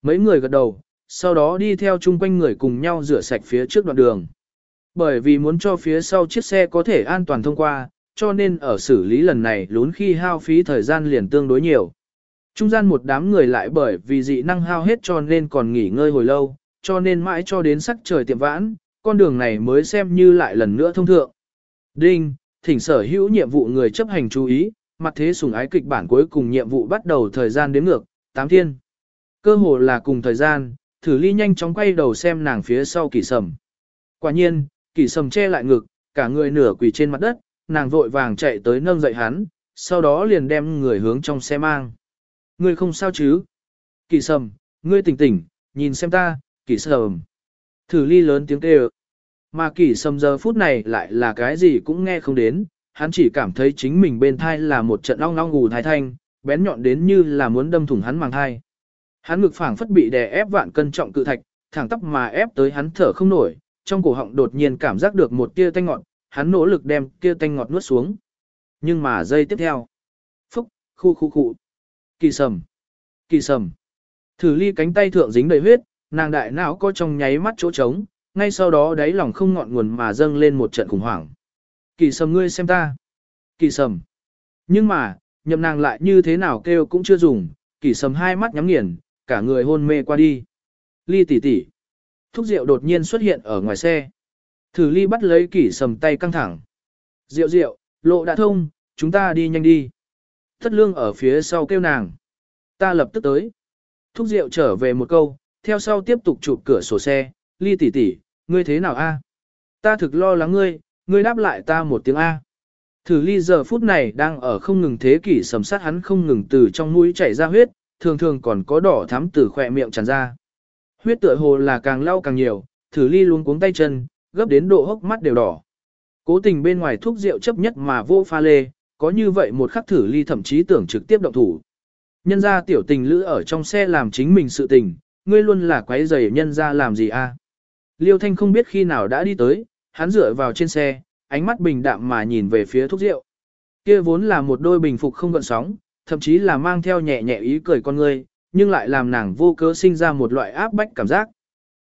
Mấy người gật đầu, sau đó đi theo chung quanh người cùng nhau rửa sạch phía trước đoạn đường. Bởi vì muốn cho phía sau chiếc xe có thể an toàn thông qua, cho nên ở xử lý lần này lún khi hao phí thời gian liền tương đối nhiều. Trung gian một đám người lại bởi vì dị năng hao hết cho nên còn nghỉ ngơi hồi lâu, cho nên mãi cho đến sắc trời tiệm vãn, con đường này mới xem như lại lần nữa thông thượng. Đinh, thỉnh sở hữu nhiệm vụ người chấp hành chú ý, mặt thế sùng ái kịch bản cuối cùng nhiệm vụ bắt đầu thời gian đếm ngược, 8 thiên. Cơ hồ là cùng thời gian, thử ly nhanh chóng quay đầu xem nàng phía sau kỳ sầm. Quả nhiên, kỳ sầm che lại ngực, cả người nửa quỳ trên mặt đất, nàng vội vàng chạy tới nâng dậy hắn, sau đó liền đem người hướng trong xe mang. Ngươi không sao chứ? Kỳ sầm, ngươi tỉnh tỉnh, nhìn xem ta, kỳ sầm. Thử ly lớn tiếng kêu. Mà kỳ sầm giờ phút này lại là cái gì cũng nghe không đến, hắn chỉ cảm thấy chính mình bên thai là một trận long long ngù thái thanh, bén nhọn đến như là muốn đâm thủng hắn màng thai. Hắn ngực phảng phất bị đè ép vạn cân trọng cự thạch, thẳng tóc mà ép tới hắn thở không nổi, trong cổ họng đột nhiên cảm giác được một tia tanh ngọt, hắn nỗ lực đem tia tanh ngọt nuốt xuống. Nhưng mà giây tiếp theo, phúc, khu khu khu, kỳ sầm, kỳ sầm, thử ly cánh tay thượng dính đầy huyết, nàng đại não có trong nháy mắt chỗ trống, ngay sau đó đáy lòng không ngọn nguồn mà dâng lên một trận khủng hoảng. Kỳ sầm ngươi xem ta. Kỳ sầm. Nhưng mà, nhậm nàng lại như thế nào kêu cũng chưa dùng, kỳ sầm hai mắt nhắm nghiền, cả người hôn mê qua đi. Ly tỷ tỷ. Thúc rượu đột nhiên xuất hiện ở ngoài xe. Thử ly bắt lấy kỳ sầm tay căng thẳng. Rượu rượu, lộ đã thông, chúng ta đi nhanh đi. Thất lương ở phía sau kêu nàng. Ta lập tức tới. Thúc rượu trở về một câu, theo sau tiếp tục chụp cửa sổ xe. Ly tỷ tỷ, ngươi thế nào a? Ta thực lo lắng ngươi, ngươi đáp lại ta một tiếng A. Thử ly giờ phút này đang ở không ngừng thế kỷ sầm sát hắn không ngừng từ trong mũi chảy ra huyết, thường thường còn có đỏ thắm từ khỏe miệng tràn ra. Huyết tựa hồ là càng lau càng nhiều, thử ly luôn cuống tay chân, gấp đến độ hốc mắt đều đỏ. Cố tình bên ngoài thuốc rượu chấp nhất mà vô pha lê, có như vậy một khắc thử ly thậm chí tưởng trực tiếp động thủ. Nhân ra tiểu tình lữ ở trong xe làm chính mình sự tình, ngươi luôn là quấy rầy nhân ra làm gì a? Liêu Thanh không biết khi nào đã đi tới, hắn dựa vào trên xe, ánh mắt bình đạm mà nhìn về phía thuốc rượu. Kia vốn là một đôi bình phục không gợn sóng, thậm chí là mang theo nhẹ nhẹ ý cười con ngươi, nhưng lại làm nàng vô cớ sinh ra một loại áp bách cảm giác.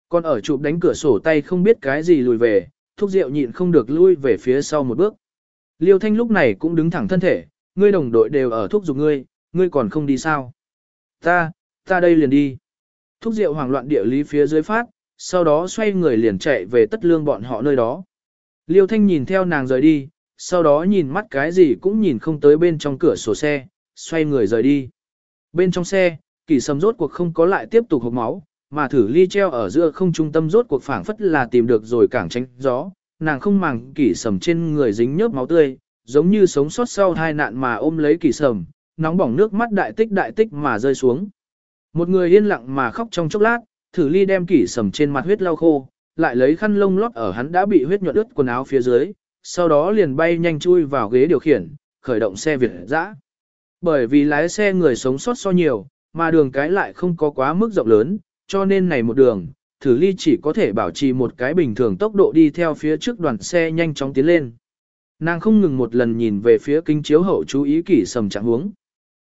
Còn ở chụp đánh cửa sổ tay không biết cái gì lùi về, thuốc rượu nhịn không được lui về phía sau một bước. Liêu Thanh lúc này cũng đứng thẳng thân thể, ngươi đồng đội đều ở thuốc dục ngươi, ngươi còn không đi sao? Ta, ta đây liền đi. Thúc rượu hoảng loạn địa lý phía dưới phát, sau đó xoay người liền chạy về tất lương bọn họ nơi đó. Liêu Thanh nhìn theo nàng rời đi, sau đó nhìn mắt cái gì cũng nhìn không tới bên trong cửa sổ xe, xoay người rời đi. Bên trong xe, kỳ sầm rốt cuộc không có lại tiếp tục hộp máu, mà thử ly treo ở giữa không trung tâm rốt cuộc phảng phất là tìm được rồi cảng tránh gió, nàng không màng kỳ sầm trên người dính nhớp máu tươi, giống như sống sót sau hai nạn mà ôm lấy kỳ sầm, nóng bỏng nước mắt đại tích đại tích mà rơi xuống. Một người yên lặng mà khóc trong chốc lát, thử ly đem kỷ sầm trên mặt huyết lau khô, lại lấy khăn lông lót ở hắn đã bị huyết nhuận ướt quần áo phía dưới, sau đó liền bay nhanh chui vào ghế điều khiển, khởi động xe Việt dã. Bởi vì lái xe người sống sót so nhiều, mà đường cái lại không có quá mức rộng lớn, cho nên này một đường, thử ly chỉ có thể bảo trì một cái bình thường tốc độ đi theo phía trước đoàn xe nhanh chóng tiến lên. Nàng không ngừng một lần nhìn về phía kính chiếu hậu chú ý kỷ sầm trạng huống.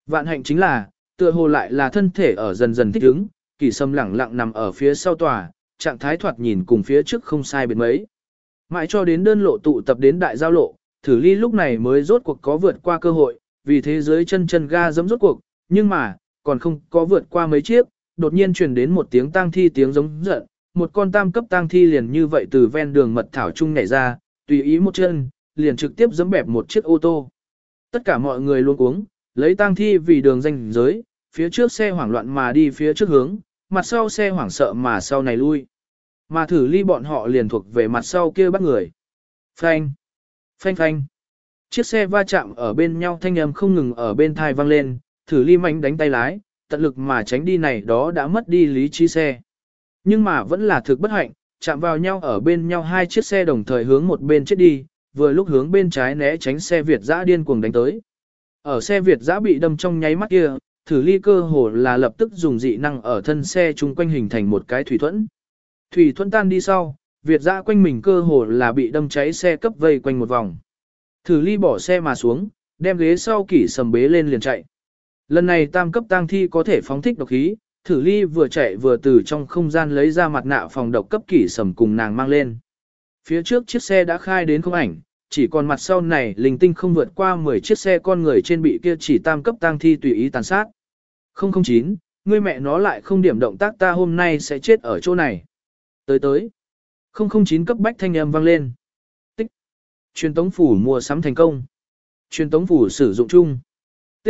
Vạn hạnh chính là, tựa hồ lại là thân thể ở dần dần thích ứng, kỳ sầm lẳng lặng nằm ở phía sau tòa, trạng thái thoạt nhìn cùng phía trước không sai biệt mấy. Mãi cho đến đơn lộ tụ tập đến đại giao lộ, thử ly lúc này mới rốt cuộc có vượt qua cơ hội, vì thế giới chân chân ga giấm rốt cuộc, nhưng mà, còn không có vượt qua mấy chiếc, đột nhiên truyền đến một tiếng tang thi tiếng giống giận, một con tam cấp tang thi liền như vậy từ ven đường mật thảo trung nhảy ra, tùy ý một chân, liền trực tiếp giẫm bẹp một chiếc ô tô. Tất cả mọi người luôn uống, lấy tang thi vì đường danh giới, phía trước xe hoảng loạn mà đi phía trước hướng, mặt sau xe hoảng sợ mà sau này lui. Mà thử ly bọn họ liền thuộc về mặt sau kia bắt người. Phanh, phanh phanh. Chiếc xe va chạm ở bên nhau thanh âm không ngừng ở bên thai vang lên, thử ly mạnh đánh tay lái, tận lực mà tránh đi này đó đã mất đi lý trí xe. Nhưng mà vẫn là thực bất hạnh, chạm vào nhau ở bên nhau hai chiếc xe đồng thời hướng một bên chết đi, vừa lúc hướng bên trái né tránh xe Việt dã điên cuồng đánh tới. Ở xe Việt Giã bị đâm trong nháy mắt kia, thử ly cơ hồ là lập tức dùng dị năng ở thân xe chung quanh hình thành một cái thủy thuẫn. Thủy thuẫn tan đi sau, Việt Giã quanh mình cơ hồ là bị đâm cháy xe cấp vây quanh một vòng. Thử ly bỏ xe mà xuống, đem ghế sau kỷ sầm bế lên liền chạy. Lần này tam cấp tang thi có thể phóng thích độc khí, thử ly vừa chạy vừa từ trong không gian lấy ra mặt nạ phòng độc cấp kỷ sầm cùng nàng mang lên. Phía trước chiếc xe đã khai đến không ảnh, chỉ còn mặt sau này linh tinh không vượt qua 10 chiếc xe con người trên bị kia chỉ tam cấp tang thi tùy ý tàn sát. 009, ngươi mẹ nó lại không điểm động tác ta hôm nay sẽ chết ở chỗ này. Tới tới. 009 cấp bách thanh âm vang lên. Tích. Truyền tống phủ mua sắm thành công. Truyền tống phủ sử dụng chung. T.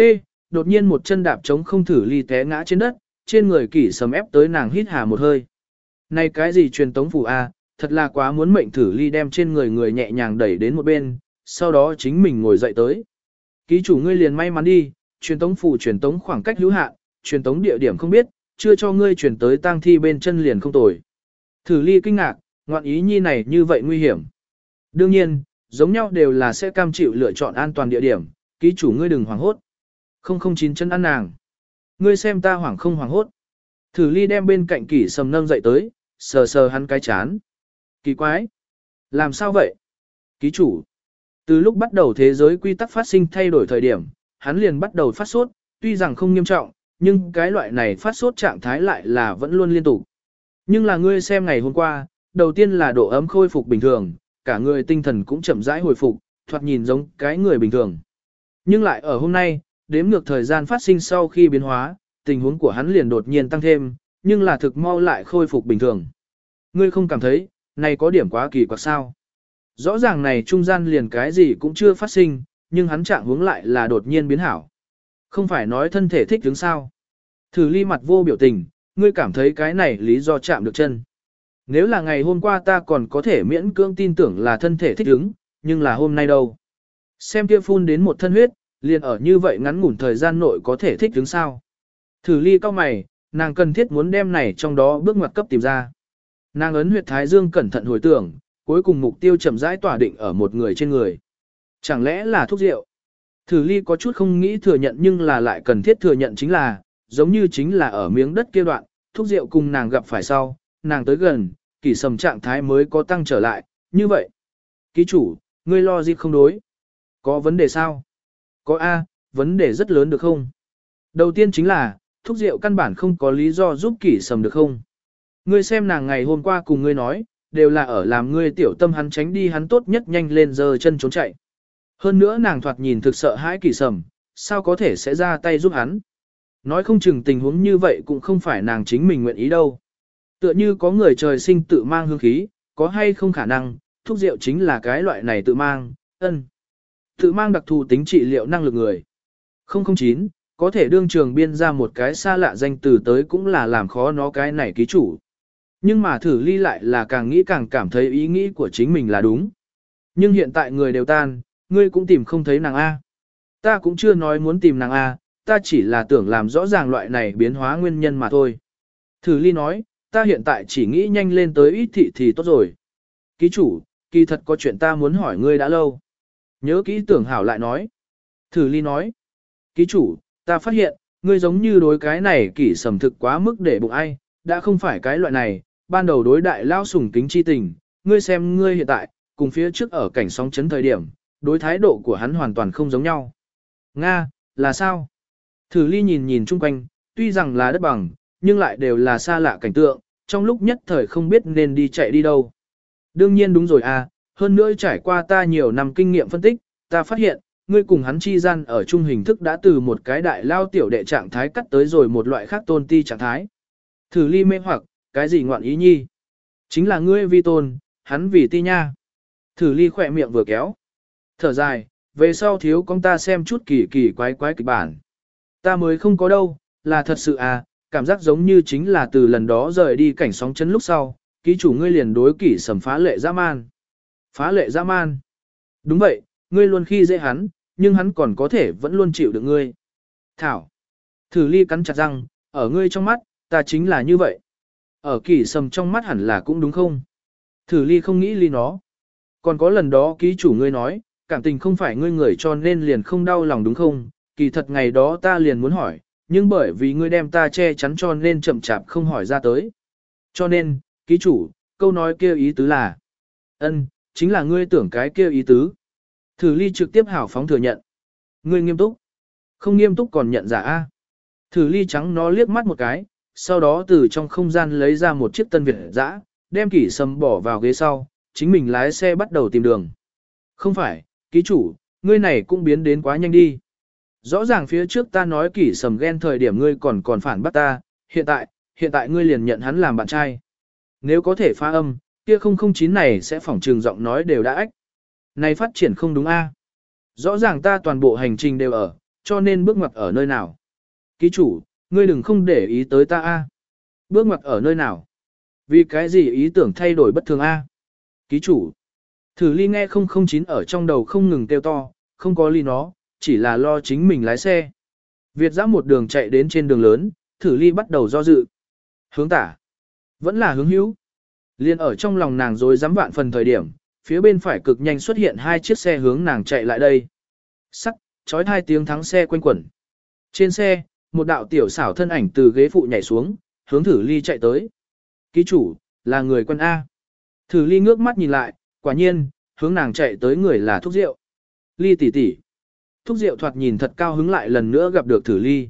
Đột nhiên một chân đạp chống không thử ly té ngã trên đất, trên người kỷ sầm ép tới nàng hít hà một hơi. Này cái gì truyền tống phủ A, thật là quá muốn mệnh thử ly đem trên người người nhẹ nhàng đẩy đến một bên, sau đó chính mình ngồi dậy tới. Ký chủ ngươi liền may mắn đi, truyền tống phủ truyền tống khoảng cách hữu hạn, truyền tống địa điểm không biết, chưa cho ngươi truyền tới tang thi bên chân liền không tồi. Thử ly kinh ngạc, ngoạn ý nhi này như vậy nguy hiểm. Đương nhiên, giống nhau đều là sẽ cam chịu lựa chọn an toàn địa điểm, ký chủ ngươi đừng hoảng hốt. Không không chín chân ăn nàng. Ngươi xem ta hoảng không hoảng hốt. Thử ly đem bên cạnh kỷ sầm nâng dậy tới, sờ sờ hắn cái chán. Kỳ quái. Làm sao vậy? Ký chủ. Từ lúc bắt đầu thế giới quy tắc phát sinh thay đổi thời điểm, hắn liền bắt đầu phát sốt, tuy rằng không nghiêm trọng, nhưng cái loại này phát sốt trạng thái lại là vẫn luôn liên tục. Nhưng là ngươi xem ngày hôm qua, đầu tiên là độ ấm khôi phục bình thường, cả người tinh thần cũng chậm rãi hồi phục, thoạt nhìn giống cái người bình thường. Nhưng lại ở hôm nay, đếm ngược thời gian phát sinh sau khi biến hóa, tình huống của hắn liền đột nhiên tăng thêm, nhưng là thực mau lại khôi phục bình thường. Ngươi không cảm thấy, này có điểm quá kỳ quặc sao? Rõ ràng này trung gian liền cái gì cũng chưa phát sinh, nhưng hắn trạng hướng lại là đột nhiên biến hảo. Không phải nói thân thể thích đứng sao? Thử ly mặt vô biểu tình, ngươi cảm thấy cái này lý do chạm được chân. Nếu là ngày hôm qua ta còn có thể miễn cưỡng tin tưởng là thân thể thích ứng, nhưng là hôm nay đâu. Xem kia phun đến một thân huyết, liền ở như vậy ngắn ngủn thời gian nội có thể thích ứng sao. Thử ly cao mày, nàng cần thiết muốn đem này trong đó bước ngoặt cấp tìm ra. Nàng ấn huyệt thái dương cẩn thận hồi tưởng, cuối cùng mục tiêu chậm rãi tỏa định ở một người trên người. Chẳng lẽ là thuốc rượu? Thử ly có chút không nghĩ thừa nhận nhưng là lại cần thiết thừa nhận chính là, giống như chính là ở miếng đất kia đoạn, thuốc rượu cùng nàng gặp phải sau, nàng tới gần, kỳ sầm trạng thái mới có tăng trở lại, như vậy. Ký chủ, ngươi lo gì không đối? Có vấn đề sao? Có A, vấn đề rất lớn được không? Đầu tiên chính là, thuốc rượu căn bản không có lý do giúp kỷ sầm được không? Ngươi xem nàng ngày hôm qua cùng ngươi nói, đều là ở làm ngươi tiểu tâm hắn tránh đi hắn tốt nhất nhanh lên giờ chân trốn chạy. Hơn nữa nàng thoạt nhìn thực sợ hãi kỳ sầm, sao có thể sẽ ra tay giúp hắn? Nói không chừng tình huống như vậy cũng không phải nàng chính mình nguyện ý đâu. Tựa như có người trời sinh tự mang hương khí, có hay không khả năng, thuốc rượu chính là cái loại này tự mang, ân. Tự mang đặc thù tính trị liệu năng lực người. 009, có thể đương trường biên ra một cái xa lạ danh từ tới cũng là làm khó nó cái này ký chủ. Nhưng mà thử ly lại là càng nghĩ càng cảm thấy ý nghĩ của chính mình là đúng. Nhưng hiện tại người đều tan, ngươi cũng tìm không thấy nàng A. Ta cũng chưa nói muốn tìm nàng A, ta chỉ là tưởng làm rõ ràng loại này biến hóa nguyên nhân mà thôi. Thử ly nói, ta hiện tại chỉ nghĩ nhanh lên tới ít thị thì tốt rồi. Ký chủ, kỳ thật có chuyện ta muốn hỏi ngươi đã lâu. Nhớ kỹ tưởng hảo lại nói. Thử ly nói. Ký chủ, ta phát hiện, ngươi giống như đối cái này kỷ sầm thực quá mức để bụng ai, đã không phải cái loại này, ban đầu đối đại lao sùng kính chi tình, ngươi xem ngươi hiện tại, cùng phía trước ở cảnh sóng chấn thời điểm, đối thái độ của hắn hoàn toàn không giống nhau. Nga, là sao? Thử ly nhìn nhìn chung quanh, tuy rằng là đất bằng, nhưng lại đều là xa lạ cảnh tượng, trong lúc nhất thời không biết nên đi chạy đi đâu. Đương nhiên đúng rồi à, hơn nữa trải qua ta nhiều năm kinh nghiệm phân tích, ta phát hiện, ngươi cùng hắn chi gian ở chung hình thức đã từ một cái đại lao tiểu đệ trạng thái cắt tới rồi một loại khác tôn ti trạng thái. Thử ly mê hoặc, cái gì ngoạn ý nhi? Chính là ngươi vi tôn, hắn vì ti nha. Thử ly khỏe miệng vừa kéo. Thở dài, về sau thiếu con ta xem chút kỳ kỳ quái quái kịch bản. Ta mới không có đâu, là thật sự à, cảm giác giống như chính là từ lần đó rời đi cảnh sóng chân lúc sau, ký chủ ngươi liền đối kỷ sầm phá lệ dã man. Phá lệ dã man. Đúng vậy, ngươi luôn khi dễ hắn, nhưng hắn còn có thể vẫn luôn chịu được ngươi. Thảo. Thử ly cắn chặt răng, ở ngươi trong mắt, ta chính là như vậy. Ở kỷ sầm trong mắt hẳn là cũng đúng không? Thử ly không nghĩ ly nó. Còn có lần đó ký chủ ngươi nói, cảm tình không phải ngươi người cho nên liền không đau lòng đúng không? Kỳ thật ngày đó ta liền muốn hỏi, nhưng bởi vì ngươi đem ta che chắn cho nên chậm chạp không hỏi ra tới. Cho nên, ký chủ, câu nói kia ý tứ là, ân, chính là ngươi tưởng cái kia ý tứ. Thử ly trực tiếp hảo phóng thừa nhận. Ngươi nghiêm túc. Không nghiêm túc còn nhận giả A. Thử ly trắng nó liếc mắt một cái, sau đó từ trong không gian lấy ra một chiếc tân Việt dã, đem kỷ sâm bỏ vào ghế sau, chính mình lái xe bắt đầu tìm đường. Không phải, ký chủ, ngươi này cũng biến đến quá nhanh đi. Rõ ràng phía trước ta nói kỷ sầm ghen thời điểm ngươi còn còn phản bắt ta, hiện tại, hiện tại ngươi liền nhận hắn làm bạn trai. Nếu có thể phá âm, kia 009 này sẽ phỏng trường giọng nói đều đã ách. Này phát triển không đúng a? À? Rõ ràng ta toàn bộ hành trình đều ở, cho nên bước ngoặt ở nơi nào. Ký chủ, ngươi đừng không để ý tới ta a. Bước ngoặt ở nơi nào? Vì cái gì ý tưởng thay đổi bất thường a? Ký chủ. Thử ly nghe 009 ở trong đầu không ngừng kêu to, không có ly nó, chỉ là lo chính mình lái xe. Việt giã một đường chạy đến trên đường lớn, thử ly bắt đầu do dự. Hướng tả. Vẫn là hướng hữu. Liên ở trong lòng nàng rồi dám vạn phần thời điểm, phía bên phải cực nhanh xuất hiện hai chiếc xe hướng nàng chạy lại đây. Sắc, chói hai tiếng thắng xe quanh quẩn. Trên xe, một đạo tiểu xảo thân ảnh từ ghế phụ nhảy xuống, hướng thử ly chạy tới. Ký chủ, là người quân A. Thử ly ngước mắt nhìn lại, quả nhiên, hướng nàng chạy tới người là thúc rượu. Ly tỷ tỷ. Thúc rượu thoạt nhìn thật cao hứng lại lần nữa gặp được thử ly.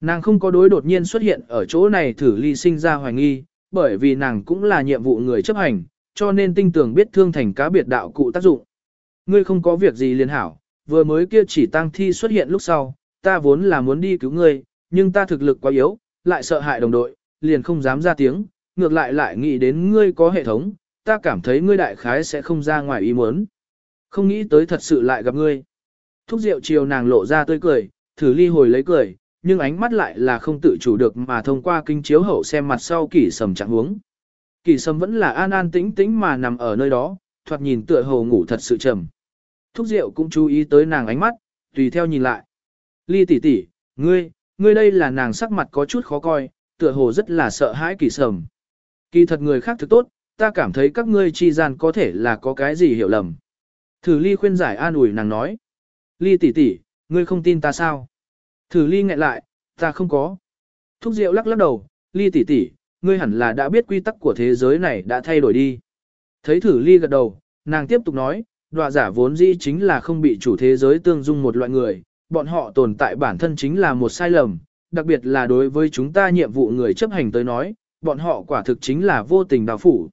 Nàng không có đối đột nhiên xuất hiện ở chỗ này thử ly sinh ra hoài nghi, bởi vì nàng cũng là nhiệm vụ người chấp hành, cho nên tinh tường biết thương thành cá biệt đạo cụ tác dụng. Ngươi không có việc gì liền hảo, vừa mới kia chỉ tăng thi xuất hiện lúc sau, ta vốn là muốn đi cứu ngươi, nhưng ta thực lực quá yếu, lại sợ hại đồng đội, liền không dám ra tiếng, ngược lại lại nghĩ đến ngươi có hệ thống, ta cảm thấy ngươi đại khái sẽ không ra ngoài ý muốn. Không nghĩ tới thật sự lại gặp ngươi. Thúc rượu chiều nàng lộ ra tươi cười, thử ly hồi lấy cười, nhưng ánh mắt lại là không tự chủ được mà thông qua kinh chiếu hậu xem mặt sau kỷ sầm trạng huống. Kỷ sầm vẫn là an an tĩnh tĩnh mà nằm ở nơi đó, thoạt nhìn tựa hồ ngủ thật sự trầm. Thúc rượu cũng chú ý tới nàng ánh mắt, tùy theo nhìn lại. Ly tỷ tỷ, ngươi, ngươi đây là nàng sắc mặt có chút khó coi, tựa hồ rất là sợ hãi kỳ sầm. Kỳ thật người khác thực tốt, ta cảm thấy các ngươi chi gian có thể là có cái gì hiểu lầm. Thử ly khuyên giải an ủi nàng nói. Ly tỷ tỷ, ngươi không tin ta sao? Thử ly ngại lại, ta không có. Thúc Diệu lắc lắc đầu, ly tỷ tỷ, ngươi hẳn là đã biết quy tắc của thế giới này đã thay đổi đi. Thấy thử ly gật đầu, nàng tiếp tục nói, Đoạ giả vốn dĩ chính là không bị chủ thế giới tương dung một loại người, bọn họ tồn tại bản thân chính là một sai lầm, đặc biệt là đối với chúng ta nhiệm vụ người chấp hành tới nói, bọn họ quả thực chính là vô tình đào phủ.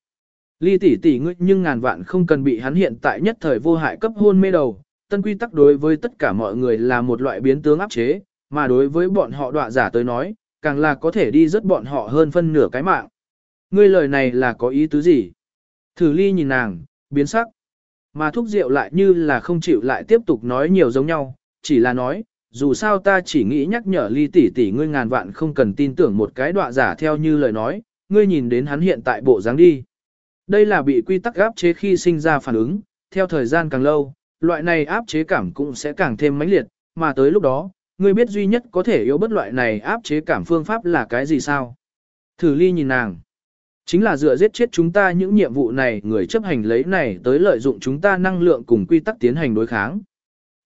Ly tỷ tỷ ngươi nhưng ngàn vạn không cần bị hắn hiện tại nhất thời vô hại cấp hôn mê đầu, tân quy tắc đối với tất cả mọi người là một loại biến tướng áp chế, mà đối với bọn họ đọa giả tới nói, càng là có thể đi rất bọn họ hơn phân nửa cái mạng. Ngươi lời này là có ý tứ gì? Thử ly nhìn nàng, biến sắc. Mà thúc rượu lại như là không chịu lại tiếp tục nói nhiều giống nhau, chỉ là nói, dù sao ta chỉ nghĩ nhắc nhở ly tỷ tỷ ngươi ngàn vạn không cần tin tưởng một cái đọa giả theo như lời nói, ngươi nhìn đến hắn hiện tại bộ dáng đi. Đây là bị quy tắc áp chế khi sinh ra phản ứng, theo thời gian càng lâu, loại này áp chế cảm cũng sẽ càng thêm mãnh liệt, mà tới lúc đó, ngươi biết duy nhất có thể yếu bất loại này áp chế cảm phương pháp là cái gì sao? Thử ly nhìn nàng. Chính là dựa giết chết chúng ta những nhiệm vụ này người chấp hành lấy này tới lợi dụng chúng ta năng lượng cùng quy tắc tiến hành đối kháng.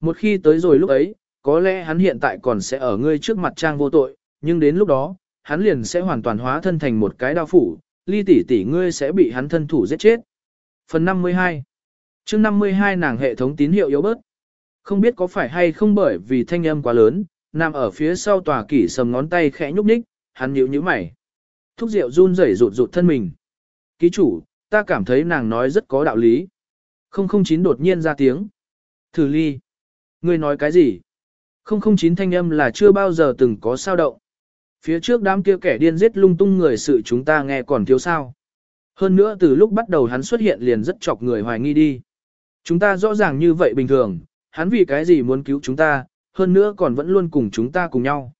Một khi tới rồi lúc ấy, có lẽ hắn hiện tại còn sẽ ở ngươi trước mặt trang vô tội, nhưng đến lúc đó, hắn liền sẽ hoàn toàn hóa thân thành một cái đao phủ, ly tỷ tỷ ngươi sẽ bị hắn thân thủ giết chết. Phần 52 chương 52 nàng hệ thống tín hiệu yếu bớt. Không biết có phải hay không bởi vì thanh âm quá lớn, nằm ở phía sau tòa kỷ sầm ngón tay khẽ nhúc nhích, hắn nhíu nhíu mày. Thúc rượu run rẩy rụt rụt thân mình. Ký chủ, ta cảm thấy nàng nói rất có đạo lý. 009 đột nhiên ra tiếng. Thử ly. Ngươi nói cái gì? 009 thanh âm là chưa bao giờ từng có sao động. Phía trước đám kia kẻ điên giết lung tung người sự chúng ta nghe còn thiếu sao. Hơn nữa từ lúc bắt đầu hắn xuất hiện liền rất chọc người hoài nghi đi. Chúng ta rõ ràng như vậy bình thường, hắn vì cái gì muốn cứu chúng ta, hơn nữa còn vẫn luôn cùng chúng ta cùng nhau.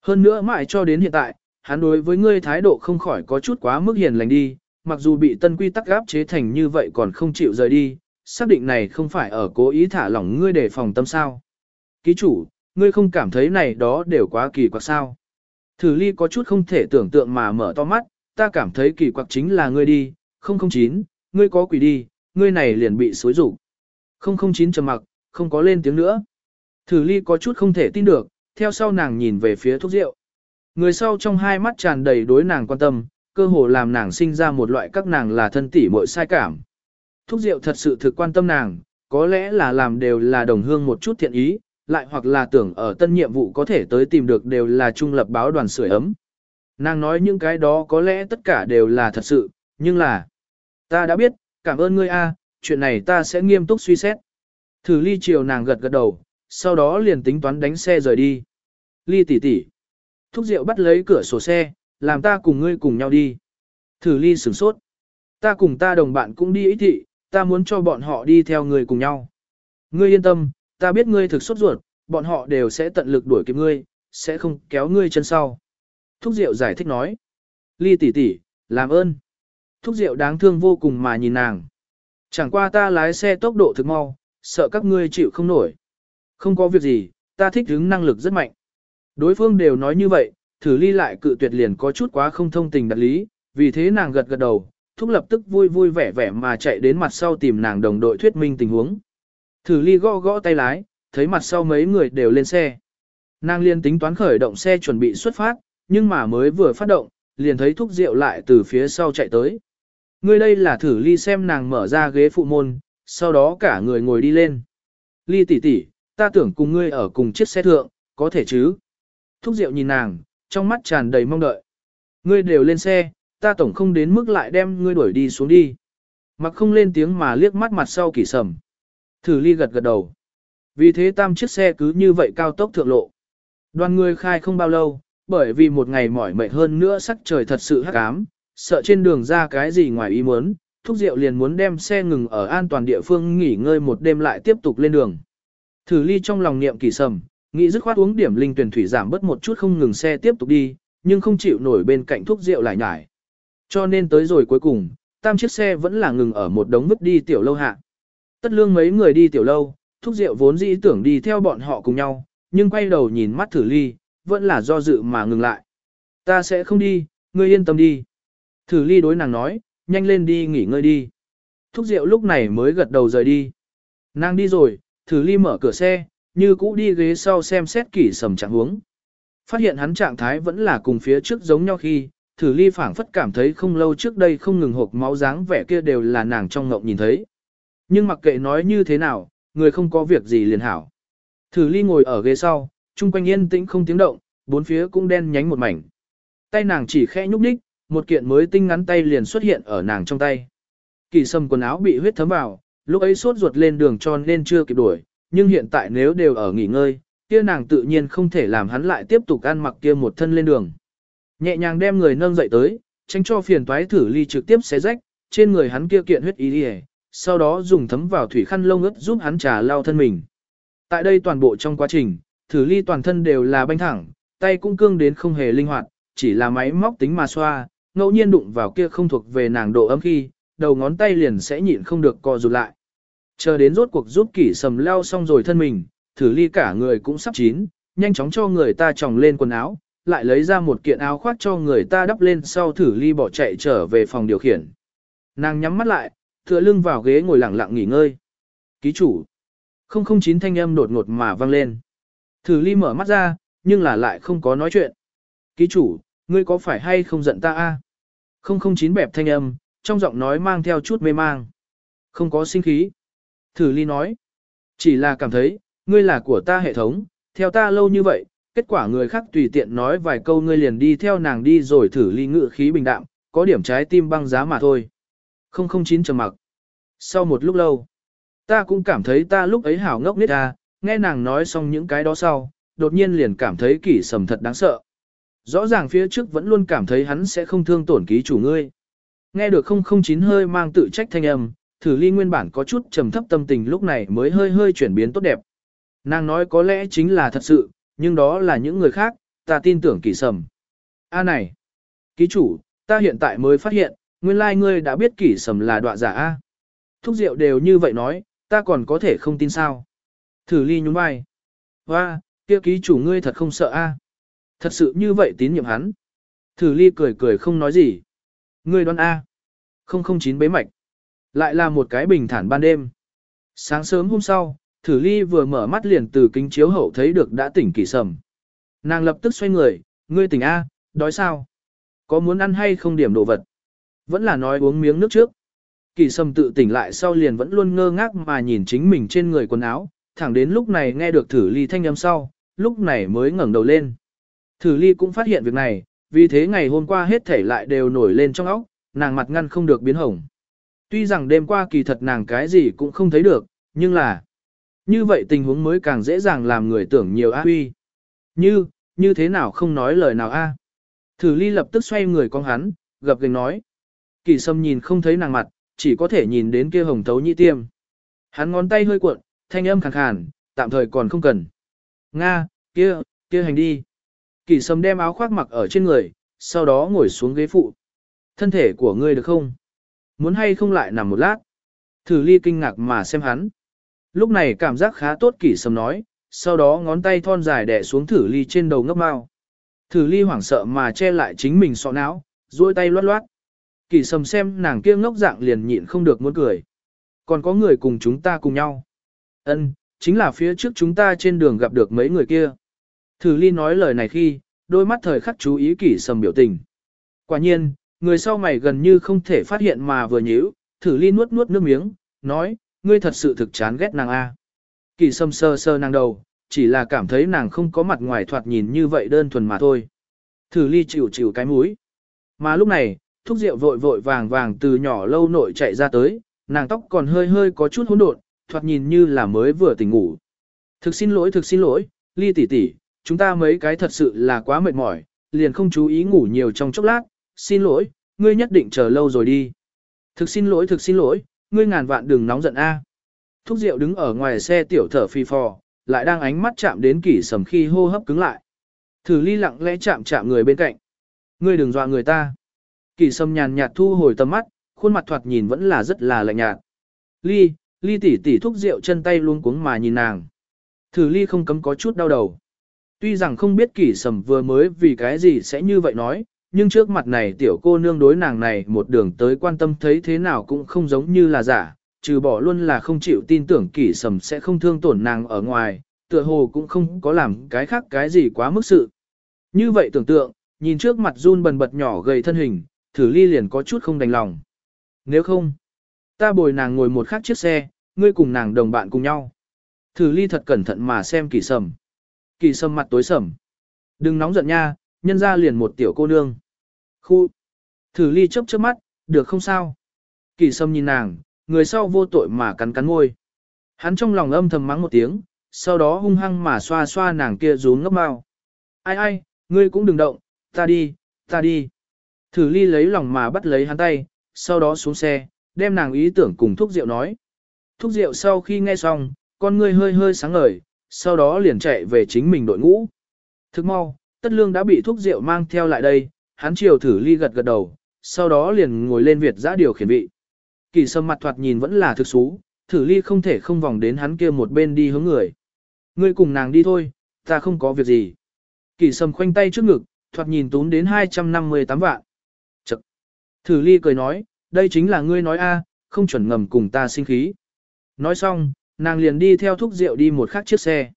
Hơn nữa mãi cho đến hiện tại, hắn đối với ngươi thái độ không khỏi có chút quá mức hiền lành đi, mặc dù bị tân quy tắc gáp chế thành như vậy còn không chịu rời đi, xác định này không phải ở cố ý thả lỏng ngươi để phòng tâm sao. Ký chủ, ngươi không cảm thấy này đó đều quá kỳ quặc sao. Thử ly có chút không thể tưởng tượng mà mở to mắt, ta cảm thấy kỳ quặc chính là ngươi đi, 009, ngươi có quỷ đi, ngươi này liền bị xối rủ. 009 trầm mặc, không có lên tiếng nữa. Thử ly có chút không thể tin được, theo sau nàng nhìn về phía thuốc rượu. Người sau trong hai mắt tràn đầy đối nàng quan tâm, cơ hồ làm nàng sinh ra một loại các nàng là thân tỷ muội sai cảm. Thúc Diệu thật sự thực quan tâm nàng, có lẽ là làm đều là đồng hương một chút thiện ý, lại hoặc là tưởng ở tân nhiệm vụ có thể tới tìm được đều là trung lập báo đoàn sưởi ấm. Nàng nói những cái đó có lẽ tất cả đều là thật sự, nhưng là... Ta đã biết, cảm ơn ngươi a, chuyện này ta sẽ nghiêm túc suy xét. Thử ly chiều nàng gật gật đầu, sau đó liền tính toán đánh xe rời đi. Ly tỷ tỷ. Thúc Diệu bắt lấy cửa sổ xe, làm ta cùng ngươi cùng nhau đi. Thử ly sửng sốt. Ta cùng ta đồng bạn cũng đi ý thị, ta muốn cho bọn họ đi theo ngươi cùng nhau. Ngươi yên tâm, ta biết ngươi thực sốt ruột, bọn họ đều sẽ tận lực đuổi kịp ngươi, sẽ không kéo ngươi chân sau. Thúc Diệu giải thích nói. Ly tỷ tỷ, làm ơn. Thúc Diệu đáng thương vô cùng mà nhìn nàng. Chẳng qua ta lái xe tốc độ thực mau, sợ các ngươi chịu không nổi. Không có việc gì, ta thích hứng năng lực rất mạnh. Đối phương đều nói như vậy, thử ly lại cự tuyệt liền có chút quá không thông tình đặt lý, vì thế nàng gật gật đầu, thúc lập tức vui vui vẻ vẻ mà chạy đến mặt sau tìm nàng đồng đội thuyết minh tình huống. Thử ly gõ gõ tay lái, thấy mặt sau mấy người đều lên xe. Nàng liên tính toán khởi động xe chuẩn bị xuất phát, nhưng mà mới vừa phát động, liền thấy thúc rượu lại từ phía sau chạy tới. Người đây là thử ly xem nàng mở ra ghế phụ môn, sau đó cả người ngồi đi lên. Ly tỷ tỷ, ta tưởng cùng ngươi ở cùng chiếc xe thượng, có thể chứ? Thúc rượu nhìn nàng, trong mắt tràn đầy mong đợi. Ngươi đều lên xe, ta tổng không đến mức lại đem ngươi đuổi đi xuống đi. Mặc không lên tiếng mà liếc mắt mặt sau kỳ sầm. Thử ly gật gật đầu. Vì thế tam chiếc xe cứ như vậy cao tốc thượng lộ. Đoàn người khai không bao lâu, bởi vì một ngày mỏi mệt hơn nữa sắc trời thật sự hắc ám, sợ trên đường ra cái gì ngoài ý muốn, thúc rượu liền muốn đem xe ngừng ở an toàn địa phương nghỉ ngơi một đêm lại tiếp tục lên đường. Thử ly trong lòng niệm kỳ sầm, nghĩ dứt khoát uống điểm linh tuyển thủy giảm bớt một chút không ngừng xe tiếp tục đi, nhưng không chịu nổi bên cạnh thuốc rượu lại nhải. Cho nên tới rồi cuối cùng, tam chiếc xe vẫn là ngừng ở một đống vứt đi tiểu lâu hạ. Tất lương mấy người đi tiểu lâu, thúc rượu vốn dĩ tưởng đi theo bọn họ cùng nhau, nhưng quay đầu nhìn mắt thử ly, vẫn là do dự mà ngừng lại. Ta sẽ không đi, ngươi yên tâm đi. Thử ly đối nàng nói, nhanh lên đi nghỉ ngơi đi. Thúc rượu lúc này mới gật đầu rời đi. Nàng đi rồi, thử ly mở cửa xe, như cũ đi ghế sau xem xét kỹ sầm trạng huống. Phát hiện hắn trạng thái vẫn là cùng phía trước giống nhau khi, thử ly phảng phất cảm thấy không lâu trước đây không ngừng hộp máu dáng vẻ kia đều là nàng trong ngộng nhìn thấy. Nhưng mặc kệ nói như thế nào, người không có việc gì liền hảo. Thử ly ngồi ở ghế sau, chung quanh yên tĩnh không tiếng động, bốn phía cũng đen nhánh một mảnh. Tay nàng chỉ khẽ nhúc nhích, một kiện mới tinh ngắn tay liền xuất hiện ở nàng trong tay. Kỳ sâm quần áo bị huyết thấm vào, lúc ấy sốt ruột lên đường tròn nên chưa kịp đuổi, nhưng hiện tại nếu đều ở nghỉ ngơi, kia nàng tự nhiên không thể làm hắn lại tiếp tục ăn mặc kia một thân lên đường. Nhẹ nhàng đem người nâng dậy tới, tránh cho phiền toái thử ly trực tiếp xé rách, trên người hắn kia kiện huyết ý đi sau đó dùng thấm vào thủy khăn lông ướt giúp hắn trà lau thân mình. Tại đây toàn bộ trong quá trình, thử ly toàn thân đều là banh thẳng, tay cũng cương đến không hề linh hoạt, chỉ là máy móc tính mà xoa, ngẫu nhiên đụng vào kia không thuộc về nàng độ ấm khi, đầu ngón tay liền sẽ nhịn không được co rụt lại. Chờ đến rốt cuộc giúp kỷ sầm leo xong rồi thân mình, thử ly cả người cũng sắp chín, nhanh chóng cho người ta tròng lên quần áo, lại lấy ra một kiện áo khoác cho người ta đắp lên sau thử ly bỏ chạy trở về phòng điều khiển. Nàng nhắm mắt lại, tựa lưng vào ghế ngồi lặng lặng nghỉ ngơi. Ký chủ. 009 thanh âm đột ngột mà vang lên. Thử ly mở mắt ra, nhưng là lại không có nói chuyện. Ký chủ, ngươi có phải hay không giận ta a? 009 bẹp thanh âm, trong giọng nói mang theo chút mê mang. Không có sinh khí. Thử ly nói. Chỉ là cảm thấy, ngươi là của ta hệ thống, theo ta lâu như vậy, kết quả người khác tùy tiện nói vài câu ngươi liền đi theo nàng đi rồi thử ly ngự khí bình đạm, có điểm trái tim băng giá mà thôi. 009 trầm mặc. Sau một lúc lâu, ta cũng cảm thấy ta lúc ấy hảo ngốc nít à, nghe nàng nói xong những cái đó sau, đột nhiên liền cảm thấy kỷ sầm thật đáng sợ. Rõ ràng phía trước vẫn luôn cảm thấy hắn sẽ không thương tổn ký chủ ngươi. Nghe được 009 hơi mang tự trách thanh âm, thử ly nguyên bản có chút trầm thấp tâm tình lúc này mới hơi hơi chuyển biến tốt đẹp. Nàng nói có lẽ chính là thật sự, nhưng đó là những người khác, ta tin tưởng kỳ sầm. A này, ký chủ, ta hiện tại mới phát hiện, nguyên lai like ngươi đã biết kỳ sầm là đoạ giả A. Thúc rượu đều như vậy nói, ta còn có thể không tin sao. Thử ly nhún vai. Hoa, kia ký chủ ngươi thật không sợ A. Thật sự như vậy tín nhiệm hắn. Thử ly cười cười không nói gì. Ngươi đoán A. 009 bế mạch. Lại là một cái bình thản ban đêm. Sáng sớm hôm sau, thử ly vừa mở mắt liền từ kính chiếu hậu thấy được đã tỉnh kỳ sầm. Nàng lập tức xoay người, ngươi tỉnh A, đói sao? Có muốn ăn hay không điểm đồ vật? Vẫn là nói uống miếng nước trước. Kỳ sầm tự tỉnh lại sau liền vẫn luôn ngơ ngác mà nhìn chính mình trên người quần áo, thẳng đến lúc này nghe được thử ly thanh âm sau, lúc này mới ngẩng đầu lên. Thử ly cũng phát hiện việc này, vì thế ngày hôm qua hết thể lại đều nổi lên trong óc, nàng mặt ngăn không được biến hồng. Tuy rằng đêm qua kỳ thật nàng cái gì cũng không thấy được, nhưng là như vậy tình huống mới càng dễ dàng làm người tưởng nhiều a huy. Như, như thế nào không nói lời nào a? Thử ly lập tức xoay người con hắn, gập gành nói. Kỳ sâm nhìn không thấy nàng mặt, chỉ có thể nhìn đến kia hồng thấu nhị tiêm. Hắn ngón tay hơi cuộn, thanh âm khàn khàn, tạm thời còn không cần. Nga, kia, kia hành đi. Kỳ sâm đem áo khoác mặc ở trên người, sau đó ngồi xuống ghế phụ. Thân thể của ngươi được không? Muốn hay không lại nằm một lát? Thử ly kinh ngạc mà xem hắn. Lúc này cảm giác khá tốt kỷ sầm nói, sau đó ngón tay thon dài đè xuống thử ly trên đầu ngấp mao. Thử ly hoảng sợ mà che lại chính mình sọ não, duỗi tay loát loát. Kỷ sầm xem nàng kia ngốc dạng liền nhịn không được muốn cười. Còn có người cùng chúng ta cùng nhau. Ân, chính là phía trước chúng ta trên đường gặp được mấy người kia. Thử ly nói lời này khi, đôi mắt thời khắc chú ý kỷ sầm biểu tình. Quả nhiên, người sau mày gần như không thể phát hiện mà vừa nhíu, thử ly nuốt nuốt nước miếng, nói, ngươi thật sự thực chán ghét nàng A. Kỳ sâm sơ sơ nàng đầu, chỉ là cảm thấy nàng không có mặt ngoài thoạt nhìn như vậy đơn thuần mà thôi. Thử ly chịu chịu cái mũi. Mà lúc này, thúc rượu vội vội vàng vàng từ nhỏ lâu nội chạy ra tới, nàng tóc còn hơi hơi có chút hỗn độn, thoạt nhìn như là mới vừa tỉnh ngủ. Thực xin lỗi thực xin lỗi, ly tỷ tỷ, chúng ta mấy cái thật sự là quá mệt mỏi, liền không chú ý ngủ nhiều trong chốc lát, xin lỗi, ngươi nhất định chờ lâu rồi đi. Thực xin lỗi thực xin lỗi, ngươi ngàn vạn đừng nóng giận a. Thúc Diệu đứng ở ngoài xe tiểu thở phi phò, lại đang ánh mắt chạm đến kỷ sầm khi hô hấp cứng lại. Thử ly lặng lẽ chạm chạm người bên cạnh. Ngươi đừng dọa người ta. Kỷ sầm nhàn nhạt thu hồi tầm mắt, khuôn mặt thoạt nhìn vẫn là rất là lạnh nhạt. Ly, ly tỉ tỉ thúc rượu chân tay luôn cuống mà nhìn nàng. Thử ly không cấm có chút đau đầu. Tuy rằng không biết kỷ sầm vừa mới vì cái gì sẽ như vậy nói, nhưng trước mặt này tiểu cô nương đối nàng này một đường tới quan tâm thấy thế nào cũng không giống như là giả, trừ bỏ luôn là không chịu tin tưởng kỷ sầm sẽ không thương tổn nàng ở ngoài, tựa hồ cũng không có làm cái khác cái gì quá mức sự. Như vậy tưởng tượng, nhìn trước mặt run bần bật nhỏ gầy thân hình, thử ly liền có chút không đành lòng. Nếu không, ta bồi nàng ngồi một khác chiếc xe, ngươi cùng nàng đồng bạn cùng nhau. Thử ly thật cẩn thận mà xem kỳ sầm. Kỳ sầm mặt tối sầm. Đừng nóng giận nha, nhân ra liền một tiểu cô nương. Khu. Thử ly chớp chớp mắt, được không sao? Kỳ sâm nhìn nàng, người sau vô tội mà cắn cắn môi. Hắn trong lòng âm thầm mắng một tiếng, sau đó hung hăng mà xoa xoa nàng kia rún ngấp mau. Ai ai, ngươi cũng đừng động, ta đi, ta đi. Thử ly lấy lòng mà bắt lấy hắn tay, sau đó xuống xe, đem nàng ý tưởng cùng thúc rượu nói. Thúc rượu sau khi nghe xong, con ngươi hơi hơi sáng ngời, sau đó liền chạy về chính mình đội ngũ. Thức mau, tất lương đã bị thúc rượu mang theo lại đây, hắn chiều thử ly gật gật đầu, sau đó liền ngồi lên Việt giã điều khiển vị. Kỳ sâm mặt thoạt nhìn vẫn là thực xú, thử ly không thể không vòng đến hắn kia một bên đi hướng người. Ngươi cùng nàng đi thôi, ta không có việc gì. Kỳ sâm khoanh tay trước ngực, thoạt nhìn tún đến 258 vạn. Chật! Thử ly cười nói, đây chính là ngươi nói a, không chuẩn ngầm cùng ta sinh khí. Nói xong, nàng liền đi theo thúc rượu đi một khác chiếc xe.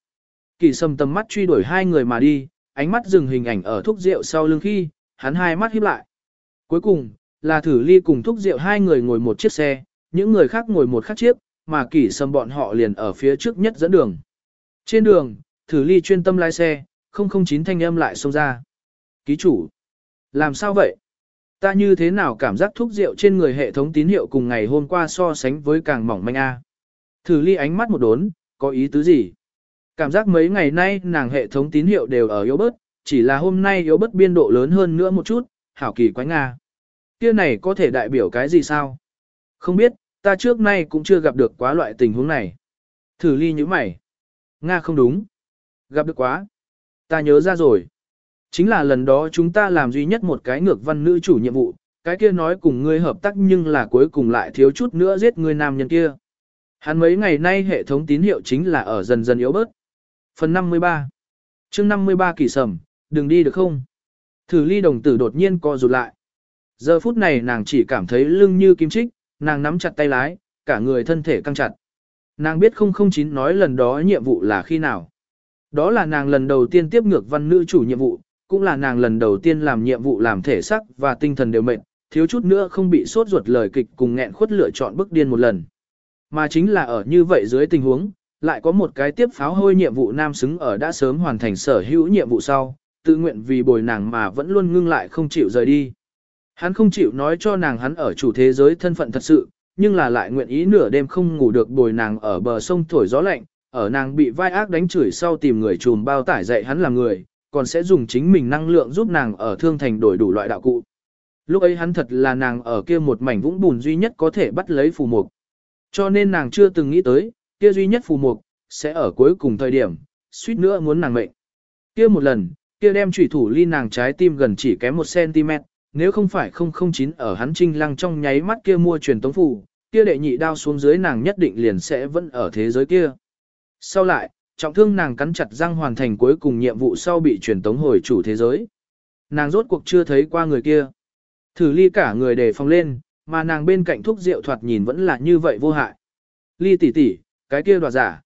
Kỳ sầm tầm mắt truy đuổi hai người mà đi, ánh mắt dừng hình ảnh ở thúc rượu sau lưng khi, hắn hai mắt híp lại. Cuối cùng, là thử ly cùng thúc rượu hai người ngồi một chiếc xe, những người khác ngồi một khác chiếc, mà kỷ sầm bọn họ liền ở phía trước nhất dẫn đường. Trên đường, thử ly chuyên tâm lái xe, 009 thanh âm lại xông ra. Ký chủ, làm sao vậy? Ta như thế nào cảm giác thuốc rượu trên người hệ thống tín hiệu cùng ngày hôm qua so sánh với càng mỏng manh a? Thử ly ánh mắt một đốn, có ý tứ gì? Cảm giác mấy ngày nay nàng hệ thống tín hiệu đều ở yếu bớt, chỉ là hôm nay yếu bớt biên độ lớn hơn nữa một chút, hảo kỳ quái Nga. Kia này có thể đại biểu cái gì sao? Không biết, ta trước nay cũng chưa gặp được quá loại tình huống này. Thử ly như mày. Nga không đúng. Gặp được quá. Ta nhớ ra rồi. Chính là lần đó chúng ta làm duy nhất một cái ngược văn nữ chủ nhiệm vụ, cái kia nói cùng ngươi hợp tác nhưng là cuối cùng lại thiếu chút nữa giết người nam nhân kia. Hắn mấy ngày nay hệ thống tín hiệu chính là ở dần dần yếu bớt. Phần 53 chương 53 kỳ sầm, đừng đi được không? Thử ly đồng tử đột nhiên co rụt lại. Giờ phút này nàng chỉ cảm thấy lưng như kim chích, nàng nắm chặt tay lái, cả người thân thể căng chặt. Nàng biết 009 nói lần đó nhiệm vụ là khi nào. Đó là nàng lần đầu tiên tiếp ngược văn nữ chủ nhiệm vụ, cũng là nàng lần đầu tiên làm nhiệm vụ làm thể sắc và tinh thần đều mệt, thiếu chút nữa không bị sốt ruột lời kịch cùng nghẹn khuất lựa chọn bức điên một lần. Mà chính là ở như vậy dưới tình huống, lại có một cái tiếp pháo hôi nhiệm vụ nam xứng ở đã sớm hoàn thành sở hữu nhiệm vụ sau, tự nguyện vì bồi nàng mà vẫn luôn ngưng lại không chịu rời đi. Hắn không chịu nói cho nàng hắn ở chủ thế giới thân phận thật sự, nhưng là lại nguyện ý nửa đêm không ngủ được bồi nàng ở bờ sông thổi gió lạnh, ở nàng bị vai ác đánh chửi sau tìm người trùm bao tải dạy hắn làm người, còn sẽ dùng chính mình năng lượng giúp nàng ở thương thành đổi đủ loại đạo cụ. Lúc ấy hắn thật là nàng ở kia một mảnh vũng bùn duy nhất có thể bắt lấy phù mục. Cho nên nàng chưa từng nghĩ tới, kia duy nhất phù mục, sẽ ở cuối cùng thời điểm, suýt nữa muốn nàng mệnh. Kia một lần, kia đem chủy thủ ly nàng trái tim gần chỉ kém 1cm, nếu không phải 009 ở hắn trinh lăng trong nháy mắt kia mua truyền tống phủ, kia đệ nhị đao xuống dưới nàng nhất định liền sẽ vẫn ở thế giới kia. Sau lại, trọng thương nàng cắn chặt răng hoàn thành cuối cùng nhiệm vụ sau bị truyền tống hồi chủ thế giới. Nàng rốt cuộc chưa thấy qua người kia. Thử ly cả người để phòng lên, mà nàng bên cạnh thuốc rượu thoạt nhìn vẫn là như vậy vô hại. Ly tỷ tỷ, cái kia đoạt giả.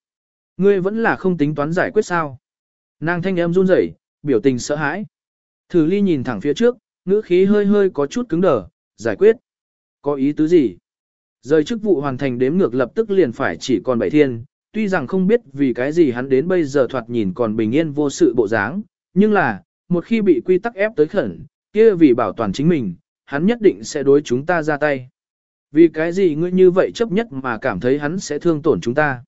Ngươi vẫn là không tính toán giải quyết sao. Nàng thanh em run rẩy, biểu tình sợ hãi. Thử ly nhìn thẳng phía trước, ngữ khí hơi hơi có chút cứng đờ, giải quyết. Có ý tứ gì? Rời chức vụ hoàn thành đếm ngược lập tức liền phải chỉ còn bảy thiên, tuy rằng không biết vì cái gì hắn đến bây giờ thoạt nhìn còn bình yên vô sự bộ dáng, nhưng là, một khi bị quy tắc ép tới khẩn, kia vì bảo toàn chính mình, hắn nhất định sẽ đối chúng ta ra tay. Vì cái gì ngươi như vậy chấp nhất mà cảm thấy hắn sẽ thương tổn chúng ta?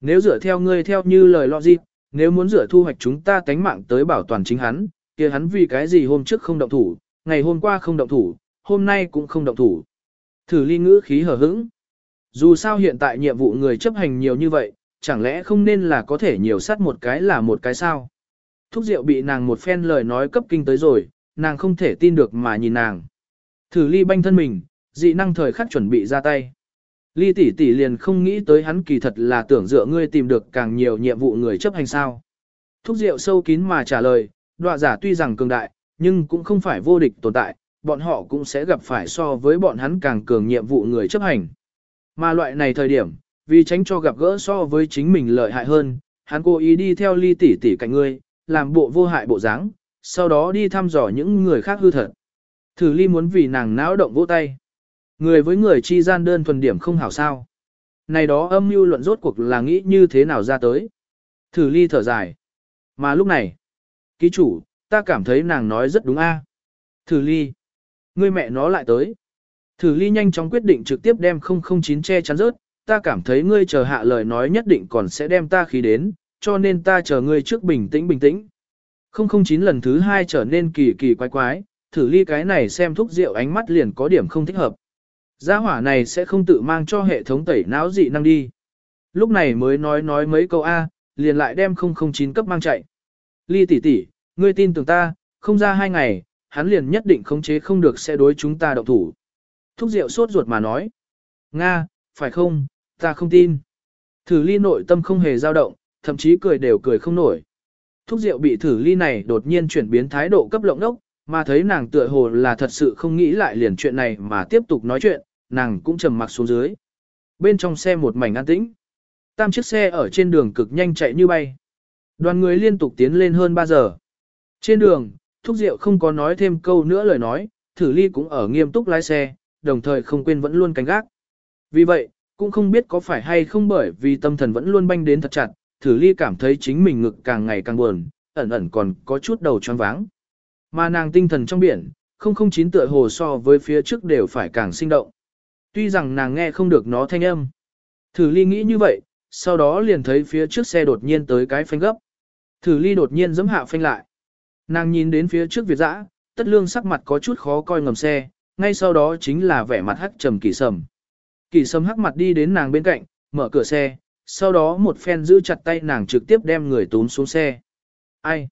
Nếu dựa theo ngươi theo như lời logic, nếu muốn dựa thu hoạch chúng ta tánh mạng tới bảo toàn chính hắn, kia hắn vì cái gì hôm trước không động thủ, ngày hôm qua không động thủ, hôm nay cũng không động thủ. Thử ly ngữ khí hở hững. Dù sao hiện tại nhiệm vụ người chấp hành nhiều như vậy, chẳng lẽ không nên là có thể nhiều sát một cái là một cái sao? Thúc rượu bị nàng một phen lời nói cấp kinh tới rồi, nàng không thể tin được mà nhìn nàng. Thử ly banh thân mình, dị năng thời khắc chuẩn bị ra tay. Ly tỷ tỷ liền không nghĩ tới hắn kỳ thật là tưởng dựa ngươi tìm được càng nhiều nhiệm vụ người chấp hành sao. Thúc rượu sâu kín mà trả lời, đọa giả tuy rằng cường đại, nhưng cũng không phải vô địch tồn tại, bọn họ cũng sẽ gặp phải so với bọn hắn càng cường nhiệm vụ người chấp hành. Mà loại này thời điểm, vì tránh cho gặp gỡ so với chính mình lợi hại hơn, hắn cố ý đi theo ly tỷ tỷ cạnh ngươi, làm bộ vô hại bộ dáng, sau đó đi thăm dò những người khác hư thật. Thử ly muốn vì nàng náo động vỗ tay. Người với người chi gian đơn thuần điểm không hảo sao. Này đó âm mưu luận rốt cuộc là nghĩ như thế nào ra tới. Thử ly thở dài. Mà lúc này, ký chủ, ta cảm thấy nàng nói rất đúng a. Thử ly. Người mẹ nó lại tới. Thử ly nhanh chóng quyết định trực tiếp đem 009 che chắn rớt, ta cảm thấy ngươi chờ hạ lời nói nhất định còn sẽ đem ta khí đến, cho nên ta chờ ngươi trước bình tĩnh bình tĩnh. 009 lần thứ hai trở nên kỳ kỳ quái quái, thử ly cái này xem thuốc rượu ánh mắt liền có điểm không thích hợp. Gia hỏa này sẽ không tự mang cho hệ thống tẩy não dị năng đi. Lúc này mới nói nói mấy câu A, liền lại đem 009 cấp mang chạy. Ly tỷ tỷ, ngươi tin tưởng ta, không ra hai ngày, hắn liền nhất định khống chế không được sẽ đối chúng ta động thủ. Thúc rượu sốt ruột mà nói. Nga, phải không, ta không tin. Thử ly nội tâm không hề dao động, thậm chí cười đều cười không nổi. Thúc rượu bị thử ly này đột nhiên chuyển biến thái độ cấp lộng đốc, mà thấy nàng tựa hồ là thật sự không nghĩ lại liền chuyện này mà tiếp tục nói chuyện, nàng cũng trầm mặc xuống dưới. Bên trong xe một mảnh an tĩnh. Tam chiếc xe ở trên đường cực nhanh chạy như bay. Đoàn người liên tục tiến lên hơn 3 giờ. Trên đường, Thúc Diệu không có nói thêm câu nữa lời nói, thử ly cũng ở nghiêm túc lái xe, đồng thời không quên vẫn luôn canh gác. Vì vậy, cũng không biết có phải hay không bởi vì tâm thần vẫn luôn banh đến thật chặt, thử ly cảm thấy chính mình ngực càng ngày càng buồn, ẩn ẩn còn có chút đầu choáng váng. Mà nàng tinh thần trong biển, không không chín tựa hồ so với phía trước đều phải càng sinh động. Tuy rằng nàng nghe không được nó thanh âm. Thử ly nghĩ như vậy, sau đó liền thấy phía trước xe đột nhiên tới cái phanh gấp. Thử ly đột nhiên giẫm hạ phanh lại. Nàng nhìn đến phía trước Việt dã, tất lương sắc mặt có chút khó coi ngầm xe, ngay sau đó chính là vẻ mặt hắc trầm kỳ sầm. Kỳ sầm hắc mặt đi đến nàng bên cạnh, mở cửa xe, sau đó một phen giữ chặt tay nàng trực tiếp đem người tốn xuống xe. Ai?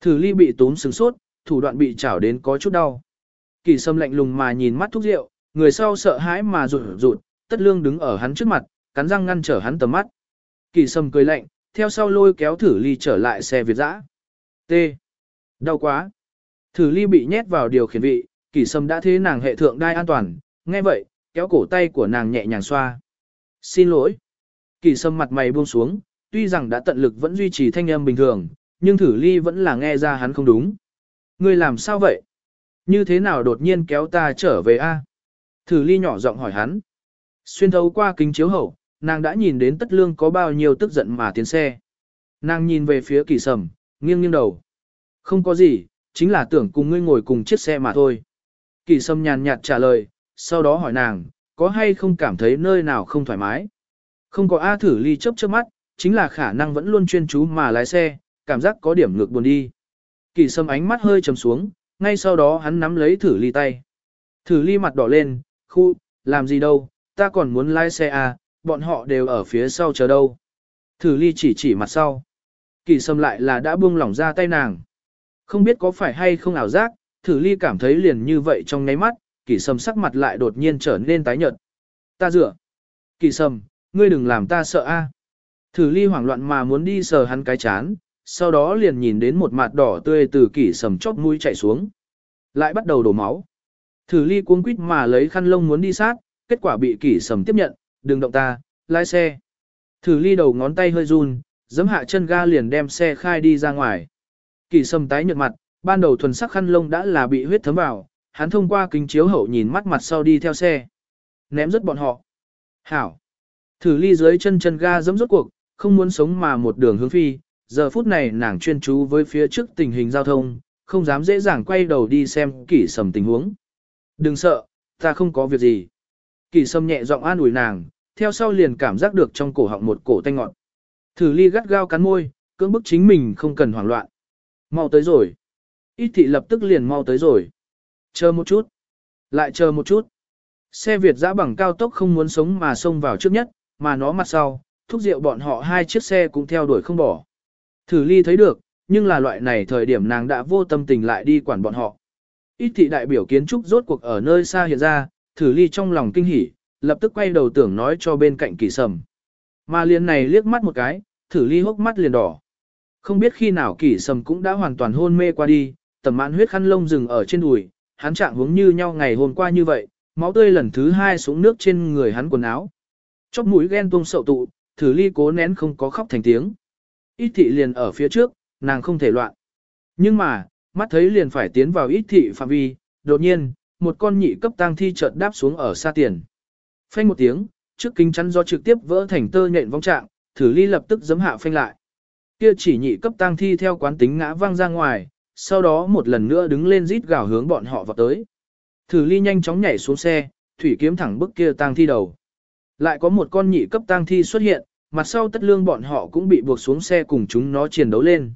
Thử ly bị tốn sừng sốt, thủ đoạn bị chảo đến có chút đau. Kỳ sâm lạnh lùng mà nhìn mắt thúc rượu, người sau sợ hãi mà rụt rụt, tất lương đứng ở hắn trước mặt, cắn răng ngăn trở hắn tầm mắt. Kỳ sâm cười lạnh, theo sau lôi kéo thử ly trở lại xe Việt dã. T. Đau quá. Thử ly bị nhét vào điều khiển vị, kỳ sâm đã thế nàng hệ thượng đai an toàn, nghe vậy, kéo cổ tay của nàng nhẹ nhàng xoa. Xin lỗi. Kỳ sâm mặt mày buông xuống, tuy rằng đã tận lực vẫn duy trì thanh âm bình thường, nhưng thử ly vẫn là nghe ra hắn không đúng. Ngươi làm sao vậy? Như thế nào đột nhiên kéo ta trở về a? Thử ly nhỏ giọng hỏi hắn. Xuyên thấu qua kính chiếu hậu, nàng đã nhìn đến tất lương có bao nhiêu tức giận mà tiến xe. Nàng nhìn về phía kỳ sầm, nghiêng nghiêng đầu. Không có gì, chính là tưởng cùng ngươi ngồi cùng chiếc xe mà thôi. Kỳ sầm nhàn nhạt trả lời, sau đó hỏi nàng, có hay không cảm thấy nơi nào không thoải mái. Không có A thử ly chớp chớp mắt, chính là khả năng vẫn luôn chuyên chú mà lái xe, cảm giác có điểm ngược buồn đi. Kỳ sâm ánh mắt hơi trầm xuống, ngay sau đó hắn nắm lấy thử ly tay. Thử ly mặt đỏ lên, khu, làm gì đâu, ta còn muốn lái xe à, bọn họ đều ở phía sau chờ đâu. Thử ly chỉ chỉ mặt sau. Kỳ sâm lại là đã buông lỏng ra tay nàng. Không biết có phải hay không ảo giác, thử ly cảm thấy liền như vậy trong ngáy mắt, kỳ sâm sắc mặt lại đột nhiên trở nên tái nhợt. Ta dựa. Kỳ sâm, ngươi đừng làm ta sợ a. Thử ly hoảng loạn mà muốn đi sờ hắn cái chán, sau đó liền nhìn đến một mặt đỏ tươi từ kỳ sầm chóp mũi chảy xuống. Lại bắt đầu đổ máu. Thử ly cuống quýt mà lấy khăn lông muốn đi sát, kết quả bị kỷ sầm tiếp nhận, đừng động ta, lái xe. Thử ly đầu ngón tay hơi run, giấm hạ chân ga liền đem xe khai đi ra ngoài. Kỷ sầm tái nhợt mặt, ban đầu thuần sắc khăn lông đã là bị huyết thấm vào, hắn thông qua kính chiếu hậu nhìn mắt mặt sau đi theo xe. Ném rất bọn họ. Hảo. Thử ly dưới chân chân ga giấm rốt cuộc, không muốn sống mà một đường hướng phi, giờ phút này nàng chuyên chú với phía trước tình hình giao thông, không dám dễ dàng quay đầu đi xem kỷ sầm tình huống. Đừng sợ, ta không có việc gì. Kỳ sâm nhẹ giọng an ủi nàng, theo sau liền cảm giác được trong cổ họng một cổ tanh ngọt. Thử ly gắt gao cắn môi, cưỡng bức chính mình không cần hoảng loạn. Mau tới rồi. Ít thị lập tức liền mau tới rồi. Chờ một chút. Lại chờ một chút. Xe Việt dã bằng cao tốc không muốn sống mà xông vào trước nhất, mà nó mặt sau, thúc rượu bọn họ hai chiếc xe cũng theo đuổi không bỏ. Thử ly thấy được, nhưng là loại này thời điểm nàng đã vô tâm tình lại đi quản bọn họ. Ít thị đại biểu kiến trúc rốt cuộc ở nơi xa hiện ra, thử ly trong lòng kinh hỉ, lập tức quay đầu tưởng nói cho bên cạnh kỳ sầm. Mà liền này liếc mắt một cái, thử ly hốc mắt liền đỏ. Không biết khi nào kỳ sầm cũng đã hoàn toàn hôn mê qua đi, tầm mãn huyết khăn lông rừng ở trên đùi, hắn trạng hướng như nhau ngày hôm qua như vậy, máu tươi lần thứ hai xuống nước trên người hắn quần áo. Chóc mũi ghen tuông sậu tụ, thử ly cố nén không có khóc thành tiếng. Ít thị liền ở phía trước, nàng không thể loạn. Nhưng mà, mắt thấy liền phải tiến vào ít thị phạm vi, đột nhiên, một con nhị cấp tang thi chợt đáp xuống ở xa tiền. Phanh một tiếng, trước kính chắn do trực tiếp vỡ thành tơ nhện vong trạng, thử ly lập tức giấm hạ phanh lại. Kia chỉ nhị cấp tang thi theo quán tính ngã văng ra ngoài, sau đó một lần nữa đứng lên rít gào hướng bọn họ vào tới. Thử ly nhanh chóng nhảy xuống xe, thủy kiếm thẳng bức kia tang thi đầu. Lại có một con nhị cấp tang thi xuất hiện, mặt sau tất lương bọn họ cũng bị buộc xuống xe cùng chúng nó chiến đấu lên.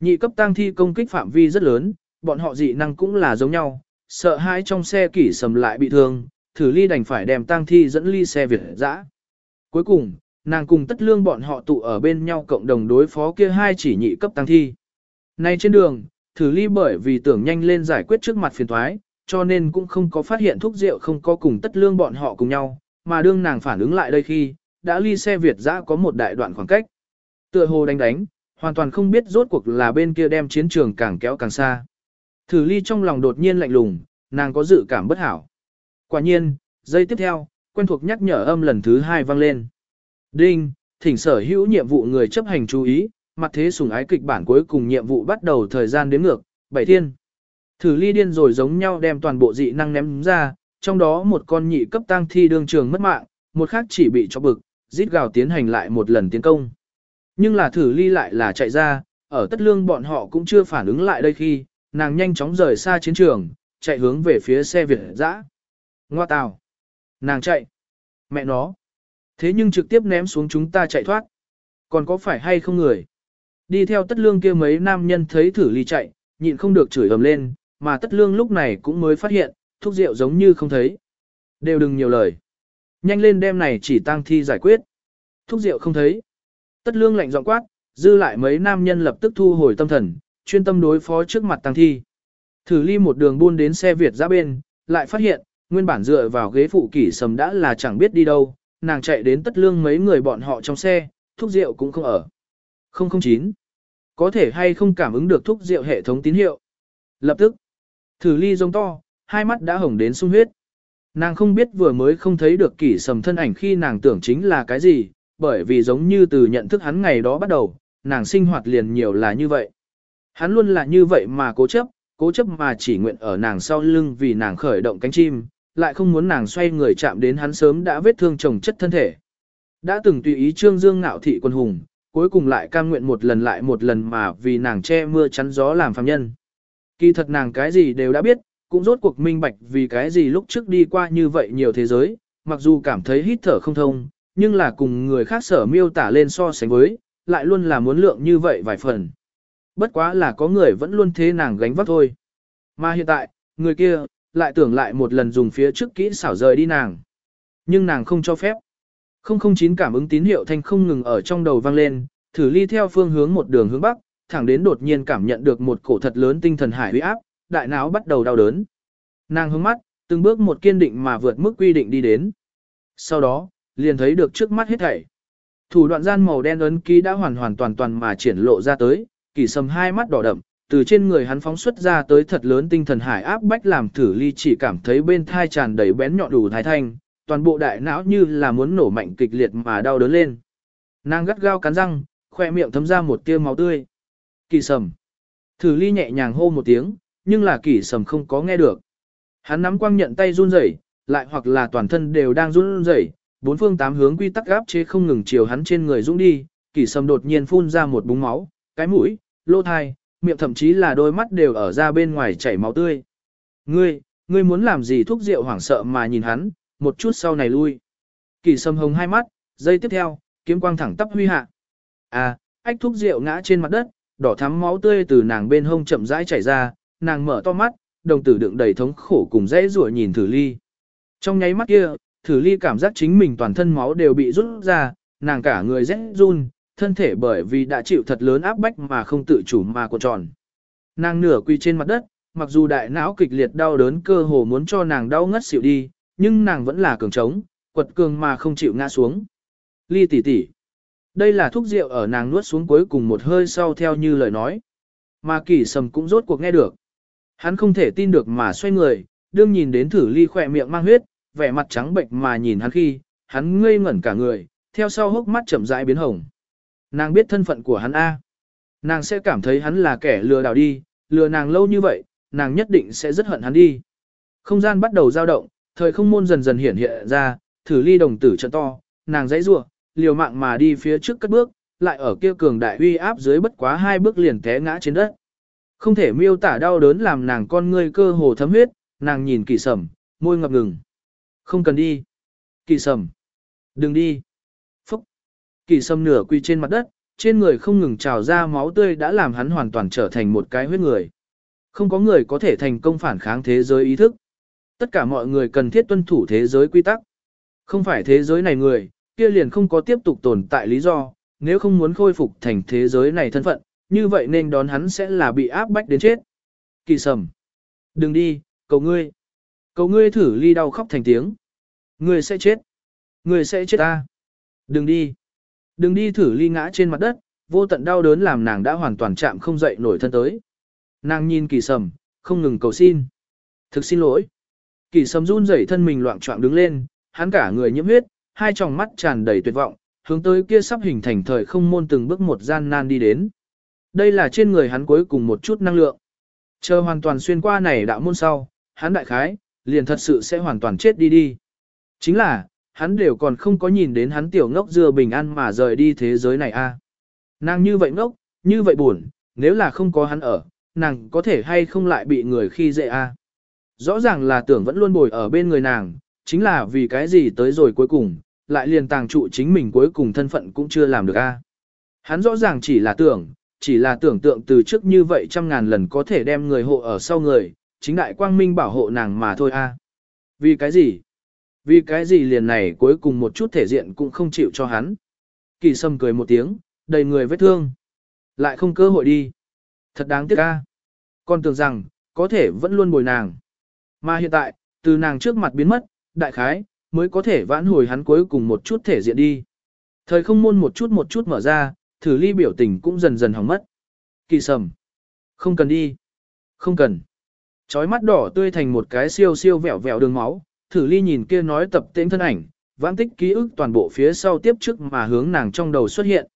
Nhị cấp tang thi công kích phạm vi rất lớn, bọn họ dị năng cũng là giống nhau, sợ hãi trong xe kỷ sầm lại bị thương, thử ly đành phải đem tang thi dẫn ly xe Việt dã. Cuối cùng, nàng cùng tất lương bọn họ tụ ở bên nhau cộng đồng đối phó kia hai chỉ nhị cấp tang thi. Nay trên đường, thử ly bởi vì tưởng nhanh lên giải quyết trước mặt phiền thoái, cho nên cũng không có phát hiện thuốc rượu không có cùng tất lương bọn họ cùng nhau, mà đương nàng phản ứng lại đây khi, đã ly xe Việt dã có một đại đoạn khoảng cách. Tựa hồ đánh đánh, hoàn toàn không biết rốt cuộc là bên kia đem chiến trường càng kéo càng xa. Thử ly trong lòng đột nhiên lạnh lùng, nàng có dự cảm bất hảo. Quả nhiên, giây tiếp theo, quen thuộc nhắc nhở âm lần thứ hai vang lên. Đinh, thỉnh sở hữu nhiệm vụ người chấp hành chú ý, mặt thế sùng ái kịch bản cuối cùng nhiệm vụ bắt đầu thời gian đếm ngược, bảy thiên. Thử ly điên rồi giống nhau đem toàn bộ dị năng ném ra, trong đó một con nhị cấp tăng thi đương trường mất mạng, một khác chỉ bị cho bực, giết gào tiến hành lại một lần tiến công. Nhưng là thử ly lại là chạy ra, ở tất lương bọn họ cũng chưa phản ứng lại đây khi, nàng nhanh chóng rời xa chiến trường, chạy hướng về phía xe Việt dã. Ngoa tào. Nàng chạy. Mẹ nó. Thế nhưng trực tiếp ném xuống chúng ta chạy thoát. Còn có phải hay không người? Đi theo tất lương kia mấy nam nhân thấy thử ly chạy, nhịn không được chửi ầm lên, mà tất lương lúc này cũng mới phát hiện, thuốc rượu giống như không thấy. Đều đừng nhiều lời. Nhanh lên đem này chỉ tăng thi giải quyết. Thuốc rượu không thấy. Tất lương lạnh giọng quát, dư lại mấy nam nhân lập tức thu hồi tâm thần, chuyên tâm đối phó trước mặt tăng thi. Thử ly một đường buôn đến xe Việt ra bên, lại phát hiện, nguyên bản dựa vào ghế phụ kỷ sầm đã là chẳng biết đi đâu, nàng chạy đến tất lương mấy người bọn họ trong xe, thuốc rượu cũng không ở. 009. Có thể hay không cảm ứng được thuốc rượu hệ thống tín hiệu. Lập tức, thử ly rông to, hai mắt đã hồng đến sung huyết. Nàng không biết vừa mới không thấy được kỷ sầm thân ảnh khi nàng tưởng chính là cái gì, bởi vì giống như từ nhận thức hắn ngày đó bắt đầu, nàng sinh hoạt liền nhiều là như vậy. Hắn luôn là như vậy mà cố chấp, cố chấp mà chỉ nguyện ở nàng sau lưng vì nàng khởi động cánh chim, lại không muốn nàng xoay người chạm đến hắn sớm đã vết thương chồng chất thân thể. Đã từng tùy ý trương dương ngạo thị quân hùng, cuối cùng lại cam nguyện một lần lại một lần mà vì nàng che mưa chắn gió làm phàm nhân. Kỳ thật nàng cái gì đều đã biết, cũng rốt cuộc minh bạch vì cái gì lúc trước đi qua như vậy nhiều thế giới, mặc dù cảm thấy hít thở không thông, nhưng là cùng người khác sở miêu tả lên so sánh với, lại luôn là muốn lượng như vậy vài phần. Bất quá là có người vẫn luôn thế nàng gánh vác thôi. Mà hiện tại, người kia, lại tưởng lại một lần dùng phía trước kỹ xảo rời đi nàng. Nhưng nàng không cho phép. 009 cảm ứng tín hiệu thanh không ngừng ở trong đầu vang lên, thử ly theo phương hướng một đường hướng bắc, thẳng đến đột nhiên cảm nhận được một cổ thật lớn tinh thần hải uy áp, đại não bắt đầu đau đớn. Nàng hướng mắt, từng bước một kiên định mà vượt mức quy định đi đến. Sau đó, liền thấy được trước mắt hết thảy. Thủ đoạn gian màu đen ấn ký đã hoàn hoàn toàn toàn mà triển lộ ra tới, kỳ sầm hai mắt đỏ đậm, từ trên người hắn phóng xuất ra tới thật lớn tinh thần hải áp bách làm thử ly chỉ cảm thấy bên thai tràn đầy bén nhọn đủ thái thanh, toàn bộ đại não như là muốn nổ mạnh kịch liệt mà đau đớn lên. Nàng gắt gao cắn răng, khoe miệng thấm ra một tia máu tươi. Kỳ sầm. Thử ly nhẹ nhàng hô một tiếng, nhưng là kỳ sầm không có nghe được. Hắn nắm quang nhận tay run rẩy, lại hoặc là toàn thân đều đang run rẩy, bốn phương tám hướng quy tắc gáp chế không ngừng chiều hắn trên người dũng đi, kỳ sầm đột nhiên phun ra một búng máu, cái mũi, lỗ thai, miệng thậm chí là đôi mắt đều ở ra bên ngoài chảy máu tươi. Ngươi, ngươi muốn làm gì thuốc rượu hoảng sợ mà nhìn hắn, một chút sau này lui. Kỳ sầm hồng hai mắt, giây tiếp theo, kiếm quang thẳng tắp huy hạ. À, ách thuốc rượu ngã trên mặt đất, đỏ thắm máu tươi từ nàng bên hông chậm rãi chảy ra, nàng mở to mắt, đồng tử đựng đầy thống khổ cùng dễ rủa nhìn thử ly. Trong nháy mắt kia, thử ly cảm giác chính mình toàn thân máu đều bị rút ra, nàng cả người rét run, thân thể bởi vì đã chịu thật lớn áp bách mà không tự chủ mà cuộn tròn. Nàng nửa quỳ trên mặt đất, mặc dù đại não kịch liệt đau đớn cơ hồ muốn cho nàng đau ngất xỉu đi, nhưng nàng vẫn là cường trống, quật cường mà không chịu ngã xuống. Ly tỷ tỷ. Đây là thuốc rượu ở nàng nuốt xuống cuối cùng một hơi sau theo như lời nói. Mà kỳ sầm cũng rốt cuộc nghe được. Hắn không thể tin được mà xoay người, đương nhìn đến thử ly khỏe miệng mang huyết, vẻ mặt trắng bệnh mà nhìn hắn khi, hắn ngây ngẩn cả người, theo sau hốc mắt chậm rãi biến hồng. Nàng biết thân phận của hắn A. Nàng sẽ cảm thấy hắn là kẻ lừa đảo đi, lừa nàng lâu như vậy, nàng nhất định sẽ rất hận hắn đi. Không gian bắt đầu dao động, thời không môn dần dần hiện hiện ra, thử ly đồng tử trận to, nàng dãy rủa, liều mạng mà đi phía trước cất bước, lại ở kia cường đại uy áp dưới bất quá hai bước liền té ngã trên đất. Không thể miêu tả đau đớn làm nàng con ngươi cơ hồ thấm huyết, nàng nhìn kỳ sầm, môi ngập ngừng. Không cần đi. Kỳ sầm. Đừng đi. Phúc. Kỳ sầm nửa quỳ trên mặt đất, trên người không ngừng trào ra máu tươi đã làm hắn hoàn toàn trở thành một cái huyết người. Không có người có thể thành công phản kháng thế giới ý thức. Tất cả mọi người cần thiết tuân thủ thế giới quy tắc. Không phải thế giới này người, kia liền không có tiếp tục tồn tại lý do, nếu không muốn khôi phục thành thế giới này thân phận, như vậy nên đón hắn sẽ là bị áp bách đến chết. Kỳ sầm. Đừng đi, cầu ngươi. Cầu ngươi thử ly đau khóc thành tiếng. Ngươi sẽ chết. Ngươi sẽ chết ta. Đừng đi. Đừng đi thử ly ngã trên mặt đất, vô tận đau đớn làm nàng đã hoàn toàn chạm không dậy nổi thân tới. Nàng nhìn kỳ sầm, không ngừng cầu xin. Thực xin lỗi. Kỳ sầm run rẩy thân mình loạn trọng đứng lên, hắn cả người nhiễm huyết, hai tròng mắt tràn đầy tuyệt vọng, hướng tới kia sắp hình thành thời không môn từng bước một gian nan đi đến. Đây là trên người hắn cuối cùng một chút năng lượng. Chờ hoàn toàn xuyên qua này đạo môn sau, hắn đại khái, liền thật sự sẽ hoàn toàn chết đi đi. Chính là, hắn đều còn không có nhìn đến hắn tiểu ngốc dưa bình an mà rời đi thế giới này a. Nàng như vậy ngốc, như vậy buồn, nếu là không có hắn ở, nàng có thể hay không lại bị người khi dễ a. Rõ ràng là tưởng vẫn luôn bồi ở bên người nàng, chính là vì cái gì tới rồi cuối cùng, lại liền tàng trụ chính mình cuối cùng thân phận cũng chưa làm được a. Hắn rõ ràng chỉ là tưởng, chỉ là tưởng tượng từ trước như vậy trăm ngàn lần có thể đem người hộ ở sau người, chính đại quang minh bảo hộ nàng mà thôi a. Vì cái gì? Vì cái gì liền này cuối cùng một chút thể diện cũng không chịu cho hắn. Kỳ sâm cười một tiếng, đầy người vết thương. Lại không cơ hội đi. Thật đáng tiếc a. Con tưởng rằng, có thể vẫn luôn bồi nàng. Mà hiện tại, từ nàng trước mặt biến mất, đại khái, mới có thể vãn hồi hắn cuối cùng một chút thể diện đi. Thời không môn một chút một chút mở ra, thử ly biểu tình cũng dần dần hỏng mất. Kỳ sầm. Không cần đi. Không cần. Chói mắt đỏ tươi thành một cái siêu siêu vẹo vẹo đường máu, thử ly nhìn kia nói tập tên thân ảnh, vãng tích ký ức toàn bộ phía sau tiếp trước mà hướng nàng trong đầu xuất hiện.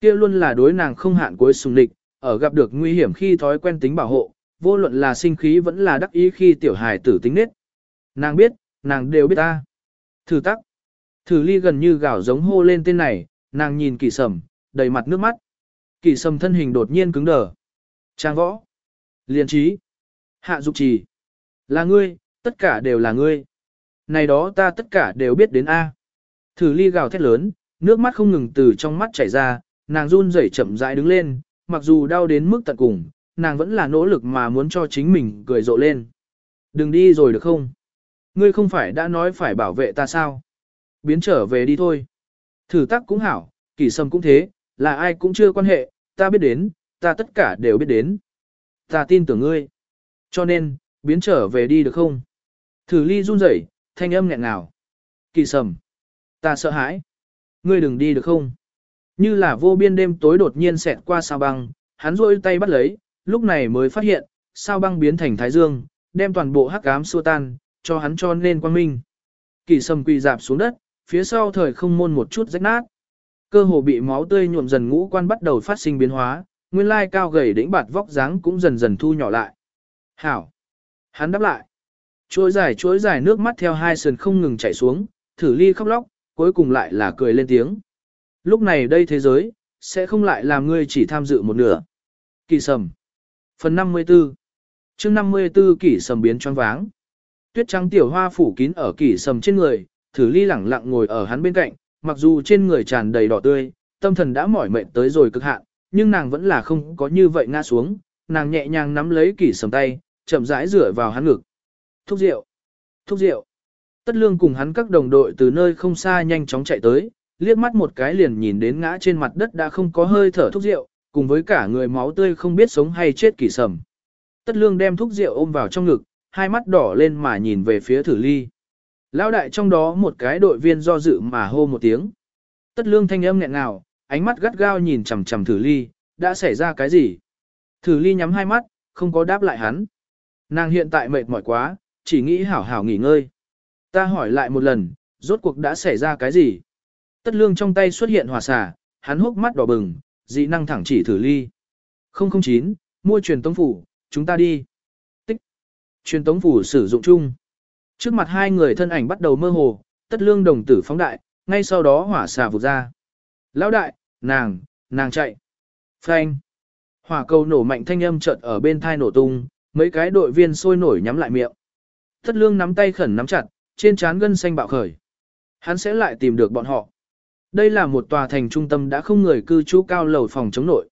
Kia luôn là đối nàng không hạn cuối sùng địch, ở gặp được nguy hiểm khi thói quen tính bảo hộ, vô luận là sinh khí vẫn là đắc ý khi tiểu hài tử tính nết. Nàng biết, nàng đều biết ta. Thử tắc. Thử ly gần như gạo giống hô lên tên này, nàng nhìn kỳ sầm, đầy mặt nước mắt. Kỳ sầm thân hình đột nhiên cứng đờ. Trang võ. Liên trí. Hạ dục trì. Là ngươi, tất cả đều là ngươi. Này đó ta tất cả đều biết đến A. Thử ly gào thét lớn, nước mắt không ngừng từ trong mắt chảy ra, nàng run rẩy chậm rãi đứng lên, mặc dù đau đến mức tận cùng, nàng vẫn là nỗ lực mà muốn cho chính mình cười rộ lên. Đừng đi rồi được không? Ngươi không phải đã nói phải bảo vệ ta sao? Biến trở về đi thôi. Thử tắc cũng hảo, kỳ sâm cũng thế, là ai cũng chưa quan hệ, ta biết đến, ta tất cả đều biết đến. Ta tin tưởng ngươi. Cho nên, biến trở về đi được không? Thử ly run rẩy, thanh âm nghẹn ngào. Kỳ sầm. Ta sợ hãi. Ngươi đừng đi được không? Như là vô biên đêm tối đột nhiên xẹt qua sao băng, hắn rôi tay bắt lấy, lúc này mới phát hiện, sao băng biến thành thái dương, đem toàn bộ hắc ám xua tan, cho hắn cho nên quang minh. Kỳ sầm quỳ dạp xuống đất, phía sau thời không môn một chút rách nát. Cơ hồ bị máu tươi nhuộm dần ngũ quan bắt đầu phát sinh biến hóa, nguyên lai cao gầy đỉnh bạt vóc dáng cũng dần dần thu nhỏ lại. Hảo. Hắn đáp lại. Chuỗi dài chuỗi dài nước mắt theo hai sườn không ngừng chảy xuống, thử ly khóc lóc, cuối cùng lại là cười lên tiếng. Lúc này đây thế giới, sẽ không lại làm ngươi chỉ tham dự một nửa. Kỳ sầm. Phần 54 chương 54 kỷ sầm biến choáng váng. Tuyết trắng tiểu hoa phủ kín ở kỷ sầm trên người, thử ly lẳng lặng ngồi ở hắn bên cạnh, mặc dù trên người tràn đầy đỏ tươi, tâm thần đã mỏi mệt tới rồi cực hạn, nhưng nàng vẫn là không có như vậy ngã xuống, nàng nhẹ nhàng nắm lấy kỷ sầm tay, chậm rãi rửa vào hắn ngực. Thúc rượu, thúc rượu. Tất lương cùng hắn các đồng đội từ nơi không xa nhanh chóng chạy tới, liếc mắt một cái liền nhìn đến ngã trên mặt đất đã không có hơi thở thúc rượu, cùng với cả người máu tươi không biết sống hay chết kỳ sầm. Tất lương đem thúc rượu ôm vào trong ngực, hai mắt đỏ lên mà nhìn về phía thử ly. Lao đại trong đó một cái đội viên do dự mà hô một tiếng. Tất lương thanh âm nghẹn ngào, ánh mắt gắt gao nhìn chằm chằm thử ly, đã xảy ra cái gì? Thử ly nhắm hai mắt, không có đáp lại hắn. Nàng hiện tại mệt mỏi quá, chỉ nghĩ hảo hảo nghỉ ngơi. Ta hỏi lại một lần, rốt cuộc đã xảy ra cái gì? Tất lương trong tay xuất hiện hỏa xả, hắn hốc mắt đỏ bừng, dị năng thẳng chỉ thử ly. 009, mua truyền tống phủ, chúng ta đi. Tích. Truyền tống phủ sử dụng chung. Trước mặt hai người thân ảnh bắt đầu mơ hồ, tất lương đồng tử phóng đại, ngay sau đó hỏa xà vụt ra. Lão đại, nàng, nàng chạy. Phanh. Hỏa cầu nổ mạnh thanh âm chợt ở bên thai nổ tung, mấy cái đội viên sôi nổi nhắm lại miệng. thất lương nắm tay khẩn nắm chặt, trên trán gân xanh bạo khởi. Hắn sẽ lại tìm được bọn họ. Đây là một tòa thành trung tâm đã không người cư trú cao lầu phòng chống nội.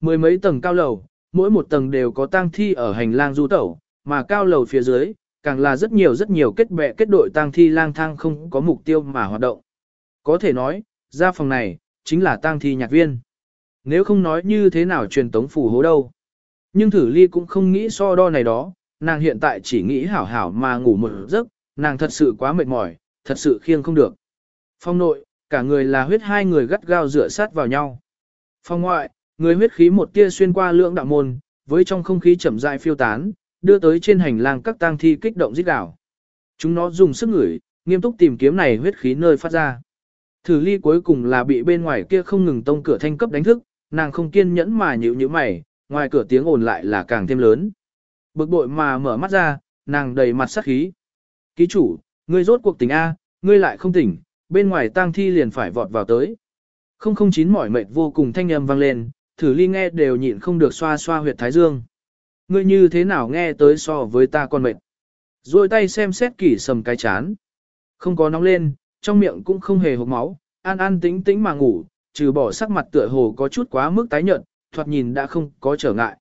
Mười mấy tầng cao lầu, mỗi một tầng đều có tang thi ở hành lang du tẩu, mà cao lầu phía dưới, càng là rất nhiều rất nhiều kết bè kết đội tang thi lang thang không có mục tiêu mà hoạt động. Có thể nói, ra phòng này, chính là tang thi nhạc viên. Nếu không nói như thế nào truyền tống phù hố đâu. Nhưng thử ly cũng không nghĩ so đo này đó, nàng hiện tại chỉ nghĩ hảo hảo mà ngủ một giấc, nàng thật sự quá mệt mỏi, thật sự khiêng không được. Phong nội, cả người là huyết hai người gắt gao rửa sát vào nhau. phong ngoại, người huyết khí một tia xuyên qua lưỡng đạo môn, với trong không khí chậm rãi phiêu tán, đưa tới trên hành lang các tang thi kích động rít đảo Chúng nó dùng sức ngửi, nghiêm túc tìm kiếm này huyết khí nơi phát ra. Thử ly cuối cùng là bị bên ngoài kia không ngừng tông cửa thanh cấp đánh thức, nàng không kiên nhẫn mà nhịu như mày, ngoài cửa tiếng ồn lại là càng thêm lớn. Bực bội mà mở mắt ra, nàng đầy mặt sắc khí. Ký chủ, ngươi rốt cuộc tỉnh A, ngươi lại không tỉnh, bên ngoài tang thi liền phải vọt vào tới. 009 mỏi mệt vô cùng thanh âm vang lên, thử ly nghe đều nhịn không được xoa xoa huyệt thái dương. Ngươi như thế nào nghe tới so với ta con mệt. Rồi tay xem xét kỹ sầm cái chán. Không có nóng lên, trong miệng cũng không hề hộp máu, an an tĩnh tĩnh mà ngủ, trừ bỏ sắc mặt tựa hồ có chút quá mức tái nhợt, thoạt nhìn đã không có trở ngại.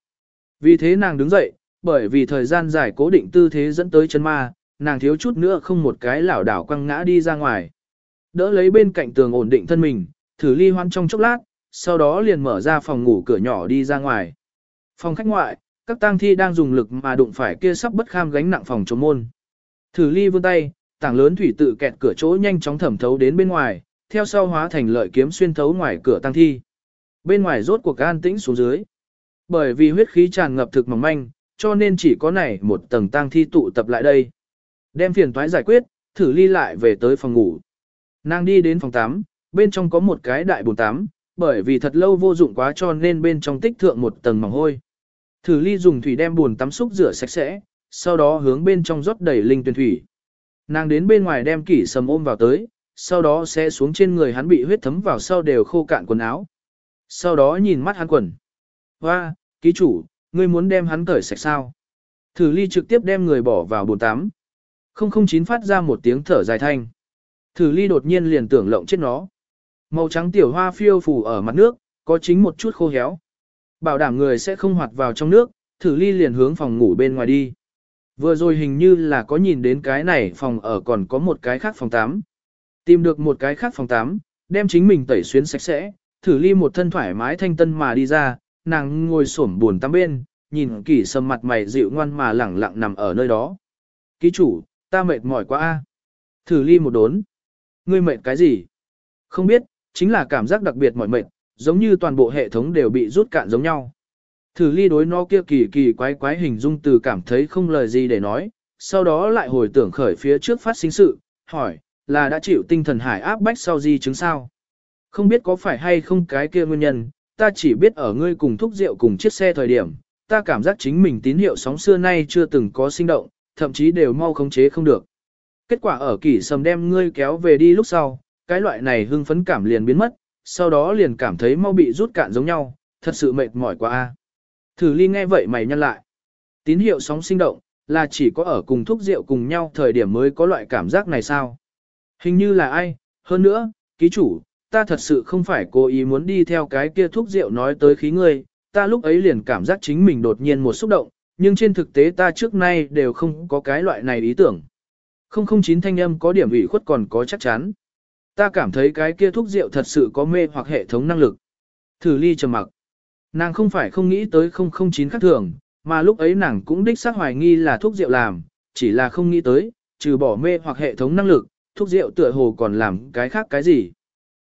Vì thế nàng đứng dậy, bởi vì thời gian dài cố định tư thế dẫn tới chân ma, nàng thiếu chút nữa không một cái lảo đảo quăng ngã đi ra ngoài. Đỡ lấy bên cạnh tường ổn định thân mình, thử ly hoan trong chốc lát, sau đó liền mở ra phòng ngủ cửa nhỏ đi ra ngoài. Phòng khách ngoại, các tang thi đang dùng lực mà đụng phải kia sắp bất kham gánh nặng phòng chống môn. Thử ly vươn tay, tảng lớn thủy tự kẹt cửa chỗ nhanh chóng thẩm thấu đến bên ngoài, theo sau hóa thành lợi kiếm xuyên thấu ngoài cửa tang thi. Bên ngoài rốt cuộc an tĩnh xuống dưới. Bởi vì huyết khí tràn ngập thực mỏng manh, cho nên chỉ có này một tầng tang thi tụ tập lại đây. Đem phiền toái giải quyết, thử ly lại về tới phòng ngủ. Nàng đi đến phòng 8, bên trong có một cái đại bồn tắm, bởi vì thật lâu vô dụng quá cho nên bên trong tích thượng một tầng mỏng hôi. Thử ly dùng thủy đem bồn tắm xúc rửa sạch sẽ, sau đó hướng bên trong rót đầy linh tuyển thủy. Nàng đến bên ngoài đem kỷ sầm ôm vào tới, sau đó sẽ xuống trên người hắn bị huyết thấm vào sau đều khô cạn quần áo. Sau đó nhìn mắt hắn quần. Hoa, ký chủ, ngươi muốn đem hắn cởi sạch sao? Thử ly trực tiếp đem người bỏ vào bồn tắm. 009 phát ra một tiếng thở dài thanh. Thử ly đột nhiên liền tưởng lộng chết nó. Màu trắng tiểu hoa phiêu phù ở mặt nước, có chính một chút khô héo. Bảo đảm người sẽ không hoạt vào trong nước, thử ly liền hướng phòng ngủ bên ngoài đi. Vừa rồi hình như là có nhìn đến cái này phòng ở còn có một cái khác phòng 8. Tìm được một cái khác phòng 8, đem chính mình tẩy xuyến sạch sẽ, thử ly một thân thoải mái thanh tân mà đi ra, nàng ngồi xổm buồn tắm bên, nhìn kỹ sầm mặt mày dịu ngoan mà lẳng lặng nằm ở nơi đó. Ký chủ, ta mệt mỏi quá a. Thử ly một đốn. Ngươi mệt cái gì? Không biết, chính là cảm giác đặc biệt mỏi mệt, giống như toàn bộ hệ thống đều bị rút cạn giống nhau. Thử ly đối nó kia kỳ kỳ quái quái hình dung từ cảm thấy không lời gì để nói, sau đó lại hồi tưởng khởi phía trước phát sinh sự, hỏi, là đã chịu tinh thần hải áp bách sau di chứng sao? Không biết có phải hay không cái kia nguyên nhân, ta chỉ biết ở ngươi cùng thúc rượu cùng chiếc xe thời điểm, ta cảm giác chính mình tín hiệu sóng xưa nay chưa từng có sinh động, thậm chí đều mau khống chế không được. Kết quả ở kỷ sầm đem ngươi kéo về đi lúc sau, cái loại này hưng phấn cảm liền biến mất, sau đó liền cảm thấy mau bị rút cạn giống nhau, thật sự mệt mỏi quá a. Thử ly nghe vậy mày nhăn lại. Tín hiệu sóng sinh động, là chỉ có ở cùng thúc rượu cùng nhau thời điểm mới có loại cảm giác này sao? Hình như là ai, hơn nữa, ký chủ, ta thật sự không phải cố ý muốn đi theo cái kia thuốc rượu nói tới khí ngươi, ta lúc ấy liền cảm giác chính mình đột nhiên một xúc động, nhưng trên thực tế ta trước nay đều không có cái loại này ý tưởng. 009 thanh âm có điểm ủy khuất còn có chắc chắn. Ta cảm thấy cái kia thuốc rượu thật sự có mê hoặc hệ thống năng lực. Thử ly trầm mặc. Nàng không phải không nghĩ tới 009 khác thường, mà lúc ấy nàng cũng đích xác hoài nghi là thuốc rượu làm, chỉ là không nghĩ tới, trừ bỏ mê hoặc hệ thống năng lực, thuốc rượu tựa hồ còn làm cái khác cái gì.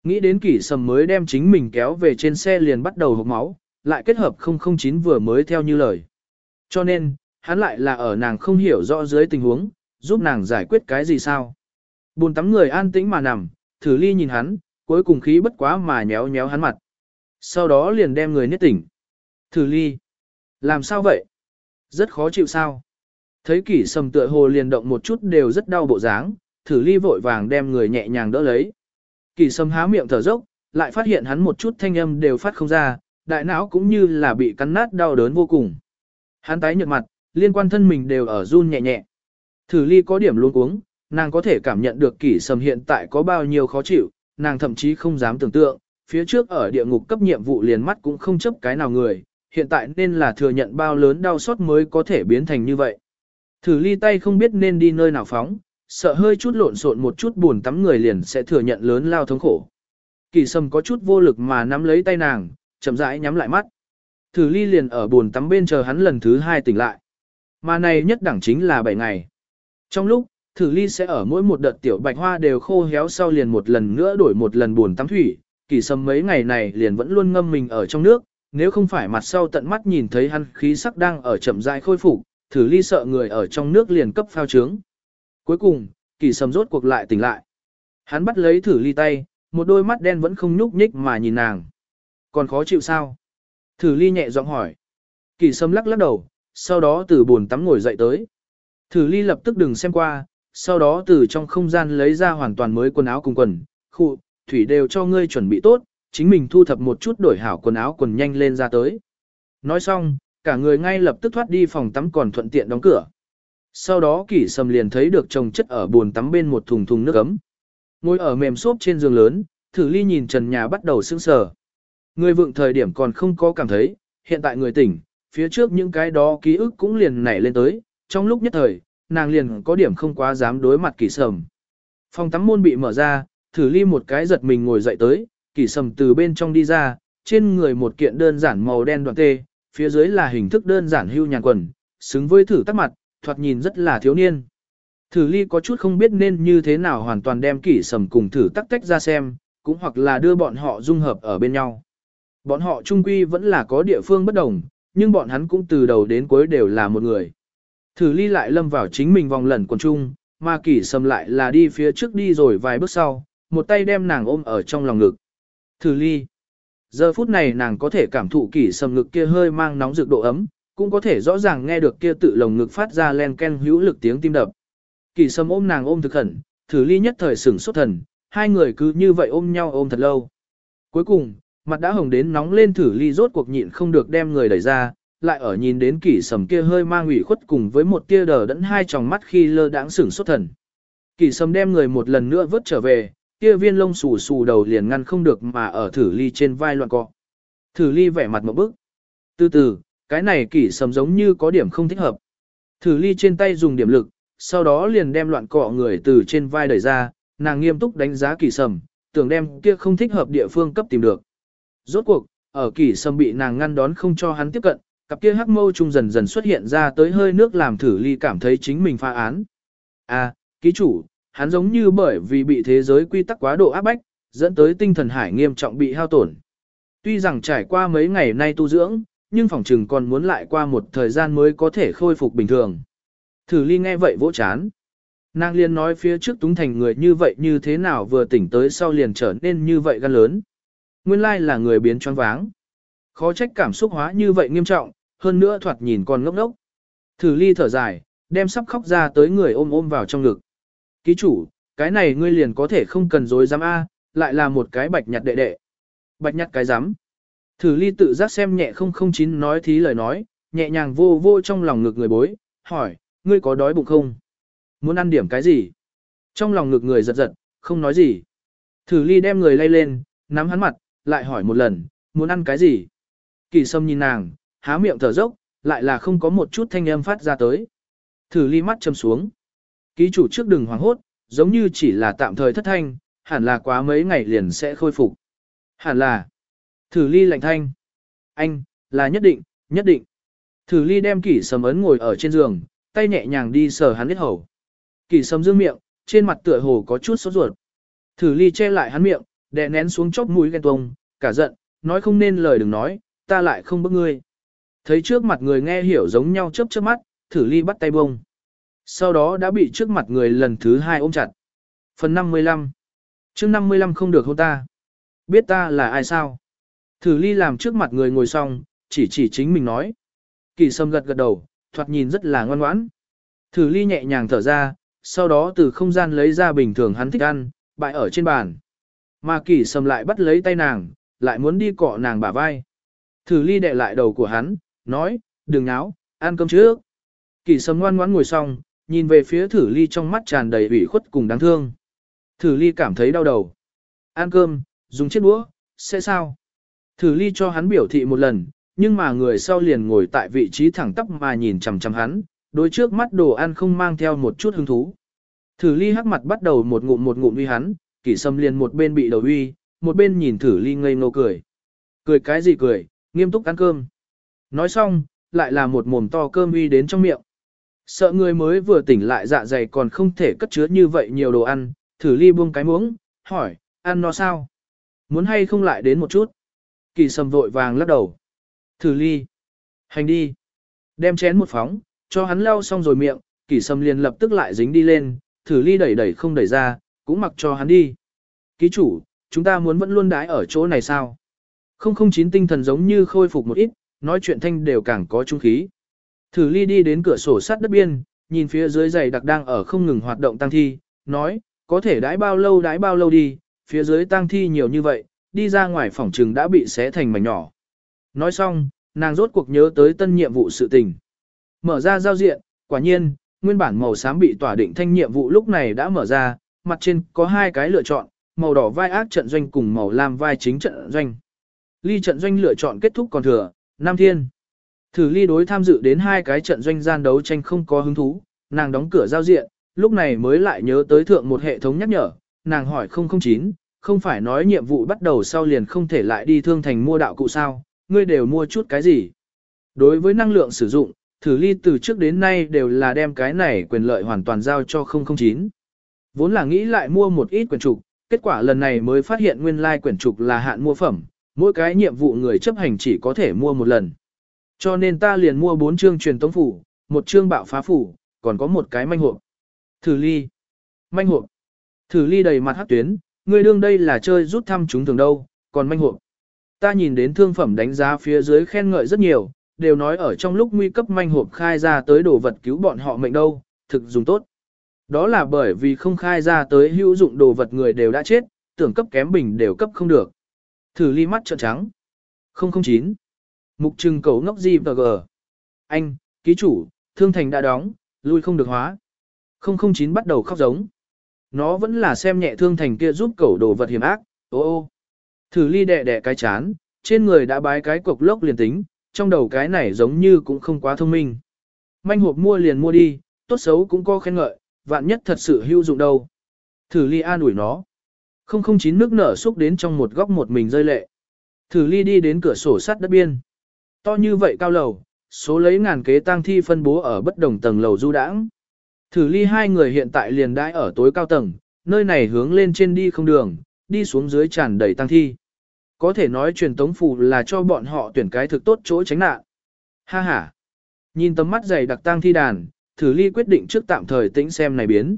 Nghĩ đến kỷ sầm mới đem chính mình kéo về trên xe liền bắt đầu hộp máu, lại kết hợp 009 vừa mới theo như lời. Cho nên, hắn lại là ở nàng không hiểu rõ dưới tình huống, giúp nàng giải quyết cái gì sao. buồn tắm người an tĩnh mà nằm, thử ly nhìn hắn, cuối cùng khí bất quá mà nhéo nhéo hắn mặt. Sau đó liền đem người nết tỉnh. Thử ly. Làm sao vậy? Rất khó chịu sao? Thấy kỷ sầm tựa hồ liền động một chút đều rất đau bộ dáng, thử ly vội vàng đem người nhẹ nhàng đỡ lấy. Kỳ sầm há miệng thở dốc, lại phát hiện hắn một chút thanh âm đều phát không ra, đại não cũng như là bị cắn nát đau đớn vô cùng. Hắn tái nhợt mặt, liên quan thân mình đều ở run nhẹ nhẹ. Thử ly có điểm luôn uống, nàng có thể cảm nhận được kỷ sầm hiện tại có bao nhiêu khó chịu, nàng thậm chí không dám tưởng tượng, phía trước ở địa ngục cấp nhiệm vụ liền mắt cũng không chấp cái nào người, hiện tại nên là thừa nhận bao lớn đau xót mới có thể biến thành như vậy. Thử ly tay không biết nên đi nơi nào phóng, sợ hơi chút lộn xộn một chút buồn tắm người liền sẽ thừa nhận lớn lao thống khổ. Kỳ sầm có chút vô lực mà nắm lấy tay nàng, chậm rãi nhắm lại mắt. Thử ly liền ở buồn tắm bên chờ hắn lần thứ hai tỉnh lại. Mà này nhất đẳng chính là 7 ngày. Trong lúc, thử ly sẽ ở mỗi một đợt tiểu bạch hoa đều khô héo sau liền một lần nữa đổi một lần buồn tắm thủy, kỳ sầm mấy ngày này liền vẫn luôn ngâm mình ở trong nước, nếu không phải mặt sau tận mắt nhìn thấy hắn khí sắc đang ở chậm rãi khôi phục, thử ly sợ người ở trong nước liền cấp phao trướng. Cuối cùng, kỳ sầm rốt cuộc lại tỉnh lại. Hắn bắt lấy thử ly tay, một đôi mắt đen vẫn không nhúc nhích mà nhìn nàng. Còn khó chịu sao? Thử ly nhẹ giọng hỏi. Kỳ sầm lắc lắc đầu, sau đó từ buồn tắm ngồi dậy tới. Thử ly lập tức đừng xem qua, sau đó từ trong không gian lấy ra hoàn toàn mới quần áo cùng quần, khu, thủy đều cho ngươi chuẩn bị tốt, chính mình thu thập một chút đổi hảo quần áo quần nhanh lên ra tới. Nói xong, cả người ngay lập tức thoát đi phòng tắm còn thuận tiện đóng cửa. Sau đó kỷ sầm liền thấy được chồng chất ở buồn tắm bên một thùng thùng nước ấm. Ngồi ở mềm xốp trên giường lớn, thử ly nhìn trần nhà bắt đầu sững sờ. Người vượng thời điểm còn không có cảm thấy, hiện tại người tỉnh, phía trước những cái đó ký ức cũng liền nảy lên tới, trong lúc nhất thời, nàng liền có điểm không quá dám đối mặt kỷ sầm. Phòng tắm môn bị mở ra, thử ly một cái giật mình ngồi dậy tới, kỷ sầm từ bên trong đi ra, trên người một kiện đơn giản màu đen đoạn tê, phía dưới là hình thức đơn giản hưu nhàn quần, xứng với thử tắt mặt, thoạt nhìn rất là thiếu niên. Thử ly có chút không biết nên như thế nào hoàn toàn đem kỷ sầm cùng thử tắc tách ra xem, cũng hoặc là đưa bọn họ dung hợp ở bên nhau. Bọn họ trung quy vẫn là có địa phương bất đồng, nhưng bọn hắn cũng từ đầu đến cuối đều là một người. Thử ly lại lâm vào chính mình vòng lẩn quần trung, mà kỷ sầm lại là đi phía trước đi rồi vài bước sau, một tay đem nàng ôm ở trong lòng ngực. Thử ly. Giờ phút này nàng có thể cảm thụ kỷ sầm ngực kia hơi mang nóng rực độ ấm, cũng có thể rõ ràng nghe được kia tự lồng ngực phát ra len ken hữu lực tiếng tim đập. kỳ sầm ôm nàng ôm thực khẩn, thử ly nhất thời sửng sốt thần, hai người cứ như vậy ôm nhau ôm thật lâu. Cuối cùng, mặt đã hồng đến nóng lên thử ly rốt cuộc nhịn không được đem người đẩy ra, lại ở nhìn đến kỷ sầm kia hơi mang ủy khuất cùng với một tia đờ đẫn hai tròng mắt khi lơ đãng sửng sốt thần. Kỷ sầm đem người một lần nữa vớt trở về, kia viên lông xù xù đầu liền ngăn không được mà ở thử ly trên vai loạn cọ. Thử ly vẻ mặt một bức. Từ từ, cái này kỷ sầm giống như có điểm không thích hợp. Thử ly trên tay dùng điểm lực, sau đó liền đem loạn cọ người từ trên vai đẩy ra, nàng nghiêm túc đánh giá kỷ sầm, tưởng đem kia không thích hợp địa phương cấp tìm được. Rốt cuộc, ở kỷ sầm bị nàng ngăn đón không cho hắn tiếp cận, cặp kia hắc mâu trung dần dần xuất hiện ra tới hơi nước làm thử ly cảm thấy chính mình pha án. À, ký chủ, hắn giống như bởi vì bị thế giới quy tắc quá độ áp bách, dẫn tới tinh thần hải nghiêm trọng bị hao tổn. Tuy rằng trải qua mấy ngày nay tu dưỡng, nhưng phòng trừng còn muốn lại qua một thời gian mới có thể khôi phục bình thường. Thử ly nghe vậy vỗ chán. Nàng liền nói phía trước túng thành người như vậy như thế nào vừa tỉnh tới sau liền trở nên như vậy gan lớn. Nguyên lai là người biến choáng váng. Khó trách cảm xúc hóa như vậy nghiêm trọng, hơn nữa thoạt nhìn còn ngốc ngốc. Thử ly thở dài, đem sắp khóc ra tới người ôm ôm vào trong ngực. Ký chủ, cái này ngươi liền có thể không cần dối dám A, lại là một cái bạch nhặt đệ đệ. Bạch nhặt cái dám. Thử ly tự giác xem nhẹ 009 nói thí lời nói, nhẹ nhàng vô vô trong lòng ngực người bối, hỏi, ngươi có đói bụng không? Muốn ăn điểm cái gì? Trong lòng ngực người giật giật, không nói gì. Thử ly đem người lay lên, nắm hắn mặt, lại hỏi một lần, muốn ăn cái gì? Kỳ sâm nhìn nàng, há miệng thở dốc, lại là không có một chút thanh âm phát ra tới. Thử ly mắt châm xuống. Ký chủ trước đừng hoảng hốt, giống như chỉ là tạm thời thất thanh, hẳn là quá mấy ngày liền sẽ khôi phục. Hẳn là. Thử ly lạnh thanh. Anh, là nhất định, nhất định. Thử ly đem kỷ sầm ấn ngồi ở trên giường, tay nhẹ nhàng đi sờ hắn hết hầu. Kỷ sầm dương miệng, trên mặt tựa hồ có chút sốt ruột. Thử ly che lại hắn miệng, đè nén xuống chóp mũi ghen tuông, cả giận, nói không nên lời đừng nói, ta lại không bức ngươi. Thấy trước mặt người nghe hiểu giống nhau chớp chớp mắt, thử ly bắt tay bông. Sau đó đã bị trước mặt người lần thứ hai ôm chặt. Phần 55 chương 55 không được hôn ta. Biết ta là ai sao? Thử ly làm trước mặt người ngồi xong, chỉ chỉ chính mình nói. Kỳ sâm gật gật đầu, thoạt nhìn rất là ngoan ngoãn. Thử ly nhẹ nhàng thở ra, sau đó từ không gian lấy ra bình thường hắn thích ăn, bại ở trên bàn. Mà kỳ sâm lại bắt lấy tay nàng, lại muốn đi cọ nàng bả vai. Thử ly đệ lại đầu của hắn, nói, đừng náo, ăn cơm trước. Kỳ sâm ngoan ngoãn ngồi xong, nhìn về phía thử ly trong mắt tràn đầy ủy khuất cùng đáng thương. Thử ly cảm thấy đau đầu. Ăn cơm, dùng chiếc đũa, sẽ sao? Thử ly cho hắn biểu thị một lần, nhưng mà người sau liền ngồi tại vị trí thẳng tắp mà nhìn chằm chằm hắn, đối trước mắt đồ ăn không mang theo một chút hứng thú. Thử ly hắc mặt bắt đầu một ngụm một ngụm uy hắn, kỷ sâm liền một bên bị đầu uy, một bên nhìn thử ly ngây ngô cười. Cười cái gì cười, nghiêm túc ăn cơm. Nói xong, lại là một mồm to cơm uy đến trong miệng. Sợ người mới vừa tỉnh lại dạ dày còn không thể cất chứa như vậy nhiều đồ ăn, thử ly buông cái muỗng, hỏi, ăn nó sao? Muốn hay không lại đến một chút. Kỳ sầm vội vàng lắc đầu. Thử ly. Hành đi. Đem chén một phóng, cho hắn lau xong rồi miệng, kỳ sầm liền lập tức lại dính đi lên, thử ly đẩy đẩy không đẩy ra, cũng mặc cho hắn đi. Ký chủ, chúng ta muốn vẫn luôn đái ở chỗ này sao? 009 tinh thần giống như khôi phục một ít, nói chuyện thanh đều càng có trung khí. Thử ly đi đến cửa sổ sắt đất biên, nhìn phía dưới giày đặc đang ở không ngừng hoạt động tăng thi, nói, có thể đái bao lâu đái bao lâu đi, phía dưới tăng thi nhiều như vậy, đi ra ngoài phòng trừng đã bị xé thành mảnh nhỏ. Nói xong, nàng rốt cuộc nhớ tới tân nhiệm vụ sự tình. Mở ra giao diện, quả nhiên, nguyên bản màu xám bị tỏa định thanh nhiệm vụ lúc này đã mở ra, mặt trên có hai cái lựa chọn, màu đỏ vai ác trận doanh cùng màu lam vai chính trận doanh. Ly trận doanh lựa chọn kết thúc còn thừa, Nam Thiên. Thử ly đối tham dự đến hai cái trận doanh gian đấu tranh không có hứng thú, nàng đóng cửa giao diện, lúc này mới lại nhớ tới thượng một hệ thống nhắc nhở, nàng hỏi 009, không phải nói nhiệm vụ bắt đầu sau liền không thể lại đi thương thành mua đạo cụ sao, ngươi đều mua chút cái gì. Đối với năng lượng sử dụng, thử ly từ trước đến nay đều là đem cái này quyền lợi hoàn toàn giao cho 009. Vốn là nghĩ lại mua một ít quyển trục, kết quả lần này mới phát hiện nguyên lai like quyển trục là hạn mua phẩm, mỗi cái nhiệm vụ người chấp hành chỉ có thể mua một lần. Cho nên ta liền mua 4 chương truyền tống phủ, một chương bạo phá phủ, còn có một cái manh hộp. Thử ly. Manh hộp. Thử ly đầy mặt hát tuyến, Ngươi đương đây là chơi rút thăm chúng thường đâu, còn manh hộp. Ta nhìn đến thương phẩm đánh giá phía dưới khen ngợi rất nhiều, đều nói ở trong lúc nguy cấp manh hộp khai ra tới đồ vật cứu bọn họ mệnh đâu, thực dùng tốt. Đó là bởi vì không khai ra tới hữu dụng đồ vật người đều đã chết, tưởng cấp kém bình đều cấp không được. Thử ly mắt trợn trắng. 009. Mục trừng cầu ngốc gì và gờ. Anh, ký chủ, thương thành đã đóng, lui không được hóa. 009 bắt đầu khóc giống. Nó vẫn là xem nhẹ thương thành kia giúp cẩu đồ vật hiểm ác, ô ô. Thử ly đẻ đẻ cái chán, trên người đã bái cái cục lốc liền tính, trong đầu cái này giống như cũng không quá thông minh. Manh hộp mua liền mua đi, tốt xấu cũng có khen ngợi, vạn nhất thật sự hữu dụng đâu. Thử ly an ủi nó. 009 nước nở xúc đến trong một góc một mình rơi lệ. Thử ly đi đến cửa sổ sắt đất biên. To như vậy cao lầu, số lấy ngàn kế tang thi phân bố ở bất đồng tầng lầu du đãng. Thử ly hai người hiện tại liền đãi ở tối cao tầng, nơi này hướng lên trên đi không đường, đi xuống dưới tràn đầy tang thi. Có thể nói truyền tống phù là cho bọn họ tuyển cái thực tốt chỗ tránh nạn. Ha ha. Nhìn tấm mắt dày đặc tang thi đàn, thử ly quyết định trước tạm thời tĩnh xem này biến.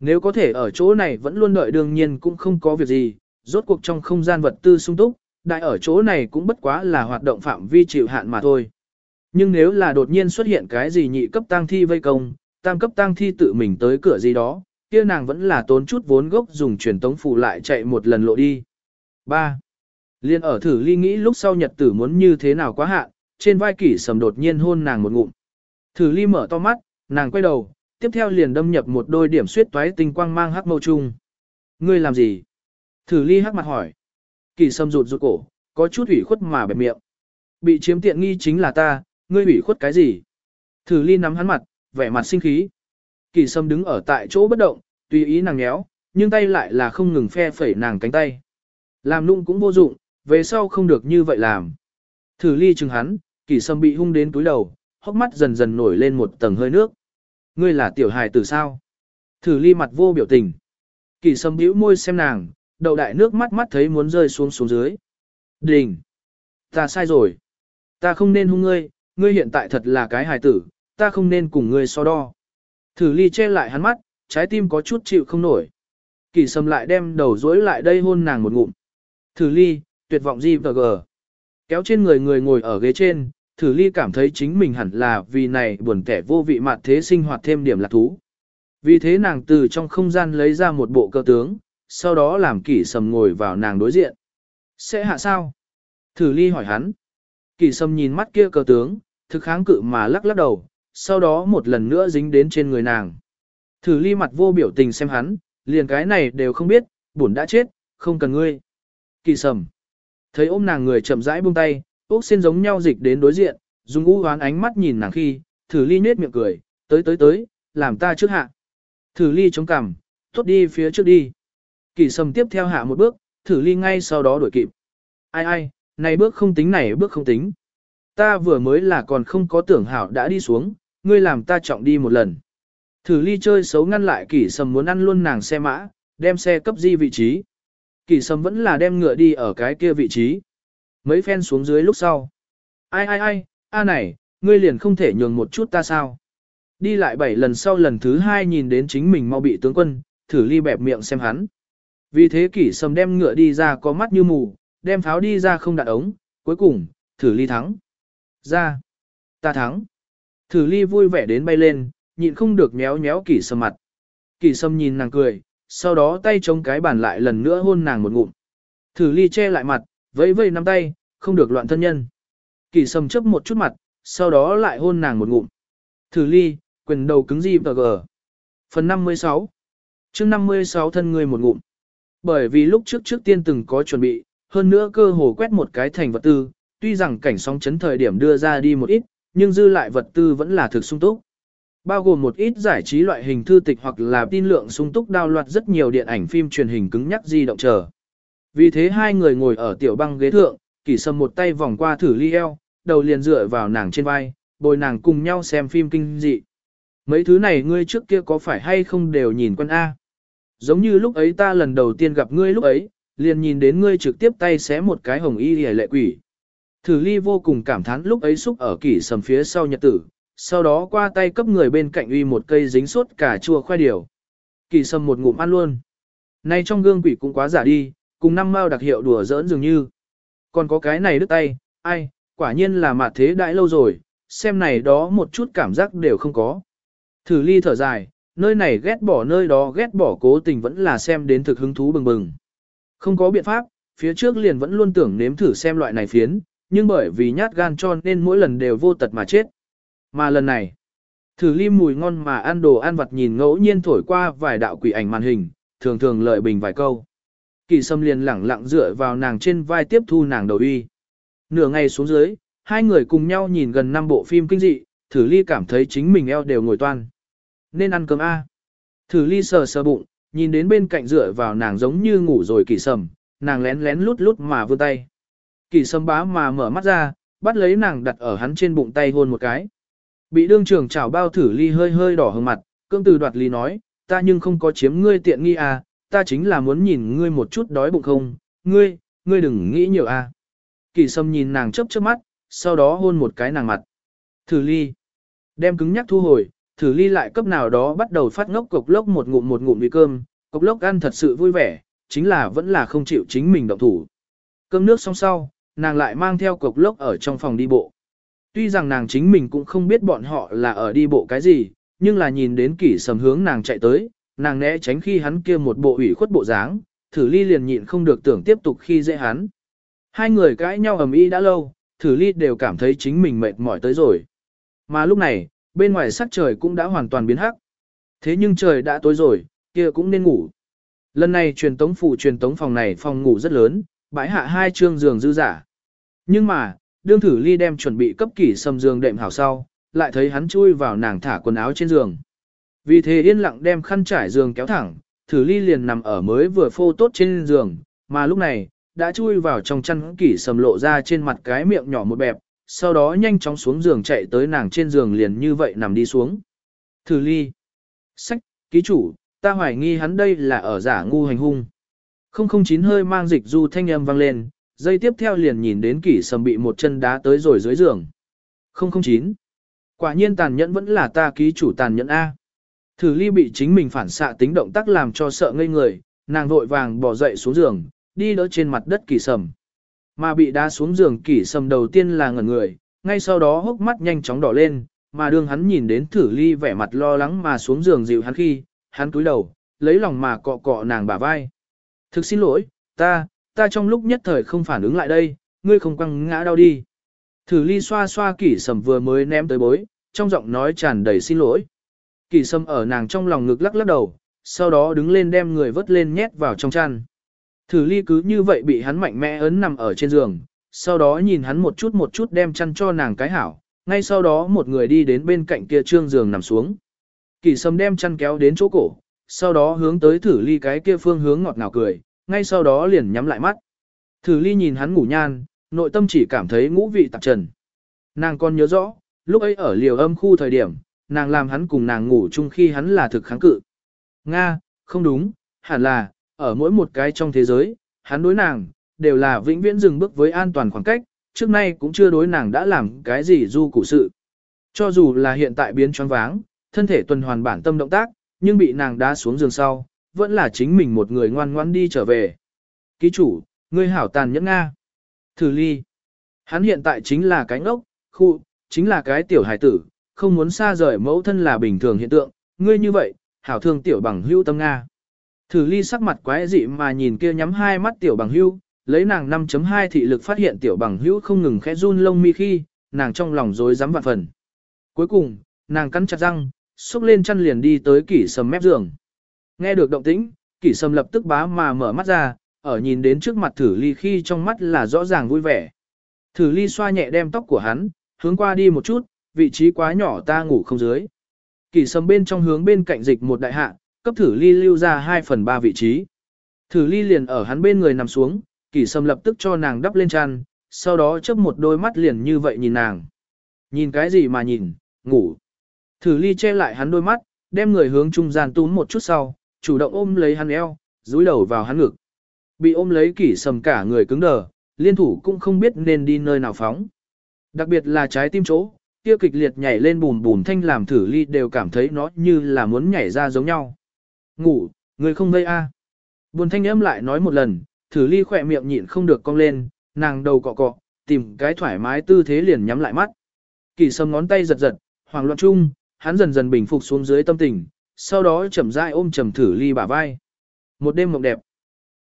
Nếu có thể ở chỗ này vẫn luôn đợi đương nhiên cũng không có việc gì, rốt cuộc trong không gian vật tư sung túc, đại ở chỗ này cũng bất quá là hoạt động phạm vi chịu hạn mà thôi. Nhưng nếu là đột nhiên xuất hiện cái gì nhị cấp tang thi vây công, tam cấp tang thi tự mình tới cửa gì đó, kia nàng vẫn là tốn chút vốn gốc dùng truyền tống phù lại chạy một lần lộ đi. 3. Liên ở thử ly nghĩ lúc sau nhật tử muốn như thế nào quá hạn, trên vai kỷ sầm đột nhiên hôn nàng một ngụm. Thử ly mở to mắt, nàng quay đầu, tiếp theo liền đâm nhập một đôi điểm suyết toái tinh quang mang hắc mâu chung. Ngươi làm gì? Thử ly hắc mặt hỏi. kỷ sầm rụt rụt cổ, có chút ủy khuất mà bẹp miệng. Bị chiếm tiện nghi chính là ta, ngươi ủy khuất cái gì? Thử ly nắm hắn mặt, vẻ mặt sinh khí. Kỳ sâm đứng ở tại chỗ bất động, tùy ý nàng nhéo, nhưng tay lại là không ngừng phe phẩy nàng cánh tay. Làm nụng cũng vô dụng, về sau không được như vậy làm. Thử ly chừng hắn, kỳ sâm bị hung đến túi đầu, hốc mắt dần dần nổi lên một tầng hơi nước. Ngươi là tiểu hài tử sao? Thử ly mặt vô biểu tình. Kỳ sâm bĩu môi xem nàng, đầu đại nước mắt mắt thấy muốn rơi xuống xuống dưới. Đình! Ta sai rồi. Ta không nên hung ngươi, ngươi hiện tại thật là cái hài tử, ta không nên cùng ngươi so đo. Thử ly che lại hắn mắt, trái tim có chút chịu không nổi. Kỳ sâm lại đem đầu dối lại đây hôn nàng một ngụm. Thử ly, tuyệt vọng gì vờ gờ. Kéo trên người người ngồi ở ghế trên, thử ly cảm thấy chính mình hẳn là vì này buồn kẻ vô vị mặt thế sinh hoạt thêm điểm lạc thú. Vì thế nàng từ trong không gian lấy ra một bộ cơ tướng, sau đó làm kỷ sầm ngồi vào nàng đối diện. Sẽ hạ sao? Thử ly hỏi hắn. Kỷ sầm nhìn mắt kia cơ tướng, thực kháng cự mà lắc lắc đầu, sau đó một lần nữa dính đến trên người nàng. Thử ly mặt vô biểu tình xem hắn, liền cái này đều không biết, bổn đã chết, không cần ngươi. Kỳ sầm. Thấy ôm nàng người chậm rãi buông tay, ốc xin giống nhau dịch đến đối diện, dùng u hoán ánh mắt nhìn nàng khi, thử ly nết miệng cười, tới tới tới, làm ta trước hạ. Thử ly chống cằm, tốt đi phía trước đi. Kỳ sầm tiếp theo hạ một bước, thử ly ngay sau đó đuổi kịp. Ai ai, này bước không tính này bước không tính. Ta vừa mới là còn không có tưởng hảo đã đi xuống, ngươi làm ta trọng đi một lần. Thử ly chơi xấu ngăn lại kỷ sầm muốn ăn luôn nàng xe mã, đem xe cấp di vị trí. Kỷ Sầm vẫn là đem ngựa đi ở cái kia vị trí. Mấy phen xuống dưới lúc sau. Ai ai ai, a này, ngươi liền không thể nhường một chút ta sao? Đi lại bảy lần sau lần thứ hai nhìn đến chính mình mau bị tướng quân, thử ly bẹp miệng xem hắn. Vì thế kỷ Sầm đem ngựa đi ra có mắt như mù, đem pháo đi ra không đạn ống, cuối cùng, thử ly thắng. Ra, ta thắng. Thử ly vui vẻ đến bay lên, nhịn không được méo méo kỷ sâm mặt. Kỷ sâm nhìn nàng cười, sau đó tay chống cái bàn lại lần nữa hôn nàng một ngụm. Thử ly che lại mặt, vẫy vẫy nắm tay, không được loạn thân nhân. Kỷ sâm chấp một chút mặt, sau đó lại hôn nàng một ngụm. Thử ly, quyền đầu cứng gì và gờ. Phần 56 chương 56 thân người một ngụm. Bởi vì lúc trước trước tiên từng có chuẩn bị, hơn nữa cơ hồ quét một cái thành vật tư, tuy rằng cảnh sóng chấn thời điểm đưa ra đi một ít, nhưng dư lại vật tư vẫn là thực sung túc. Bao gồm một ít giải trí loại hình thư tịch hoặc là tin lượng sung túc đao loạt rất nhiều điện ảnh phim truyền hình cứng nhắc di động chờ. Vì thế hai người ngồi ở tiểu băng ghế thượng, kỷ sâm một tay vòng qua thử ly eo, đầu liền dựa vào nàng trên vai, bồi nàng cùng nhau xem phim kinh dị. Mấy thứ này ngươi trước kia có phải hay không đều nhìn quân A. Giống như lúc ấy ta lần đầu tiên gặp ngươi lúc ấy, liền nhìn đến ngươi trực tiếp tay xé một cái hồng y hề lệ quỷ. Thử ly vô cùng cảm thán lúc ấy xúc ở kỷ sầm phía sau nhật tử, sau đó qua tay cấp người bên cạnh uy một cây dính suốt cả chua khoai điều. Kỷ sầm một ngụm ăn luôn. Nay trong gương quỷ cũng quá giả đi, cùng năm mao đặc hiệu đùa giỡn dường như. Còn có cái này đứt tay, ai, quả nhiên là mạt thế đại lâu rồi, xem này đó một chút cảm giác đều không có. Thử ly thở dài, nơi này ghét bỏ nơi đó ghét bỏ cố tình vẫn là xem đến thực hứng thú bừng bừng. Không có biện pháp, phía trước liền vẫn luôn tưởng nếm thử xem loại này phiến, nhưng bởi vì nhát gan cho nên mỗi lần đều vô tật mà chết. Mà lần này, thử ly mùi ngon mà ăn đồ ăn vặt nhìn ngẫu nhiên thổi qua vài đạo quỷ ảnh màn hình, thường thường lợi bình vài câu. Kỳ sâm liền lẳng lặng dựa vào nàng trên vai tiếp thu nàng đầu uy. Nửa ngày xuống dưới, hai người cùng nhau nhìn gần năm bộ phim kinh dị, thử ly cảm thấy chính mình eo đều ngồi toan. Nên ăn cơm A. Thử ly sờ sờ bụng, nhìn đến bên cạnh dựa vào nàng giống như ngủ rồi kỳ sầm, nàng lén lén lút lút mà vươn tay. Kỳ sâm bá mà mở mắt ra, bắt lấy nàng đặt ở hắn trên bụng tay hôn một cái. Bị đương trưởng chảo bao thử ly hơi hơi đỏ hừng mặt, cương từ đoạt ly nói, ta nhưng không có chiếm ngươi tiện nghi à, ta chính là muốn nhìn ngươi một chút đói bụng không, ngươi, ngươi đừng nghĩ nhiều à. Kỳ sâm nhìn nàng chớp chớp mắt, sau đó hôn một cái nàng mặt. Thử ly, đem cứng nhắc thu hồi, thử ly lại cấp nào đó bắt đầu phát ngốc cục lốc một ngụm một ngụm vì cơm, cục lốc ăn thật sự vui vẻ, chính là vẫn là không chịu chính mình động thủ. Cơm nước xong sau, nàng lại mang theo cục lốc ở trong phòng đi bộ. Tuy rằng nàng chính mình cũng không biết bọn họ là ở đi bộ cái gì, nhưng là nhìn đến kỷ sầm hướng nàng chạy tới, nàng né tránh khi hắn kia một bộ ủy khuất bộ dáng, thử ly liền nhịn không được tưởng tiếp tục khi dễ hắn. Hai người cãi nhau ầm ĩ đã lâu, thử ly đều cảm thấy chính mình mệt mỏi tới rồi. Mà lúc này, bên ngoài sắc trời cũng đã hoàn toàn biến hắc. Thế nhưng trời đã tối rồi, kia cũng nên ngủ. Lần này truyền tống phủ truyền tống phòng này phòng ngủ rất lớn, bãi hạ hai trương giường dư giả. Nhưng mà, đương thử ly đem chuẩn bị cấp kỷ sầm giường đệm hảo sau, lại thấy hắn chui vào nàng thả quần áo trên giường. Vì thế yên lặng đem khăn trải giường kéo thẳng, thử ly liền nằm ở mới vừa phô tốt trên giường, mà lúc này, đã chui vào trong chăn kỷ sầm lộ ra trên mặt cái miệng nhỏ một bẹp, sau đó nhanh chóng xuống giường chạy tới nàng trên giường liền như vậy nằm đi xuống. Thử ly. Sách, ký chủ, ta hoài nghi hắn đây là ở giả ngu hành hung. 009 hơi mang dịch du thanh âm vang lên, dây tiếp theo liền nhìn đến kỷ sầm bị một chân đá tới rồi dưới giường. 009. Quả nhiên tàn nhẫn vẫn là ta ký chủ tàn nhẫn A. Thử ly bị chính mình phản xạ tính động tác làm cho sợ ngây người, nàng vội vàng bỏ dậy xuống giường, đi đỡ trên mặt đất kỷ sầm. Mà bị đá xuống giường kỷ sầm đầu tiên là ngẩn người, ngay sau đó hốc mắt nhanh chóng đỏ lên, mà đương hắn nhìn đến thử ly vẻ mặt lo lắng mà xuống giường dịu hắn khi, hắn cúi đầu, lấy lòng mà cọ cọ nàng bả vai. Thực xin lỗi, ta, ta trong lúc nhất thời không phản ứng lại đây, ngươi không quăng ngã đau đi. Thử ly xoa xoa kỷ sầm vừa mới ném tới bối, trong giọng nói tràn đầy xin lỗi. Kỷ sầm ở nàng trong lòng ngực lắc lắc đầu, sau đó đứng lên đem người vớt lên nhét vào trong chăn. Thử ly cứ như vậy bị hắn mạnh mẽ ấn nằm ở trên giường, sau đó nhìn hắn một chút một chút đem chăn cho nàng cái hảo, ngay sau đó một người đi đến bên cạnh kia trương giường nằm xuống. Kỷ sầm đem chăn kéo đến chỗ cổ, sau đó hướng tới thử ly cái kia phương hướng ngọt ngào cười, ngay sau đó liền nhắm lại mắt. Thử ly nhìn hắn ngủ nhan, nội tâm chỉ cảm thấy ngũ vị tạp trần. Nàng còn nhớ rõ, lúc ấy ở liều âm khu thời điểm, nàng làm hắn cùng nàng ngủ chung khi hắn là thực kháng cự. Nga, không đúng, hẳn là, ở mỗi một cái trong thế giới, hắn đối nàng, đều là vĩnh viễn dừng bước với an toàn khoảng cách, trước nay cũng chưa đối nàng đã làm cái gì du cụ sự. Cho dù là hiện tại biến choáng váng, thân thể tuần hoàn bản tâm động tác, nhưng bị nàng đá xuống giường sau, vẫn là chính mình một người ngoan ngoãn đi trở về. Ký chủ, ngươi hảo tàn nhẫn Nga. Thử ly. Hắn hiện tại chính là cái ngốc, khu, chính là cái tiểu hải tử, không muốn xa rời mẫu thân là bình thường hiện tượng, ngươi như vậy, hảo thương tiểu bằng hưu tâm Nga. Thử ly sắc mặt quái dị mà nhìn kia nhắm hai mắt tiểu bằng hưu, lấy nàng 5.2 thị lực phát hiện tiểu bằng hưu không ngừng khẽ run lông mi khi, nàng trong lòng rối rắm vạn phần. Cuối cùng, nàng cắn chặt răng, xúc lên chăn liền đi tới kỷ sầm mép giường. Nghe được động tĩnh, kỷ sầm lập tức bá mà mở mắt ra, ở nhìn đến trước mặt thử ly khi trong mắt là rõ ràng vui vẻ. Thử ly xoa nhẹ đem tóc của hắn, hướng qua đi một chút, vị trí quá nhỏ ta ngủ không dưới. Kỷ sầm bên trong hướng bên cạnh dịch một đại hạ, cấp thử ly lưu ra 2 phần 3 vị trí. Thử ly liền ở hắn bên người nằm xuống, kỷ sầm lập tức cho nàng đắp lên chăn, sau đó chấp một đôi mắt liền như vậy nhìn nàng. Nhìn cái gì mà nhìn, ngủ. Thử ly che lại hắn đôi mắt, đem người hướng trung gian túm một chút sau, chủ động ôm lấy hắn eo, dúi đầu vào hắn ngực. Bị ôm lấy kỷ sầm cả người cứng đờ, liên thủ cũng không biết nên đi nơi nào phóng. Đặc biệt là trái tim chỗ, kia kịch liệt nhảy lên bùn bùn thanh làm thử ly đều cảm thấy nó như là muốn nhảy ra giống nhau. Ngủ, người không gây a. Buồn thanh âm lại nói một lần, thử ly khỏe miệng nhịn không được cong lên, nàng đầu cọ cọ, tìm cái thoải mái tư thế liền nhắm lại mắt. Kỳ sâm ngón tay giật giật, hoàng loạn chung, hắn dần dần bình phục xuống dưới tâm tình, sau đó chậm rãi ôm trầm thử ly bả vai. Một đêm mộng đẹp.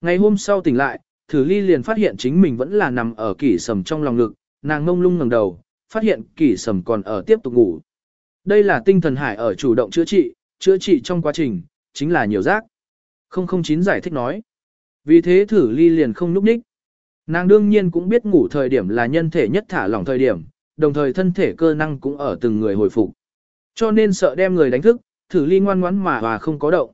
Ngày hôm sau tỉnh lại, thử ly liền phát hiện chính mình vẫn là nằm ở kỷ sầm trong lòng ngực, nàng ngông lung ngẩng đầu, phát hiện kỷ sầm còn ở tiếp tục ngủ. Đây là tinh thần hải ở chủ động chữa trị, chữa trị trong quá trình, chính là nhiều giác. 009 giải thích nói. Vì thế thử ly liền không núp ních. Nàng đương nhiên cũng biết ngủ thời điểm là nhân thể nhất thả lỏng thời điểm, đồng thời thân thể cơ năng cũng ở từng người hồi phục. Cho nên sợ đem người đánh thức, thử ly ngoan ngoãn mà và không có động.